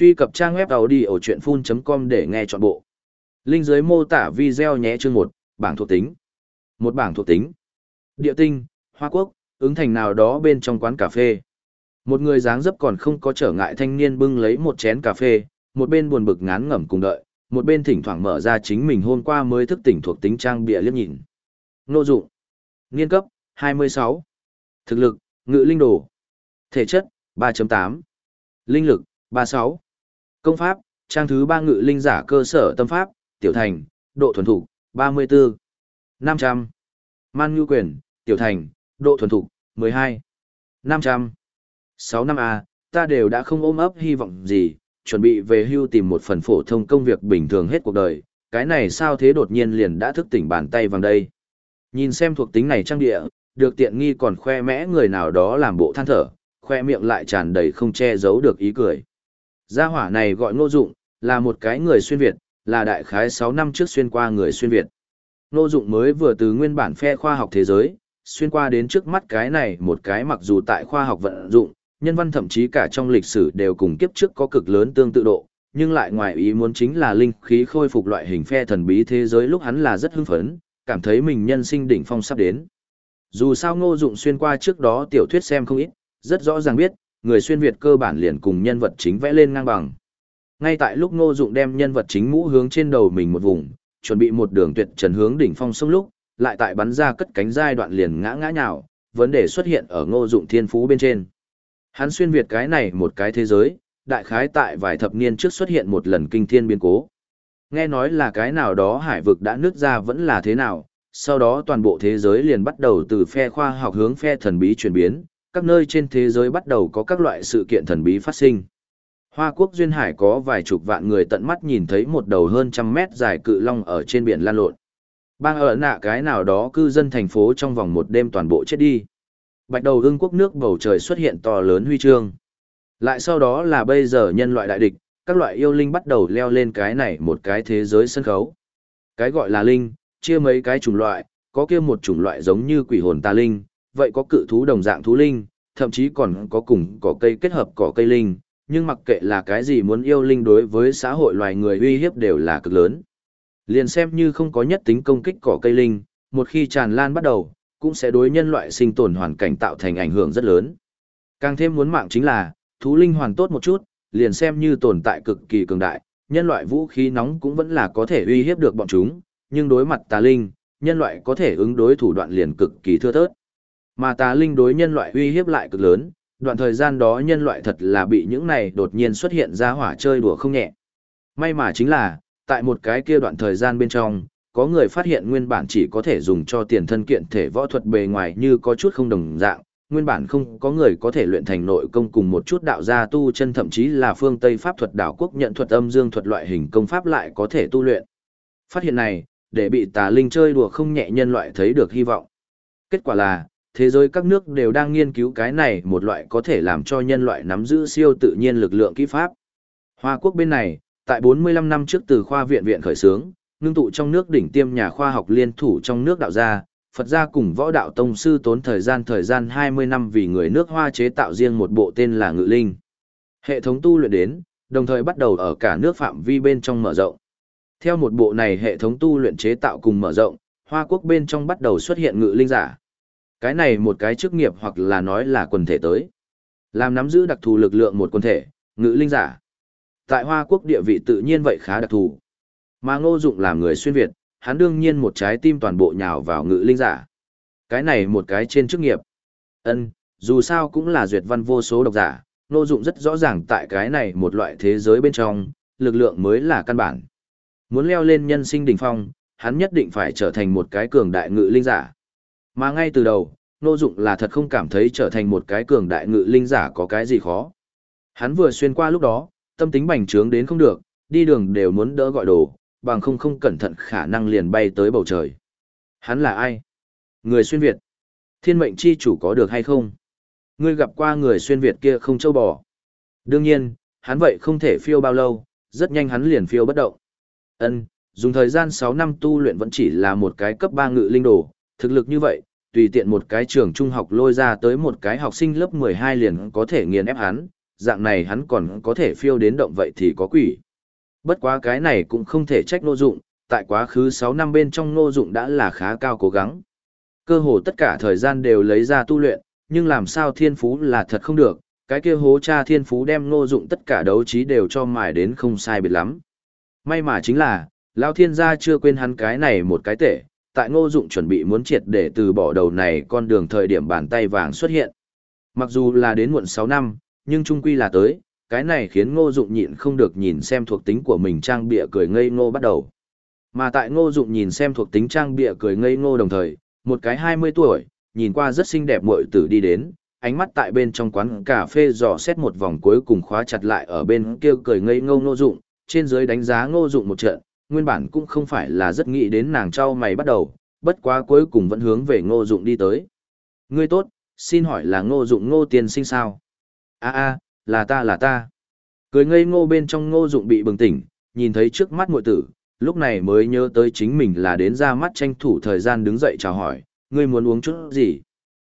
Truy cập trang web đầu đi ở chuyện full.com để nghe trọn bộ. Linh dưới mô tả video nhé chương 1, bảng thuộc tính. Một bảng thuộc tính. Địa tinh, Hoa Quốc, ứng thành nào đó bên trong quán cà phê. Một người dáng dấp còn không có trở ngại thanh niên bưng lấy một chén cà phê, một bên buồn bực ngán ngẩm cùng đợi, một bên thỉnh thoảng mở ra chính mình hôm qua mới thức tỉnh thuộc tính trang bịa liếc nhìn. Nô dụng. Niên cấp, 26. Thực lực, ngự linh đồ. Thể chất, 3.8. Linh lực, 36. Công pháp, trang thứ ba ngự linh giả cơ sở tâm pháp, tiểu thành, độ thuần thục, 34. 500. Man ngư quyền, tiểu thành, độ thuần thục, 12. 500. 6 năm A, ta đều đã không ôm ấp hy vọng gì, chuẩn bị về hưu tìm một phần phổ thông công việc bình thường hết cuộc đời, cái này sao thế đột nhiên liền đã thức tỉnh bàn tay vàng đây. Nhìn xem thuộc tính này trang địa, được tiện nghi còn khoe mẽ người nào đó làm bộ than thở, khoe miệng lại tràn đầy không che giấu được ý cười. Gia hỏa này gọi ngô dụng, là một cái người xuyên Việt, là đại khái 6 năm trước xuyên qua người xuyên Việt. Ngô dụng mới vừa từ nguyên bản phe khoa học thế giới, xuyên qua đến trước mắt cái này một cái mặc dù tại khoa học vận dụng, nhân văn thậm chí cả trong lịch sử đều cùng kiếp trước có cực lớn tương tự độ, nhưng lại ngoài ý muốn chính là linh khí khôi phục loại hình phe thần bí thế giới lúc hắn là rất hưng phấn, cảm thấy mình nhân sinh đỉnh phong sắp đến. Dù sao ngô dụng xuyên qua trước đó tiểu thuyết xem không ít, rất rõ ràng biết, người xuyên Việt cơ bản liền cùng nhân vật chính vẽ lên ngang bằng. Ngay tại lúc ngô dụng đem nhân vật chính mũ hướng trên đầu mình một vùng, chuẩn bị một đường tuyệt trần hướng đỉnh phong sông lúc, lại tại bắn ra cất cánh giai đoạn liền ngã ngã nhào, vấn đề xuất hiện ở ngô dụng thiên phú bên trên. Hắn xuyên Việt cái này một cái thế giới, đại khái tại vài thập niên trước xuất hiện một lần kinh thiên biến cố. Nghe nói là cái nào đó hải vực đã nứt ra vẫn là thế nào, sau đó toàn bộ thế giới liền bắt đầu từ phe khoa học hướng phe thần bí chuyển biến, các nơi trên thế giới bắt đầu có các loại sự kiện thần bí phát sinh. Hoa quốc duyên hải có vài chục vạn người tận mắt nhìn thấy một đầu hơn trăm mét dài cự long ở trên biển lan lộn. Bang ở nạ cái nào đó cư dân thành phố trong vòng một đêm toàn bộ chết đi. Bạch đầu ưng quốc nước bầu trời xuất hiện to lớn huy chương. Lại sau đó là bây giờ nhân loại đại địch, các loại yêu linh bắt đầu leo lên cái này một cái thế giới sân khấu. Cái gọi là linh, chia mấy cái chủng loại, có kia một chủng loại giống như quỷ hồn tà linh, vậy có cự thú đồng dạng thú linh, thậm chí còn có cùng cỏ cây kết hợp cỏ cây linh, nhưng mặc kệ là cái gì muốn yêu linh đối với xã hội loài người uy hiếp đều là cực lớn. Liền xem như không có nhất tính công kích cỏ cây linh, một khi tràn lan bắt đầu, cũng sẽ đối nhân loại sinh tồn hoàn cảnh tạo thành ảnh hưởng rất lớn. Càng thêm muốn mạng chính là, thú linh hoàn tốt một chút, liền xem như tồn tại cực kỳ cường đại, nhân loại vũ khí nóng cũng vẫn là có thể uy hiếp được bọn chúng, nhưng đối mặt tà linh, nhân loại có thể ứng đối thủ đoạn liền cực kỳ thưa thớt. Mà tà linh đối nhân loại uy hiếp lại cực lớn, đoạn thời gian đó nhân loại thật là bị những này đột nhiên xuất hiện ra hỏa chơi đùa không nhẹ. May mà chính là, tại một cái kia đoạn thời gian bên trong, có người phát hiện nguyên bản chỉ có thể dùng cho tiền thân kiện thể võ thuật bề ngoài như có chút không đồng dạng, nguyên bản không có người có thể luyện thành nội công cùng một chút đạo gia tu chân thậm chí là phương Tây pháp thuật đảo quốc nhận thuật âm dương thuật loại hình công pháp lại có thể tu luyện. Phát hiện này, để bị tà linh chơi đùa không nhẹ nhân loại thấy được hy vọng. Kết quả là, thế giới các nước đều đang nghiên cứu cái này một loại có thể làm cho nhân loại nắm giữ siêu tự nhiên lực lượng kỹ pháp. Hoa quốc bên này, tại 45 năm trước từ khoa viện viện khởi xướng, ngưng tụ trong nước đỉnh tiêm nhà khoa học liên thủ trong nước đạo gia, Phật gia cùng võ đạo tông sư tốn thời gian thời gian 20 năm vì người nước hoa chế tạo riêng một bộ tên là Ngự Linh. Hệ thống tu luyện đến, đồng thời bắt đầu ở cả nước phạm vi bên trong mở rộng. Theo một bộ này hệ thống tu luyện chế tạo cùng mở rộng, Hoa quốc bên trong bắt đầu xuất hiện ngự linh giả. Cái này một cái chức nghiệp hoặc là nói là quần thể tới. Làm nắm giữ đặc thù lực lượng một quần thể, ngữ linh giả. Tại Hoa quốc địa vị tự nhiên vậy khá đặc thù. Mà ngô dụng làm người xuyên Việt, hắn đương nhiên một trái tim toàn bộ nhào vào ngữ linh giả. Cái này một cái trên chức nghiệp. ân dù sao cũng là duyệt văn vô số độc giả, ngô dụng rất rõ ràng tại cái này một loại thế giới bên trong, lực lượng mới là căn bản. Muốn leo lên nhân sinh đỉnh phong, hắn nhất định phải trở thành một cái cường đại ngự linh giả. Mà ngay từ đầu, nô Dụng là thật không cảm thấy trở thành một cái cường đại ngự linh giả có cái gì khó. Hắn vừa xuyên qua lúc đó, tâm tính bành trướng đến không được, đi đường đều muốn đỡ gọi đồ, bằng không không cẩn thận khả năng liền bay tới bầu trời. Hắn là ai? Người xuyên Việt. Thiên mệnh chi chủ có được hay không? Ngươi gặp qua người xuyên Việt kia không châu bò. Đương nhiên, hắn vậy không thể phiêu bao lâu, rất nhanh hắn liền phiêu bất động. Ân, dùng thời gian 6 năm tu luyện vẫn chỉ là một cái cấp 3 ngự linh đồ, thực lực như vậy, tùy tiện một cái trường trung học lôi ra tới một cái học sinh lớp 12 liền có thể nghiền ép hắn, dạng này hắn còn có thể phiêu đến động vậy thì có quỷ. Bất quá cái này cũng không thể trách Nô Dụng, tại quá khứ 6 năm bên trong Nô Dụng đã là khá cao cố gắng. Cơ hồ tất cả thời gian đều lấy ra tu luyện, nhưng làm sao thiên phú là thật không được, cái kia hố cha thiên phú đem Nô Dụng tất cả đấu trí đều cho mài đến không sai biệt lắm. May mà chính là, Lão Thiên gia chưa quên hắn cái này một cái tệ, tại Ngô Dụng chuẩn bị muốn triệt để từ bỏ đầu này con đường thời điểm bàn tay vàng xuất hiện. Mặc dù là đến muộn 6 năm, nhưng trung quy là tới, cái này khiến Ngô Dụng nhịn không được nhìn xem thuộc tính của mình trang bịa cười ngây ngô bắt đầu. Mà tại Ngô Dụng nhìn xem thuộc tính trang bịa cười ngây ngô đồng thời, một cái 20 tuổi, nhìn qua rất xinh đẹp muội tử đi đến, ánh mắt tại bên trong quán cà phê dò xét một vòng cuối cùng khóa chặt lại ở bên kia cười ngây ngô Ngô Dụng, trên dưới đánh giá Ngô Dụng một trận, nguyên bản cũng không phải là rất nghĩ đến nàng trao mày bắt đầu, bất quá cuối cùng vẫn hướng về Ngô Dụng đi tới. Ngươi tốt, xin hỏi là Ngô Dụng Ngô tiên sinh sao? A a, là ta là ta. Cười ngây ngô bên trong Ngô Dụng bị bừng tỉnh, nhìn thấy trước mắt muội tử, lúc này mới nhớ tới chính mình là đến ra mắt tranh thủ thời gian đứng dậy chào hỏi, ngươi muốn uống chút gì?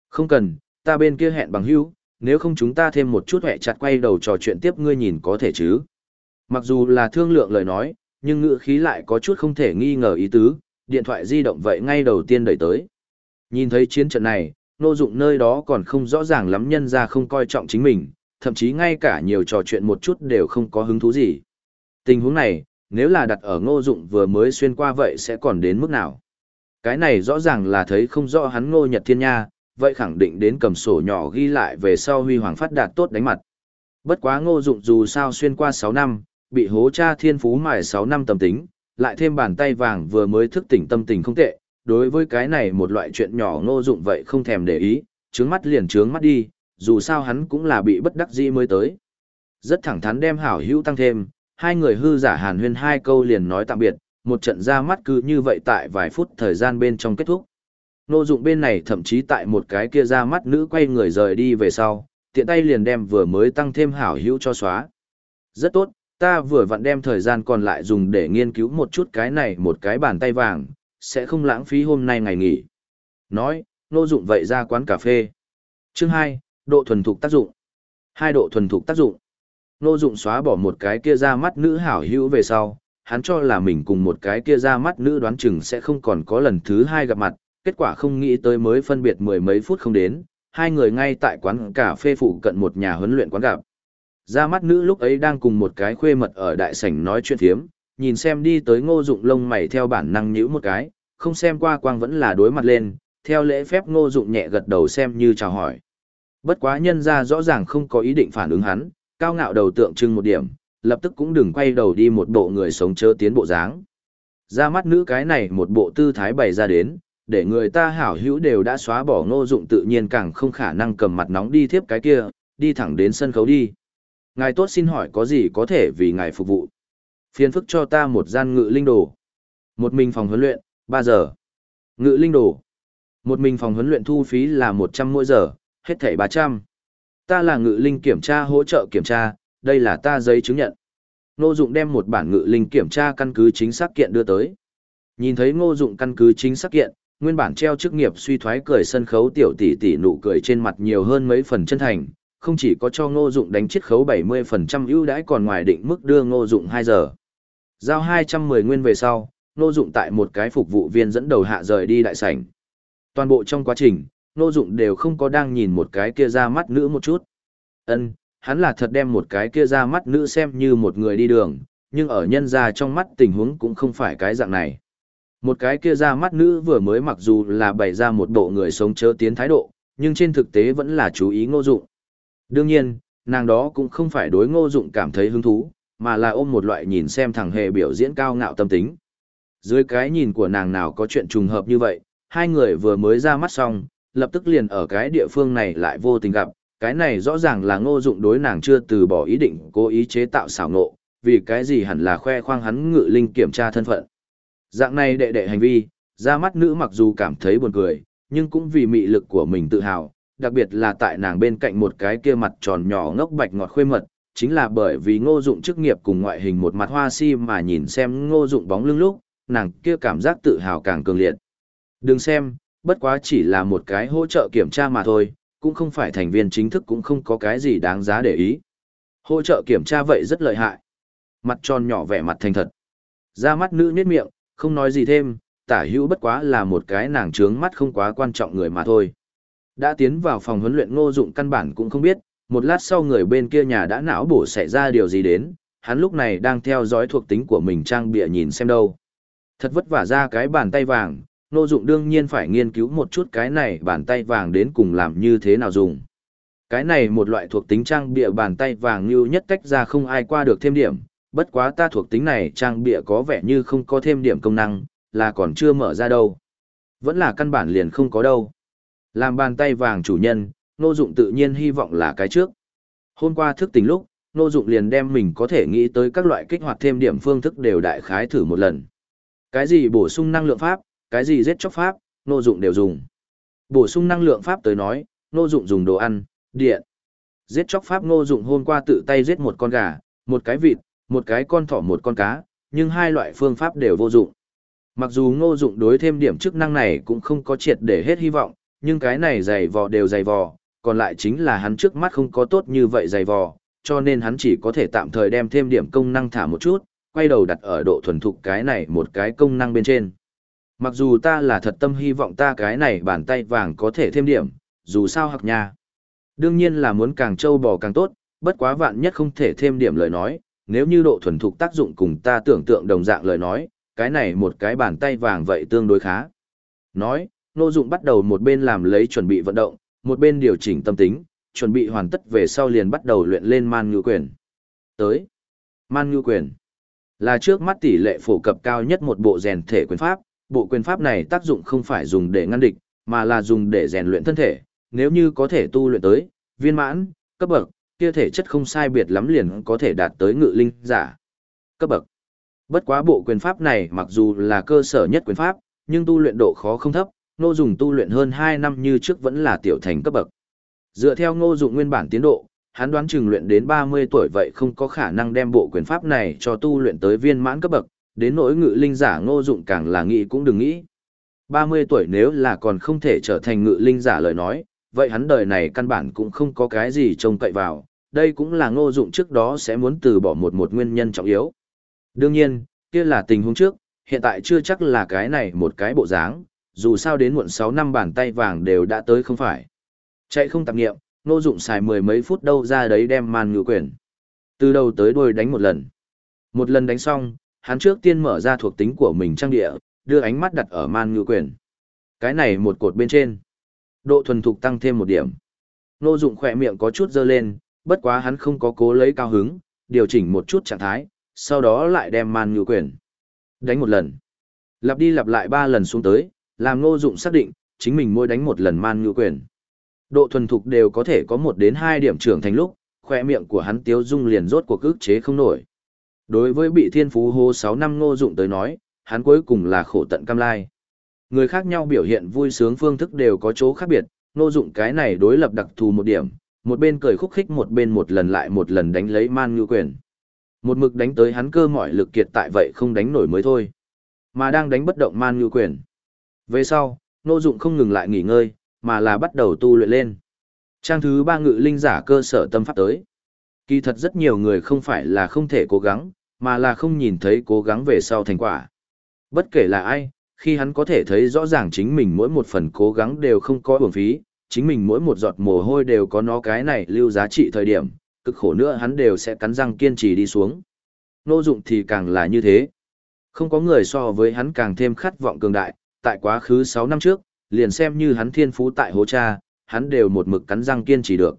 Không cần, ta bên kia hẹn bằng hữu, nếu không chúng ta thêm một chút hẹ chặt quay đầu trò chuyện tiếp ngươi nhìn có thể chứ. Mặc dù là thương lượng lời nói, nhưng ngữ khí lại có chút không thể nghi ngờ ý tứ, điện thoại di động vậy ngay đầu tiên đẩy tới. Nhìn thấy chiến trận này, nô dụng nơi đó còn không rõ ràng lắm nhân ra không coi trọng chính mình, thậm chí ngay cả nhiều trò chuyện một chút đều không có hứng thú gì. Tình huống này, nếu là đặt ở ngô dụng vừa mới xuyên qua vậy sẽ còn đến mức nào? Cái này rõ ràng là thấy không rõ hắn ngô nhật thiên nha, vậy khẳng định đến cầm sổ nhỏ ghi lại về sau huy hoàng phát đạt tốt đánh mặt. Bất quá ngô dụng dù sao xuyên qua 6 năm, bị hố cha thiên phú mài 6 năm tâm tính, lại thêm bàn tay vàng vừa mới thức tỉnh tâm tình không tệ, đối với cái này một loại chuyện nhỏ ngô dụng vậy không thèm để ý, trướng mắt liền trướng mắt đi, dù sao hắn cũng là bị bất đắc dĩ mới tới. Rất thẳng thắn đem hảo hữu tăng thêm, hai người hư giả hàn huyên hai câu liền nói tạm biệt, một trận ra mắt cứ như vậy tại vài phút thời gian bên trong kết thúc. Ngô dụng bên này thậm chí tại một cái kia ra mắt nữ quay người rời đi về sau, tiện tay liền đem vừa mới tăng thêm hảo hữu cho xóa. Rất tốt, Ta vừa vặn đem thời gian còn lại dùng để nghiên cứu một chút cái này một cái bàn tay vàng, sẽ không lãng phí hôm nay ngày nghỉ. Nói, nô dụng vậy ra quán cà phê. Chương 2, độ thuần thục tác dụng. Hai độ thuần thục tác dụng. Nô dụng xóa bỏ một cái kia ra mắt nữ hảo hữu về sau, hắn cho là mình cùng một cái kia ra mắt nữ đoán chừng sẽ không còn có lần thứ hai gặp mặt, kết quả không nghĩ tới mới phân biệt mười mấy phút không đến, hai người ngay tại quán cà phê phụ cận một nhà huấn luyện quán gặp. Ra mắt nữ lúc ấy đang cùng một cái khuê mật ở đại sảnh nói chuyện thiếm, nhìn xem đi tới ngô dụng lông mày theo bản năng nhữ một cái, không xem qua quang vẫn là đối mặt lên, theo lễ phép ngô dụng nhẹ gật đầu xem như chào hỏi. Bất quá nhân ra rõ ràng không có ý định phản ứng hắn, cao ngạo đầu tượng trưng một điểm, lập tức cũng đừng quay đầu đi một bộ người sống chớ tiến bộ dáng. Ra mắt nữ cái này một bộ tư thái bày ra đến, để người ta hảo hữu đều đã xóa bỏ ngô dụng tự nhiên càng không khả năng cầm mặt nóng đi tiếp cái kia, đi thẳng đến sân khấu đi. Ngài tốt xin hỏi có gì có thể vì ngài phục vụ. Phiền phức cho ta một gian ngự linh đồ. Một mình phòng huấn luyện, ba giờ. Ngự linh đồ. Một mình phòng huấn luyện thu phí là một trăm mỗi giờ, hết thảy trăm. Ta là ngự linh kiểm tra hỗ trợ kiểm tra, đây là ta giấy chứng nhận. Ngô Dụng đem một bản ngự linh kiểm tra căn cứ chính xác kiện đưa tới. Nhìn thấy Ngô Dụng căn cứ chính xác kiện, nguyên bản treo chức nghiệp suy thoái cười sân khấu tiểu tỷ tỷ nụ cười trên mặt nhiều hơn mấy phần chân thành, không chỉ có cho ngô dụng đánh chiết khấu 70% ưu đãi còn ngoài định mức đưa ngô dụng 2 giờ. Giao 210 nguyên về sau, ngô dụng tại một cái phục vụ viên dẫn đầu hạ rời đi đại sảnh. Toàn bộ trong quá trình, ngô dụng đều không có đang nhìn một cái kia ra mắt nữ một chút. Ân, hắn là thật đem một cái kia ra mắt nữ xem như một người đi đường, nhưng ở nhân ra trong mắt tình huống cũng không phải cái dạng này. Một cái kia ra mắt nữ vừa mới mặc dù là bày ra một bộ người sống chớ tiến thái độ, nhưng trên thực tế vẫn là chú ý ngô dụng. Đương nhiên, nàng đó cũng không phải đối ngô dụng cảm thấy hứng thú, mà là ôm một loại nhìn xem thằng hề biểu diễn cao ngạo tâm tính. Dưới cái nhìn của nàng nào có chuyện trùng hợp như vậy, hai người vừa mới ra mắt xong, lập tức liền ở cái địa phương này lại vô tình gặp, cái này rõ ràng là ngô dụng đối nàng chưa từ bỏ ý định cố ý chế tạo xảo nộ, vì cái gì hẳn là khoe khoang hắn ngự linh kiểm tra thân phận. Dạng này đệ đệ hành vi, ra mắt nữ mặc dù cảm thấy buồn cười, nhưng cũng vì mị lực của mình tự hào, đặc biệt là tại nàng bên cạnh một cái kia mặt tròn nhỏ ngốc bạch ngọt khuê mật, chính là bởi vì ngô dụng chức nghiệp cùng ngoại hình một mặt hoa si mà nhìn xem ngô dụng bóng lưng lúc, nàng kia cảm giác tự hào càng cường liệt. Đừng xem, bất quá chỉ là một cái hỗ trợ kiểm tra mà thôi, cũng không phải thành viên chính thức cũng không có cái gì đáng giá để ý. Hỗ trợ kiểm tra vậy rất lợi hại. Mặt tròn nhỏ vẻ mặt thành thật. Ra mắt nữ nhếch miệng, không nói gì thêm, tả hữu bất quá là một cái nàng trướng mắt không quá quan trọng người mà thôi. Đã tiến vào phòng huấn luyện ngô dụng căn bản cũng không biết, một lát sau người bên kia nhà đã não bổ xảy ra điều gì đến, hắn lúc này đang theo dõi thuộc tính của mình trang bịa nhìn xem đâu. Thật vất vả ra cái bàn tay vàng, ngô dụng đương nhiên phải nghiên cứu một chút cái này bàn tay vàng đến cùng làm như thế nào dùng. Cái này một loại thuộc tính trang bịa bàn tay vàng như nhất tách ra không ai qua được thêm điểm, bất quá ta thuộc tính này trang bịa có vẻ như không có thêm điểm công năng, là còn chưa mở ra đâu. Vẫn là căn bản liền không có đâu. Làm bàn tay vàng chủ nhân, Nô Dụng tự nhiên hy vọng là cái trước. Hôm qua thức tỉnh lúc, Nô Dụng liền đem mình có thể nghĩ tới các loại kích hoạt thêm điểm phương thức đều đại khái thử một lần. Cái gì bổ sung năng lượng pháp, cái gì giết chóc pháp, Nô Dụng đều dùng. Bổ sung năng lượng pháp tới nói, Nô Dụng dùng đồ ăn, điện. Giết chóc pháp Nô Dụng hôm qua tự tay giết một con gà, một cái vịt, một cái con thỏ một con cá, nhưng hai loại phương pháp đều vô dụng. Mặc dù ngô dụng đối thêm điểm chức năng này cũng không có triệt để hết hy vọng, nhưng cái này dày vò đều dày vò, còn lại chính là hắn trước mắt không có tốt như vậy dày vò, cho nên hắn chỉ có thể tạm thời đem thêm điểm công năng thả một chút, quay đầu đặt ở độ thuần thục cái này một cái công năng bên trên. Mặc dù ta là thật tâm hy vọng ta cái này bàn tay vàng có thể thêm điểm, dù sao hạc nha. Đương nhiên là muốn càng trâu bò càng tốt, bất quá vạn nhất không thể thêm điểm lời nói, nếu như độ thuần thục tác dụng cùng ta tưởng tượng đồng dạng lời nói, cái này một cái bàn tay vàng vậy tương đối khá. Nói, Nô Dụng bắt đầu một bên làm lấy chuẩn bị vận động, một bên điều chỉnh tâm tính, chuẩn bị hoàn tất về sau liền bắt đầu luyện lên man ngư quyền. Tới, man ngư quyền là trước mắt tỷ lệ phổ cập cao nhất một bộ rèn thể quyền pháp, bộ quyền pháp này tác dụng không phải dùng để ngăn địch, mà là dùng để rèn luyện thân thể, nếu như có thể tu luyện tới viên mãn, cấp bậc, kia thể chất không sai biệt lắm liền có thể đạt tới ngự linh giả. Cấp bậc. Bất quá bộ quyền pháp này mặc dù là cơ sở nhất quyền pháp, nhưng tu luyện độ khó không thấp, Ngô Dùng tu luyện hơn 2 năm như trước vẫn là tiểu thành cấp bậc. Dựa theo Ngô Dụng nguyên bản tiến độ, hắn đoán chừng luyện đến 30 tuổi vậy không có khả năng đem bộ quyền pháp này cho tu luyện tới viên mãn cấp bậc, đến nỗi ngự linh giả Ngô Dụng càng là nghĩ cũng đừng nghĩ. 30 tuổi nếu là còn không thể trở thành ngự linh giả lời nói, vậy hắn đời này căn bản cũng không có cái gì trông cậy vào, đây cũng là Ngô Dụng trước đó sẽ muốn từ bỏ một một nguyên nhân trọng yếu. Đương nhiên, kia là tình huống trước, hiện tại chưa chắc là cái này một cái bộ dáng, dù sao đến muộn 6 năm bàn tay vàng đều đã tới không phải. Chạy không tạp nghiệm, nô dụng xài mười mấy phút đâu ra đấy đem màn ngự quyền. Từ đầu tới đuôi đánh một lần. Một lần đánh xong, hắn trước tiên mở ra thuộc tính của mình trang địa, đưa ánh mắt đặt ở man ngự quyền. Cái này một cột bên trên. Độ thuần thục tăng thêm một điểm. Nô dụng khỏe miệng có chút dơ lên, bất quá hắn không có cố lấy cao hứng, điều chỉnh một chút trạng thái, sau đó lại đem man ngự quyền. Đánh một lần. Lặp đi lặp lại ba lần xuống tới, làm ngô dụng xác định, chính mình mỗi đánh một lần man ngự quyền. Độ thuần thục đều có thể có một đến hai điểm trưởng thành lúc, khoe miệng của hắn tiếu dung liền rốt cuộc ức chế không nổi. Đối với bị thiên phú hô 6 năm ngô dụng tới nói, hắn cuối cùng là khổ tận cam lai. Người khác nhau biểu hiện vui sướng phương thức đều có chỗ khác biệt, ngô dụng cái này đối lập đặc thù một điểm, một bên cười khúc khích một bên một lần lại một lần đánh lấy man ngư quyền. Một mực đánh tới hắn cơ mọi lực kiệt tại vậy không đánh nổi mới thôi. Mà đang đánh bất động man ngư quyền. Về sau, nô dụng không ngừng lại nghỉ ngơi, mà là bắt đầu tu luyện lên. Trang thứ ba ngự linh giả cơ sở tâm pháp tới. Kỳ thật rất nhiều người không phải là không thể cố gắng, mà là không nhìn thấy cố gắng về sau thành quả. Bất kể là ai, khi hắn có thể thấy rõ ràng chính mình mỗi một phần cố gắng đều không có uổng phí, chính mình mỗi một giọt mồ hôi đều có nó cái này lưu giá trị thời điểm, cực khổ nữa hắn đều sẽ cắn răng kiên trì đi xuống. Nô dụng thì càng là như thế. Không có người so với hắn càng thêm khát vọng cường đại, tại quá khứ 6 năm trước, liền xem như hắn thiên phú tại hố cha, hắn đều một mực cắn răng kiên trì được.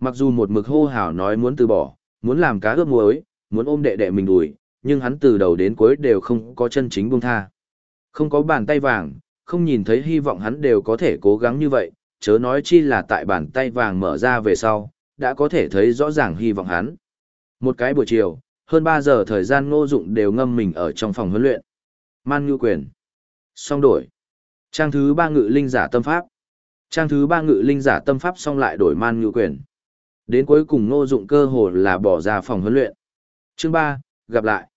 Mặc dù một mực hô hào nói muốn từ bỏ, muốn làm cá ướp muối, muốn ôm đệ đệ mình đùi, nhưng hắn từ đầu đến cuối đều không có chân chính buông tha. Không có bàn tay vàng, không nhìn thấy hy vọng hắn đều có thể cố gắng như vậy, chớ nói chi là tại bàn tay vàng mở ra về sau, đã có thể thấy rõ ràng hy vọng hắn. Một cái buổi chiều, hơn 3 giờ thời gian ngô dụng đều ngâm mình ở trong phòng huấn luyện. Man Ngư Quyền. Xong đổi. Trang thứ ba ngự linh giả tâm pháp. Trang thứ ba ngự linh giả tâm pháp xong lại đổi Man ngự Quyền. Đến cuối cùng ngô dụng cơ hồ là bỏ ra phòng huấn luyện. Chương 3, gặp lại.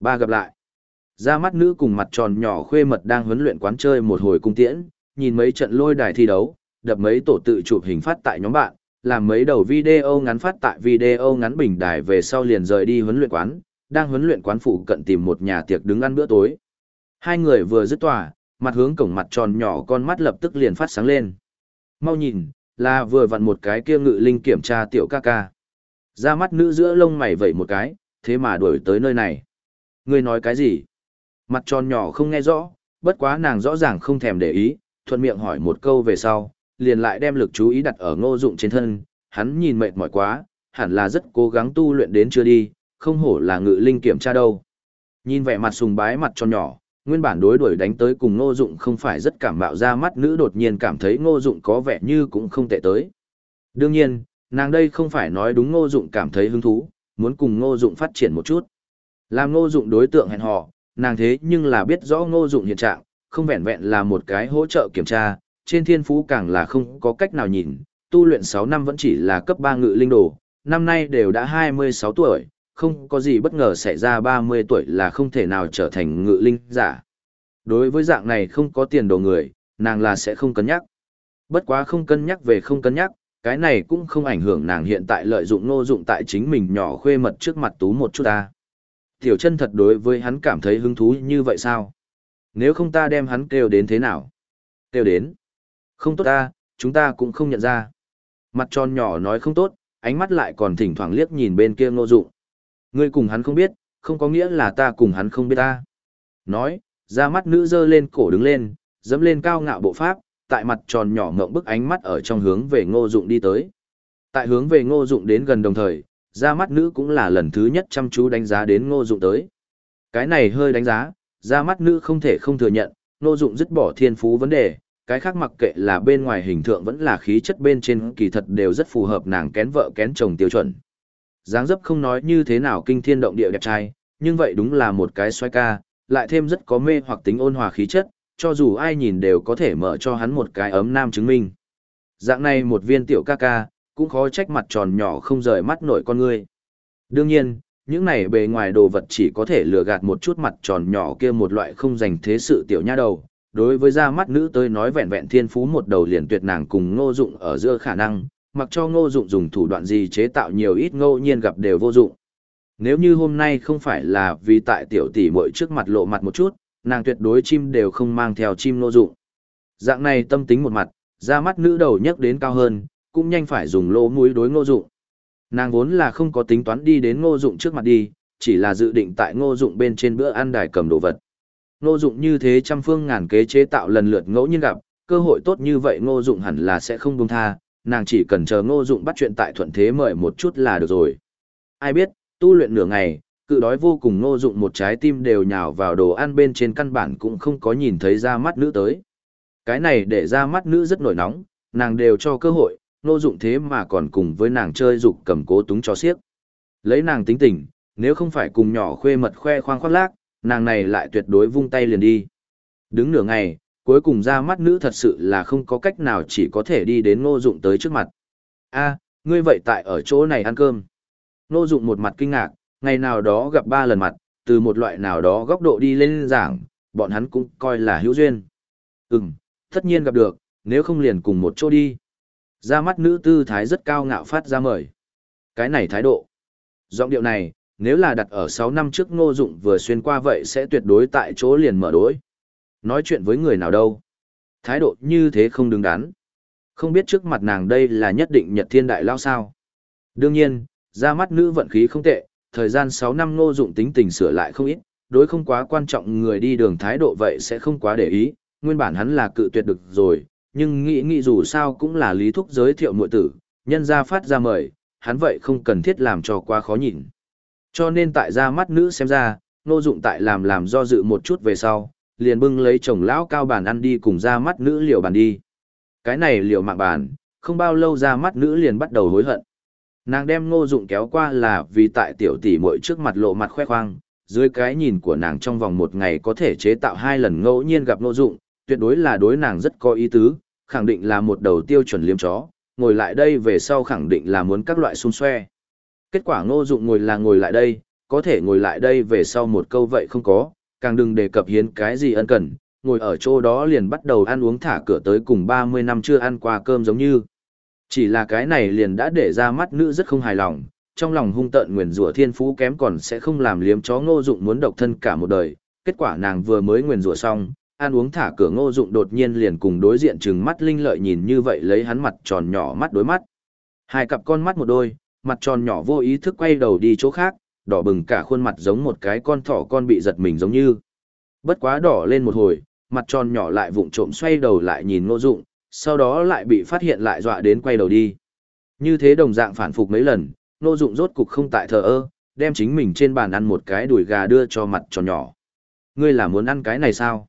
Ba gặp lại. Ra mắt nữ cùng mặt tròn nhỏ khuê mật đang huấn luyện quán chơi một hồi cung tiễn, nhìn mấy trận lôi đài thi đấu, đập mấy tổ tự chụp hình phát tại nhóm bạn, làm mấy đầu video ngắn phát tại video ngắn bình đài về sau liền rời đi huấn luyện quán, đang huấn luyện quán phụ cận tìm một nhà tiệc đứng ăn bữa tối. Hai người vừa dứt tòa, mặt hướng cổng mặt tròn nhỏ con mắt lập tức liền phát sáng lên. Mau nhìn, là vừa vặn một cái kia ngự linh kiểm tra tiểu ca ca. Ra mắt nữ giữa lông mày vẩy một cái, thế mà đuổi tới nơi này. Ngươi nói cái gì? Mặt tròn nhỏ không nghe rõ, bất quá nàng rõ ràng không thèm để ý, thuận miệng hỏi một câu về sau, liền lại đem lực chú ý đặt ở ngô dụng trên thân, hắn nhìn mệt mỏi quá, hẳn là rất cố gắng tu luyện đến chưa đi, không hổ là ngự linh kiểm tra đâu. Nhìn vẻ mặt sùng bái mặt tròn nhỏ, nguyên bản đối đuổi đánh tới cùng ngô dụng không phải rất cảm bạo ra mắt nữ đột nhiên cảm thấy ngô dụng có vẻ như cũng không tệ tới. Đương nhiên, nàng đây không phải nói đúng ngô dụng cảm thấy hứng thú, muốn cùng ngô dụng phát triển một chút. Làm ngô dụng đối tượng hẹn hò, nàng thế nhưng là biết rõ ngô dụng hiện trạng, không vẹn vẹn là một cái hỗ trợ kiểm tra, trên thiên phú càng là không có cách nào nhìn, tu luyện sáu năm vẫn chỉ là cấp ba ngự linh đồ, năm nay đều đã 26 tuổi, không có gì bất ngờ xảy ra 30 tuổi là không thể nào trở thành ngự linh giả. Đối với dạng này không có tiền đồ người, nàng là sẽ không cân nhắc. Bất quá không cân nhắc về không cân nhắc, cái này cũng không ảnh hưởng nàng hiện tại lợi dụng nô dụng tại chính mình nhỏ khuê mật trước mặt tú một chút ta. Tiểu chân thật đối với hắn cảm thấy hứng thú như vậy sao? Nếu không ta đem hắn kêu đến thế nào? Kêu đến. Không tốt ta, chúng ta cũng không nhận ra. Mặt tròn nhỏ nói không tốt, ánh mắt lại còn thỉnh thoảng liếc nhìn bên kia ngô dụng. Ngươi cùng hắn không biết, không có nghĩa là ta cùng hắn không biết ta. Nói, ra mắt nữ dơ lên cổ đứng lên, dẫm lên cao ngạo bộ pháp, tại mặt tròn nhỏ ngộng bức ánh mắt ở trong hướng về ngô dụng đi tới. Tại hướng về ngô dụng đến gần đồng thời, ra mắt nữ cũng là lần thứ nhất chăm chú đánh giá đến ngô dụng tới. Cái này hơi đánh giá, ra mắt nữ không thể không thừa nhận, ngô dụng dứt bỏ thiên phú vấn đề, cái khác mặc kệ là bên ngoài hình tượng vẫn là khí chất bên trên kỳ thật đều rất phù hợp nàng kén vợ kén chồng tiêu chuẩn dáng dấp không nói như thế nào kinh thiên động địa đẹp trai, nhưng vậy đúng là một cái xoay ca, lại thêm rất có mê hoặc tính ôn hòa khí chất, cho dù ai nhìn đều có thể mở cho hắn một cái ấm nam chứng minh. Dạng này một viên tiểu ca ca, cũng khó trách mặt tròn nhỏ không rời mắt nổi con ngươi. Đương nhiên, những này bề ngoài đồ vật chỉ có thể lừa gạt một chút mặt tròn nhỏ kia một loại không dành thế sự tiểu nha đầu. Đối với da mắt nữ tới nói vẹn vẹn thiên phú một đầu liền tuyệt nàng cùng ngô dụng ở giữa khả năng, mặc cho ngô dụng dùng thủ đoạn gì chế tạo nhiều ít ngô nhiên gặp đều vô dụng. Nếu như hôm nay không phải là vì tại tiểu tỷ muội trước mặt lộ mặt một chút, nàng tuyệt đối chim đều không mang theo chim ngô dụng. Dạng này tâm tính một mặt, ra mắt nữ đầu nhắc đến cao hơn, cũng nhanh phải dùng lỗ mũi đối ngô dụng. Nàng vốn là không có tính toán đi đến ngô dụng trước mặt đi, chỉ là dự định tại ngô dụng bên trên bữa ăn đài cầm đồ vật. Ngô dụng như thế trăm phương ngàn kế chế tạo lần lượt ngẫu nhiên gặp, cơ hội tốt như vậy ngô dụng hẳn là sẽ không buông tha, nàng chỉ cần chờ ngô dụng bắt chuyện tại thuận thế mời một chút là được rồi. Ai biết, tu luyện nửa ngày, cự đói vô cùng ngô dụng một trái tim đều nhào vào đồ ăn bên trên căn bản cũng không có nhìn thấy ra mắt nữ tới. Cái này để ra mắt nữ rất nổi nóng, nàng đều cho cơ hội, ngô dụng thế mà còn cùng với nàng chơi dục cầm cố túng cho xiếc. Lấy nàng tính tình, nếu không phải cùng nhỏ khuê mật khoe khoang khoác lác, nàng này lại tuyệt đối vung tay liền đi. Đứng nửa ngày, cuối cùng ra mắt nữ thật sự là không có cách nào chỉ có thể đi đến ngô dụng tới trước mặt. a ngươi vậy tại ở chỗ này ăn cơm. Ngô dụng một mặt kinh ngạc, ngày nào đó gặp ba lần mặt, từ một loại nào đó góc độ đi lên giảng, bọn hắn cũng coi là hữu duyên. Ừm, tất nhiên gặp được, nếu không liền cùng một chỗ đi. Ra mắt nữ tư thái rất cao ngạo phát ra mời. Cái này thái độ. Giọng điệu này, nếu là đặt ở 6 năm trước ngô dụng vừa xuyên qua vậy sẽ tuyệt đối tại chỗ liền mở đối. Nói chuyện với người nào đâu. Thái độ như thế không đứng đắn. Không biết trước mặt nàng đây là nhất định nhật thiên đại lao sao. Đương nhiên, ra mắt nữ vận khí không tệ, thời gian 6 năm ngô dụng tính tình sửa lại không ít, đối không quá quan trọng người đi đường thái độ vậy sẽ không quá để ý, nguyên bản hắn là cự tuyệt được rồi, nhưng nghĩ nghĩ dù sao cũng là lý thúc giới thiệu muội tử, nhân ra phát ra mời, hắn vậy không cần thiết làm cho quá khó nhìn. Cho nên tại ra mắt nữ xem ra, ngô dụng tại làm làm do dự một chút về sau, liền bưng lấy chồng lão cao bàn ăn đi cùng ra mắt nữ liệu bàn đi. Cái này liệu mạng bàn, không bao lâu ra mắt nữ liền bắt đầu hối hận. Nàng đem ngô dụng kéo qua là vì tại tiểu tỷ muội trước mặt lộ mặt khoe khoang, dưới cái nhìn của nàng trong vòng một ngày có thể chế tạo hai lần ngẫu nhiên gặp ngô dụng, tuyệt đối là đối nàng rất có ý tứ, khẳng định là một đầu tiêu chuẩn liêm chó, ngồi lại đây về sau khẳng định là muốn các loại xung xoe. Kết quả ngô dụng ngồi là ngồi lại đây, có thể ngồi lại đây về sau một câu vậy không có, càng đừng đề cập hiến cái gì ân cần, ngồi ở chỗ đó liền bắt đầu ăn uống thả cửa tới cùng 30 năm chưa ăn qua cơm giống như. Chỉ là cái này liền đã để ra mắt nữ rất không hài lòng, trong lòng hung tợn nguyền rủa thiên phú kém còn sẽ không làm liếm chó ngô dụng muốn độc thân cả một đời. Kết quả nàng vừa mới nguyền rủa xong, ăn uống thả cửa ngô dụng đột nhiên liền cùng đối diện trừng mắt linh lợi nhìn như vậy lấy hắn mặt tròn nhỏ mắt đối mắt. Hai cặp con mắt một đôi, mặt tròn nhỏ vô ý thức quay đầu đi chỗ khác, đỏ bừng cả khuôn mặt giống một cái con thỏ con bị giật mình giống như. Bất quá đỏ lên một hồi, mặt tròn nhỏ lại vụng trộm xoay đầu lại nhìn ngô dụng, sau đó lại bị phát hiện lại dọa đến quay đầu đi. Như thế đồng dạng phản phục mấy lần, ngô dụng rốt cục không tại thờ ơ, đem chính mình trên bàn ăn một cái đùi gà đưa cho mặt tròn nhỏ. Ngươi là muốn ăn cái này sao?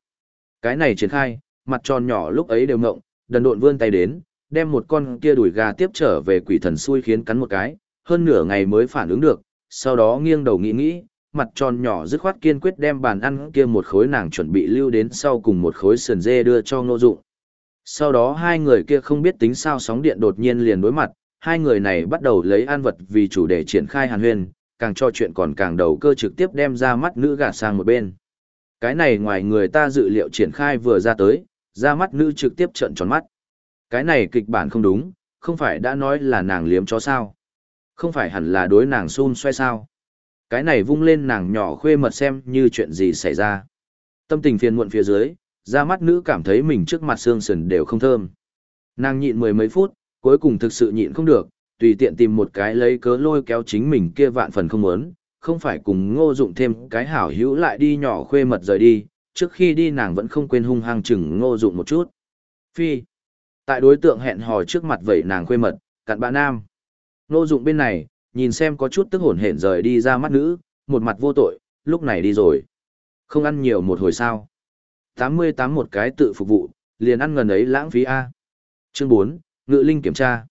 Cái này triển khai, mặt tròn nhỏ lúc ấy đều ngộng, đần độn vươn tay đến, đem một con kia đùi gà tiếp trở về quỷ thần xui khiến cắn một cái, hơn nửa ngày mới phản ứng được, sau đó nghiêng đầu nghĩ nghĩ, mặt tròn nhỏ dứt khoát kiên quyết đem bàn ăn kia một khối nàng chuẩn bị lưu đến sau cùng một khối sườn dê đưa cho ngô dụng. Sau đó hai người kia không biết tính sao sóng điện đột nhiên liền đối mặt, hai người này bắt đầu lấy ăn vật vì chủ đề triển khai hàn huyên, càng cho chuyện còn càng đầu cơ trực tiếp đem ra mắt nữ gạt sang một bên. Cái này ngoài người ta dự liệu triển khai vừa ra tới, ra mắt nữ trực tiếp trợn tròn mắt. Cái này kịch bản không đúng, không phải đã nói là nàng liếm chó sao. Không phải hẳn là đối nàng xun xoay sao. Cái này vung lên nàng nhỏ khuê mật xem như chuyện gì xảy ra. Tâm tình phiền muộn phía dưới, ra mắt nữ cảm thấy mình trước mặt xương sườn đều không thơm. Nàng nhịn mười mấy phút, cuối cùng thực sự nhịn không được, tùy tiện tìm một cái lấy cớ lôi kéo chính mình kia vạn phần không muốn, không phải cùng ngô dụng thêm cái hảo hữu lại đi nhỏ khuê mật rời đi, trước khi đi nàng vẫn không quên hung hăng chừng ngô dụng một chút. Phi. Tại đối tượng hẹn hò trước mặt vậy nàng khuê mật, cặn bã nam. Nô dụng bên này, nhìn xem có chút tức hổn hển rời đi ra mắt nữ, một mặt vô tội, lúc này đi rồi. Không ăn nhiều một hồi sao. 88 một cái tự phục vụ, liền ăn ngần ấy lãng phí A. Chương 4, Ngự Linh kiểm tra.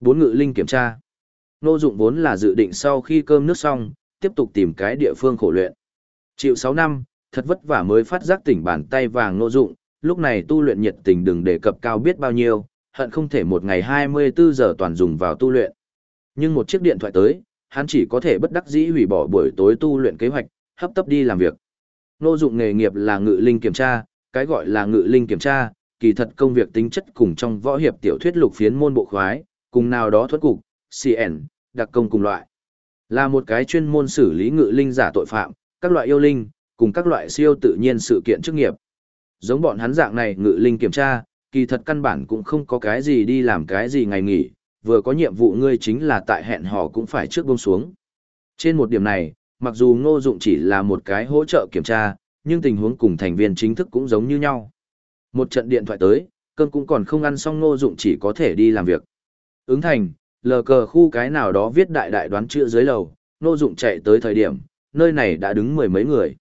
4 Ngự Linh kiểm tra. Nô dụng vốn là dự định sau khi cơm nước xong, tiếp tục tìm cái địa phương khổ luyện. Chịu 6 năm, thật vất vả mới phát giác tỉnh bàn tay vàng nô dụng, lúc này tu luyện nhiệt tình đừng đề cập cao biết bao nhiêu, hận không thể một ngày 24 giờ toàn dùng vào tu luyện. Nhưng một chiếc điện thoại tới, hắn chỉ có thể bất đắc dĩ hủy bỏ buổi tối tu luyện kế hoạch, hấp tấp đi làm việc. Nô dụng nghề nghiệp là ngự linh kiểm tra, cái gọi là ngự linh kiểm tra, kỳ thật công việc tính chất cùng trong võ hiệp tiểu thuyết lục phiến môn bộ khoái, cùng nào đó thuất cục, CN, đặc công cùng loại. Là một cái chuyên môn xử lý ngự linh giả tội phạm, các loại yêu linh, cùng các loại siêu tự nhiên sự kiện chức nghiệp. Giống bọn hắn dạng này ngự linh kiểm tra, kỳ thật căn bản cũng không có cái gì đi làm cái gì ngày nghỉ, vừa có nhiệm vụ ngươi chính là tại hẹn hò cũng phải trước buông xuống. Trên một điểm này, mặc dù ngô dụng chỉ là một cái hỗ trợ kiểm tra, nhưng tình huống cùng thành viên chính thức cũng giống như nhau. Một trận điện thoại tới, cơn cũng còn không ăn xong ngô dụng chỉ có thể đi làm việc. Ứng thành, lờ cờ khu cái nào đó viết đại đại đoán chữ dưới lầu, ngô dụng chạy tới thời điểm, nơi này đã đứng mười mấy người.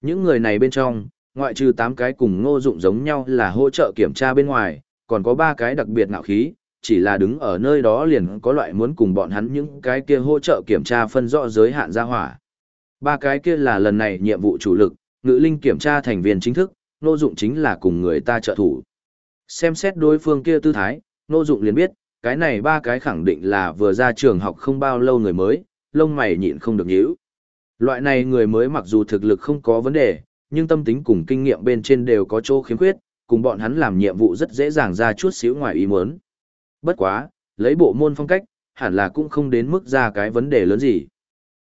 Những người này bên trong, ngoại trừ 8 cái cùng ngô dụng giống nhau là hỗ trợ kiểm tra bên ngoài, còn có 3 cái đặc biệt ngạo khí, chỉ là đứng ở nơi đó liền có loại muốn cùng bọn hắn những cái kia hỗ trợ kiểm tra phân rõ giới hạn ra hỏa. Ba cái kia là lần này nhiệm vụ chủ lực, ngữ linh kiểm tra thành viên chính thức, nô dụng chính là cùng người ta trợ thủ. Xem xét đối phương kia tư thái, nô dụng liền biết, cái này ba cái khẳng định là vừa ra trường học không bao lâu người mới, lông mày nhịn không được nhíu. Loại này người mới mặc dù thực lực không có vấn đề, nhưng tâm tính cùng kinh nghiệm bên trên đều có chỗ khiếm khuyết, cùng bọn hắn làm nhiệm vụ rất dễ dàng ra chút xíu ngoài ý muốn. Bất quá, lấy bộ môn phong cách, hẳn là cũng không đến mức ra cái vấn đề lớn gì.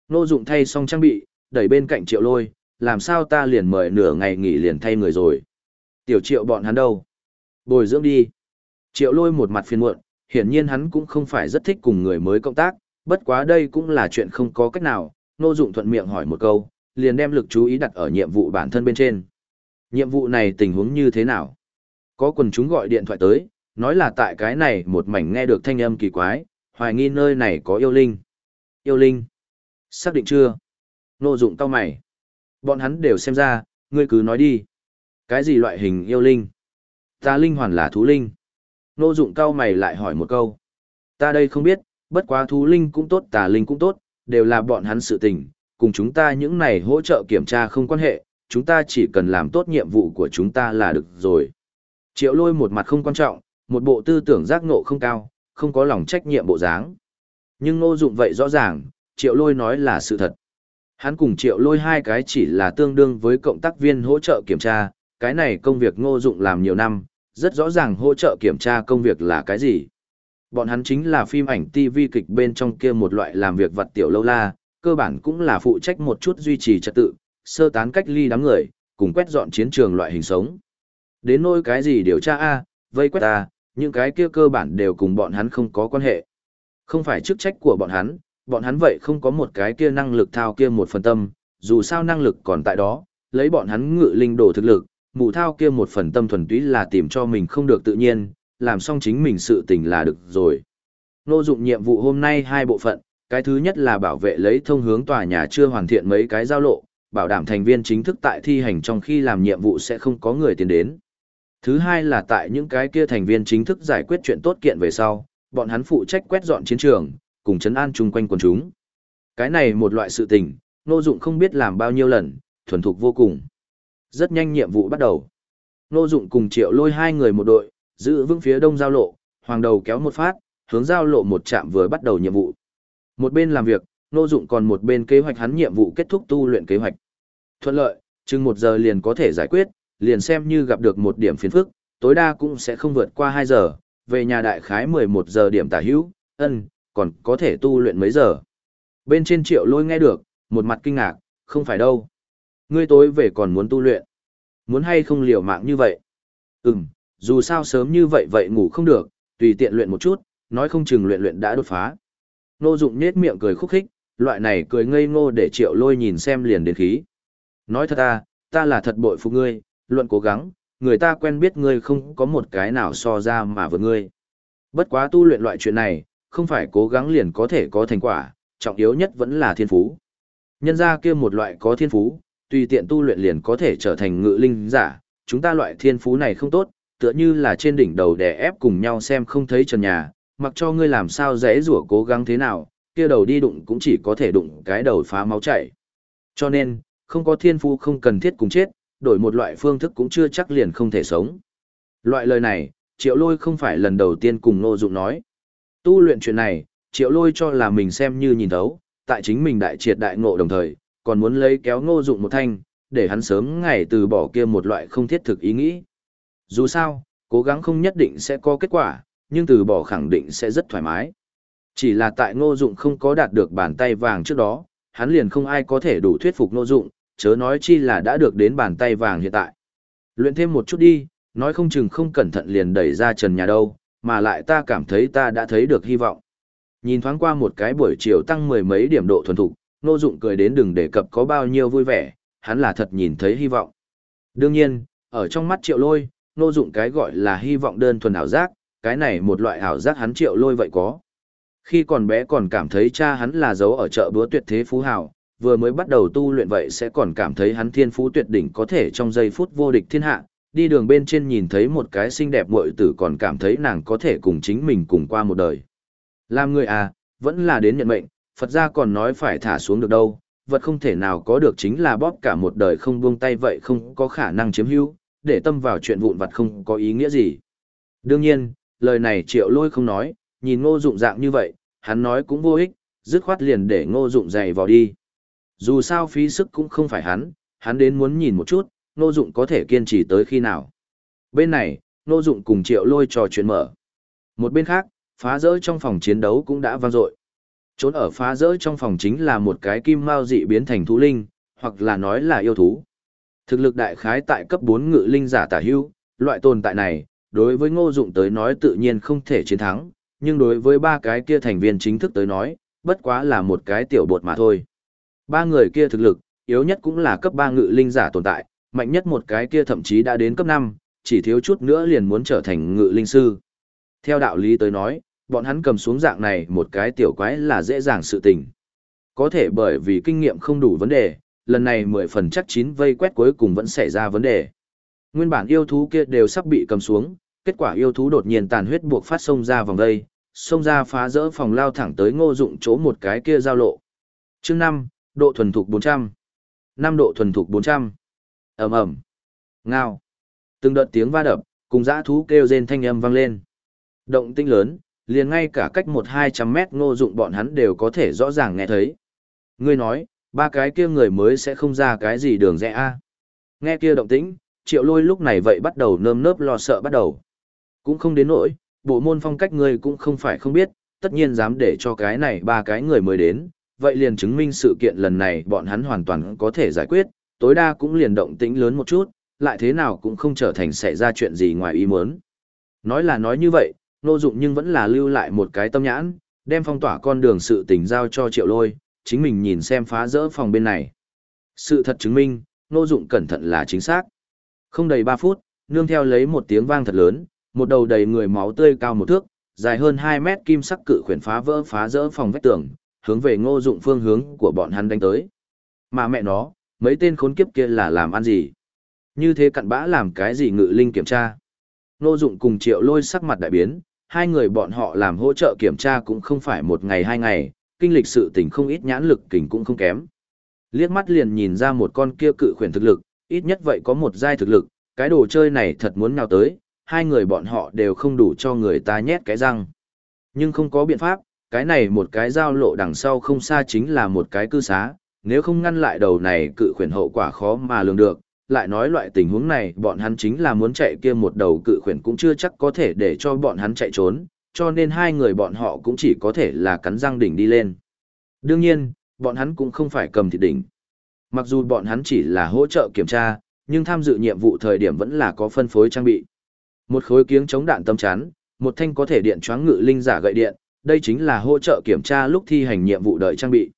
Nô dụng thay xong trang bị, đẩy bên cạnh triệu lôi, làm sao ta liền mời nửa ngày nghỉ liền thay người rồi. Tiểu triệu bọn hắn đâu? Bồi dưỡng đi. Triệu lôi một mặt phiền muộn, hiển nhiên hắn cũng không phải rất thích cùng người mới cộng tác, bất quá đây cũng là chuyện không có cách nào, nô dụng thuận miệng hỏi một câu, liền đem lực chú ý đặt ở nhiệm vụ bản thân bên trên. Nhiệm vụ này tình huống như thế nào? Có quần chúng gọi điện thoại tới, nói là tại cái này một mảnh nghe được thanh âm kỳ quái, hoài nghi nơi này có yêu linh. Yêu linh? Xác định chưa? Nô dụng cao mày. Bọn hắn đều xem ra, ngươi cứ nói đi. Cái gì loại hình yêu linh? Ta linh hoàn là thú linh. Nô dụng cao mày lại hỏi một câu. Ta đây không biết, bất quá thú linh cũng tốt tà linh cũng tốt, đều là bọn hắn sự tình, cùng chúng ta những này hỗ trợ kiểm tra không quan hệ, chúng ta chỉ cần làm tốt nhiệm vụ của chúng ta là được rồi. Triệu lôi một mặt không quan trọng, một bộ tư tưởng giác ngộ không cao, không có lòng trách nhiệm bộ dáng. Nhưng ngô dụng vậy rõ ràng, triệu lôi nói là sự thật. Hắn cùng triệu lôi hai cái chỉ là tương đương với cộng tác viên hỗ trợ kiểm tra, cái này công việc ngô dụng làm nhiều năm, rất rõ ràng hỗ trợ kiểm tra công việc là cái gì. Bọn hắn chính là phim ảnh TV kịch bên trong kia một loại làm việc vật tiểu lâu la, cơ bản cũng là phụ trách một chút duy trì trật tự, sơ tán cách ly đám người, cùng quét dọn chiến trường loại hình sống. Đến nỗi cái gì điều tra A, vây quét A, những cái kia cơ bản đều cùng bọn hắn không có quan hệ. Không phải chức trách của bọn hắn, bọn hắn vậy không có một cái kia năng lực thao kia một phần tâm, dù sao năng lực còn tại đó, lấy bọn hắn ngự linh đồ thực lực, mù thao kia một phần tâm thuần túy là tìm cho mình không được tự nhiên, làm xong chính mình sự tình là được rồi. Nô dụng nhiệm vụ hôm nay hai bộ phận, cái thứ nhất là bảo vệ lấy thông hướng tòa nhà chưa hoàn thiện mấy cái giao lộ, bảo đảm thành viên chính thức tại thi hành trong khi làm nhiệm vụ sẽ không có người tiến đến. Thứ hai là tại những cái kia thành viên chính thức giải quyết chuyện tốt kiện về sau, bọn hắn phụ trách quét dọn chiến trường, cùng chấn an chung quanh quần chúng. Cái này một loại sự tình, Nô Dụng không biết làm bao nhiêu lần, thuần thục vô cùng. Rất nhanh nhiệm vụ bắt đầu. Nô Dụng cùng Triệu Lôi hai người một đội, giữ vững phía đông giao lộ, hoàng đầu kéo một phát, hướng giao lộ một chạm vừa bắt đầu nhiệm vụ. Một bên làm việc, Nô Dụng còn một bên kế hoạch hắn nhiệm vụ kết thúc tu luyện kế hoạch. Thuận lợi, chừng một giờ liền có thể giải quyết, liền xem như gặp được một điểm phiền phức, tối đa cũng sẽ không vượt qua 2 giờ, về nhà đại khái 11 giờ điểm tả hữu, ân, còn có thể tu luyện mấy giờ. Bên trên triệu lôi nghe được, một mặt kinh ngạc, không phải đâu. Ngươi tối về còn muốn tu luyện. Muốn hay không liều mạng như vậy? Ừm, dù sao sớm như vậy vậy ngủ không được, tùy tiện luyện một chút, nói không chừng luyện luyện đã đột phá. Nô dụng nết miệng cười khúc khích, loại này cười ngây ngô để triệu lôi nhìn xem liền đến khí. Nói thật ta, ta là thật bội phục ngươi, luận cố gắng, người ta quen biết ngươi không có một cái nào so ra mà vượt ngươi. Bất quá tu luyện loại chuyện này, không phải cố gắng liền có thể có thành quả, trọng yếu nhất vẫn là thiên phú. Nhân ra kia một loại có thiên phú, tùy tiện tu luyện liền có thể trở thành ngự linh giả, chúng ta loại thiên phú này không tốt, tựa như là trên đỉnh đầu đè ép cùng nhau xem không thấy trần nhà, mặc cho ngươi làm sao dễ rủa cố gắng thế nào, kia đầu đi đụng cũng chỉ có thể đụng cái đầu phá máu chảy. Cho nên, không có thiên phú không cần thiết cùng chết, đổi một loại phương thức cũng chưa chắc liền không thể sống. Loại lời này, triệu lôi không phải lần đầu tiên cùng Ngô Dụng nói. Tu luyện chuyện này, triệu lôi cho là mình xem như nhìn thấu, tại chính mình đại triệt đại ngộ đồng thời, còn muốn lấy kéo Ngô Dụng một thanh, để hắn sớm ngày từ bỏ kia một loại không thiết thực ý nghĩ. Dù sao, cố gắng không nhất định sẽ có kết quả, nhưng từ bỏ khẳng định sẽ rất thoải mái. Chỉ là tại Ngô Dụng không có đạt được bàn tay vàng trước đó, hắn liền không ai có thể đủ thuyết phục Ngô Dụng, chớ nói chi là đã được đến bàn tay vàng hiện tại. Luyện thêm một chút đi, nói không chừng không cẩn thận liền đẩy ra trần nhà đâu, mà lại ta cảm thấy ta đã thấy được hy vọng. Nhìn thoáng qua một cái buổi chiều tăng mười mấy điểm độ thuần thục, Nô Dụng cười đến đừng đề cập có bao nhiêu vui vẻ, hắn là thật nhìn thấy hy vọng. Đương nhiên, ở trong mắt Triệu Lôi, Nô Dụng cái gọi là hy vọng đơn thuần ảo giác, cái này một loại ảo giác hắn Triệu Lôi vậy có. Khi còn bé còn cảm thấy cha hắn là giấu ở chợ búa tuyệt thế phú hào, vừa mới bắt đầu tu luyện vậy sẽ còn cảm thấy hắn thiên phú tuyệt đỉnh có thể trong giây phút vô địch thiên hạ, đi đường bên trên nhìn thấy một cái xinh đẹp muội tử còn cảm thấy nàng có thể cùng chính mình cùng qua một đời. Làm người à, vẫn là đến nhận mệnh, Phật gia còn nói phải thả xuống được đâu, vật không thể nào có được chính là bóp cả một đời không buông tay vậy không có khả năng chiếm hữu, để tâm vào chuyện vụn vặt không có ý nghĩa gì. Đương nhiên, lời này triệu lôi không nói, nhìn ngô dụng dạng như vậy, hắn nói cũng vô ích, dứt khoát liền để ngô dụng dày vào đi. Dù sao phí sức cũng không phải hắn, hắn đến muốn nhìn một chút, Ngô Dụng có thể kiên trì tới khi nào. Bên này, Ngô Dụng cùng Triệu Lôi trò chuyện mở. Một bên khác, phá rỡ trong phòng chiến đấu cũng đã vang dội. Trốn ở phá rỡ trong phòng chính là một cái kim mao dị biến thành thú linh, hoặc là nói là yêu thú. Thực lực đại khái tại cấp 4 ngự linh giả tả hữu, loại tồn tại này, đối với Ngô Dụng tới nói tự nhiên không thể chiến thắng, nhưng đối với ba cái kia thành viên chính thức tới nói, bất quá là một cái tiểu bột mà thôi. Ba người kia thực lực, yếu nhất cũng là cấp 3 ngự linh giả tồn tại, mạnh nhất một cái kia thậm chí đã đến cấp 5, chỉ thiếu chút nữa liền muốn trở thành ngự linh sư. Theo đạo lý tới nói, bọn hắn cầm xuống dạng này một cái tiểu quái là dễ dàng sự tình. Có thể bởi vì kinh nghiệm không đủ vấn đề, lần này 10 phần chắc chín vây quét cuối cùng vẫn xảy ra vấn đề. Nguyên bản yêu thú kia đều sắp bị cầm xuống, kết quả yêu thú đột nhiên tàn huyết buộc phát sông ra vòng đây, xông ra phá rỡ phòng lao thẳng tới ngô dụng chỗ một cái kia giao lộ. Chương 5, độ thuần thục 400. 5 độ thuần thục 400. Ầm ầm. Ngao. Từng đợt tiếng va đập, cùng dã thú kêu rên thanh âm vang lên. Động tinh lớn, liền ngay cả cách 1-200 mét ngô dụng bọn hắn đều có thể rõ ràng nghe thấy. Ngươi nói, ba cái kia người mới sẽ không ra cái gì đường rẽ a Nghe kia động tĩnh, triệu lôi lúc này vậy bắt đầu nơm nớp lo sợ bắt đầu. Cũng không đến nỗi, bộ môn phong cách ngươi cũng không phải không biết, tất nhiên dám để cho cái này ba cái người mới đến, vậy liền chứng minh sự kiện lần này bọn hắn hoàn toàn có thể giải quyết, tối đa cũng liền động tĩnh lớn một chút, lại thế nào cũng không trở thành xảy ra chuyện gì ngoài ý muốn. Nói là nói như vậy, nô dụng nhưng vẫn là lưu lại một cái tâm nhãn, đem phong tỏa con đường sự tình giao cho triệu lôi, chính mình nhìn xem phá rỡ phòng bên này. Sự thật chứng minh, nô dụng cẩn thận là chính xác. Không đầy 3 phút, nương theo lấy một tiếng vang thật lớn, một đầu đầy người máu tươi cao một thước, dài hơn 2 mét kim sắc cự khuyển phá vỡ phá rỡ phòng vách tường, hướng về ngô dụng phương hướng của bọn hắn đánh tới. Mà mẹ nó, mấy tên khốn kiếp kia là làm ăn gì? Như thế cặn bã làm cái gì ngự linh kiểm tra? Ngô dụng cùng triệu lôi sắc mặt đại biến, hai người bọn họ làm hỗ trợ kiểm tra cũng không phải một ngày hai ngày, kinh lịch sự tình không ít nhãn lực kình cũng không kém. Liếc mắt liền nhìn ra một con kia cự khuyển thực lực, ít nhất vậy có một giai thực lực, cái đồ chơi này thật muốn nào tới, hai người bọn họ đều không đủ cho người ta nhét cái răng. Nhưng không có biện pháp, cái này một cái giao lộ đằng sau không xa chính là một cái cư xá, nếu không ngăn lại đầu này cự khuyển hậu quả khó mà lường được, lại nói loại tình huống này bọn hắn chính là muốn chạy kia một đầu cự khuyển cũng chưa chắc có thể để cho bọn hắn chạy trốn, cho nên hai người bọn họ cũng chỉ có thể là cắn răng đỉnh đi lên. Đương nhiên, bọn hắn cũng không phải cầm thịt đỉnh. Mặc dù bọn hắn chỉ là hỗ trợ kiểm tra, nhưng tham dự nhiệm vụ thời điểm vẫn là có phân phối trang bị. Một khối kiếng chống đạn tâm chắn, một thanh có thể điện choáng ngự linh giả gậy điện, đây chính là hỗ trợ kiểm tra lúc thi hành nhiệm vụ đợi trang bị.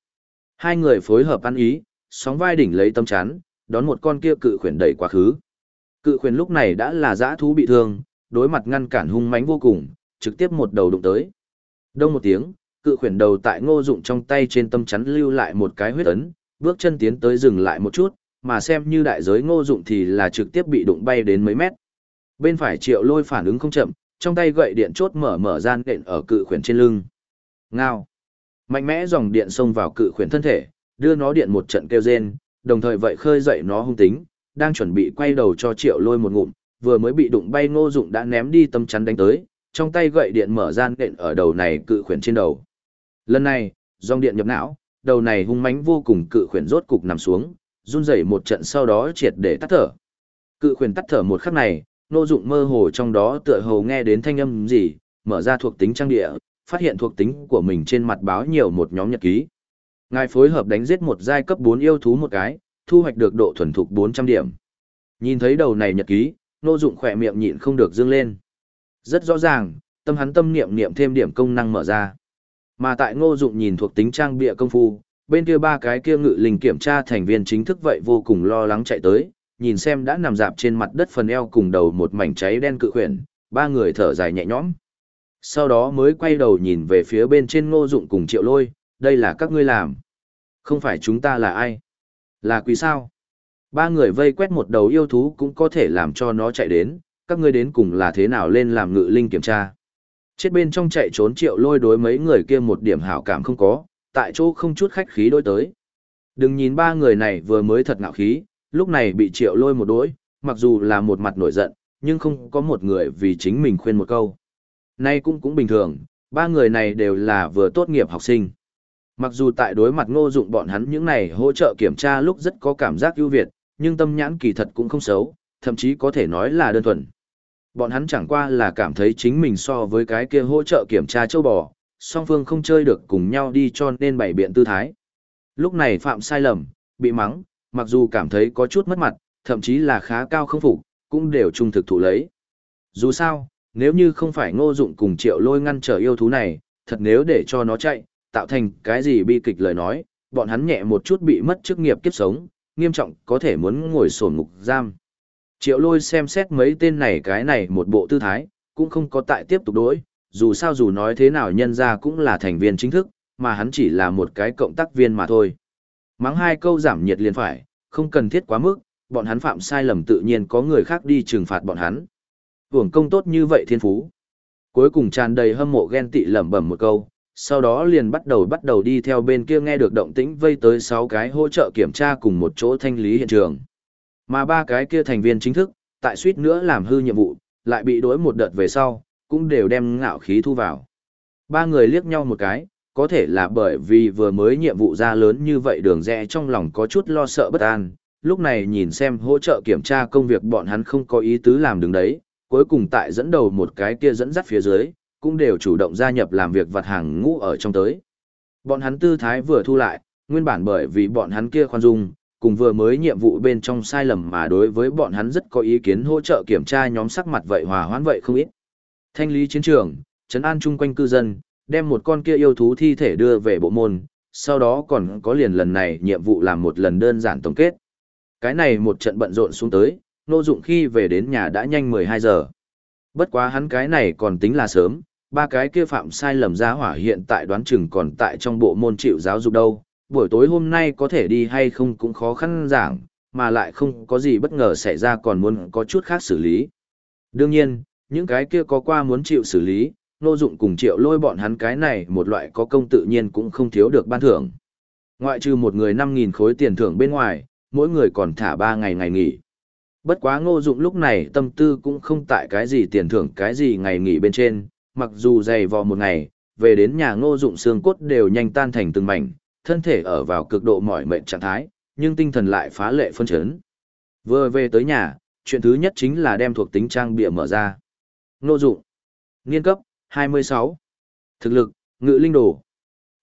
Hai người phối hợp ăn ý, sóng vai đỉnh lấy tâm chắn, đón một con kia cự khuyển đẩy quá khứ. Cự khuyển lúc này đã là dã thú bị thương, đối mặt ngăn cản hung mãnh vô cùng, trực tiếp một đầu đụng tới. Đông một tiếng, cự khuyển đầu tại ngô dụng trong tay trên tâm chắn lưu lại một cái huyết ấn, bước chân tiến tới dừng lại một chút, mà xem như đại giới ngô dụng thì là trực tiếp bị đụng bay đến mấy mét. Bên phải triệu lôi phản ứng không chậm, trong tay gậy điện chốt mở mở gian đện ở cự khuyển trên lưng. Ngao. Mạnh mẽ dòng điện xông vào cự khuyển thân thể, đưa nó điện một trận kêu rên, đồng thời vậy khơi dậy nó hung tính, đang chuẩn bị quay đầu cho triệu lôi một ngụm, vừa mới bị đụng bay ngô dụng đã ném đi tâm chắn đánh tới, trong tay gậy điện mở gian đện ở đầu này cự khuyển trên đầu. Lần này, dòng điện nhập não, đầu này hung mãnh vô cùng cự khuyển rốt cục nằm xuống, run rẩy một trận sau đó triệt để tắt thở. Cự khuyển tắt thở một khắc này, nô dụng mơ hồ trong đó tựa hồ nghe đến thanh âm gì, mở ra thuộc tính trang địa, phát hiện thuộc tính của mình trên mặt báo nhiều một nhóm nhật ký. Ngài phối hợp đánh giết một giai cấp 4 yêu thú một cái, thu hoạch được độ thuần thục 400 điểm. Nhìn thấy đầu này nhật ký, nô dụng khỏe miệng nhịn không được dương lên. Rất rõ ràng, tâm hắn tâm niệm niệm thêm điểm công năng mở ra. Mà tại ngô dụng nhìn thuộc tính trang bịa công phu, bên kia ba cái kia ngự linh kiểm tra thành viên chính thức vậy vô cùng lo lắng chạy tới, nhìn xem đã nằm dạp trên mặt đất phần eo cùng đầu một mảnh cháy đen cự khuyển, ba người thở dài nhẹ nhõm. Sau đó mới quay đầu nhìn về phía bên trên ngô dụng cùng triệu lôi, đây là các ngươi làm. Không phải chúng ta là ai? Là quỷ sao? Ba người vây quét một đầu yêu thú cũng có thể làm cho nó chạy đến, các ngươi đến cùng là thế nào lên làm ngự linh kiểm tra. Chết bên trong chạy trốn triệu lôi đối mấy người kia một điểm hảo cảm không có, tại chỗ không chút khách khí đối tới. Đừng nhìn ba người này vừa mới thật ngạo khí, lúc này bị triệu lôi một đối, mặc dù là một mặt nổi giận, nhưng không có một người vì chính mình khuyên một câu. Nay cũng cũng bình thường, ba người này đều là vừa tốt nghiệp học sinh. Mặc dù tại đối mặt ngô dụng bọn hắn những này hỗ trợ kiểm tra lúc rất có cảm giác ưu việt, nhưng tâm nhãn kỳ thật cũng không xấu, thậm chí có thể nói là đơn thuần. Bọn hắn chẳng qua là cảm thấy chính mình so với cái kia hỗ trợ kiểm tra châu bò, song phương không chơi được cùng nhau đi cho nên bày biện tư thái. Lúc này phạm sai lầm, bị mắng, mặc dù cảm thấy có chút mất mặt, thậm chí là khá cao không phục, cũng đều trung thực thụ lấy. Dù sao, nếu như không phải ngô dụng cùng triệu lôi ngăn trở yêu thú này, thật nếu để cho nó chạy, tạo thành cái gì bi kịch lời nói, bọn hắn nhẹ một chút bị mất chức nghiệp kiếp sống, nghiêm trọng có thể muốn ngồi sổn ngục giam. Triệu lôi xem xét mấy tên này cái này một bộ tư thái, cũng không có tại tiếp tục đối, dù sao dù nói thế nào nhân ra cũng là thành viên chính thức, mà hắn chỉ là một cái cộng tác viên mà thôi. Mắng hai câu giảm nhiệt liền phải, không cần thiết quá mức, bọn hắn phạm sai lầm tự nhiên có người khác đi trừng phạt bọn hắn. Hưởng công tốt như vậy thiên phú. Cuối cùng tràn đầy hâm mộ ghen tị lẩm bẩm một câu, sau đó liền bắt đầu bắt đầu đi theo bên kia nghe được động tĩnh vây tới 6 cái hỗ trợ kiểm tra cùng một chỗ thanh lý hiện trường. Mà ba cái kia thành viên chính thức, tại suýt nữa làm hư nhiệm vụ, lại bị đối một đợt về sau, cũng đều đem ngạo khí thu vào. Ba người liếc nhau một cái, có thể là bởi vì vừa mới nhiệm vụ ra lớn như vậy đường rẽ trong lòng có chút lo sợ bất an, lúc này nhìn xem hỗ trợ kiểm tra công việc bọn hắn không có ý tứ làm đứng đấy, cuối cùng tại dẫn đầu một cái kia dẫn dắt phía dưới, cũng đều chủ động gia nhập làm việc vặt hàng ngũ ở trong tới. Bọn hắn tư thái vừa thu lại, nguyên bản bởi vì bọn hắn kia khoan dung, cùng vừa mới nhiệm vụ bên trong sai lầm mà đối với bọn hắn rất có ý kiến hỗ trợ kiểm tra nhóm sắc mặt vậy hòa hoãn vậy không ít. Thanh lý chiến trường, trấn an chung quanh cư dân, đem một con kia yêu thú thi thể đưa về bộ môn, sau đó còn có liền lần này nhiệm vụ làm một lần đơn giản tổng kết. Cái này một trận bận rộn xuống tới, nô dụng khi về đến nhà đã nhanh 12 giờ. Bất quá hắn cái này còn tính là sớm, ba cái kia phạm sai lầm giá hỏa hiện tại đoán chừng còn tại trong bộ môn chịu giáo dục đâu, buổi tối hôm nay có thể đi hay không cũng khó khăn giảng, mà lại không có gì bất ngờ xảy ra còn muốn có chút khác xử lý. Đương nhiên, những cái kia có qua muốn chịu xử lý, nô dụng cùng triệu lôi bọn hắn cái này một loại có công tự nhiên cũng không thiếu được ban thưởng. Ngoại trừ một người 5.000 khối tiền thưởng bên ngoài, mỗi người còn thả 3 ngày ngày nghỉ. Bất quá ngô dụng lúc này tâm tư cũng không tại cái gì tiền thưởng cái gì ngày nghỉ bên trên, mặc dù dày vò một ngày, về đến nhà ngô dụng xương cốt đều nhanh tan thành từng mảnh, thân thể ở vào cực độ mỏi mệt trạng thái, nhưng tinh thần lại phá lệ phân chấn. Vừa về tới nhà, chuyện thứ nhất chính là đem thuộc tính trang bịa mở ra. Ngô dụng. Nghiên cấp, 26. Thực lực, ngự linh đồ.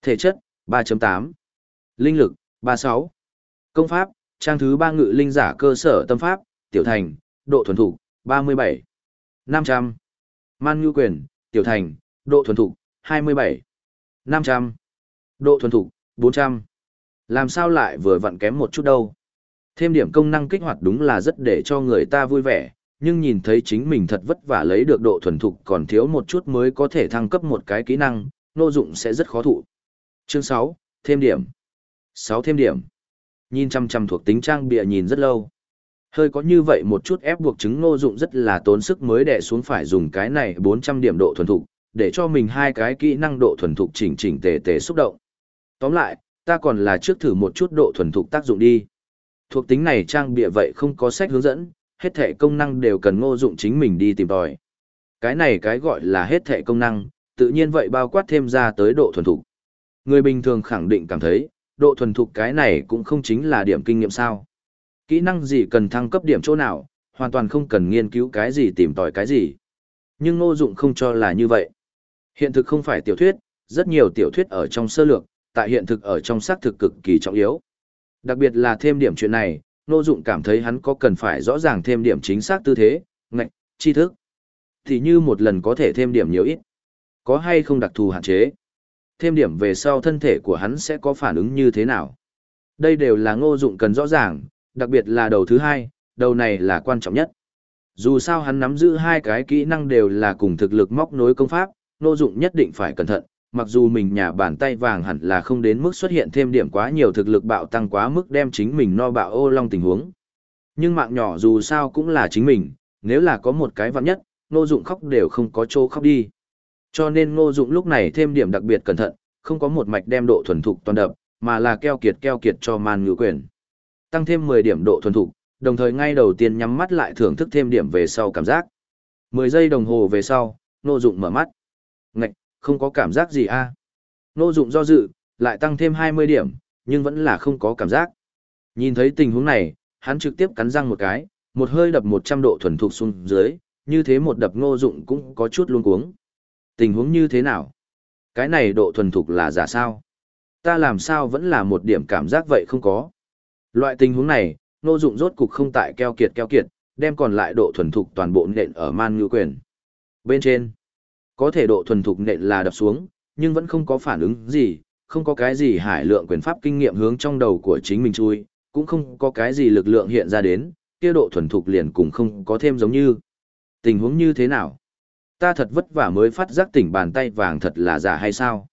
Thể chất, 3.8. Linh lực, 36. Công pháp, trang thứ 3 ngự linh giả cơ sở tâm pháp, tiểu thành, độ thuần thủ, 37. 500. Man ngư quyền, tiểu thành, độ thuần thủ, 27. 500. Độ thuần thủ, 400. Làm sao lại vừa vặn kém một chút đâu. Thêm điểm công năng kích hoạt đúng là rất để cho người ta vui vẻ, nhưng nhìn thấy chính mình thật vất vả lấy được độ thuần thục còn thiếu một chút mới có thể thăng cấp một cái kỹ năng, nô dụng sẽ rất khó thụ. Chương 6, thêm điểm. 6 thêm điểm. Nhìn chăm chăm thuộc tính trang bịa nhìn rất lâu. Hơi có như vậy một chút ép buộc chứng nô dụng rất là tốn sức mới đè xuống phải dùng cái này 400 điểm độ thuần thục, để cho mình hai cái kỹ năng độ thuần thục chỉnh chỉnh tề tề xúc động. Tóm lại, ta còn là trước thử một chút độ thuần thục tác dụng đi. Thuộc tính này trang bịa vậy không có sách hướng dẫn, hết thể công năng đều cần ngô dụng chính mình đi tìm tòi. Cái này cái gọi là hết thể công năng, tự nhiên vậy bao quát thêm ra tới độ thuần thục. Người bình thường khẳng định cảm thấy, độ thuần thục cái này cũng không chính là điểm kinh nghiệm sao. Kỹ năng gì cần thăng cấp điểm chỗ nào, hoàn toàn không cần nghiên cứu cái gì tìm tòi cái gì. Nhưng ngô dụng không cho là như vậy. Hiện thực không phải tiểu thuyết, rất nhiều tiểu thuyết ở trong sơ lược, tại hiện thực ở trong xác thực cực kỳ trọng yếu. Đặc biệt là thêm điểm chuyện này, Nô Dụng cảm thấy hắn có cần phải rõ ràng thêm điểm chính xác tư thế, ngạch, tri thức. Thì như một lần có thể thêm điểm nhiều ít. Có hay không đặc thù hạn chế. Thêm điểm về sau thân thể của hắn sẽ có phản ứng như thế nào. Đây đều là Ngô Dụng cần rõ ràng, đặc biệt là đầu thứ hai, đầu này là quan trọng nhất. Dù sao hắn nắm giữ hai cái kỹ năng đều là cùng thực lực móc nối công pháp, Ngô Dụng nhất định phải cẩn thận, mặc dù mình nhà bàn tay vàng hẳn là không đến mức xuất hiện thêm điểm quá nhiều thực lực bạo tăng quá mức đem chính mình no bạo ô long tình huống. Nhưng mạng nhỏ dù sao cũng là chính mình, nếu là có một cái vặn nhất, ngô dụng khóc đều không có chỗ khóc đi. Cho nên ngô dụng lúc này thêm điểm đặc biệt cẩn thận, không có một mạch đem độ thuần thục toàn đập, mà là keo kiệt keo kiệt cho man ngữ quyền. Tăng thêm 10 điểm độ thuần thục, đồng thời ngay đầu tiên nhắm mắt lại thưởng thức thêm điểm về sau cảm giác. 10 giây đồng hồ về sau, ngô dụng mở mắt. Ngạch, không có cảm giác gì a à? Nô dụng do dự, lại tăng thêm 20 điểm, nhưng vẫn là không có cảm giác. Nhìn thấy tình huống này, hắn trực tiếp cắn răng một cái, một hơi đập 100 độ thuần thục xuống dưới, như thế một đập ngô dụng cũng có chút luống cuống. Tình huống như thế nào? Cái này độ thuần thục là giả sao? Ta làm sao vẫn là một điểm cảm giác vậy không có? Loại tình huống này, ngô dụng rốt cục không tại keo kiệt keo kiệt, đem còn lại độ thuần thục toàn bộ nện ở man ngư quyền. Bên trên, có thể độ thuần thục nện là đập xuống, nhưng vẫn không có phản ứng gì, không có cái gì hải lượng quyền pháp kinh nghiệm hướng trong đầu của chính mình chui, cũng không có cái gì lực lượng hiện ra đến, kia độ thuần thục liền cùng không có thêm giống như. Tình huống như thế nào? Ta thật vất vả mới phát giác tỉnh bàn tay vàng thật là giả hay sao?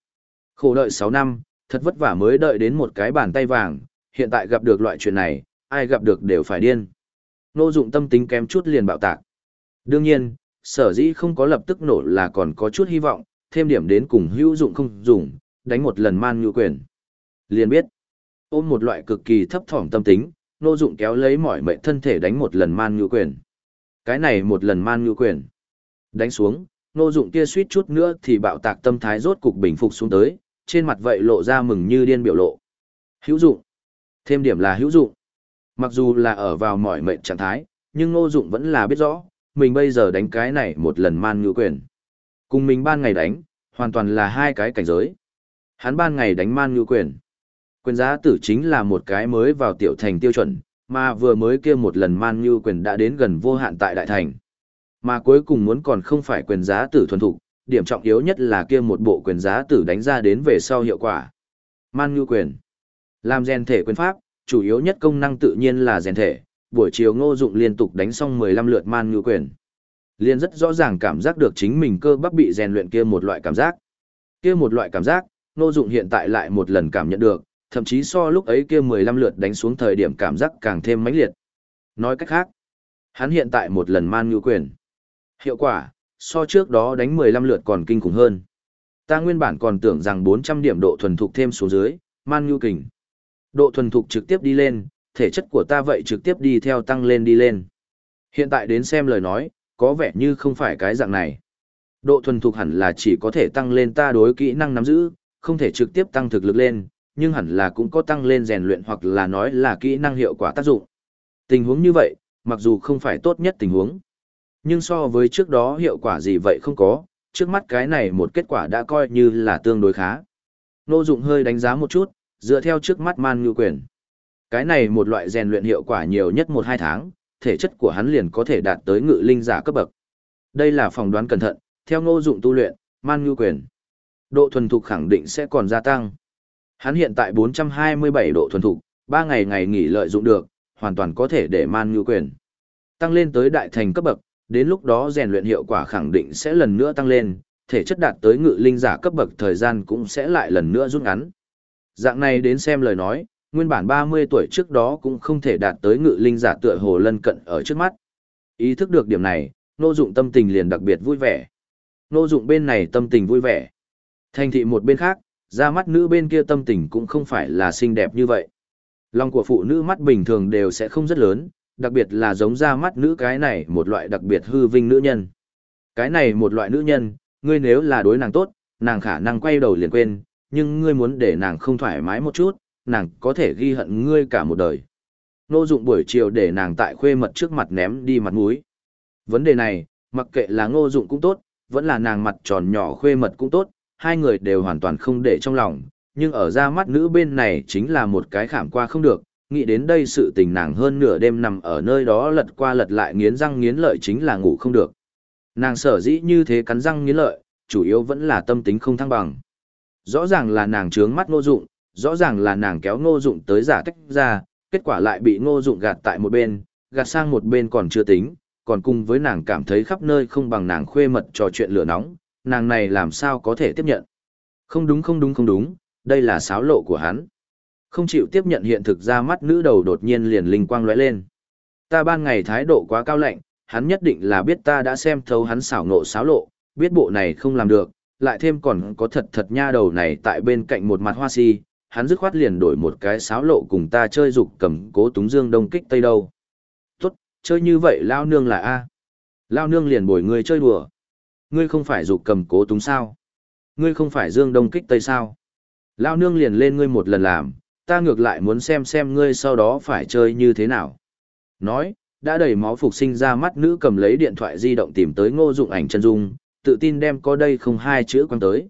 Khổ đợi 6 năm, thật vất vả mới đợi đến một cái bàn tay vàng, hiện tại gặp được loại chuyện này, ai gặp được đều phải điên. Nô dụng tâm tính kém chút liền bạo tạc. Đương nhiên, sở dĩ không có lập tức nổ là còn có chút hy vọng, thêm điểm đến cùng hữu dụng không dùng, đánh một lần man ngự quyền. Liền biết, ôm một loại cực kỳ thấp thỏm tâm tính, nô dụng kéo lấy mọi mệnh thân thể đánh một lần man ngự quyền. Cái này một lần man ngự quyền. Đánh xuống, nô dụng kia suýt chút nữa thì bạo tạc tâm thái rốt cục bình phục xuống tới, trên mặt vậy lộ ra mừng như điên biểu lộ. Hữu dụng. Thêm điểm là hữu dụng. Mặc dù là ở vào mọi mệnh trạng thái, nhưng nô dụng vẫn là biết rõ, mình bây giờ đánh cái này một lần man ngữ quyền. Cùng mình ban ngày đánh, hoàn toàn là hai cái cảnh giới. Hắn ban ngày đánh man ngữ quyền. Quyền giá tử chính là một cái mới vào tiểu thành tiêu chuẩn, mà vừa mới kia một lần man ngữ quyền đã đến gần vô hạn tại đại thành. Mà cuối cùng muốn còn không phải quyền giá tử thuần thục, điểm trọng yếu nhất là kia một bộ quyền giá tử đánh ra đến về sau hiệu quả. Man ngữ quyền. Làm rèn thể quyền pháp, chủ yếu nhất công năng tự nhiên là rèn thể, buổi chiều ngô dụng liên tục đánh xong 15 lượt man ngư quyền. Liên rất rõ ràng cảm giác được chính mình cơ bắp bị rèn luyện kia một loại cảm giác. Kia một loại cảm giác, ngô dụng hiện tại lại một lần cảm nhận được, thậm chí so lúc ấy kia 15 lượt đánh xuống thời điểm cảm giác càng thêm mãnh liệt. Nói cách khác, hắn hiện tại một lần man ngư quyền. Hiệu quả, so trước đó đánh 15 lượt còn kinh khủng hơn. Ta nguyên bản còn tưởng rằng 400 điểm độ thuần thục thêm xuống dưới, man ngư kình. Độ thuần thục trực tiếp đi lên, thể chất của ta vậy trực tiếp đi theo tăng lên đi lên. Hiện tại đến xem lời nói, có vẻ như không phải cái dạng này. Độ thuần thục hẳn là chỉ có thể tăng lên ta đối kỹ năng nắm giữ, không thể trực tiếp tăng thực lực lên, nhưng hẳn là cũng có tăng lên rèn luyện hoặc là nói là kỹ năng hiệu quả tác dụng. Tình huống như vậy, mặc dù không phải tốt nhất tình huống, nhưng so với trước đó hiệu quả gì vậy không có, trước mắt cái này một kết quả đã coi như là tương đối khá. Nô dụng hơi đánh giá một chút, dựa theo trước mắt man ngư quyền. Cái này một loại rèn luyện hiệu quả nhiều nhất 1-2 tháng, thể chất của hắn liền có thể đạt tới ngự linh giả cấp bậc. Đây là phỏng đoán cẩn thận, theo ngô dụng tu luyện, man ngư quyền. Độ thuần thục khẳng định sẽ còn gia tăng. Hắn hiện tại 427 độ thuần thục, 3 ngày ngày nghỉ lợi dụng được, hoàn toàn có thể để man ngư quyền. Tăng lên tới đại thành cấp bậc, đến lúc đó rèn luyện hiệu quả khẳng định sẽ lần nữa tăng lên, thể chất đạt tới ngự linh giả cấp bậc thời gian cũng sẽ lại lần nữa rút ngắn. Dạng này đến xem lời nói, nguyên bản 30 tuổi trước đó cũng không thể đạt tới ngự linh giả tựa hồ lân cận ở trước mắt. Ý thức được điểm này, nô dụng tâm tình liền đặc biệt vui vẻ. Nô dụng bên này tâm tình vui vẻ. Thành thị một bên khác, ra mắt nữ bên kia tâm tình cũng không phải là xinh đẹp như vậy. Lòng của phụ nữ mắt bình thường đều sẽ không rất lớn, đặc biệt là giống ra mắt nữ cái này một loại đặc biệt hư vinh nữ nhân. Cái này một loại nữ nhân, ngươi nếu là đối nàng tốt, nàng khả năng quay đầu liền quên, nhưng ngươi muốn để nàng không thoải mái một chút, nàng có thể ghi hận ngươi cả một đời. Nô dụng buổi chiều để nàng tại khuê mật trước mặt ném đi mặt mũi. Vấn đề này, mặc kệ là ngô dụng cũng tốt, vẫn là nàng mặt tròn nhỏ khuê mật cũng tốt, hai người đều hoàn toàn không để trong lòng, nhưng ở ra mắt nữ bên này chính là một cái khảm qua không được, nghĩ đến đây sự tình nàng hơn nửa đêm nằm ở nơi đó lật qua lật lại nghiến răng nghiến lợi chính là ngủ không được. Nàng sở dĩ như thế cắn răng nghiến lợi, chủ yếu vẫn là tâm tính không thăng bằng. Rõ ràng là nàng trướng mắt ngô dụng, rõ ràng là nàng kéo ngô dụng tới giả tách ra, kết quả lại bị ngô dụng gạt tại một bên, gạt sang một bên còn chưa tính, còn cùng với nàng cảm thấy khắp nơi không bằng nàng khuê mật trò chuyện lửa nóng, nàng này làm sao có thể tiếp nhận. Không đúng không đúng không đúng, đây là sáo lộ của hắn. Không chịu tiếp nhận hiện thực ra mắt nữ đầu đột nhiên liền linh quang lóe lên. Ta ban ngày thái độ quá cao lạnh, hắn nhất định là biết ta đã xem thấu hắn xảo nộ sáo lộ, biết bộ này không làm được, lại thêm còn có thật thật nha đầu này tại bên cạnh một mặt hoa si, hắn dứt khoát liền đổi một cái sáo lộ cùng ta chơi dục cầm cố túng dương đông kích tây đâu. Tốt, chơi như vậy lao nương là A. Lao nương liền bồi ngươi chơi đùa. Ngươi không phải dục cầm cố túng sao? Ngươi không phải dương đông kích tây sao? Lao nương liền lên ngươi một lần làm, ta ngược lại muốn xem xem ngươi sau đó phải chơi như thế nào. Nói, đã đầy máu phục sinh ra mắt nữ cầm lấy điện thoại di động tìm tới ngô dụng ảnh chân dung, tự tin đem có đây không hai chữ quan tới.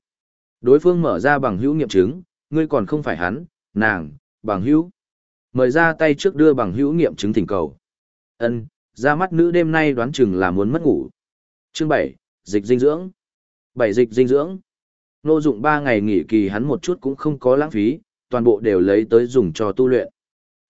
Đối phương mở ra bằng hữu nghiệm chứng, ngươi còn không phải hắn, nàng, bằng hữu. Mời ra tay trước đưa bằng hữu nghiệm chứng thỉnh cầu. Ân, ra mắt nữ đêm nay đoán chừng là muốn mất ngủ. Chương 7, dịch dinh dưỡng. 7 dịch dinh dưỡng. Nô dụng 3 ngày nghỉ kỳ hắn một chút cũng không có lãng phí, toàn bộ đều lấy tới dùng cho tu luyện.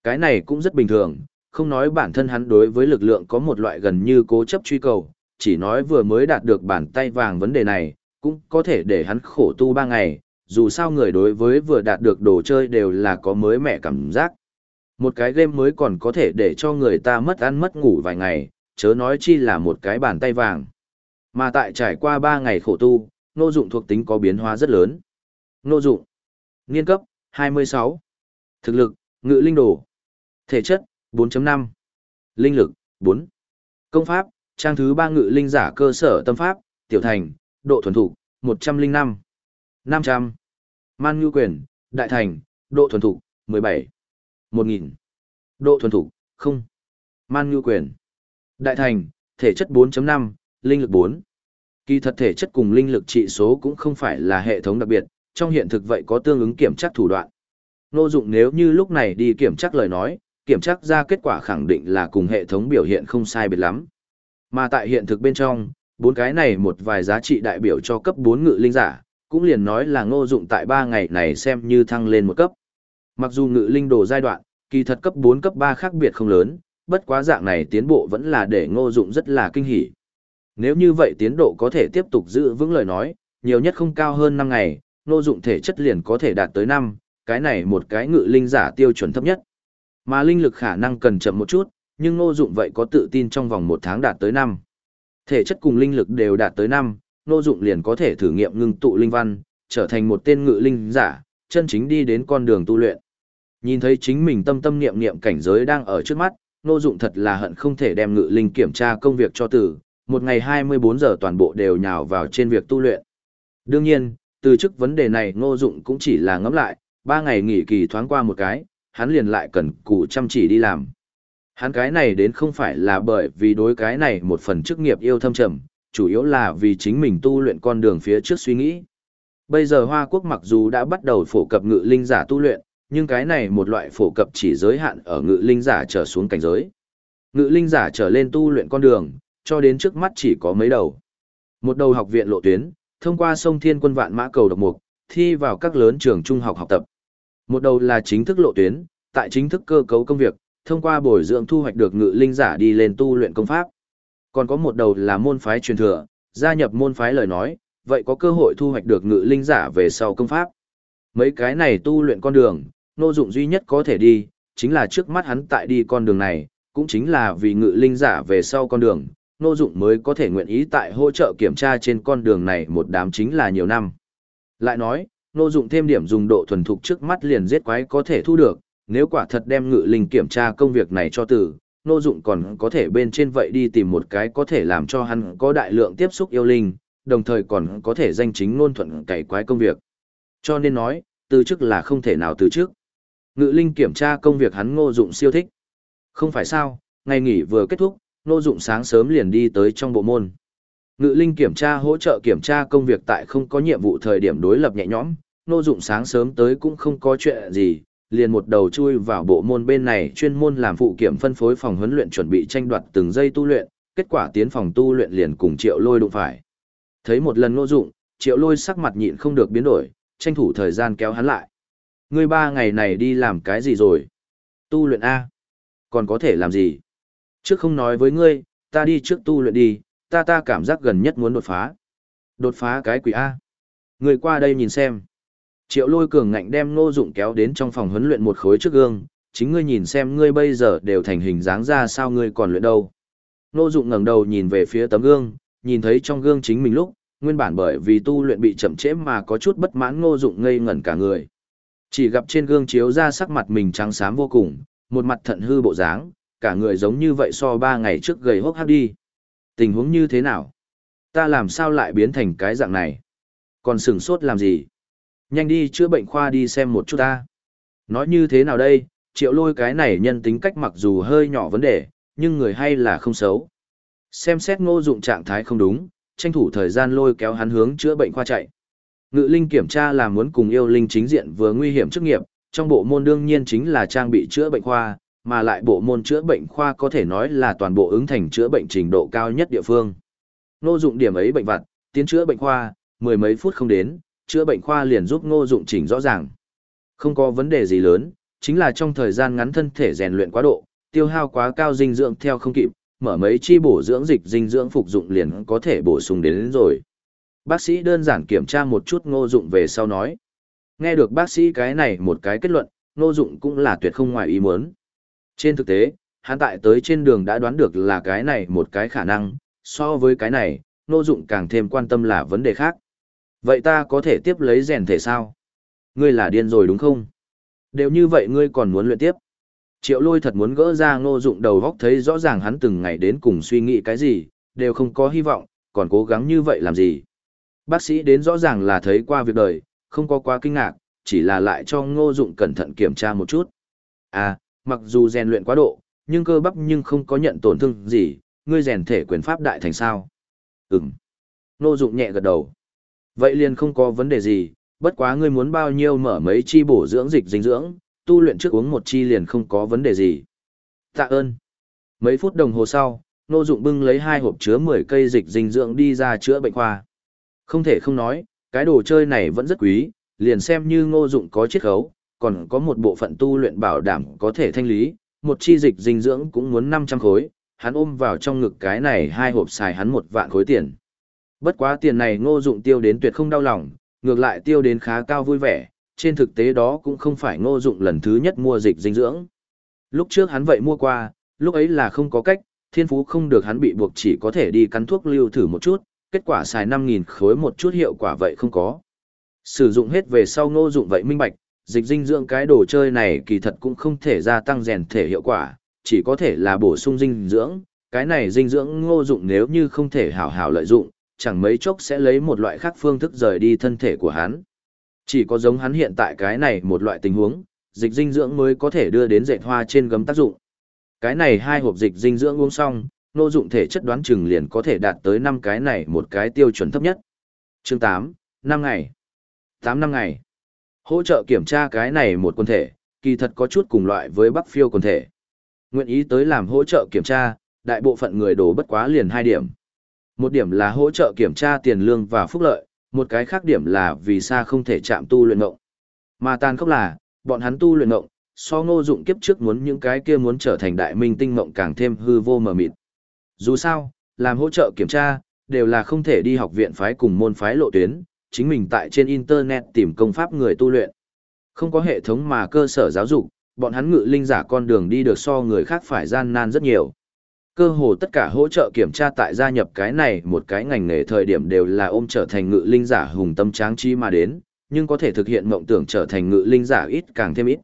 Cái này cũng rất bình thường, không nói bản thân hắn đối với lực lượng có một loại gần như cố chấp truy cầu, chỉ nói vừa mới đạt được bản tay vàng vấn đề này, cũng có thể để hắn khổ tu 3 ngày, dù sao người đối với vừa đạt được đồ chơi đều là có mới mẻ cảm giác. Một cái game mới còn có thể để cho người ta mất ăn mất ngủ vài ngày, chớ nói chi là một cái bàn tay vàng. Mà tại trải qua 3 ngày khổ tu, nô dụng thuộc tính có biến hóa rất lớn. Nô dụng, Nghiên cấp, 26. Thực lực, ngự linh đồ. Thể chất, 4.5. Linh lực, 4. Công pháp, trang thứ 3 ngự linh giả cơ sở tâm pháp, tiểu thành, độ thuần thủ, 105. 500. Man Ngư Quyền, Đại Thành, độ thuần thục, 17. 1000. Độ thuần thục, không. Man Ngư Quyền. Đại Thành, thể chất 4.5, linh lực 4. Kỳ thật thể chất cùng linh lực trị số cũng không phải là hệ thống đặc biệt, trong hiện thực vậy có tương ứng kiểm tra thủ đoạn. Nô dụng nếu như lúc này đi kiểm tra lời nói, kiểm tra ra kết quả khẳng định là cùng hệ thống biểu hiện không sai biệt lắm. Mà tại hiện thực bên trong, bốn cái này một vài giá trị đại biểu cho cấp 4 ngự linh giả, cũng liền nói là ngô dụng tại ba ngày này xem như thăng lên một cấp. Mặc dù ngự linh đồ giai đoạn, kỳ thật cấp 4 cấp 3 khác biệt không lớn, bất quá dạng này tiến bộ vẫn là để ngô dụng rất là kinh hỉ. Nếu như vậy tiến độ có thể tiếp tục giữ vững lời nói, nhiều nhất không cao hơn 5 ngày, ngô dụng thể chất liền có thể đạt tới 5, cái này một cái ngự linh giả tiêu chuẩn thấp nhất. Mà linh lực khả năng cần chậm một chút, nhưng ngô dụng vậy có tự tin trong vòng một tháng đạt tới 5. Thể chất cùng linh lực đều đạt tới 5, ngô dụng liền có thể thử nghiệm ngưng tụ linh văn, trở thành một tên ngự linh giả, chân chính đi đến con đường tu luyện. Nhìn thấy chính mình tâm tâm niệm niệm cảnh giới đang ở trước mắt, ngô dụng thật là hận không thể đem ngự linh kiểm tra công việc cho tử, một ngày 24 giờ toàn bộ đều nhào vào trên việc tu luyện. Đương nhiên, từ chức vấn đề này ngô dụng cũng chỉ là ngẫm lại, ba ngày nghỉ kỳ thoáng qua một cái, hắn liền lại cần cù chăm chỉ đi làm. Hắn cái này đến không phải là bởi vì đối cái này một phần chức nghiệp yêu thâm trầm, chủ yếu là vì chính mình tu luyện con đường phía trước suy nghĩ. Bây giờ Hoa Quốc mặc dù đã bắt đầu phổ cập ngự linh giả tu luyện, nhưng cái này một loại phổ cập chỉ giới hạn ở ngự linh giả trở xuống cảnh giới. Ngự linh giả trở lên tu luyện con đường, cho đến trước mắt chỉ có mấy đầu. Một đầu học viện lộ tuyến, thông qua sông Thiên Quân Vạn Mã cầu độc mục, thi vào các lớn trường trung học học tập. Một đầu là chính thức lộ tuyến, tại chính thức cơ cấu công việc, thông qua bồi dưỡng thu hoạch được ngự linh giả đi lên tu luyện công pháp. Còn có một đầu là môn phái truyền thừa, gia nhập môn phái lời nói, vậy có cơ hội thu hoạch được ngự linh giả về sau công pháp. Mấy cái này tu luyện con đường, nô dụng duy nhất có thể đi, chính là trước mắt hắn tại đi con đường này, cũng chính là vì ngự linh giả về sau con đường, nô dụng mới có thể nguyện ý tại hỗ trợ kiểm tra trên con đường này một đám chính là nhiều năm. Lại nói, nô dụng thêm điểm dùng độ thuần thục trước mắt liền giết quái có thể thu được, nếu quả thật đem ngự linh kiểm tra công việc này cho tử, nô dụng còn có thể bên trên vậy đi tìm một cái có thể làm cho hắn có đại lượng tiếp xúc yêu linh, đồng thời còn có thể danh chính ngôn thuận cày quái công việc. Cho nên nói, từ chức là không thể nào từ chức. Ngự linh kiểm tra công việc hắn ngô dụng siêu thích. Không phải sao, ngày nghỉ vừa kết thúc, ngô dụng sáng sớm liền đi tới trong bộ môn. Ngự linh kiểm tra hỗ trợ kiểm tra công việc tại không có nhiệm vụ thời điểm đối lập nhẹ nhõm, ngô dụng sáng sớm tới cũng không có chuyện gì, liền một đầu chui vào bộ môn bên này chuyên môn làm phụ kiểm phân phối phòng huấn luyện chuẩn bị tranh đoạt từng giây tu luyện, kết quả tiến phòng tu luyện liền cùng triệu lôi đụng phải. Thấy một lần ngô dụng, triệu lôi sắc mặt nhịn không được biến đổi, tranh thủ thời gian kéo hắn lại. Ngươi ba ngày này đi làm cái gì rồi? Tu luyện A. Còn có thể làm gì? Trước không nói với ngươi, ta đi trước tu luyện đi, ta ta cảm giác gần nhất muốn đột phá. Đột phá cái quỷ A. Ngươi qua đây nhìn xem. Triệu lôi cường ngạnh đem ngô dụng kéo đến trong phòng huấn luyện một khối trước gương, chính ngươi nhìn xem ngươi bây giờ đều thành hình dáng ra sao ngươi còn luyện đâu. Ngô dụng ngẩng đầu nhìn về phía tấm gương, nhìn thấy trong gương chính mình lúc, nguyên bản bởi vì tu luyện bị chậm trễ mà có chút bất mãn ngô dụng ngây ngẩn cả người. Chỉ gặp trên gương chiếu ra sắc mặt mình trắng xám vô cùng, một mặt thận hư bộ dáng, cả người giống như vậy so ba ngày trước gầy hốc hác đi. Tình huống như thế nào? Ta làm sao lại biến thành cái dạng này? Còn sừng sốt làm gì? Nhanh đi chữa bệnh khoa đi xem một chút ta. Nói như thế nào đây, triệu lôi cái này nhân tính cách mặc dù hơi nhỏ vấn đề, nhưng người hay là không xấu. Xem xét ngô dụng trạng thái không đúng, tranh thủ thời gian lôi kéo hắn hướng chữa bệnh khoa chạy. Ngự linh kiểm tra là muốn cùng yêu linh chính diện vừa nguy hiểm chức nghiệp, trong bộ môn đương nhiên chính là trang bị chữa bệnh khoa, mà lại bộ môn chữa bệnh khoa có thể nói là toàn bộ ứng thành chữa bệnh trình độ cao nhất địa phương. Ngô dụng điểm ấy bệnh vặt, tiến chữa bệnh khoa, mười mấy phút không đến, chữa bệnh khoa liền giúp ngô dụng chỉnh rõ ràng. Không có vấn đề gì lớn, chính là trong thời gian ngắn thân thể rèn luyện quá độ, tiêu hao quá cao dinh dưỡng theo không kịp, mở mấy chi bổ dưỡng dịch dinh dưỡng phục dụng liền có thể bổ sung đến, đến rồi. Bác sĩ đơn giản kiểm tra một chút ngô dụng về sau nói. Nghe được bác sĩ cái này một cái kết luận, ngô dụng cũng là tuyệt không ngoài ý muốn. Trên thực tế, hắn tại tới trên đường đã đoán được là cái này một cái khả năng, so với cái này, ngô dụng càng thêm quan tâm là vấn đề khác. Vậy ta có thể tiếp lấy rèn thể sao? Ngươi là điên rồi đúng không? Đều như vậy ngươi còn muốn luyện tiếp. Triệu lôi thật muốn gỡ ra ngô dụng đầu góc thấy rõ ràng hắn từng ngày đến cùng suy nghĩ cái gì, đều không có hy vọng, còn cố gắng như vậy làm gì. Bác sĩ đến rõ ràng là thấy qua việc đời, không có quá kinh ngạc, chỉ là lại cho ngô dụng cẩn thận kiểm tra một chút. À, mặc dù rèn luyện quá độ, nhưng cơ bắp nhưng không có nhận tổn thương gì, ngươi rèn thể quyền pháp đại thành sao? Ừm. Ngô Dụng nhẹ gật đầu. Vậy liền không có vấn đề gì, bất quá ngươi muốn bao nhiêu mở mấy chi bổ dưỡng dịch dinh dưỡng, tu luyện trước uống một chi liền không có vấn đề gì. Tạ ơn. Mấy phút đồng hồ sau, Ngô Dụng bưng lấy hai hộp chứa 10 cây dịch dinh dưỡng đi ra chữa bệnh khoa. Không thể không nói, cái đồ chơi này vẫn rất quý, liền xem như Ngô Dụng có chiết khấu, còn có một bộ phận tu luyện bảo đảm có thể thanh lý, một chi dịch dinh dưỡng cũng muốn 500 khối, hắn ôm vào trong ngực cái này hai hộp xài hắn một vạn khối tiền. Bất quá tiền này Ngô Dụng tiêu đến tuyệt không đau lòng, ngược lại tiêu đến khá cao vui vẻ, trên thực tế đó cũng không phải Ngô Dụng lần thứ nhất mua dịch dinh dưỡng. Lúc trước hắn vậy mua qua, lúc ấy là không có cách, thiên phú không được hắn bị buộc chỉ có thể đi cắn thuốc lưu thử một chút, kết quả xài 5.000 khối một chút hiệu quả vậy không có. Sử dụng hết về sau ngô dụng vậy minh bạch, dịch dinh dưỡng cái đồ chơi này kỳ thật cũng không thể gia tăng rèn thể hiệu quả, chỉ có thể là bổ sung dinh dưỡng, cái này dinh dưỡng ngô dụng nếu như không thể hảo hảo lợi dụng, chẳng mấy chốc sẽ lấy một loại khác phương thức rời đi thân thể của hắn. Chỉ có giống hắn hiện tại cái này một loại tình huống, dịch dinh dưỡng mới có thể đưa đến dệt hoa trên gấm tác dụng. Cái này hai hộp dịch dinh dưỡng uống xong, nô dụng thể chất đoán chừng liền có thể đạt tới 5 cái này một cái tiêu chuẩn thấp nhất. Chương 8, 5 ngày. 8 năm ngày. Hỗ trợ kiểm tra cái này một quân thể, kỳ thật có chút cùng loại với Bắc Phiêu quân thể. Nguyện ý tới làm hỗ trợ kiểm tra, đại bộ phận người đổ bất quá liền hai điểm. Một điểm là hỗ trợ kiểm tra tiền lương và phúc lợi, một cái khác điểm là vì sao không thể chạm tu luyện ngộng. Mà tàn khốc là, bọn hắn tu luyện ngộng, so ngô dụng kiếp trước muốn những cái kia muốn trở thành đại minh tinh ngộng càng thêm hư vô mờ mịt. Dù sao, làm hỗ trợ kiểm tra, đều là không thể đi học viện phái cùng môn phái lộ tuyến, chính mình tại trên Internet tìm công pháp người tu luyện. Không có hệ thống mà cơ sở giáo dục, bọn hắn ngự linh giả con đường đi được so người khác phải gian nan rất nhiều. Cơ hồ tất cả hỗ trợ kiểm tra tại gia nhập cái này một cái ngành nghề thời điểm đều là ôm trở thành ngự linh giả hùng tâm tráng chi mà đến, nhưng có thể thực hiện mộng tưởng trở thành ngự linh giả ít càng thêm ít.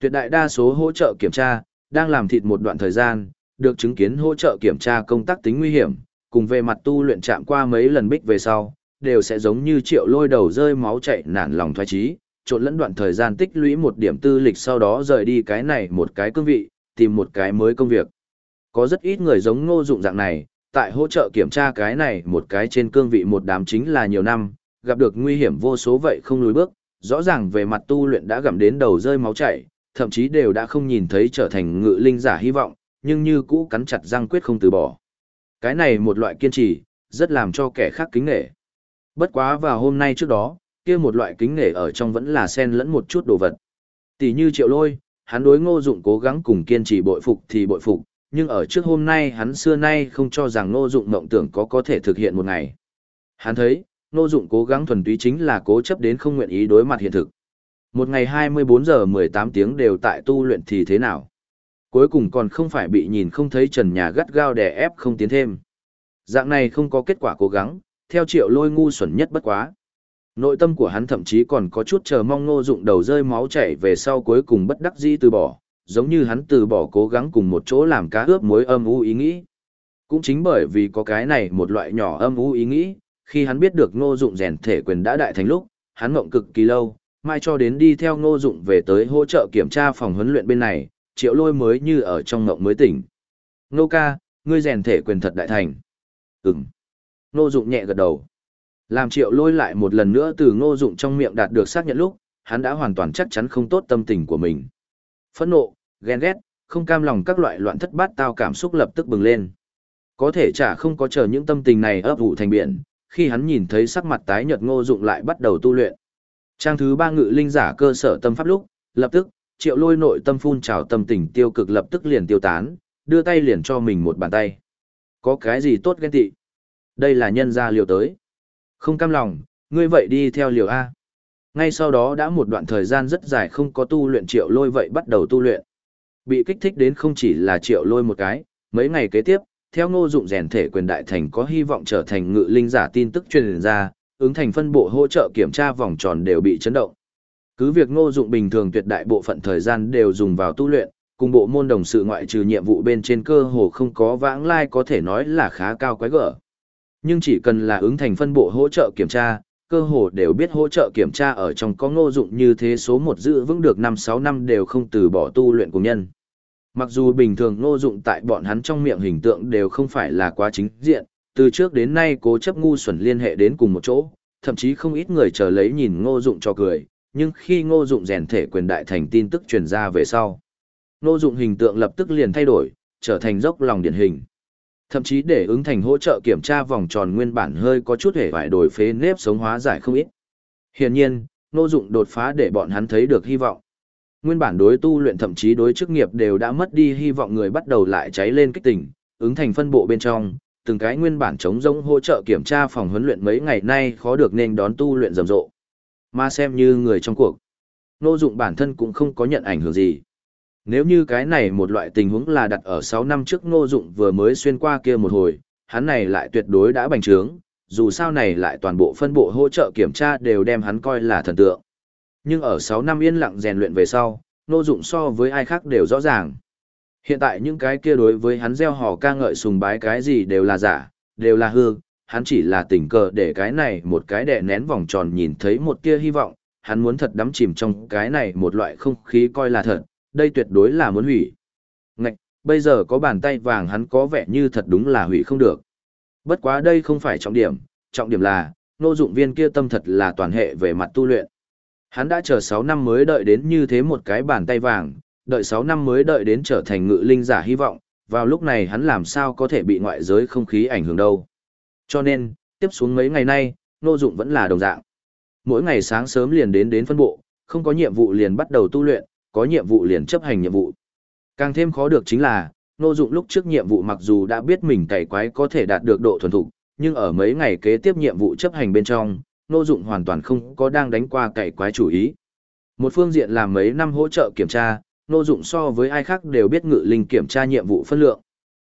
Tuyệt đại đa số hỗ trợ kiểm tra, đang làm thịt một đoạn thời gian, được chứng kiến hỗ trợ kiểm tra công tác tính nguy hiểm, cùng về mặt tu luyện chạm qua mấy lần bích về sau, đều sẽ giống như triệu lôi đầu rơi máu chạy nản lòng thoái trí, trộn lẫn đoạn thời gian tích lũy một điểm tư lịch sau đó rời đi cái này một cái cương vị, tìm một cái mới công việc. Có rất ít người giống ngô dụng dạng này, tại hỗ trợ kiểm tra cái này một cái trên cương vị một đám chính là nhiều năm, gặp được nguy hiểm vô số vậy không lùi bước, rõ ràng về mặt tu luyện đã gặm đến đầu rơi máu chảy, thậm chí đều đã không nhìn thấy trở thành ngự linh giả hy vọng, nhưng như cũ cắn chặt răng quyết không từ bỏ. Cái này một loại kiên trì, rất làm cho kẻ khác kính nể. Bất quá vào hôm nay trước đó, kia một loại kính nể ở trong vẫn là xen lẫn một chút đồ vật. Tỷ như triệu lôi, hắn đối ngô dụng cố gắng cùng kiên trì bội phục thì bội phục, nhưng ở trước hôm nay hắn xưa nay không cho rằng ngô dụng mộng tưởng có có thể thực hiện một ngày. Hắn thấy, ngô dụng cố gắng thuần túy chính là cố chấp đến không nguyện ý đối mặt hiện thực. Một ngày 24 giờ 18 tiếng đều tại tu luyện thì thế nào? Cuối cùng còn không phải bị nhìn không thấy trần nhà gắt gao đè ép không tiến thêm. Dạng này không có kết quả cố gắng, theo triệu lôi ngu xuẩn nhất bất quá. Nội tâm của hắn thậm chí còn có chút chờ mong ngô dụng đầu rơi máu chảy về sau cuối cùng bất đắc dĩ từ bỏ, giống như hắn từ bỏ cố gắng cùng một chỗ làm cá ướp muối âm u ý nghĩ. Cũng chính bởi vì có cái này một loại nhỏ âm u ý nghĩ, khi hắn biết được ngô dụng rèn thể quyền đã đại thành lúc, hắn mộng cực kỳ lâu, mai cho đến đi theo ngô dụng về tới hỗ trợ kiểm tra phòng huấn luyện bên này, triệu lôi mới như ở trong mộng mới tỉnh. Ngô ca, ngươi rèn thể quyền thật đại thành. Ừm. Ngô dụng nhẹ gật đầu. Làm triệu lôi lại một lần nữa từ ngô dụng trong miệng đạt được xác nhận lúc, hắn đã hoàn toàn chắc chắn không tốt tâm tình của mình. Phẫn nộ, ghen ghét, không cam lòng các loại loạn thất bát tao cảm xúc lập tức bừng lên. Có thể chả không có chờ những tâm tình này ấp ủ thành biển, khi hắn nhìn thấy sắc mặt tái nhợt ngô dụng lại bắt đầu tu luyện. Trang thứ ba ngự linh giả cơ sở tâm pháp lúc, lập tức, triệu lôi nội tâm phun trào tâm tình tiêu cực lập tức liền tiêu tán, đưa tay liền cho mình một bàn tay. Có cái gì tốt ghen tị? Đây là nhân gia liều tới. Không cam lòng, ngươi vậy đi theo liều A. Ngay sau đó đã một đoạn thời gian rất dài không có tu luyện triệu lôi vậy bắt đầu tu luyện. Bị kích thích đến không chỉ là triệu lôi một cái, mấy ngày kế tiếp, theo ngô dụng rèn thể quyền đại thành có hy vọng trở thành ngự linh giả tin tức truyền ra, ứng thành phân bộ hỗ trợ kiểm tra vòng tròn đều bị chấn động. Cứ việc ngô dụng bình thường tuyệt đại bộ phận thời gian đều dùng vào tu luyện, cùng bộ môn đồng sự ngoại trừ nhiệm vụ bên trên cơ hồ không có vãng lai có thể nói là khá cao quái gở. Nhưng chỉ cần là ứng thành phân bộ hỗ trợ kiểm tra, cơ hồ đều biết hỗ trợ kiểm tra ở trong có ngô dụng như thế số một giữ vững được 5-6 năm đều không từ bỏ tu luyện của nhân. Mặc dù bình thường ngô dụng tại bọn hắn trong miệng hình tượng đều không phải là quá chính diện, từ trước đến nay cố chấp ngu xuẩn liên hệ đến cùng một chỗ, thậm chí không ít người chờ lấy nhìn ngô dụng cho cười, nhưng khi ngô dụng rèn thể quyền đại thành tin tức truyền ra về sau. Ngô dụng hình tượng lập tức liền thay đổi, trở thành dốc lòng điển hình. Thậm chí để ứng thành hỗ trợ kiểm tra vòng tròn nguyên bản hơi có chút hề vải đổi phế nếp sống hóa giải không ít. Hiển nhiên, nô dụng đột phá để bọn hắn thấy được hy vọng. Nguyên bản đối tu luyện thậm chí đối chức nghiệp đều đã mất đi hy vọng người bắt đầu lại cháy lên kích tỉnh, ứng thành phân bộ bên trong, từng cái nguyên bản chống rỗng hỗ trợ kiểm tra phòng huấn luyện mấy ngày nay khó được nên đón tu luyện rầm rộ. Mà xem như người trong cuộc, nô dụng bản thân cũng không có nhận ảnh hưởng gì. Nếu như cái này một loại tình huống là đặt ở 6 năm trước Ngô dụng vừa mới xuyên qua kia một hồi, hắn này lại tuyệt đối đã bành trướng, dù sao này lại toàn bộ phân bộ hỗ trợ kiểm tra đều đem hắn coi là thần tượng. Nhưng ở 6 năm yên lặng rèn luyện về sau, Ngô dụng so với ai khác đều rõ ràng. Hiện tại những cái kia đối với hắn gieo hò ca ngợi sùng bái cái gì đều là giả, đều là hư, hắn chỉ là tình cờ để cái này một cái đè nén vòng tròn nhìn thấy một tia hy vọng, hắn muốn thật đắm chìm trong cái này một loại không khí coi là thật, đây tuyệt đối là muốn hủy. Ngạch, bây giờ có bàn tay vàng hắn có vẻ như thật đúng là hủy không được. Bất quá đây không phải trọng điểm, trọng điểm là, nô dụng viên kia tâm thật là toàn hệ về mặt tu luyện. Hắn đã chờ 6 năm mới đợi đến như thế một cái bàn tay vàng, đợi 6 năm mới đợi đến trở thành ngự linh giả hy vọng, vào lúc này hắn làm sao có thể bị ngoại giới không khí ảnh hưởng đâu. Cho nên, tiếp xuống mấy ngày nay, Nô Dụng vẫn là đồng dạng. Mỗi ngày sáng sớm liền đến đến phân bộ, không có nhiệm vụ liền bắt đầu tu luyện, có nhiệm vụ liền chấp hành nhiệm vụ. Càng thêm khó được chính là, Nô Dụng lúc trước nhiệm vụ mặc dù đã biết mình cày quái có thể đạt được độ thuần thục, nhưng ở mấy ngày kế tiếp nhiệm vụ chấp hành bên trong, Nô Dụng hoàn toàn không có đang đánh qua cày quái chủ ý. Một phương diện làm mấy năm hỗ trợ kiểm tra, Nô Dụng so với ai khác đều biết ngự linh kiểm tra nhiệm vụ phân lượng.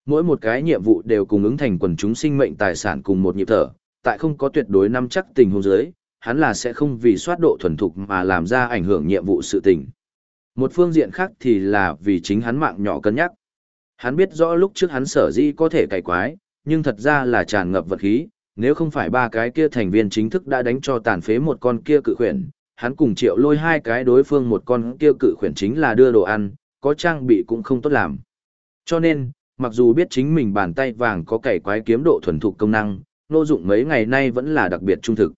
Mỗi một cái nhiệm vụ đều cùng ứng thành quần chúng sinh mệnh tài sản cùng một nhịp thở, tại không có tuyệt đối nắm chắc tình huống dưới, hắn là sẽ không vì soát độ thuần thục mà làm ra ảnh hưởng nhiệm vụ sự tình. Một phương diện khác thì là vì chính hắn mạng nhỏ cân nhắc. Hắn biết rõ lúc trước hắn sở dĩ có thể cày quái, nhưng thật ra là tràn ngập vật khí, nếu không phải ba cái kia thành viên chính thức đã đánh cho tàn phế một con kia cự khuyển, hắn cùng triệu lôi hai cái đối phương một con kia cự khuyển chính là đưa đồ ăn, có trang bị cũng không tốt làm. Cho nên, mặc dù biết chính mình bàn tay vàng có cày quái kiếm độ thuần thục công năng, nô dụng mấy ngày nay vẫn là đặc biệt trung thực.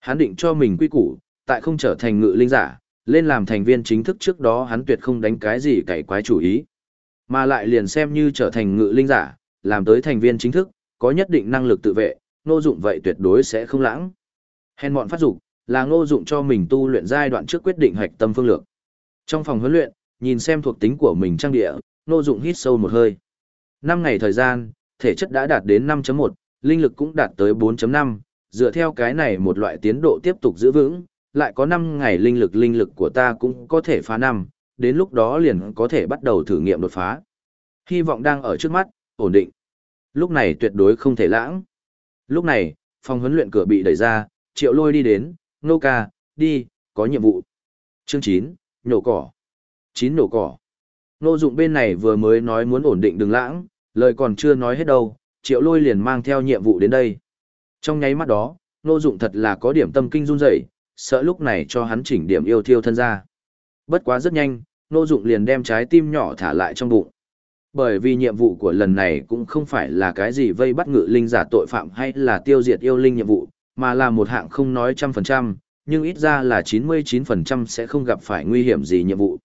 Hắn định cho mình quy củ, tại không trở thành ngự linh giả, lên làm thành viên chính thức trước đó hắn tuyệt không đánh cái gì cày quái chủ ý. Mà lại liền xem như trở thành ngự linh giả, làm tới thành viên chính thức, có nhất định năng lực tự vệ, nô dụng vậy tuyệt đối sẽ không lãng. Hèn mọn phát dục là ngô dụng cho mình tu luyện giai đoạn trước quyết định hoạch tâm phương lược. Trong phòng huấn luyện, nhìn xem thuộc tính của mình trang địa, ngô dụng hít sâu một hơi. Năm ngày thời gian, thể chất đã đạt đến 5.1, linh lực cũng đạt tới 4.5, dựa theo cái này một loại tiến độ tiếp tục giữ vững, lại có 5 ngày linh lực linh lực của ta cũng có thể phá năm, đến lúc đó liền có thể bắt đầu thử nghiệm đột phá. Hy vọng đang ở trước mắt, ổn định. Lúc này tuyệt đối không thể lãng. Lúc này, phòng huấn luyện cửa bị đẩy ra, triệu lôi đi đến, nô ca, đi, có nhiệm vụ. Chương 9, nhổ cỏ. 9 nổ cỏ. Nô dụng bên này vừa mới nói muốn ổn định đừng lãng, lời còn chưa nói hết đâu, triệu lôi liền mang theo nhiệm vụ đến đây. Trong nháy mắt đó, nô dụng thật là có điểm tâm kinh run rẩy, sợ lúc này cho hắn chỉnh điểm yêu thiêu thân ra. Bất quá rất nhanh, nô dụng liền đem trái tim nhỏ thả lại trong bụng. Bởi vì nhiệm vụ của lần này cũng không phải là cái gì vây bắt ngự linh giả tội phạm hay là tiêu diệt yêu linh nhiệm vụ, mà là một hạng không nói trăm phần trăm, nhưng ít ra là 99% sẽ không gặp phải nguy hiểm gì nhiệm vụ.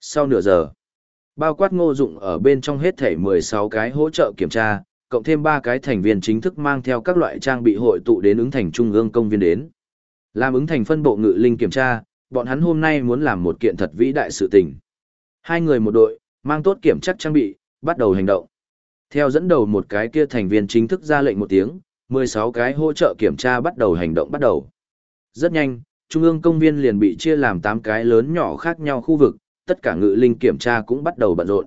Sau nửa giờ, bao quát ngô dụng ở bên trong hết thể 16 cái hỗ trợ kiểm tra, cộng thêm 3 cái thành viên chính thức mang theo các loại trang bị hội tụ đến ứng thành trung ương công viên đến. Làm ứng thành phân bộ ngự linh kiểm tra, bọn hắn hôm nay muốn làm một kiện thật vĩ đại sự tình. Hai người một đội, mang tốt kiểm chắc trang bị, bắt đầu hành động. Theo dẫn đầu một cái kia thành viên chính thức ra lệnh một tiếng, 16 cái hỗ trợ kiểm tra bắt đầu hành động bắt đầu. Rất nhanh, Trung ương công viên liền bị chia làm 8 cái lớn nhỏ khác nhau khu vực, tất cả ngự linh kiểm tra cũng bắt đầu bận rộn.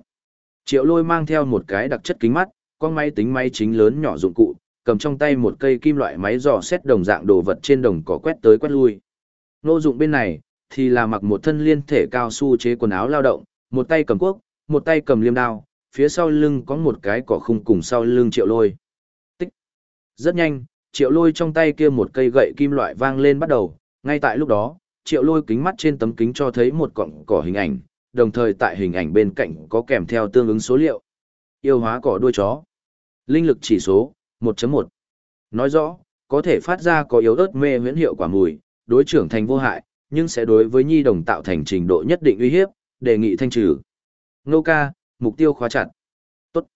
Triệu lôi mang theo một cái đặc chất kính mắt, con máy tính máy chính lớn nhỏ dụng cụ, cầm trong tay một cây kim loại máy dò xét đồng dạng đồ vật trên đồng cỏ quét tới quét lui. Nô dụng bên này, thì là mặc một thân liên thể cao su chế quần áo lao động, một tay cầm cuốc, một tay cầm liêm đao, phía sau lưng có một cái cỏ khung cùng sau lưng triệu lôi. Tích, Rất nhanh, triệu lôi trong tay kia một cây gậy kim loại vang lên bắt đầu, ngay tại lúc đó, triệu lôi kính mắt trên tấm kính cho thấy một cọng cỏ hình ảnh, đồng thời tại hình ảnh bên cạnh có kèm theo tương ứng số liệu. Yêu hóa cỏ đuôi chó. Linh lực chỉ số 1.1. Nói rõ, có thể phát ra có yếu ớt mê huyễn hiệu quả mùi, đối trưởng thành vô hại, nhưng sẽ đối với nhi đồng tạo thành trình độ nhất định uy hiếp, đề nghị thanh trừ. Nô ca, mục tiêu khóa chặt. Tốt.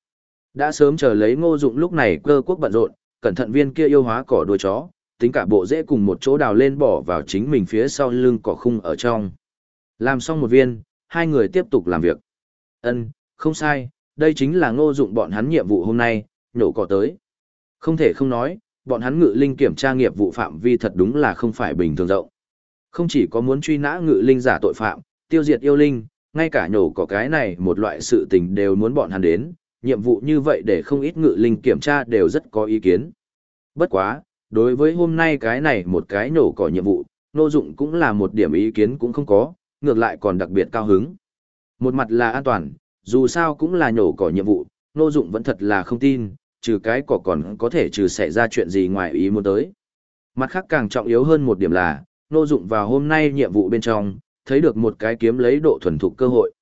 Đã sớm chờ lấy ngô dụng lúc này cơ quốc bận rộn, cẩn thận viên kia yêu hóa cỏ đuôi chó, tính cả bộ dễ cùng một chỗ đào lên bỏ vào chính mình phía sau lưng cỏ khung ở trong. Làm xong một viên, hai người tiếp tục làm việc. Ân, không sai, đây chính là ngô dụng bọn hắn nhiệm vụ hôm nay, nhổ cỏ tới. Không thể không nói, bọn hắn ngự linh kiểm tra nghiệp vụ phạm vi thật đúng là không phải bình thường rộng. Không chỉ có muốn truy nã ngự linh giả tội phạm, tiêu diệt yêu linh, ngay cả nhổ cỏ cái này một loại sự tình đều muốn bọn hắn đến, nhiệm vụ như vậy để không ít ngự linh kiểm tra đều rất có ý kiến. Bất quá, đối với hôm nay cái này một cái nhổ cỏ nhiệm vụ, nô dụng cũng là một điểm ý kiến cũng không có, ngược lại còn đặc biệt cao hứng. Một mặt là an toàn, dù sao cũng là nhổ cỏ nhiệm vụ, nô dụng vẫn thật là không tin, trừ cái cỏ còn có thể trừ xảy ra chuyện gì ngoài ý muốn tới. Mặt khác càng trọng yếu hơn một điểm là, nô dụng vào hôm nay nhiệm vụ bên trong, thấy được một cái kiếm lấy độ thuần thục cơ hội.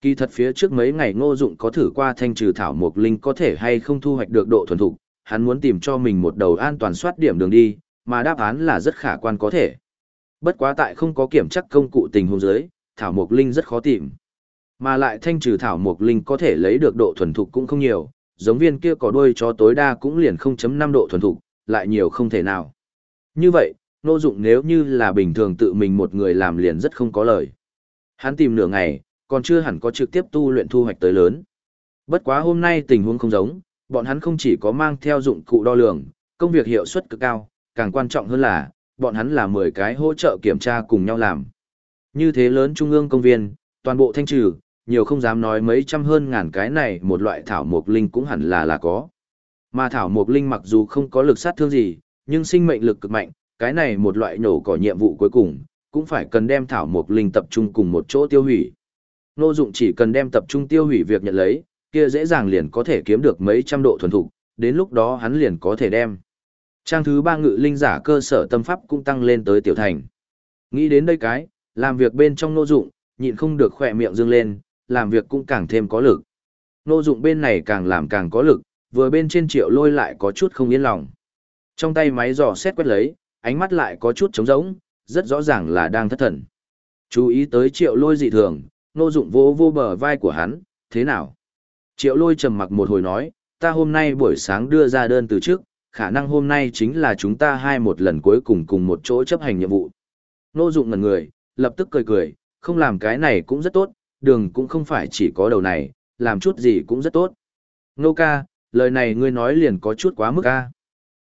Kỳ thật phía trước mấy ngày ngô dụng có thử qua thanh trừ thảo mục linh có thể hay không thu hoạch được độ thuần thục, hắn muốn tìm cho mình một đầu an toàn soát điểm đường đi, mà đáp án là rất khả quan có thể. Bất quá tại không có kiểm chắc công cụ tình huống dưới, thảo mục linh rất khó tìm. Mà lại thanh trừ thảo mục linh có thể lấy được độ thuần thục cũng không nhiều, giống viên kia có đuôi cho tối đa cũng liền 0.5 độ thuần thục, lại nhiều không thể nào. Như vậy, nô dụng nếu như là bình thường tự mình một người làm liền rất không có lời. Hắn tìm nửa ngày, còn chưa hẳn có trực tiếp tu luyện thu hoạch tới lớn. Bất quá hôm nay tình huống không giống, bọn hắn không chỉ có mang theo dụng cụ đo lường, công việc hiệu suất cực cao, càng quan trọng hơn là, bọn hắn là 10 cái hỗ trợ kiểm tra cùng nhau làm. Như thế lớn trung ương công viên, toàn bộ thanh trừ, nhiều không dám nói mấy trăm hơn ngàn cái này một loại thảo mộc linh cũng hẳn là là có. Mà thảo mộc linh mặc dù không có lực sát thương gì, nhưng sinh mệnh lực cực mạnh, cái này một loại nổ cỏ nhiệm vụ cuối cùng, cũng phải cần đem thảo mộc linh tập trung cùng một chỗ tiêu hủy. Nô dụng chỉ cần đem tập trung tiêu hủy việc nhận lấy, kia dễ dàng liền có thể kiếm được mấy trăm độ thuần thục, đến lúc đó hắn liền có thể đem. Trang thứ ba ngự linh giả cơ sở tâm pháp cũng tăng lên tới tiểu thành. Nghĩ đến đây cái, làm việc bên trong nô dụng, nhịn không được khỏe miệng dương lên, làm việc cũng càng thêm có lực. Nô dụng bên này càng làm càng có lực, vừa bên trên triệu lôi lại có chút không yên lòng. Trong tay máy dò xét quét lấy, ánh mắt lại có chút trống rỗng, rất rõ ràng là đang thất thần. Chú ý tới triệu lôi dị thường, nô dụng vô vô bờ vai của hắn, thế nào? Triệu lôi trầm mặc một hồi nói, ta hôm nay buổi sáng đưa ra đơn từ trước, khả năng hôm nay chính là chúng ta hai một lần cuối cùng cùng một chỗ chấp hành nhiệm vụ. Nô dụng ngần người, lập tức cười cười, không làm cái này cũng rất tốt, đường cũng không phải chỉ có đầu này, làm chút gì cũng rất tốt. Nô ca, lời này ngươi nói liền có chút quá mức ca.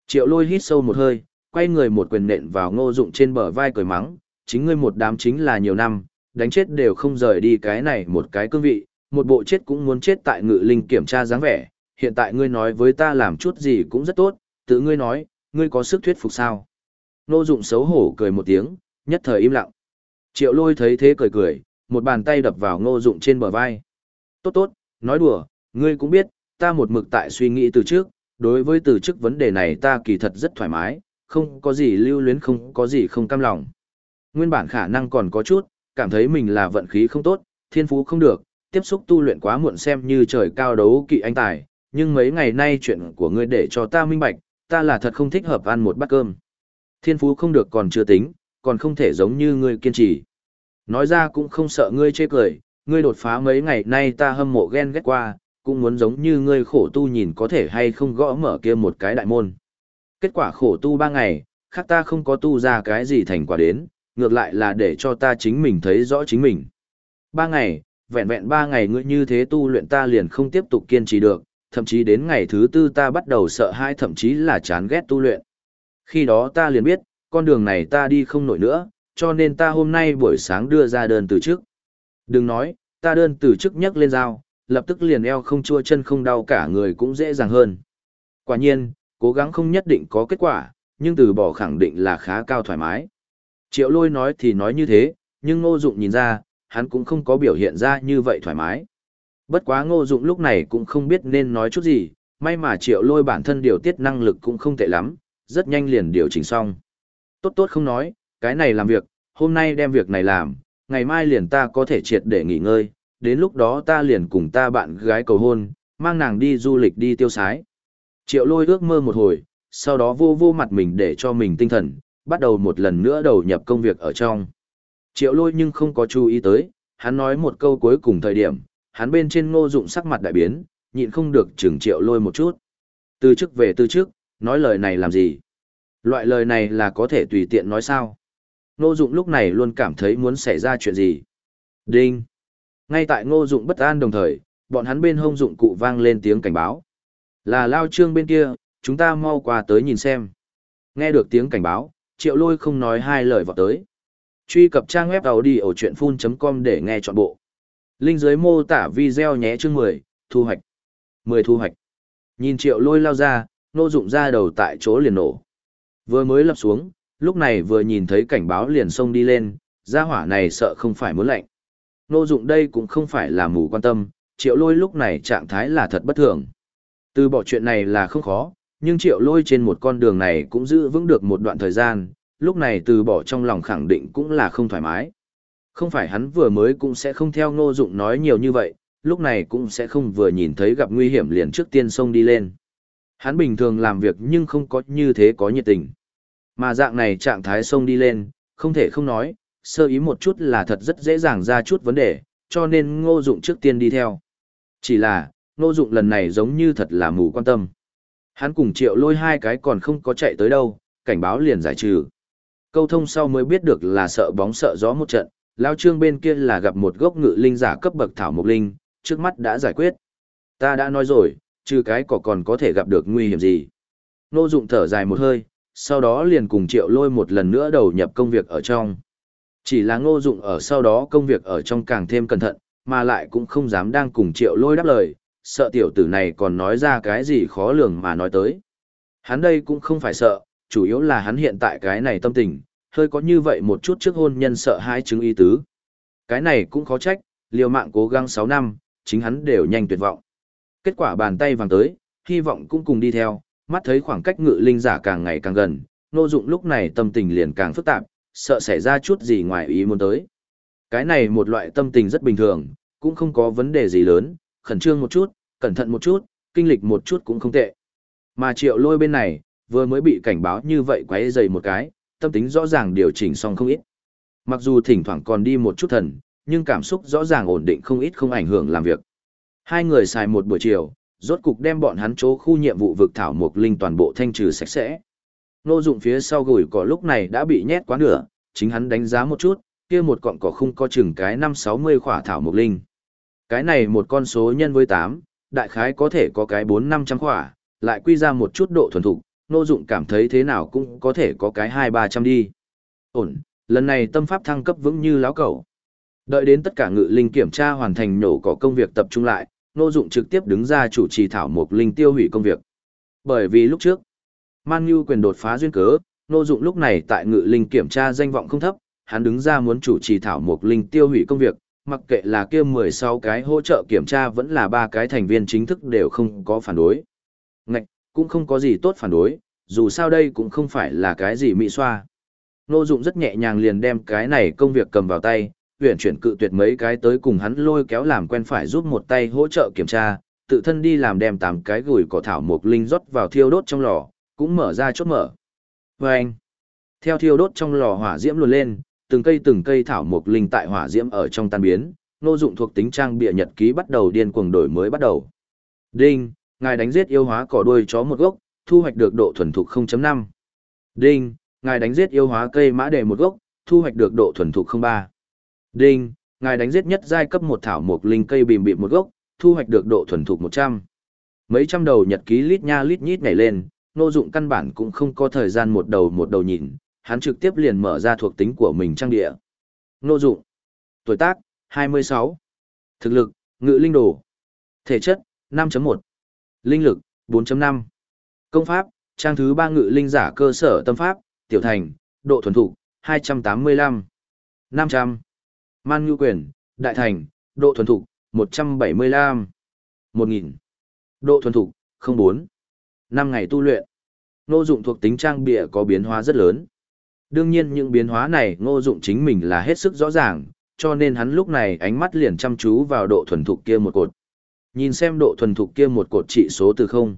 Triệu lôi hít sâu một hơi, quay người một quyền nện vào ngô dụng trên bờ vai cười mắng, chính ngươi một đám chính là nhiều năm, đánh chết đều không rời đi cái này một cái cương vị, một bộ chết cũng muốn chết tại ngự linh kiểm tra dáng vẻ, hiện tại ngươi nói với ta làm chút gì cũng rất tốt, tự ngươi nói, ngươi có sức thuyết phục sao? Ngô dụng xấu hổ cười một tiếng, nhất thời im lặng. Triệu lôi thấy thế cười cười, một bàn tay đập vào ngô dụng trên bờ vai. Tốt tốt, nói đùa, ngươi cũng biết, ta một mực tại suy nghĩ từ trước, đối với từ trước vấn đề này ta kỳ thật rất thoải mái, không có gì lưu luyến không có gì không cam lòng. Nguyên bản khả năng còn có chút, cảm thấy mình là vận khí không tốt, thiên phú không được, tiếp xúc tu luyện quá muộn xem như trời cao đấu kỵ anh tài, nhưng mấy ngày nay chuyện của ngươi để cho ta minh bạch, ta là thật không thích hợp ăn một bát cơm. Thiên phú không được còn chưa tính, còn không thể giống như ngươi kiên trì. Nói ra cũng không sợ ngươi chê cười, ngươi đột phá mấy ngày nay ta hâm mộ ghen ghét qua, cũng muốn giống như ngươi khổ tu nhìn có thể hay không gõ mở kia một cái đại môn. Kết quả khổ tu ba ngày, khác ta không có tu ra cái gì thành quả đến, ngược lại là để cho ta chính mình thấy rõ chính mình. Ba ngày, vẹn vẹn ba ngày ngươi như thế tu luyện ta liền không tiếp tục kiên trì được, thậm chí đến ngày thứ tư ta bắt đầu sợ hãi thậm chí là chán ghét tu luyện. Khi đó ta liền biết, con đường này ta đi không nổi nữa, cho nên ta hôm nay buổi sáng đưa ra đơn từ chức. Đừng nói, ta đơn từ chức nhấc lên dao, lập tức liền eo không chua chân không đau cả người cũng dễ dàng hơn. Quả nhiên, cố gắng không nhất định có kết quả, nhưng từ bỏ khẳng định là khá cao thoải mái. Triệu lôi nói thì nói như thế, nhưng ngô dụng nhìn ra, hắn cũng không có biểu hiện ra như vậy thoải mái. Bất quá ngô dụng lúc này cũng không biết nên nói chút gì, may mà triệu lôi bản thân điều tiết năng lực cũng không tệ lắm, rất nhanh liền điều chỉnh xong. Tốt tốt không nói, cái này làm việc, hôm nay đem việc này làm, ngày mai liền ta có thể triệt để nghỉ ngơi, đến lúc đó ta liền cùng ta bạn gái cầu hôn, mang nàng đi du lịch đi tiêu sái. Triệu lôi ước mơ một hồi, sau đó vô vô mặt mình để cho mình tinh thần, bắt đầu một lần nữa đầu nhập công việc ở trong. Triệu lôi nhưng không có chú ý tới, hắn nói một câu cuối cùng thời điểm, hắn bên trên ngô dụng sắc mặt đại biến, nhịn không được chừng triệu lôi một chút. Từ trước về từ trước, nói lời này làm gì? Loại lời này là có thể tùy tiện nói sao? Ngô dụng lúc này luôn cảm thấy muốn xảy ra chuyện gì. Đinh! Ngay tại ngô dụng bất an đồng thời, bọn hắn bên hông dụng cụ vang lên tiếng cảnh báo. Là lao trương bên kia, chúng ta mau qua tới nhìn xem. Nghe được tiếng cảnh báo, triệu lôi không nói hai lời vào tới. Truy cập trang web đầu đi ở chuyện full.com để nghe trọn bộ. Linh dưới mô tả video nhé chương 10, thu hoạch. 10 thu hoạch. Nhìn triệu lôi lao ra, Ngô dụng ra đầu tại chỗ liền nổ. Vừa mới lập xuống, lúc này vừa nhìn thấy cảnh báo liền xông đi lên, gia hỏa này sợ không phải muốn lạnh. Nô dụng đây cũng không phải là mù quan tâm, triệu lôi lúc này trạng thái là thật bất thường. Từ bỏ chuyện này là không khó, nhưng triệu lôi trên một con đường này cũng giữ vững được một đoạn thời gian, lúc này từ bỏ trong lòng khẳng định cũng là không thoải mái. Không phải hắn vừa mới cũng sẽ không theo ngô dụng nói nhiều như vậy, lúc này cũng sẽ không vừa nhìn thấy gặp nguy hiểm liền trước tiên xông đi lên. Hắn bình thường làm việc nhưng không có như thế có nhiệt tình. Mà dạng này trạng thái xông đi lên, không thể không nói, sơ ý một chút là thật rất dễ dàng ra chút vấn đề, cho nên ngô dụng trước tiên đi theo. Chỉ là, ngô dụng lần này giống như thật là mù quan tâm. Hắn cùng triệu lôi hai cái còn không có chạy tới đâu, cảnh báo liền giải trừ. Câu thông sau mới biết được là sợ bóng sợ gió một trận, lao trương bên kia là gặp một gốc ngự linh giả cấp bậc thảo mộc linh, trước mắt đã giải quyết. Ta đã nói rồi, trừ cái cỏ còn có thể gặp được nguy hiểm gì. Nô dụng thở dài một hơi, sau đó liền cùng triệu lôi một lần nữa đầu nhập công việc ở trong. Chỉ là ngô dụng ở sau đó công việc ở trong càng thêm cẩn thận, mà lại cũng không dám đang cùng triệu lôi đáp lời, sợ tiểu tử này còn nói ra cái gì khó lường mà nói tới. Hắn đây cũng không phải sợ, chủ yếu là hắn hiện tại cái này tâm tình, hơi có như vậy một chút trước hôn nhân sợ hai chứng y tứ. Cái này cũng khó trách, liều mạng cố gắng 6 năm, chính hắn đều nhanh tuyệt vọng. Kết quả bàn tay vàng tới, hy vọng cũng cùng đi theo, mắt thấy khoảng cách ngự linh giả càng ngày càng gần, nô dụng lúc này tâm tình liền càng phức tạp, sợ xảy ra chút gì ngoài ý muốn tới. Cái này một loại tâm tình rất bình thường, cũng không có vấn đề gì lớn, khẩn trương một chút, cẩn thận một chút, kinh lịch một chút cũng không tệ. Mà triệu lôi bên này, vừa mới bị cảnh báo như vậy quấy dày một cái, tâm tính rõ ràng điều chỉnh xong không ít. Mặc dù thỉnh thoảng còn đi một chút thần, nhưng cảm xúc rõ ràng ổn định không ít không ảnh hưởng làm việc. Hai người xài một buổi chiều, rốt cục đem bọn hắn chỗ khu nhiệm vụ vực thảo mục linh toàn bộ thanh trừ sạch sẽ. Nô dụng phía sau gửi cỏ lúc này đã bị nhét quá nửa, chính hắn đánh giá một chút, kia một cọng cỏ khung có chừng cái năm sáu mươi khỏa thảo mục linh. Cái này một con số nhân với tám, đại khái có thể có cái bốn năm trăm khỏa, lại quy ra một chút độ thuần thục, nô dụng cảm thấy thế nào cũng có thể có cái hai ba trăm đi. Ổn, lần này tâm pháp thăng cấp vững như láo cẩu. Đợi đến tất cả ngự linh kiểm tra hoàn thành nổ cỏ công việc tập trung lại, nô dụng trực tiếp đứng ra chủ trì thảo mục linh tiêu hủy công việc. Bởi vì lúc trước, Man Nhu quyền đột phá duyên cớ, nô dụng lúc này tại ngự linh kiểm tra danh vọng không thấp, hắn đứng ra muốn chủ trì thảo mục linh tiêu hủy công việc, mặc kệ là kia 16 cái hỗ trợ kiểm tra vẫn là ba cái thành viên chính thức đều không có phản đối. Ngạch, cũng không có gì tốt phản đối, dù sao đây cũng không phải là cái gì mỹ xoa. Nô dụng rất nhẹ nhàng liền đem cái này công việc cầm vào tay, huyện chuyển cự tuyệt mấy cái tới cùng hắn lôi kéo làm quen phải giúp một tay hỗ trợ kiểm tra, tự thân đi làm đem tám cái gửi cỏ thảo mộc linh rót vào thiêu đốt trong lò, cũng mở ra chốt mở. Và anh, theo thiêu đốt trong lò hỏa diễm luồn lên, từng cây từng cây thảo mộc linh tại hỏa diễm ở trong tan biến, nô dụng thuộc tính trang bịa nhật ký bắt đầu điên cuồng đổi mới bắt đầu. Đinh, ngài đánh giết yêu hóa cỏ đuôi chó một gốc, thu hoạch được độ thuần thục 0.5. Đinh, ngài đánh giết yêu hóa cây mã đề một gốc, thu hoạch được độ thuần thục 0.3. Đinh, ngài đánh giết nhất giai cấp một thảo mộc linh cây bìm bịp một gốc, thu hoạch được độ thuần thục 100. Mấy trăm đầu nhật ký lít nha lít nhít nhảy lên, nô dụng căn bản cũng không có thời gian một đầu một đầu nhìn, hắn trực tiếp liền mở ra thuộc tính của mình trang địa. Nô dụng. Tuổi tác, 26. Thực lực, ngự linh đồ. Thể chất, 5.1. Linh lực, 4.5. Công pháp, trang thứ 3 ngự linh giả cơ sở tâm pháp, tiểu thành, độ thuần thục, 285. 500. Man Ngưu Quyền, Đại Thành, độ thuần thục, 175. 1000. Độ thuần thục, 04. 5 ngày tu luyện. Ngô dụng thuộc tính trang bịa có biến hóa rất lớn. Đương nhiên những biến hóa này ngô dụng chính mình là hết sức rõ ràng, cho nên hắn lúc này ánh mắt liền chăm chú vào độ thuần thục kia một cột. Nhìn xem độ thuần thục kia một cột trị số từ không.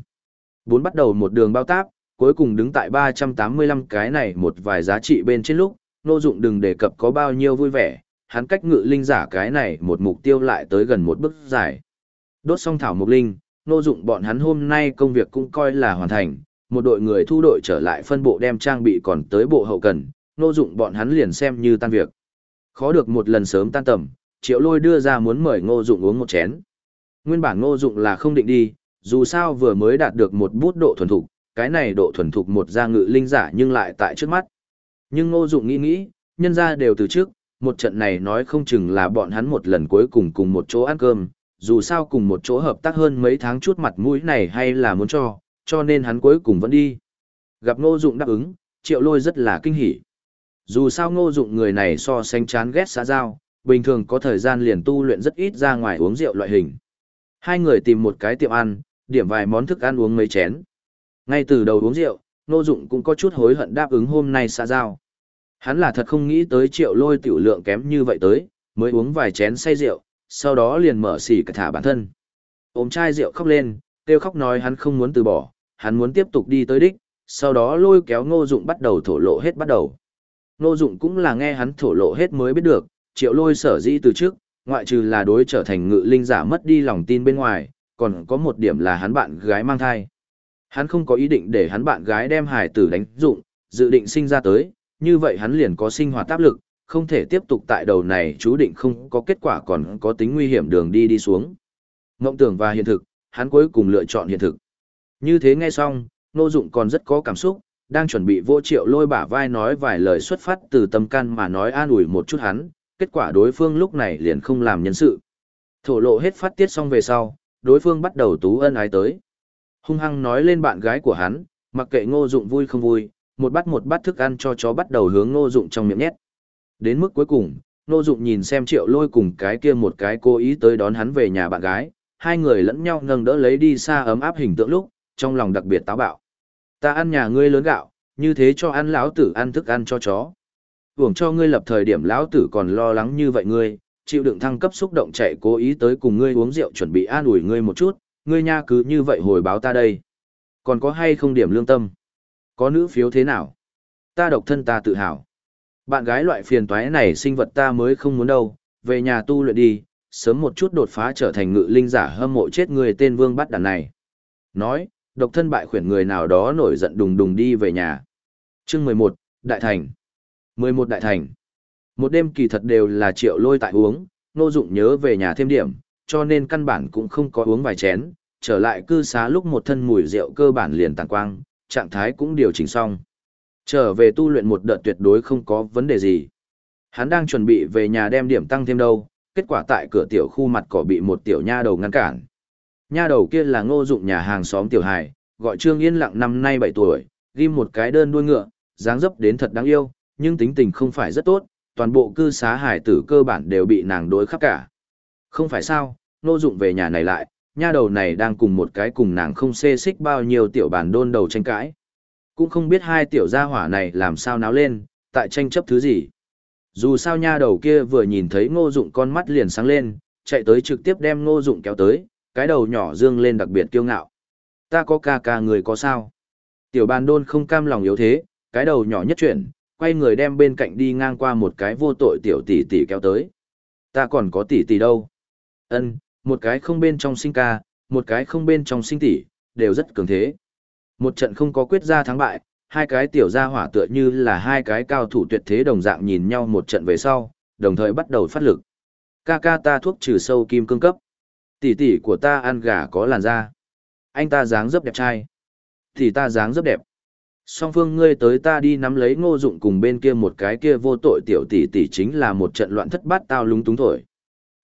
Bốn bắt đầu một đường bao táp, cuối cùng đứng tại 385 cái này một vài giá trị bên trên lúc, Ngô dụng đừng đề cập có bao nhiêu vui vẻ, hắn cách ngự linh giả cái này một mục tiêu lại tới gần một bước dài. Đốt xong thảo mục linh, nô dụng bọn hắn hôm nay công việc cũng coi là hoàn thành, một đội người thu đội trở lại phân bộ đem trang bị còn tới bộ hậu cần, nô dụng bọn hắn liền xem như tan việc. Khó được một lần sớm tan tầm, triệu lôi đưa ra muốn mời ngô dụng uống một chén. Nguyên bản ngô dụng là không định đi, dù sao vừa mới đạt được một bút độ thuần thục, cái này độ thuần thục một gia ngự linh giả nhưng lại tại trước mắt. Nhưng ngô dụng nghĩ nghĩ, nhân ra đều từ trước, một trận này nói không chừng là bọn hắn một lần cuối cùng cùng một chỗ ăn cơm, dù sao cùng một chỗ hợp tác hơn mấy tháng chút mặt mũi này hay là muốn cho, cho nên hắn cuối cùng vẫn đi. Gặp ngô dụng đáp ứng, triệu lôi rất là kinh hỉ. Dù sao ngô dụng người này so sánh chán ghét xã giao, bình thường có thời gian liền tu luyện rất ít ra ngoài uống rượu loại hình. Hai người tìm một cái tiệm ăn, điểm vài món thức ăn uống mấy chén. Ngay từ đầu uống rượu, ngô dụng cũng có chút hối hận đáp ứng hôm nay xã giao. Hắn là thật không nghĩ tới triệu lôi tiểu lượng kém như vậy tới, mới uống vài chén say rượu, sau đó liền mở xỉ cả thả bản thân. Ôm chai rượu khóc lên, kêu khóc nói hắn không muốn từ bỏ, hắn muốn tiếp tục đi tới đích, sau đó lôi kéo ngô dụng bắt đầu thổ lộ hết bắt đầu. Ngô dụng cũng là nghe hắn thổ lộ hết mới biết được, triệu lôi sở dĩ từ trước, ngoại trừ là đối trở thành ngự linh giả mất đi lòng tin bên ngoài, còn có một điểm là hắn bạn gái mang thai. Hắn không có ý định để hắn bạn gái đem hải tử đánh dụng, dự định sinh ra tới, như vậy hắn liền có sinh hoạt áp lực, không thể tiếp tục tại đầu này chú định không có kết quả còn có tính nguy hiểm đường đi đi xuống. Ngộng tưởng và hiện thực, hắn cuối cùng lựa chọn hiện thực. Như thế nghe xong, Nô Dụng còn rất có cảm xúc, đang chuẩn bị vô triệu lôi bả vai nói vài lời xuất phát từ tâm can mà nói an ủi một chút hắn, kết quả đối phương lúc này liền không làm nhân sự. Thổ lộ hết phát tiết xong về sau, đối phương bắt đầu tú ân ái tới. Hung hăng nói lên bạn gái của hắn, mặc kệ ngô dụng vui không vui, một bát một bát thức ăn cho chó bắt đầu hướng ngô dụng trong miệng nhét. Đến mức cuối cùng, ngô dụng nhìn xem triệu lôi cùng cái kia một cái cố ý tới đón hắn về nhà bạn gái, hai người lẫn nhau nâng đỡ lấy đi xa ấm áp hình tượng lúc, trong lòng đặc biệt táo bạo. Ta ăn nhà ngươi lớn gạo, như thế cho ăn lão tử ăn thức ăn cho chó. Hưởng cho ngươi lập thời điểm lão tử còn lo lắng như vậy ngươi, chịu đựng thăng cấp xúc động chạy cố ý tới cùng ngươi uống rượu chuẩn bị an ủi ngươi một chút, ngươi nha cứ như vậy hồi báo ta đây. Còn có hay không điểm lương tâm? Có nữ phiếu thế nào? Ta độc thân ta tự hào. Bạn gái loại phiền toái này sinh vật ta mới không muốn đâu, về nhà tu luyện đi, sớm một chút đột phá trở thành ngự linh giả hâm mộ chết người tên vương bắt đàn này. Nói, độc thân bại khuyển người nào đó nổi giận đùng đùng đi về nhà. Chương mười một Đại Thành mười một Đại Thành Một đêm kỳ thật đều là triệu lôi tại uống, nô dụng nhớ về nhà thêm điểm, cho nên căn bản cũng không có uống vài chén, trở lại cư xá lúc một thân mùi rượu cơ bản liền tàn quang, trạng thái cũng điều chỉnh xong. Trở về tu luyện một đợt tuyệt đối không có vấn đề gì. Hắn đang chuẩn bị về nhà đem điểm tăng thêm đâu, kết quả tại cửa tiểu khu mặt cỏ bị một tiểu nha đầu ngăn cản. Nha đầu kia là ngô dụng nhà hàng xóm tiểu hài, gọi Trương Yên Lặng năm nay 7 tuổi, ghim một cái đơn đuôi ngựa, dáng dấp đến thật đáng yêu, nhưng tính tình không phải rất tốt, toàn bộ cư xá hải tử cơ bản đều bị nàng đối khắp cả. Không phải sao, ngô dụng về nhà này lại, nha đầu này đang cùng một cái cùng nàng không xê xích bao nhiêu tiểu bản đôn đầu tranh cãi. Cũng không biết hai tiểu gia hỏa này làm sao náo lên, tại tranh chấp thứ gì. Dù sao nha đầu kia vừa nhìn thấy ngô dụng con mắt liền sáng lên, chạy tới trực tiếp đem ngô dụng kéo tới, cái đầu nhỏ dương lên đặc biệt kiêu ngạo. Ta có ca ca người có sao? Tiểu bàn đôn không cam lòng yếu thế, cái đầu nhỏ nhất chuyển, quay người đem bên cạnh đi ngang qua một cái vô tội tiểu tỷ tỷ kéo tới. Ta còn có tỷ tỷ đâu? Ân, một cái không bên trong sinh ca, một cái không bên trong sinh tỷ, đều rất cường thế. Một trận không có quyết ra thắng bại, hai cái tiểu gia hỏa tựa như là hai cái cao thủ tuyệt thế đồng dạng nhìn nhau một trận về sau, đồng thời bắt đầu phát lực. Ca ca ta thuốc trừ sâu kim cương cấp. Tỷ tỷ của ta ăn gà có làn da. Anh ta dáng dấp đẹp trai. Thì ta dáng dấp đẹp. Song phương ngươi tới ta đi nắm lấy ngô dụng cùng bên kia một cái kia vô tội tiểu tỷ tỷ chính là một trận loạn thất bát tao lúng túng thổi.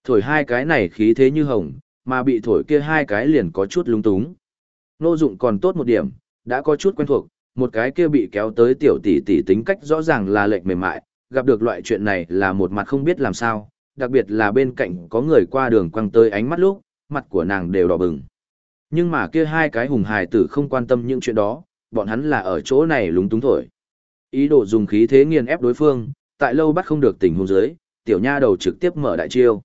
Thổi hai cái này khí thế như hồng, mà bị thổi kia hai cái liền có chút lúng túng. Nô dụng còn tốt một điểm, đã có chút quen thuộc, một cái kia bị kéo tới tiểu tỷ tỷ tính cách rõ ràng là lệch mềm mại, gặp được loại chuyện này là một mặt không biết làm sao, đặc biệt là bên cạnh có người qua đường quăng tới ánh mắt lúc, mặt của nàng đều đỏ bừng. Nhưng mà kia hai cái hùng hài tử không quan tâm những chuyện đó, bọn hắn là ở chỗ này lúng túng thổi. Ý đồ dùng khí thế nghiền ép đối phương, tại lâu bắt không được tình huống dưới, tiểu nha đầu trực tiếp mở đại chiêu.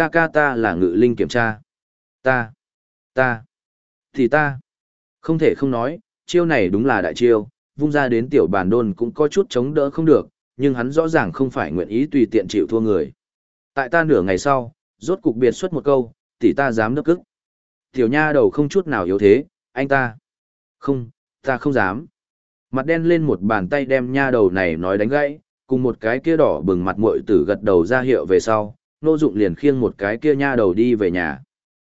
Ca ca ta là ngự linh kiểm tra. Ta, ta, thì ta. Không thể không nói, chiêu này đúng là đại chiêu, vung ra đến tiểu bàn đôn cũng có chút chống đỡ không được, nhưng hắn rõ ràng không phải nguyện ý tùy tiện chịu thua người. Tại ta nửa ngày sau, rốt cục biệt xuất một câu, tỷ ta dám đấp cức. Tiểu nha đầu không chút nào yếu thế, anh ta. Không, ta không dám. Mặt đen lên một bàn tay đem nha đầu này nói đánh gãy, cùng một cái kia đỏ bừng mặt muội tử gật đầu ra hiệu về sau, nô dụng liền khiêng một cái kia nha đầu đi về nhà.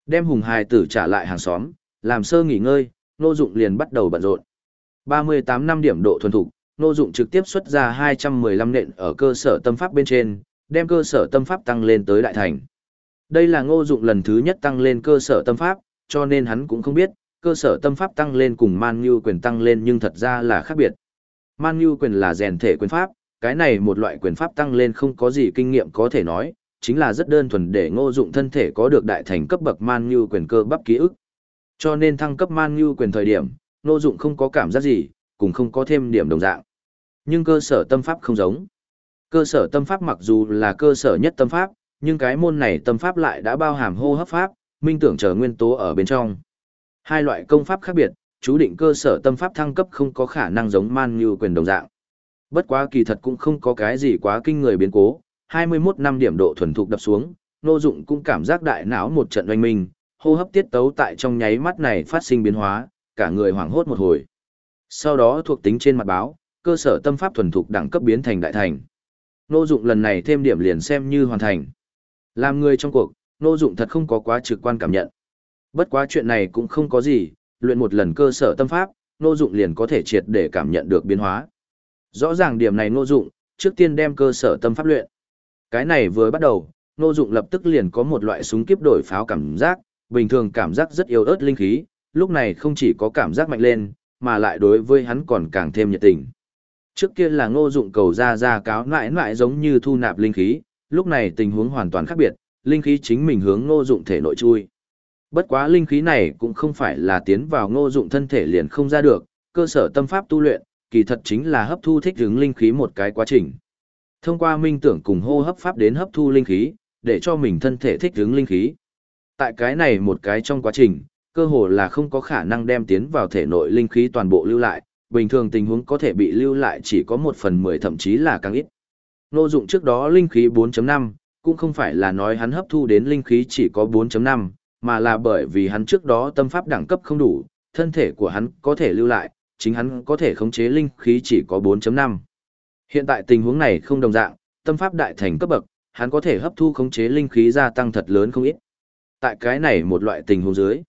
Đem hùng hài tử trả lại hàng xóm, làm sơ nghỉ ngơi, nô dụng liền bắt đầu bận rộn. 38 năm điểm độ thuần thục, nô dụng trực tiếp xuất ra 215 nện ở cơ sở tâm pháp bên trên, đem cơ sở tâm pháp tăng lên tới đại thành. Đây là ngô dụng lần thứ nhất tăng lên cơ sở tâm pháp, cho nên hắn cũng không biết, cơ sở tâm pháp tăng lên cùng man nhu quyền tăng lên nhưng thật ra là khác biệt. Man nhu quyền là rèn thể quyền pháp, cái này một loại quyền pháp tăng lên không có gì kinh nghiệm có thể nói, chính là rất đơn thuần để ngô dụng thân thể có được đại thành cấp bậc man như quyền cơ bắp ký ức. Cho nên thăng cấp man như quyền thời điểm, ngô dụng không có cảm giác gì, cũng không có thêm điểm đồng dạng. Nhưng cơ sở tâm pháp không giống. Cơ sở tâm pháp mặc dù là cơ sở nhất tâm pháp, nhưng cái môn này tâm pháp lại đã bao hàm hô hấp pháp, minh tưởng chờ nguyên tố ở bên trong. Hai loại công pháp khác biệt, chú định cơ sở tâm pháp thăng cấp không có khả năng giống man như quyền đồng dạng. Bất quá kỳ thật cũng không có cái gì quá kinh người biến cố, 21 năm điểm độ thuần thục đập xuống, nô dụng cũng cảm giác đại não một trận oanh minh, hô hấp tiết tấu tại trong nháy mắt này phát sinh biến hóa, cả người hoảng hốt một hồi. Sau đó thuộc tính trên mặt báo, cơ sở tâm pháp thuần thục đẳng cấp biến thành đại thành. Nô dụng lần này thêm điểm liền xem như hoàn thành. Làm người trong cuộc, nô dụng thật không có quá trực quan cảm nhận. Bất quá chuyện này cũng không có gì, luyện một lần cơ sở tâm pháp, nô dụng liền có thể triệt để cảm nhận được biến hóa. Rõ ràng điểm này nô dụng, trước tiên đem cơ sở tâm pháp luyện. Cái này vừa bắt đầu, nô dụng lập tức liền có một loại súng kiếp đổi pháo cảm giác, bình thường cảm giác rất yếu ớt linh khí, lúc này không chỉ có cảm giác mạnh lên, mà lại đối với hắn còn càng thêm nhiệt tình. Trước kia là ngô dụng cầu ra ra cáo nại nại giống như thu nạp linh khí, lúc này tình huống hoàn toàn khác biệt, linh khí chính mình hướng ngô dụng thể nội chui. Bất quá linh khí này cũng không phải là tiến vào ngô dụng thân thể liền không ra được, cơ sở tâm pháp tu luyện, kỳ thật chính là hấp thu thích ứng linh khí một cái quá trình. Thông qua minh tưởng cùng hô hấp pháp đến hấp thu linh khí, để cho mình thân thể thích ứng linh khí. Tại cái này một cái trong quá trình, cơ hồ là không có khả năng đem tiến vào thể nội linh khí toàn bộ lưu lại, bình thường tình huống có thể bị lưu lại chỉ có một phần mười thậm chí là càng ít. Nô dụng trước đó linh khí 4.5, cũng không phải là nói hắn hấp thu đến linh khí chỉ có 4.5, mà là bởi vì hắn trước đó tâm pháp đẳng cấp không đủ, thân thể của hắn có thể lưu lại, chính hắn có thể khống chế linh khí chỉ có 4.5. Hiện tại tình huống này không đồng dạng, tâm pháp đại thành cấp bậc, hắn có thể hấp thu khống chế linh khí gia tăng thật lớn không ít. Tại cái này một loại tình huống dưới.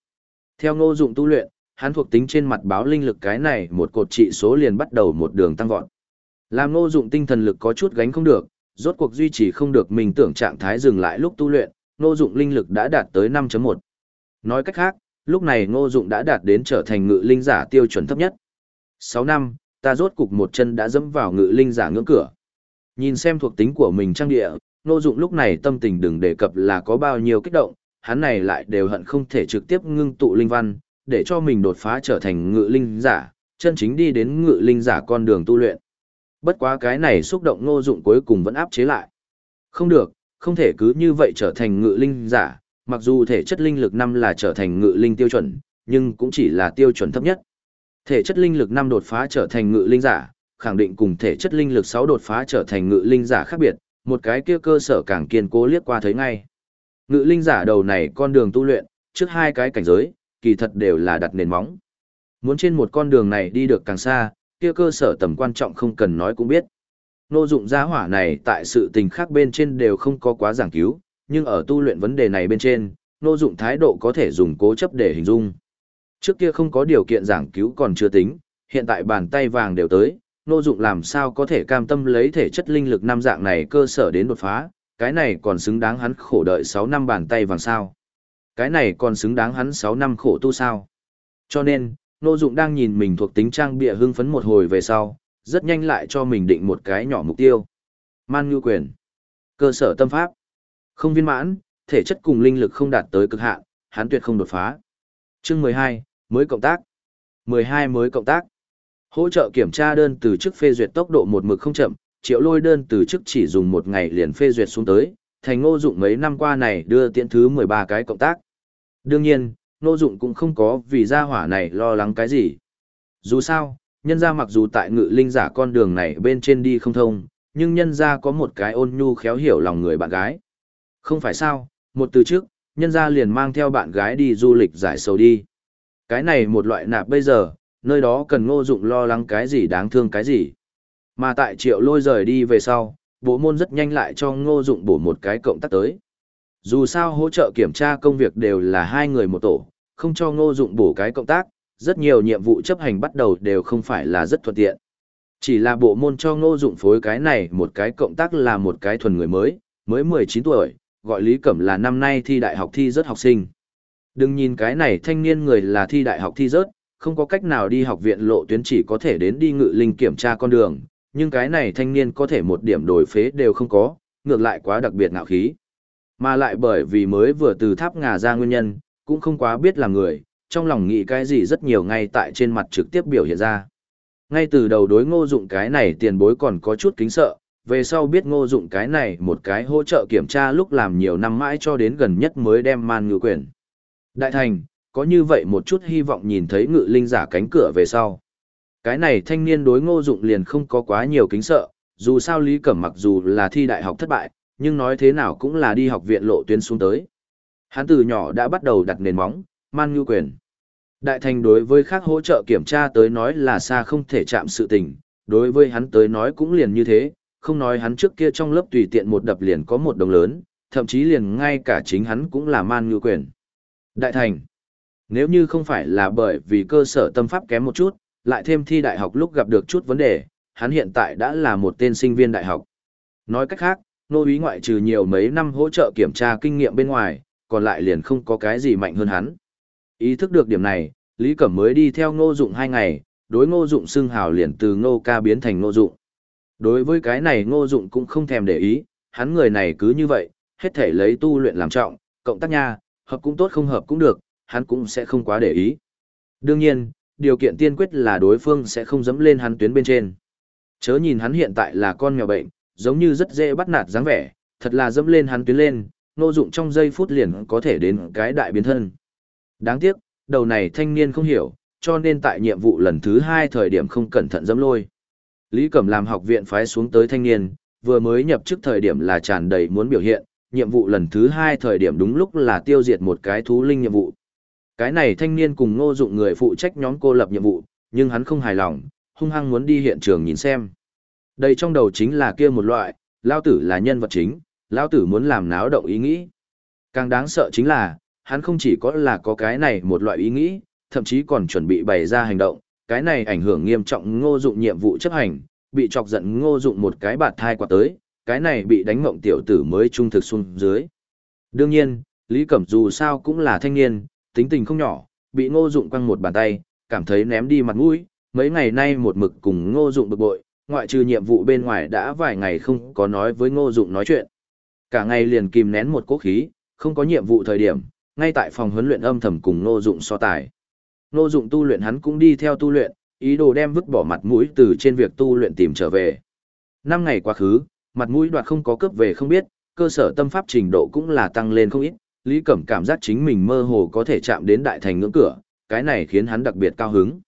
Theo ngô dụng tu luyện, hắn thuộc tính trên mặt báo linh lực cái này một cột trị số liền bắt đầu một đường tăng vọt. Làm ngô dụng tinh thần lực có chút gánh không được, rốt cuộc duy trì không được mình tưởng trạng thái dừng lại lúc tu luyện, ngô dụng linh lực đã đạt tới 5.1. Nói cách khác, lúc này ngô dụng đã đạt đến trở thành ngự linh giả tiêu chuẩn thấp nhất. 6 năm, ta rốt cục một chân đã dẫm vào ngự linh giả ngưỡng cửa. Nhìn xem thuộc tính của mình trang địa, ngô dụng lúc này tâm tình đừng đề cập là có bao nhiêu kích động, hắn này lại đều hận không thể trực tiếp ngưng tụ linh văn, để cho mình đột phá trở thành ngự linh giả, chân chính đi đến ngự linh giả con đường tu luyện. Bất quá cái này xúc động ngô dụng cuối cùng vẫn áp chế lại. Không được, không thể cứ như vậy trở thành ngự linh giả, mặc dù thể chất linh lực năm là trở thành ngự linh tiêu chuẩn, nhưng cũng chỉ là tiêu chuẩn thấp nhất. Thể chất linh lực năm đột phá trở thành ngự linh giả, khẳng định cùng thể chất linh lực 6 đột phá trở thành ngự linh giả khác biệt, một cái kia cơ sở càng kiên cố liếc qua thấy ngay. Ngự linh giả đầu này con đường tu luyện, trước hai cái cảnh giới, kỳ thật đều là đặt nền móng. Muốn trên một con đường này đi được càng xa, kia cơ sở tầm quan trọng không cần nói cũng biết. Nô dụng gia hỏa này tại sự tình khác bên trên đều không có quá giảng cứu, nhưng ở tu luyện vấn đề này bên trên, nô dụng thái độ có thể dùng cố chấp để hình dung. Trước kia không có điều kiện giảng cứu còn chưa tính, hiện tại bàn tay vàng đều tới, nô dụng làm sao có thể cam tâm lấy thể chất linh lực năm dạng này cơ sở đến đột phá, cái này còn xứng đáng hắn khổ đợi 6 năm bàn tay vàng sao. Cái này còn xứng đáng hắn 6 năm khổ tu sao. Cho nên, Nô Dụng đang nhìn mình thuộc tính trang bịa hưng phấn một hồi về sau, rất nhanh lại cho mình định một cái nhỏ mục tiêu. Man Nhu Quyền. Cơ sở tâm pháp. Không viên mãn, thể chất cùng linh lực không đạt tới cực hạn, hắn tuyệt không đột phá. Chương 12, mới cộng tác. 12 mới cộng tác. Hỗ trợ kiểm tra đơn từ chức phê duyệt tốc độ một mực không chậm, triệu lôi đơn từ chức chỉ dùng một ngày liền phê duyệt xuống tới, thành ngô dụng mấy năm qua này đưa tiện thứ 13 cái cộng tác. Đương nhiên, ngô dụng cũng không có vì gia hỏa này lo lắng cái gì. Dù sao, nhân gia mặc dù tại ngự linh giả con đường này bên trên đi không thông, nhưng nhân gia có một cái ôn nhu khéo hiểu lòng người bạn gái. Không phải sao, một từ trước, nhân gia liền mang theo bạn gái đi du lịch giải sầu đi. Cái này một loại nạp bây giờ, nơi đó cần ngô dụng lo lắng cái gì đáng thương cái gì. Mà tại triệu lôi rời đi về sau, bộ môn rất nhanh lại cho ngô dụng bổ một cái cộng tác tới. Dù sao hỗ trợ kiểm tra công việc đều là hai người một tổ, không cho ngô dụng bổ cái cộng tác, rất nhiều nhiệm vụ chấp hành bắt đầu đều không phải là rất thuận tiện. Chỉ là bộ môn cho ngô dụng phối cái này một cái cộng tác là một cái thuần người mới, mới 19 tuổi, gọi Lý Cẩm là năm nay thi đại học thi rất học sinh. Đừng nhìn cái này thanh niên người là thi đại học thi rớt, không có cách nào đi học viện lộ tuyến chỉ có thể đến đi ngự linh kiểm tra con đường, nhưng cái này thanh niên có thể một điểm đổi phế đều không có, ngược lại quá đặc biệt ngạo khí. Mà lại bởi vì mới vừa từ tháp ngà ra nguyên nhân, cũng không quá biết là người, trong lòng nghĩ cái gì rất nhiều ngay tại trên mặt trực tiếp biểu hiện ra. Ngay từ đầu đối ngô dụng cái này tiền bối còn có chút kính sợ, về sau biết ngô dụng cái này một cái hỗ trợ kiểm tra lúc làm nhiều năm mãi cho đến gần nhất mới đem man ngự quyền. Đại thành, có như vậy một chút hy vọng nhìn thấy ngự linh giả cánh cửa về sau. Cái này thanh niên đối ngô dụng liền không có quá nhiều kính sợ, dù sao Lý Cẩm mặc dù là thi đại học thất bại, nhưng nói thế nào cũng là đi học viện lộ tuyến xuống tới. Hắn từ nhỏ đã bắt đầu đặt nền móng, man nhu quyền. Đại thành đối với khác hỗ trợ kiểm tra tới nói là xa không thể chạm sự tình, đối với hắn tới nói cũng liền như thế, không nói hắn trước kia trong lớp tùy tiện một đập liền có một đồng lớn, thậm chí liền ngay cả chính hắn cũng là man ngư quyền. Đại thành, nếu như không phải là bởi vì cơ sở tâm pháp kém một chút, lại thêm thi đại học lúc gặp được chút vấn đề, hắn hiện tại đã là một tên sinh viên đại học. Nói cách khác, nô úy ngoại trừ nhiều mấy năm hỗ trợ kiểm tra kinh nghiệm bên ngoài, còn lại liền không có cái gì mạnh hơn hắn. Ý thức được điểm này, Lý Cẩm mới đi theo ngô dụng hai ngày, đối ngô dụng xưng hào liền từ ngô ca biến thành ngô dụng. Đối với cái này ngô dụng cũng không thèm để ý, hắn người này cứ như vậy, hết thể lấy tu luyện làm trọng, cộng tác nha, hợp cũng tốt không hợp cũng được, hắn cũng sẽ không quá để ý. Đương nhiên, điều kiện tiên quyết là đối phương sẽ không dẫm lên hắn tuyến bên trên. Chớ nhìn hắn hiện tại là con mèo bệnh, giống như rất dễ bắt nạt dáng vẻ, thật là dẫm lên hắn tuyến lên, nô dụng trong giây phút liền có thể đến cái đại biến thân. Đáng tiếc, đầu này thanh niên không hiểu, cho nên tại nhiệm vụ lần thứ hai thời điểm không cẩn thận dẫm lôi. Lý Cẩm làm học viện phái xuống tới thanh niên, vừa mới nhập chức thời điểm là tràn đầy muốn biểu hiện, nhiệm vụ lần thứ hai thời điểm đúng lúc là tiêu diệt một cái thú linh nhiệm vụ. Cái này thanh niên cùng ngô dụng người phụ trách nhóm cô lập nhiệm vụ, nhưng hắn không hài lòng, hung hăng muốn đi hiện trường nhìn xem. Đây trong đầu chính là kia một loại, lao tử là nhân vật chính, lao tử muốn làm náo động ý nghĩ. Càng đáng sợ chính là, hắn không chỉ có là có cái này một loại ý nghĩ, thậm chí còn chuẩn bị bày ra hành động, cái này ảnh hưởng nghiêm trọng ngô dụng nhiệm vụ chấp hành, bị chọc giận ngô dụng một cái bạt thai quạt tới, cái này bị đánh mộng tiểu tử mới trung thực xuống dưới. Đương nhiên, Lý Cẩm dù sao cũng là thanh niên, tính tình không nhỏ, bị ngô dụng quăng một bàn tay, cảm thấy ném đi mặt mũi, mấy ngày nay một mực cùng ngô dụng bực bội, ngoại trừ nhiệm vụ bên ngoài đã vài ngày không có nói với ngô dụng nói chuyện. Cả ngày liền kìm nén một cố khí, không có nhiệm vụ thời điểm, ngay tại phòng huấn luyện âm thầm cùng ngô dụng so tài. Ngô dụng tu luyện hắn cũng đi theo tu luyện, ý đồ đem vứt bỏ mặt mũi từ trên việc tu luyện tìm trở về. Năm ngày quá khứ, mặt mũi đoạt không có cướp về không biết, cơ sở tâm pháp trình độ cũng là tăng lên không ít, Lý Cẩm cảm giác chính mình mơ hồ có thể chạm đến đại thành ngưỡng cửa, cái này khiến hắn đặc biệt cao hứng.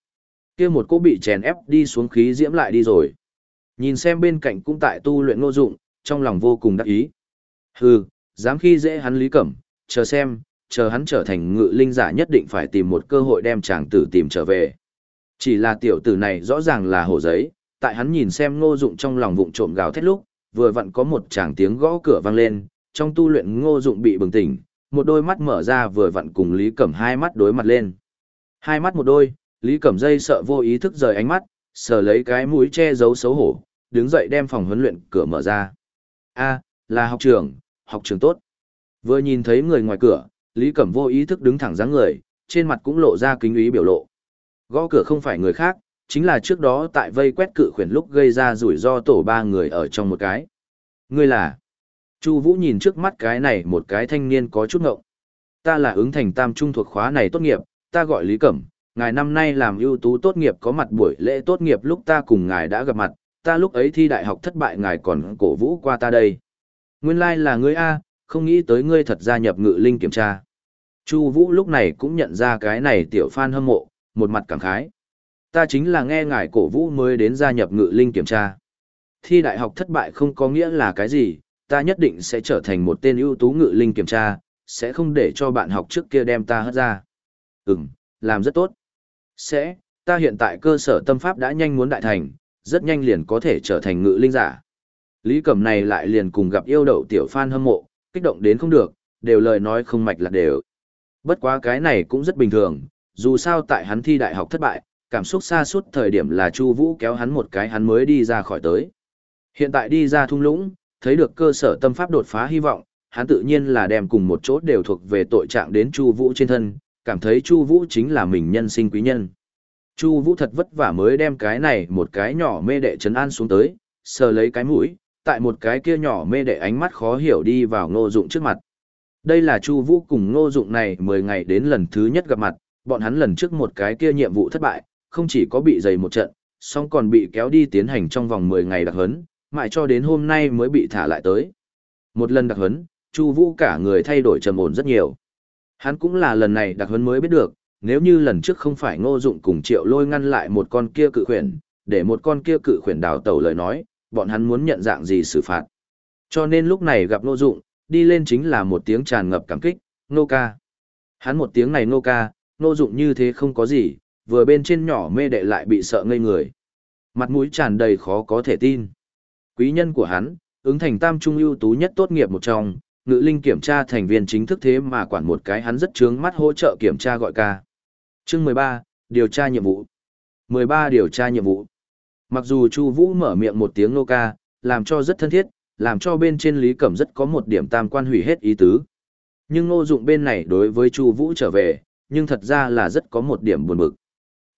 Kia một cô bị chèn ép đi xuống khí diễm lại đi rồi. Nhìn xem bên cạnh cũng tại tu luyện ngô dụng, trong lòng vô cùng đắc ý. Hừ, dám khi dễ hắn Lý Cẩm, chờ xem, chờ hắn trở thành ngự linh giả nhất định phải tìm một cơ hội đem chàng tử tìm trở về. Chỉ là tiểu tử này rõ ràng là hổ giấy, tại hắn nhìn xem ngô dụng trong lòng vụng trộm gào thét lúc, vừa vặn có một chàng tiếng gõ cửa vang lên, trong tu luyện ngô dụng bị bừng tỉnh, một đôi mắt mở ra vừa vặn cùng Lý Cẩm hai mắt đối mặt lên. Hai mắt một đôi, Lý Cẩm dây sợ vô ý thức rời ánh mắt, sờ lấy cái mũi che giấu xấu hổ, đứng dậy đem phòng huấn luyện cửa mở ra. A, là học trưởng học trưởng tốt. Vừa nhìn thấy người ngoài cửa, Lý Cẩm vô ý thức đứng thẳng dáng người, trên mặt cũng lộ ra kính ý biểu lộ. Gõ cửa không phải người khác, chính là trước đó tại vây quét cự khuyển lúc gây ra rủi ro tổ ba người ở trong một cái. Ngươi là? Chu Vũ nhìn trước mắt cái này một cái thanh niên có chút ngộng. Ta là ứng thành tam trung thuộc khóa này tốt nghiệp, ta gọi Lý Cẩm, ngài năm nay làm ưu tú tốt nghiệp có mặt buổi lễ tốt nghiệp lúc ta cùng ngài đã gặp mặt, ta lúc ấy thi đại học thất bại ngài còn cổ vũ qua ta đây. Nguyên lai like là ngươi A, không nghĩ tới ngươi thật gia nhập ngự linh kiểm tra. Chu Vũ lúc này cũng nhận ra cái này tiểu fan hâm mộ, một mặt cảm khái. Ta chính là nghe ngài cổ vũ mới đến gia nhập ngự linh kiểm tra. Thi đại học thất bại không có nghĩa là cái gì, ta nhất định sẽ trở thành một tên ưu tú ngự linh kiểm tra, sẽ không để cho bạn học trước kia đem ta hất ra. Ừm, làm rất tốt. Sẽ, ta hiện tại cơ sở tâm pháp đã nhanh muốn đại thành, rất nhanh liền có thể trở thành ngự linh giả. Lý Cẩm này lại liền cùng gặp yêu đậu tiểu fan hâm mộ, kích động đến không được, đều lời nói không mạch lạc đều. Bất quá cái này cũng rất bình thường, dù sao tại hắn thi đại học thất bại, cảm xúc xa suốt thời điểm là Chu Vũ kéo hắn một cái hắn mới đi ra khỏi tới. Hiện tại đi ra thung lũng, thấy được cơ sở tâm pháp đột phá hy vọng, hắn tự nhiên là đem cùng một chỗ đều thuộc về tội trạng đến Chu Vũ trên thân, cảm thấy Chu Vũ chính là mình nhân sinh quý nhân. Chu Vũ thật vất vả mới đem cái này một cái nhỏ mê đệ trấn an xuống tới, sờ lấy cái mũi, tại một cái kia nhỏ mê đệ ánh mắt khó hiểu đi vào Ngô Dụng trước mặt. Đây là Chu Vũ cùng Ngô Dụng này 10 ngày đến lần thứ nhất gặp mặt, bọn hắn lần trước một cái kia nhiệm vụ thất bại, không chỉ có bị dày một trận, song còn bị kéo đi tiến hành trong vòng 10 ngày đặc huấn, mãi cho đến hôm nay mới bị thả lại tới. Một lần đặc huấn, Chu Vũ cả người thay đổi trầm ổn rất nhiều. Hắn cũng là lần này đặc huấn mới biết được, nếu như lần trước không phải Ngô Dụng cùng Triệu Lôi ngăn lại một con kia cự khuyển, để một con kia cự khuyển đào tẩu lời nói, bọn hắn muốn nhận dạng gì xử phạt. Cho nên lúc này gặp Ngô Dụng, đi lên chính là một tiếng tràn ngập cảm kích, "Nô ca." Hắn một tiếng này nô ca, Ngô Dụng như thế không có gì, vừa bên trên nhỏ mê đệ lại bị sợ ngây người. Mặt mũi tràn đầy khó có thể tin. Quý nhân của hắn, ứng thành tam trung ưu tú nhất tốt nghiệp một trong, ngữ linh kiểm tra thành viên chính thức thế mà quản một cái hắn rất trướng mắt hỗ trợ kiểm tra gọi ca. Chương 13, điều tra nhiệm vụ. 13 điều tra nhiệm vụ. Mặc dù Chu Vũ mở miệng một tiếng nô ca, làm cho rất thân thiết, làm cho bên trên Lý Cẩm rất có một điểm tam quan hủy hết ý tứ. Nhưng Ngô Dụng bên này đối với Chu Vũ trở về, nhưng thật ra là rất có một điểm buồn bực.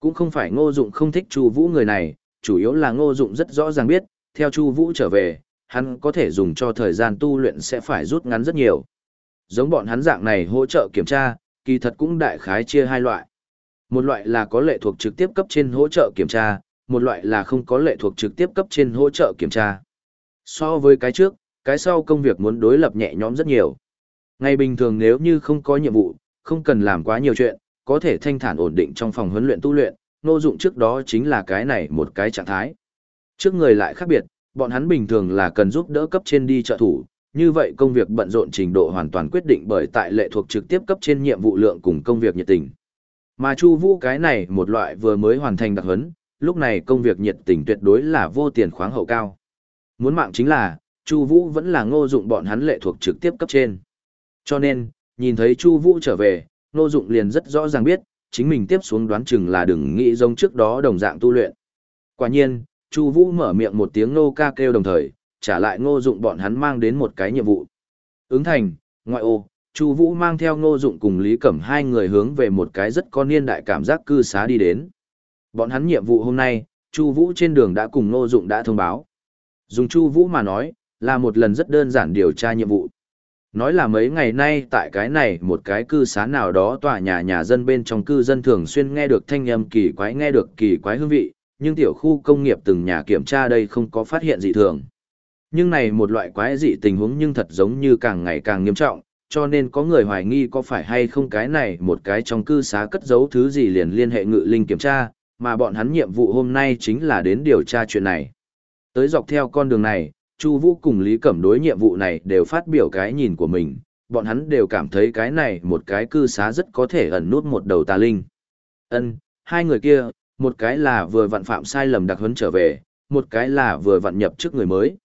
Cũng không phải Ngô Dụng không thích Chu Vũ người này, chủ yếu là Ngô Dụng rất rõ ràng biết, theo Chu Vũ trở về, hắn có thể dùng cho thời gian tu luyện sẽ phải rút ngắn rất nhiều. Giống bọn hắn dạng này hỗ trợ kiểm tra, kỳ thật cũng đại khái chia hai loại. Một loại là có lệ thuộc trực tiếp cấp trên hỗ trợ kiểm tra, một loại là không có lệ thuộc trực tiếp cấp trên hỗ trợ kiểm tra. So với cái trước, cái sau công việc muốn đối lập nhẹ nhõm rất nhiều. Ngày bình thường nếu như không có nhiệm vụ, không cần làm quá nhiều chuyện, có thể thanh thản ổn định trong phòng huấn luyện tu luyện, nô dụng trước đó chính là cái này một cái trạng thái. Trước người lại khác biệt, bọn hắn bình thường là cần giúp đỡ cấp trên đi trợ thủ, như vậy công việc bận rộn trình độ hoàn toàn quyết định bởi tại lệ thuộc trực tiếp cấp trên nhiệm vụ lượng cùng công việc nhiệt tình. Mà Chu Vũ cái này một loại vừa mới hoàn thành đặc huấn, lúc này công việc nhiệt tình tuyệt đối là vô tiền khoáng hậu cao. Muốn mạng chính là, Chu Vũ vẫn là Ngô Dụng bọn hắn lệ thuộc trực tiếp cấp trên. Cho nên, nhìn thấy Chu Vũ trở về, Ngô Dụng liền rất rõ ràng biết, chính mình tiếp xuống đoán chừng là đừng nghĩ giống trước đó đồng dạng tu luyện. Quả nhiên, Chu Vũ mở miệng một tiếng nô ca kêu đồng thời, trả lại Ngô Dụng bọn hắn mang đến một cái nhiệm vụ. Ứng thành, ngoại ô, Chu Vũ mang theo Ngô Dụng cùng Lý Cẩm hai người hướng về một cái rất có niên đại cảm giác cư xá đi đến. Bọn hắn nhiệm vụ hôm nay, Chu Vũ trên đường đã cùng Ngô Dụng đã thông báo. Dùng Chu Vũ mà nói, là một lần rất đơn giản điều tra nhiệm vụ. Nói là mấy ngày nay tại cái này một cái cư xá nào đó tòa nhà nhà dân bên trong cư dân thường xuyên nghe được thanh âm kỳ quái nghe được kỳ quái hương vị, nhưng tiểu khu công nghiệp từng nhà kiểm tra đây không có phát hiện dị thường. Nhưng này một loại quái dị tình huống nhưng thật giống như càng ngày càng nghiêm trọng, cho nên có người hoài nghi có phải hay không cái này một cái trong cư xá cất giấu thứ gì liền liên hệ ngự linh kiểm tra, mà bọn hắn nhiệm vụ hôm nay chính là đến điều tra chuyện này. Tới dọc theo con đường này, Chu Vũ cùng Lý Cẩm đối nhiệm vụ này đều phát biểu cái nhìn của mình, bọn hắn đều cảm thấy cái này một cái cư xá rất có thể ẩn nút một đầu tà linh. Ân, hai người kia, một cái là vừa vặn phạm sai lầm đặc huấn trở về, một cái là vừa vặn nhập trước người mới.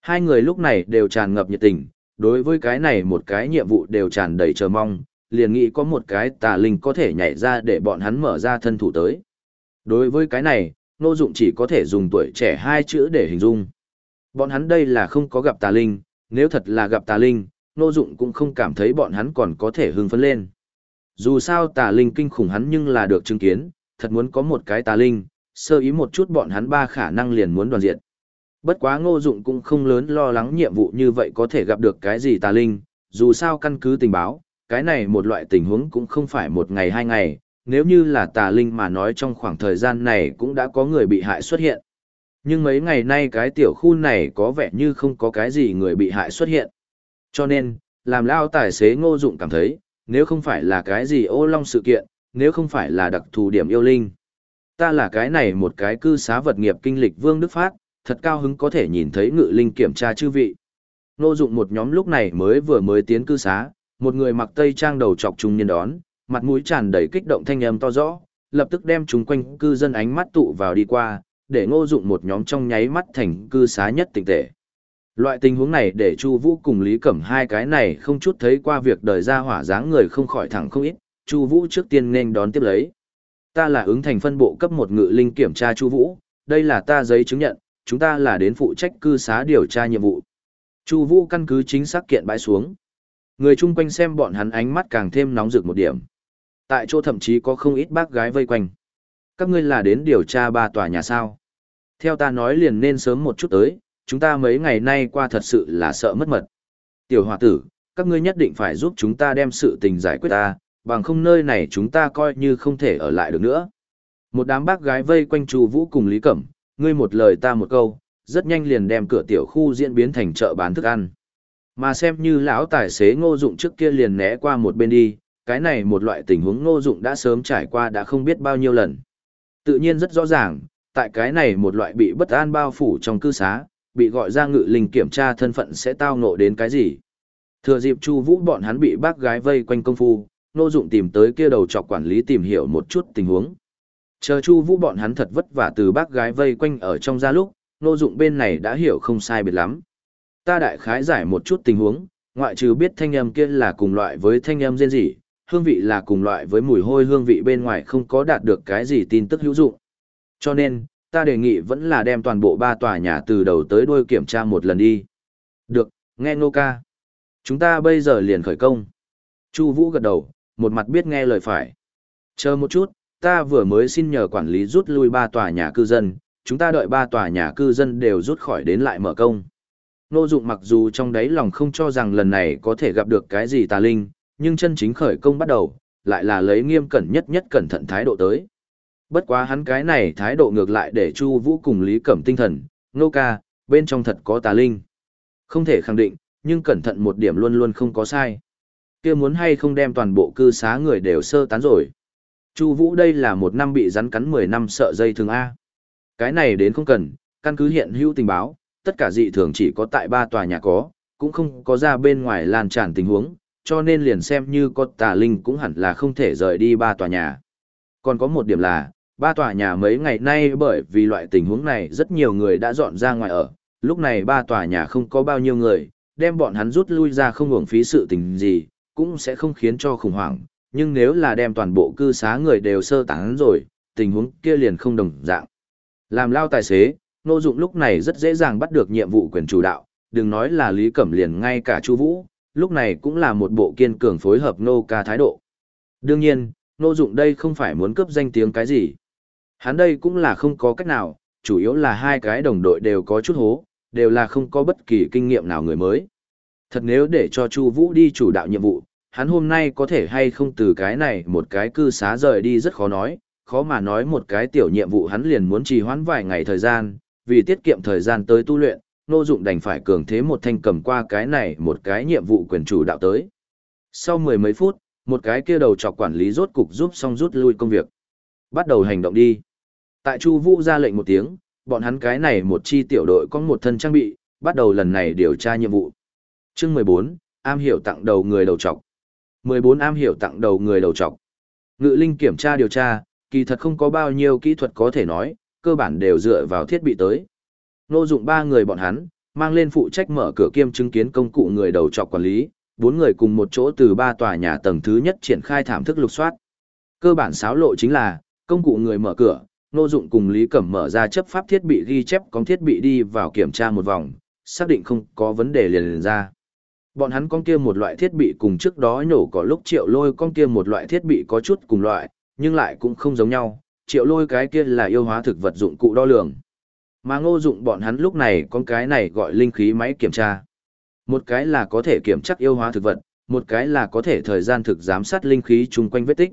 Hai người lúc này đều tràn ngập nhiệt tình, đối với cái này một cái nhiệm vụ đều tràn đầy chờ mong, liền nghĩ có một cái tà linh có thể nhảy ra để bọn hắn mở ra thân thủ tới. Đối với cái này, Nô Dụng chỉ có thể dùng tuổi trẻ hai chữ để hình dung. Bọn hắn đây là không có gặp tà linh, nếu thật là gặp tà linh, Nô Dụng cũng không cảm thấy bọn hắn còn có thể hưng phấn lên. Dù sao tà linh kinh khủng hắn nhưng là được chứng kiến, thật muốn có một cái tà linh, sơ ý một chút bọn hắn ba khả năng liền muốn đoàn diện. Bất quá ngô dụng cũng không lớn lo lắng nhiệm vụ như vậy có thể gặp được cái gì tà linh, dù sao căn cứ tình báo, cái này một loại tình huống cũng không phải một ngày hai ngày, nếu như là tà linh mà nói trong khoảng thời gian này cũng đã có người bị hại xuất hiện. Nhưng mấy ngày nay cái tiểu khu này có vẻ như không có cái gì người bị hại xuất hiện. Cho nên, làm lao tài xế ngô dụng cảm thấy, nếu không phải là cái gì ô long sự kiện, nếu không phải là đặc thù điểm yêu linh. Ta là cái này một cái cư xá vật nghiệp kinh lịch Vương Đức Phát, thật cao hứng có thể nhìn thấy ngự linh kiểm tra chư vị. Ngô dụng một nhóm lúc này mới vừa mới tiến cư xá, một người mặc tây trang đầu trọc trung niên đón, mặt mũi tràn đầy kích động thanh âm to rõ, lập tức đem chúng quanh cư dân ánh mắt tụ vào đi qua, để ngô dụng một nhóm trong nháy mắt thành cư xá nhất tỉnh tệ. Loại tình huống này để Chu Vũ cùng Lý Cẩm hai cái này không chút thấy qua việc đời ra hỏa dáng người không khỏi thẳng không ít, Chu Vũ trước tiên nên đón tiếp lấy. Ta là ứng thành phân bộ cấp một ngự linh kiểm tra Chu Vũ, đây là ta giấy chứng nhận, chúng ta là đến phụ trách cư xá điều tra nhiệm vụ. Chu Vũ căn cứ chính xác kiện bãi xuống. Người chung quanh xem bọn hắn ánh mắt càng thêm nóng rực một điểm. Tại chỗ thậm chí có không ít bác gái vây quanh. Các ngươi là đến điều tra ba tòa nhà sao? Theo ta nói liền nên sớm một chút tới, chúng ta mấy ngày nay qua thật sự là sợ mất mật. Tiểu hòa tử, các ngươi nhất định phải giúp chúng ta đem sự tình giải quyết ta, bằng không nơi này chúng ta coi như không thể ở lại được nữa. Một đám bác gái vây quanh Chu Vũ cùng Lý Cẩm, ngươi một lời ta một câu, rất nhanh liền đem cửa tiểu khu diễn biến thành chợ bán thức ăn. Mà xem như lão tài xế Ngô Dụng trước kia liền né qua một bên đi, cái này một loại tình huống Ngô Dụng đã sớm trải qua đã không biết bao nhiêu lần. Tự nhiên rất rõ ràng, tại cái này một loại bị bất an bao phủ trong cư xá, bị gọi ra ngự linh kiểm tra thân phận sẽ tao ngộ đến cái gì. Thừa dịp Chu Vũ bọn hắn bị bác gái vây quanh công phu, Nô Dụng tìm tới kia đầu trọc quản lý tìm hiểu một chút tình huống. Chờ Chu Vũ bọn hắn thật vất vả từ bác gái vây quanh ở trong ra lúc, Nô Dụng bên này đã hiểu không sai biệt lắm. Ta đại khái giải một chút tình huống, ngoại trừ biết thanh âm kia là cùng loại với thanh âm rên rỉ, hương vị là cùng loại với mùi hôi hương vị bên ngoài không có đạt được cái gì tin tức hữu dụng. Cho nên, ta đề nghị vẫn là đem toàn bộ ba tòa nhà từ đầu tới đuôi kiểm tra một lần đi. Được, nghe Ngô ca. Chúng ta bây giờ liền khởi công. Chu Vũ gật đầu, một mặt biết nghe lời phải. Chờ một chút, ta vừa mới xin nhờ quản lý rút lui ba tòa nhà cư dân, chúng ta đợi ba tòa nhà cư dân đều rút khỏi đến lại mở công. Nô dụng mặc dù trong đáy lòng không cho rằng lần này có thể gặp được cái gì tà linh, nhưng chân chính khởi công bắt đầu, lại là lấy nghiêm cẩn nhất nhất cẩn thận thái độ tới. Bất quá hắn cái này thái độ ngược lại để Chu Vũ cùng Lý Cẩm tinh thần, nô ca, bên trong thật có tà linh. Không thể khẳng định, nhưng cẩn thận một điểm luôn luôn không có sai. Kia muốn hay không đem toàn bộ cư xá người đều sơ tán rồi. Chu Vũ đây là một năm bị rắn cắn 10 năm sợ dây thường A. Cái này đến không cần, căn cứ hiện hữu tình báo, tất cả dị thường chỉ có tại ba tòa nhà có, cũng không có ra bên ngoài lan tràn tình huống, cho nên liền xem như có tà linh cũng hẳn là không thể rời đi ba tòa nhà. Còn có một điểm là, ba tòa nhà mấy ngày nay bởi vì loại tình huống này rất nhiều người đã dọn ra ngoài ở, lúc này ba tòa nhà không có bao nhiêu người, đem bọn hắn rút lui ra không hưởng phí sự tình gì, cũng sẽ không khiến cho khủng hoảng, nhưng nếu là đem toàn bộ cư xá người đều sơ tán rồi, tình huống kia liền không đồng dạng. Làm lao tài xế, Nô Dụng lúc này rất dễ dàng bắt được nhiệm vụ quyền chủ đạo, đừng nói là Lý Cẩm liền ngay cả Chu Vũ, lúc này cũng là một bộ kiên cường phối hợp nô ca thái độ. Đương nhiên, Nô Dụng đây không phải muốn cướp danh tiếng cái gì. Hắn đây cũng là không có cách nào, chủ yếu là hai cái đồng đội đều có chút hố, đều là không có bất kỳ kinh nghiệm nào người mới. Thật nếu để cho Chu Vũ đi chủ đạo nhiệm vụ, hắn hôm nay có thể hay không từ cái này một cái cư xá rời đi rất khó nói, khó mà nói một cái tiểu nhiệm vụ hắn liền muốn trì hoãn vài ngày thời gian, vì tiết kiệm thời gian tới tu luyện, Nô Dụng đành phải cường thế một thanh cầm qua cái này một cái nhiệm vụ quyền chủ đạo tới. Sau mười mấy phút, một cái kia đầu chọc quản lý rốt cục giúp xong rút lui công việc. Bắt đầu hành động đi. Tại Chu Vũ ra lệnh một tiếng, bọn hắn cái này một chi tiểu đội có một thân trang bị, bắt đầu lần này điều tra nhiệm vụ. Chương 14, am hiểu tặng đầu người đầu trọc. 14 am hiểu tặng đầu người đầu trọc. Ngự linh kiểm tra điều tra, kỳ thật không có bao nhiêu kỹ thuật có thể nói, cơ bản đều dựa vào thiết bị tới. Nô dụng ba người bọn hắn, mang lên phụ trách mở cửa kiêm chứng kiến công cụ người đầu trọc quản lý, bốn người cùng một chỗ từ ba tòa nhà tầng thứ nhất triển khai thảm thức lục soát. Cơ bản xáo lộ chính là, công cụ người mở cửa, Nô Dụng cùng Lý Cẩm mở ra chấp pháp thiết bị ghi chép con thiết bị đi vào kiểm tra một vòng, xác định không có vấn đề liền liền ra. Bọn hắn con kia một loại thiết bị cùng trước đó nhổ có lúc triệu lôi con kia một loại thiết bị có chút cùng loại, nhưng lại cũng không giống nhau, triệu lôi cái kia là yêu hóa thực vật dụng cụ đo lường. Mà ngô dụng bọn hắn lúc này con cái này gọi linh khí máy kiểm tra. Một cái là có thể kiểm chắc yêu hóa thực vật, một cái là có thể thời gian thực giám sát linh khí chung quanh vết tích.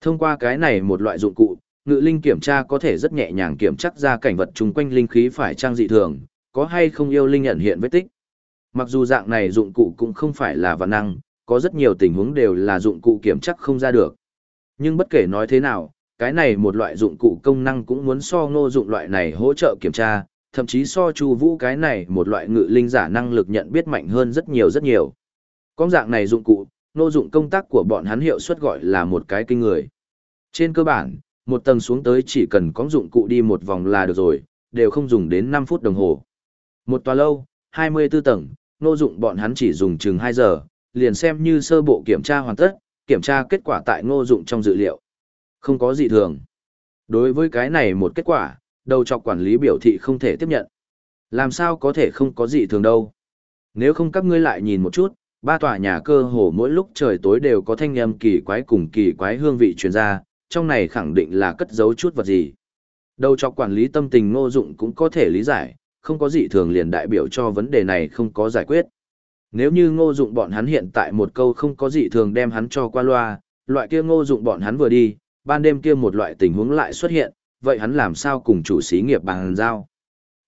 Thông qua cái này một loại dụng cụ, ngự linh kiểm tra có thể rất nhẹ nhàng kiểm chắc ra cảnh vật chung quanh linh khí phải trang dị thường, có hay không yêu linh nhận hiện vết tích. Mặc dù dạng này dụng cụ cũng không phải là vạn năng, có rất nhiều tình huống đều là dụng cụ kiểm chắc không ra được. Nhưng bất kể nói thế nào, cái này một loại dụng cụ công năng cũng muốn so ngô dụng loại này hỗ trợ kiểm tra, thậm chí so chu vũ cái này một loại ngự linh giả năng lực nhận biết mạnh hơn rất nhiều rất nhiều. Con dạng này dụng cụ, ngô dụng công tác của bọn hắn hiệu suất gọi là một cái kinh người. Trên cơ bản, một tầng xuống tới chỉ cần có dụng cụ đi một vòng là được rồi, đều không dùng đến 5 phút đồng hồ. Một tòa lâu, 24 tầng, ngô dụng bọn hắn chỉ dùng chừng 2 giờ, liền xem như sơ bộ kiểm tra hoàn tất, kiểm tra kết quả tại ngô dụng trong dự liệu. Không có gì thường. Đối với cái này một kết quả, đầu chọc quản lý biểu thị không thể tiếp nhận. Làm sao có thể không có gì thường đâu. Nếu không các ngươi lại nhìn một chút, ba tòa nhà cơ hồ mỗi lúc trời tối đều có thanh âm kỳ quái cùng kỳ quái hương vị truyền ra, trong này khẳng định là cất giấu chút vật gì. Đầu chọc quản lý tâm tình ngô dụng cũng có thể lý giải, không có gì thường liền đại biểu cho vấn đề này không có giải quyết. Nếu như ngô dụng bọn hắn hiện tại một câu không có gì thường đem hắn cho qua loa, loại kia ngô dụng bọn hắn vừa đi, ban đêm kia một loại tình huống lại xuất hiện, vậy hắn làm sao cùng chủ xí nghiệp bằng giao.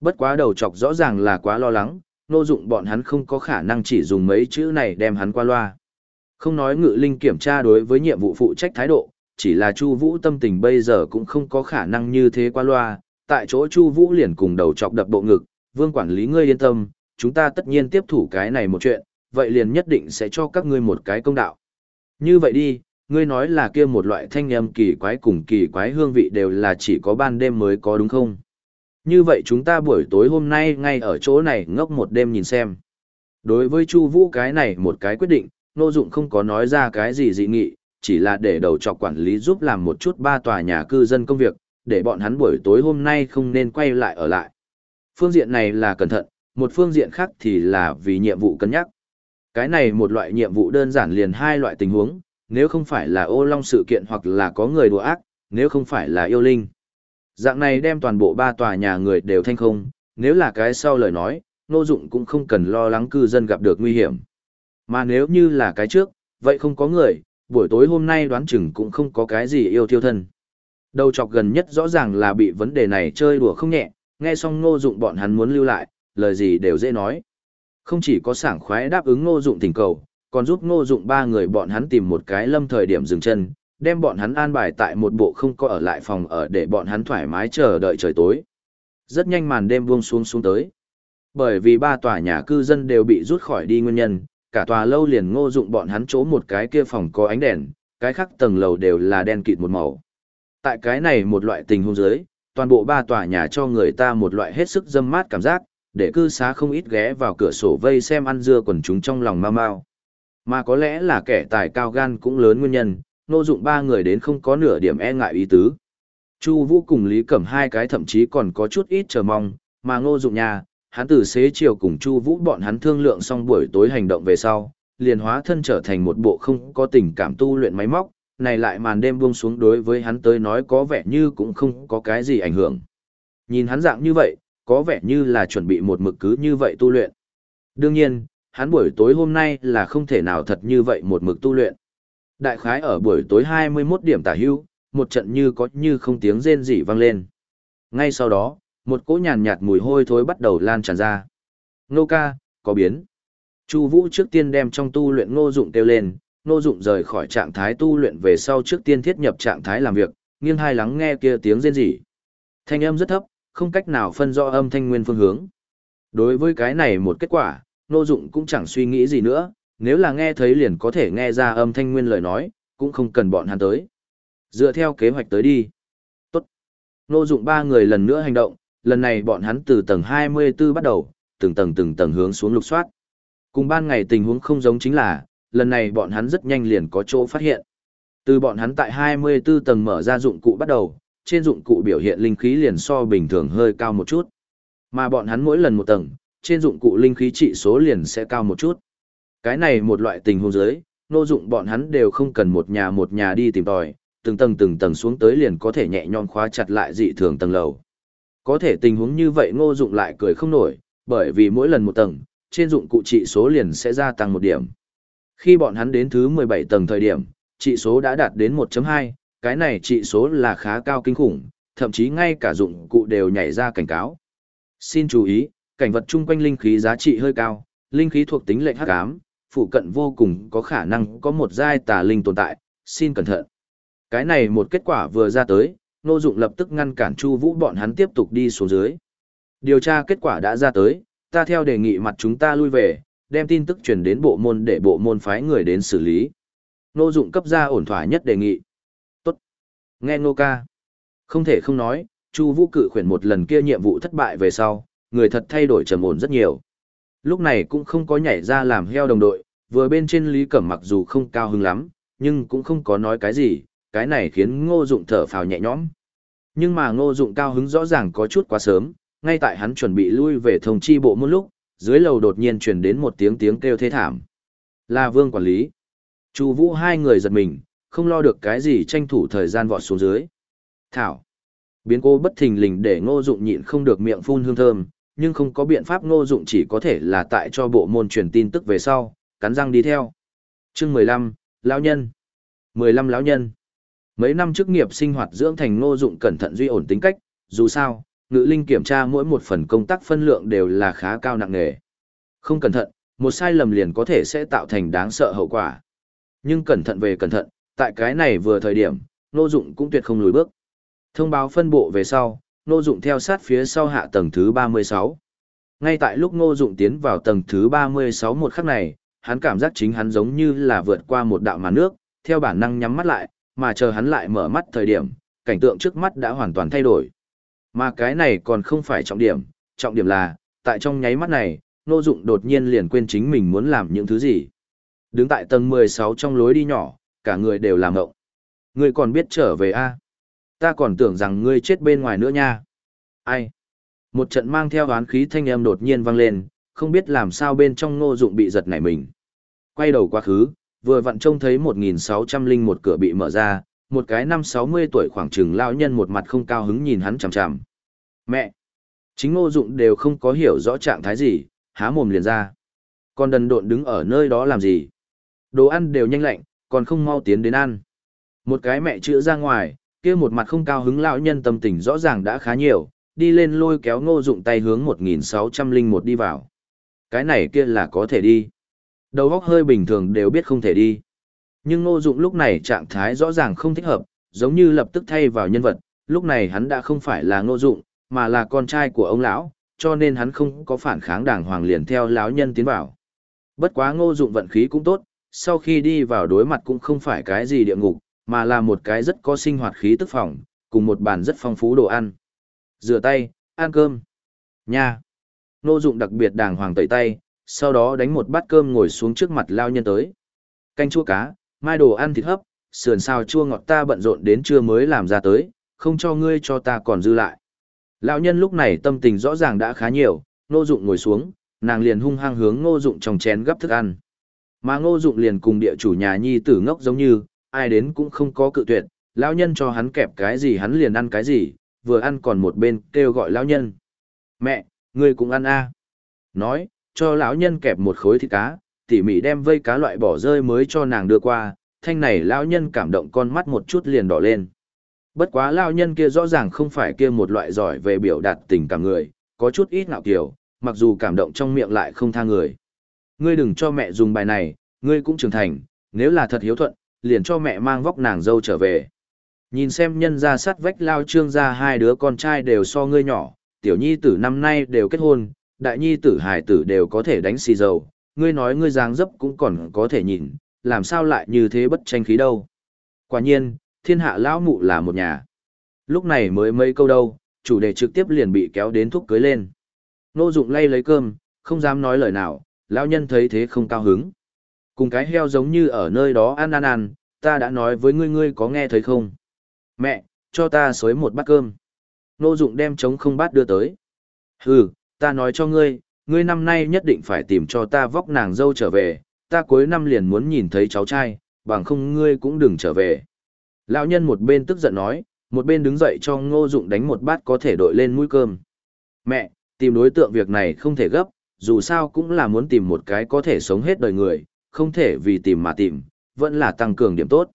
Bất quá đầu chọc rõ ràng là quá lo lắng, nô dụng bọn hắn không có khả năng chỉ dùng mấy chữ này đem hắn qua loa. Không nói ngự linh kiểm tra đối với nhiệm vụ phụ trách thái độ, chỉ là Chu Vũ tâm tình bây giờ cũng không có khả năng như thế qua loa, tại chỗ Chu Vũ liền cùng đầu chọc đập bộ ngực, "Vương quản lý ngươi yên tâm, chúng ta tất nhiên tiếp thủ cái này một chuyện, vậy liền nhất định sẽ cho các ngươi một cái công đạo. Như vậy đi, ngươi nói là kia một loại thanh âm kỳ quái cùng kỳ quái hương vị đều là chỉ có ban đêm mới có đúng không? Như vậy chúng ta buổi tối hôm nay ngay ở chỗ này ngốc một đêm nhìn xem. Đối với Chu Vũ cái này một cái quyết định, Nô Dụng không có nói ra cái gì dị nghị, chỉ là để đầu trọc quản lý giúp làm một chút ba tòa nhà cư dân công việc, để bọn hắn buổi tối hôm nay không nên quay lại ở lại. Phương diện này là cẩn thận, một phương diện khác thì là vì nhiệm vụ cân nhắc. Cái này một loại nhiệm vụ đơn giản liền hai loại tình huống, nếu không phải là ô long sự kiện hoặc là có người đùa ác, nếu không phải là yêu linh. Dạng này đem toàn bộ ba tòa nhà người đều thanh không, nếu là cái sau lời nói, nô dụng cũng không cần lo lắng cư dân gặp được nguy hiểm. Mà nếu như là cái trước, vậy không có người, buổi tối hôm nay đoán chừng cũng không có cái gì yêu thiêu thân. Đầu chọc gần nhất rõ ràng là bị vấn đề này chơi đùa không nhẹ, nghe xong nô dụng bọn hắn muốn lưu lại, lời gì đều dễ nói. Không chỉ có sảng khoái đáp ứng ngô dụng tình cầu, còn giúp ngô dụng ba người bọn hắn tìm một cái lâm thời điểm dừng chân, đem bọn hắn an bài tại một bộ không có ở lại phòng ở để bọn hắn thoải mái chờ đợi trời tối. Rất nhanh màn đêm buông xuống xuống tới. Bởi vì ba tòa nhà cư dân đều bị rút khỏi đi nguyên nhân, cả tòa lâu liền ngô dụng bọn hắn chỗ một cái kia phòng có ánh đèn, cái khác tầng lầu đều là đen kịt một màu. Tại cái này một loại tình huống dưới, toàn bộ ba tòa nhà cho người ta một loại hết sức dâm mát cảm giác, để cư xá không ít ghé vào cửa sổ vây xem ăn dưa quần chúng trong lòng mau mau. Mà có lẽ là kẻ tài cao gan cũng lớn nguyên nhân, nô dụng ba người đến không có nửa điểm e ngại ý tứ. Chu Vũ cùng Lý Cẩm hai cái thậm chí còn có chút ít chờ mong, mà Ngô Dụng nhà, hắn từ xế chiều cùng Chu Vũ bọn hắn thương lượng xong buổi tối hành động về sau, liền hóa thân trở thành một bộ không có tình cảm tu luyện máy móc, này lại màn đêm buông xuống đối với hắn tới nói có vẻ như cũng không có cái gì ảnh hưởng. Nhìn hắn dạng như vậy, có vẻ như là chuẩn bị một mực cứ như vậy tu luyện. Đương nhiên, hắn buổi tối hôm nay là không thể nào thật như vậy một mực tu luyện. Đại khái ở buổi tối 21 điểm tả hưu, một trận như có như không tiếng rên rỉ vang lên. Ngay sau đó, một cỗ nhàn nhạt mùi hôi thối bắt đầu lan tràn ra. Nô ca, có biến. Chu Vũ trước tiên đem trong tu luyện Ngô Dụng kêu lên, Ngô Dụng rời khỏi trạng thái tu luyện về sau trước tiên thiết nhập trạng thái làm việc, nghiêng hai lắng nghe kia tiếng rên rỉ. Thanh âm rất thấp, không cách nào phân rõ âm thanh nguyên phương hướng. Đối với cái này một kết quả, Nô Dụng cũng chẳng suy nghĩ gì nữa, nếu là nghe thấy liền có thể nghe ra âm thanh nguyên lời nói, cũng không cần bọn hắn tới. Dựa theo kế hoạch tới đi. Tốt. Nô Dụng ba người lần nữa hành động, lần này bọn hắn từ tầng 24 bắt đầu, từng tầng từng tầng hướng xuống lục soát. Cùng ban ngày tình huống không giống chính là, lần này bọn hắn rất nhanh liền có chỗ phát hiện. Từ bọn hắn tại 24 tầng mở ra dụng cụ bắt đầu, trên dụng cụ biểu hiện linh khí liền so bình thường hơi cao một chút. Mà bọn hắn mỗi lần một tầng, trên dụng cụ linh khí trị số liền sẽ cao một chút. Cái này một loại tình huống giới, nô dụng bọn hắn đều không cần một nhà một nhà đi tìm tòi, từng tầng từng tầng xuống tới liền có thể nhẹ nhõm khóa chặt lại dị thường tầng lầu. Có thể tình huống như vậy ngô dụng lại cười không nổi, bởi vì mỗi lần một tầng, trên dụng cụ trị số liền sẽ gia tăng một điểm. Khi bọn hắn đến thứ 17 tầng thời điểm, trị số đã đạt đến 1.2, cái này trị số là khá cao kinh khủng, thậm chí ngay cả dụng cụ đều nhảy ra cảnh cáo. Xin chú ý, cảnh vật chung quanh linh khí giá trị hơi cao, linh khí thuộc tính lệnh hắc ám, phụ cận vô cùng có khả năng có một giai tà linh tồn tại, xin cẩn thận. Cái này một kết quả vừa ra tới, Ngô Dụng lập tức ngăn cản Chu Vũ bọn hắn tiếp tục đi xuống dưới. Điều tra kết quả đã ra tới, ta theo đề nghị mặt chúng ta lui về, đem tin tức truyền đến bộ môn để bộ môn phái người đến xử lý. Ngô Dụng cấp ra ổn thỏa nhất đề nghị. Tốt. Nghe Ngô ca. Không thể không nói, Chu Vũ cự khuyển một lần kia nhiệm vụ thất bại về sau, người thật thay đổi trầm ổn rất nhiều. Lúc này cũng không có nhảy ra làm heo đồng đội, vừa bên trên Lý Cẩm mặc dù không cao hứng lắm, nhưng cũng không có nói cái gì, cái này khiến Ngô Dụng thở phào nhẹ nhõm. Nhưng mà Ngô Dụng cao hứng rõ ràng có chút quá sớm, ngay tại hắn chuẩn bị lui về thông chi bộ một lúc, dưới lầu đột nhiên truyền đến một tiếng tiếng kêu thê thảm. Là Vương quản lý. Chu Vũ hai người giật mình, không lo được cái gì tranh thủ thời gian vọt xuống dưới. Thảo. Biến cố bất thình lình để Ngô Dụng nhịn không được miệng phun hương thơm, nhưng không có biện pháp Ngô Dụng chỉ có thể là tại cho bộ môn truyền tin tức về sau, cắn răng đi theo. Chương mười lăm lão nhân. mười lăm lão nhân. Mấy năm trước nghiệp sinh hoạt dưỡng thành Ngô Dụng cẩn thận duy ổn tính cách, dù sao, ngữ linh kiểm tra mỗi một phần công tác phân lượng đều là khá cao nặng nề. Không cẩn thận, một sai lầm liền có thể sẽ tạo thành đáng sợ hậu quả. Nhưng cẩn thận về cẩn thận, tại cái này vừa thời điểm, Ngô Dụng cũng tuyệt không lùi bước. Thông báo phân bộ về sau, Ngô Dụng theo sát phía sau hạ tầng thứ 36. Ngay tại lúc Ngô Dụng tiến vào tầng thứ 36 một khắc này, hắn cảm giác chính hắn giống như là vượt qua một đạo màn nước, theo bản năng nhắm mắt lại, mà chờ hắn lại mở mắt thời điểm, cảnh tượng trước mắt đã hoàn toàn thay đổi. Mà cái này còn không phải trọng điểm, trọng điểm là, tại trong nháy mắt này, Ngô Dụng đột nhiên liền quên chính mình muốn làm những thứ gì. Đứng tại tầng 16 trong lối đi nhỏ, cả người đều làm ngộng. Ngươi còn biết trở về a? Ta còn tưởng rằng ngươi chết bên ngoài nữa nha. Ai? Một trận mang theo oán khí thanh âm đột nhiên vang lên, không biết làm sao bên trong ngô dụng bị giật nảy mình. Quay đầu quá khứ, vừa vặn trông thấy 1601 cửa bị mở ra, một cái năm 60 tuổi khoảng trừng lão nhân một mặt không cao hứng nhìn hắn chằm chằm. Mẹ! Chính ngô dụng đều không có hiểu rõ trạng thái gì, há mồm liền ra. Con đần độn đứng ở nơi đó làm gì? Đồ ăn đều nhanh lạnh, còn không mau tiến đến ăn. Một cái mẹ chữa ra ngoài, kia một mặt không cao hứng lão nhân tâm tình rõ ràng đã khá nhiều, đi lên lôi kéo ngô dụng tay hướng 1601 đi vào. Cái này kia là có thể đi. Đầu óc hơi bình thường đều biết không thể đi. Nhưng ngô dụng lúc này trạng thái rõ ràng không thích hợp, giống như lập tức thay vào nhân vật, lúc này hắn đã không phải là ngô dụng, mà là con trai của ông lão, cho nên hắn không có phản kháng đàng hoàng liền theo lão nhân tiến vào. Bất quá ngô dụng vận khí cũng tốt, sau khi đi vào đối mặt cũng không phải cái gì địa ngục, mà là một cái rất có sinh hoạt khí tức phòng, cùng một bàn rất phong phú đồ ăn. Rửa tay, ăn cơm. Nha. Nô dụng đặc biệt đàng hoàng tẩy tay, sau đó đánh một bát cơm ngồi xuống trước mặt lao nhân tới. Canh chua cá, mai đồ ăn thịt hấp, sườn xào chua ngọt ta bận rộn đến trưa mới làm ra tới, không cho ngươi cho ta còn dư lại. Lão nhân lúc này tâm tình rõ ràng đã khá nhiều, nô dụng ngồi xuống, nàng liền hung hăng hướng ngô dụng trong chén gấp thức ăn. Mà ngô dụng liền cùng địa chủ nhà nhi tử ngốc giống như, ai đến cũng không có cự tuyệt, lão nhân cho hắn kẹp cái gì hắn liền ăn cái gì, vừa ăn còn một bên kêu gọi lão nhân. Mẹ, ngươi cũng ăn a Nói, cho lão nhân kẹp một khối thịt cá, tỉ mỉ đem vây cá loại bỏ rơi mới cho nàng đưa qua, thanh này lão nhân cảm động con mắt một chút liền đỏ lên. Bất quá lão nhân kia rõ ràng không phải kia một loại giỏi về biểu đạt tình cảm người, có chút ít ngạo kiều, mặc dù cảm động trong miệng lại không tha người. Ngươi đừng cho mẹ dùng bài này, ngươi cũng trưởng thành, nếu là thật hiếu thuận, liền cho mẹ mang vóc nàng dâu trở về. Nhìn xem nhân ra sát vách lao trương ra hai đứa con trai đều so ngươi nhỏ, tiểu nhi tử năm nay đều kết hôn, đại nhi tử hải tử đều có thể đánh xì dầu, ngươi nói ngươi dáng dấp cũng còn có thể nhìn, làm sao lại như thế bất tranh khí đâu. Quả nhiên, thiên hạ lão mụ là một nhà. Lúc này mới mấy câu đâu, chủ đề trực tiếp liền bị kéo đến thúc cưới lên. Nô dụng lay lấy cơm, không dám nói lời nào, lão nhân thấy thế không cao hứng. Cùng cái heo giống như ở nơi đó ăn ăn ăn, ta đã nói với ngươi ngươi có nghe thấy không? Mẹ, cho ta xới một bát cơm. Nô dụng đem trống không bát đưa tới. Hừ, ta nói cho ngươi, ngươi năm nay nhất định phải tìm cho ta vóc nàng dâu trở về, ta cuối năm liền muốn nhìn thấy cháu trai, bằng không ngươi cũng đừng trở về. Lão nhân một bên tức giận nói, một bên đứng dậy cho ngô dụng đánh một bát có thể đội lên mũi cơm. Mẹ, tìm đối tượng việc này không thể gấp, dù sao cũng là muốn tìm một cái có thể sống hết đời người, không thể vì tìm mà tìm, vẫn là tăng cường điểm tốt.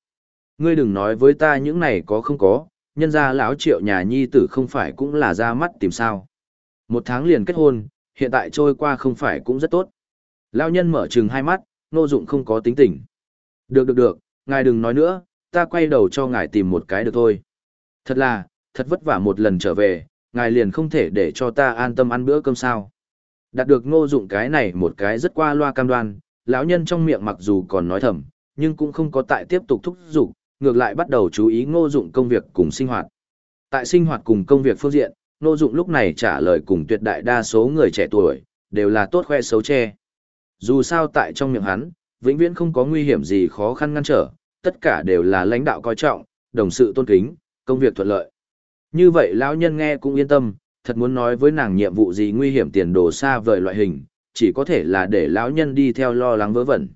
Ngươi đừng nói với ta những này có không có, nhân ra lão triệu nhà nhi tử không phải cũng là ra mắt tìm sao. Một tháng liền kết hôn, hiện tại trôi qua không phải cũng rất tốt. Lão nhân mở trừng hai mắt, nô dụng không có tính tình. Được được được, ngài đừng nói nữa, ta quay đầu cho ngài tìm một cái được thôi. Thật là, thật vất vả một lần trở về, ngài liền không thể để cho ta an tâm ăn bữa cơm sao. Đạt được ngô dụng cái này một cái rất qua loa cam đoan, lão nhân trong miệng mặc dù còn nói thầm, nhưng cũng không có tại tiếp tục thúc giục, ngược lại bắt đầu chú ý ngô dụng công việc cùng sinh hoạt. Tại sinh hoạt cùng công việc phương diện, ngô dụng lúc này trả lời cùng tuyệt đại đa số người trẻ tuổi, đều là tốt khoe xấu che. Dù sao tại trong miệng hắn, vĩnh viễn không có nguy hiểm gì khó khăn ngăn trở, tất cả đều là lãnh đạo coi trọng, đồng sự tôn kính, công việc thuận lợi. Như vậy lão nhân nghe cũng yên tâm, thật muốn nói với nàng nhiệm vụ gì nguy hiểm tiền đồ xa vời loại hình, chỉ có thể là để lão nhân đi theo lo lắng vớ vẩn.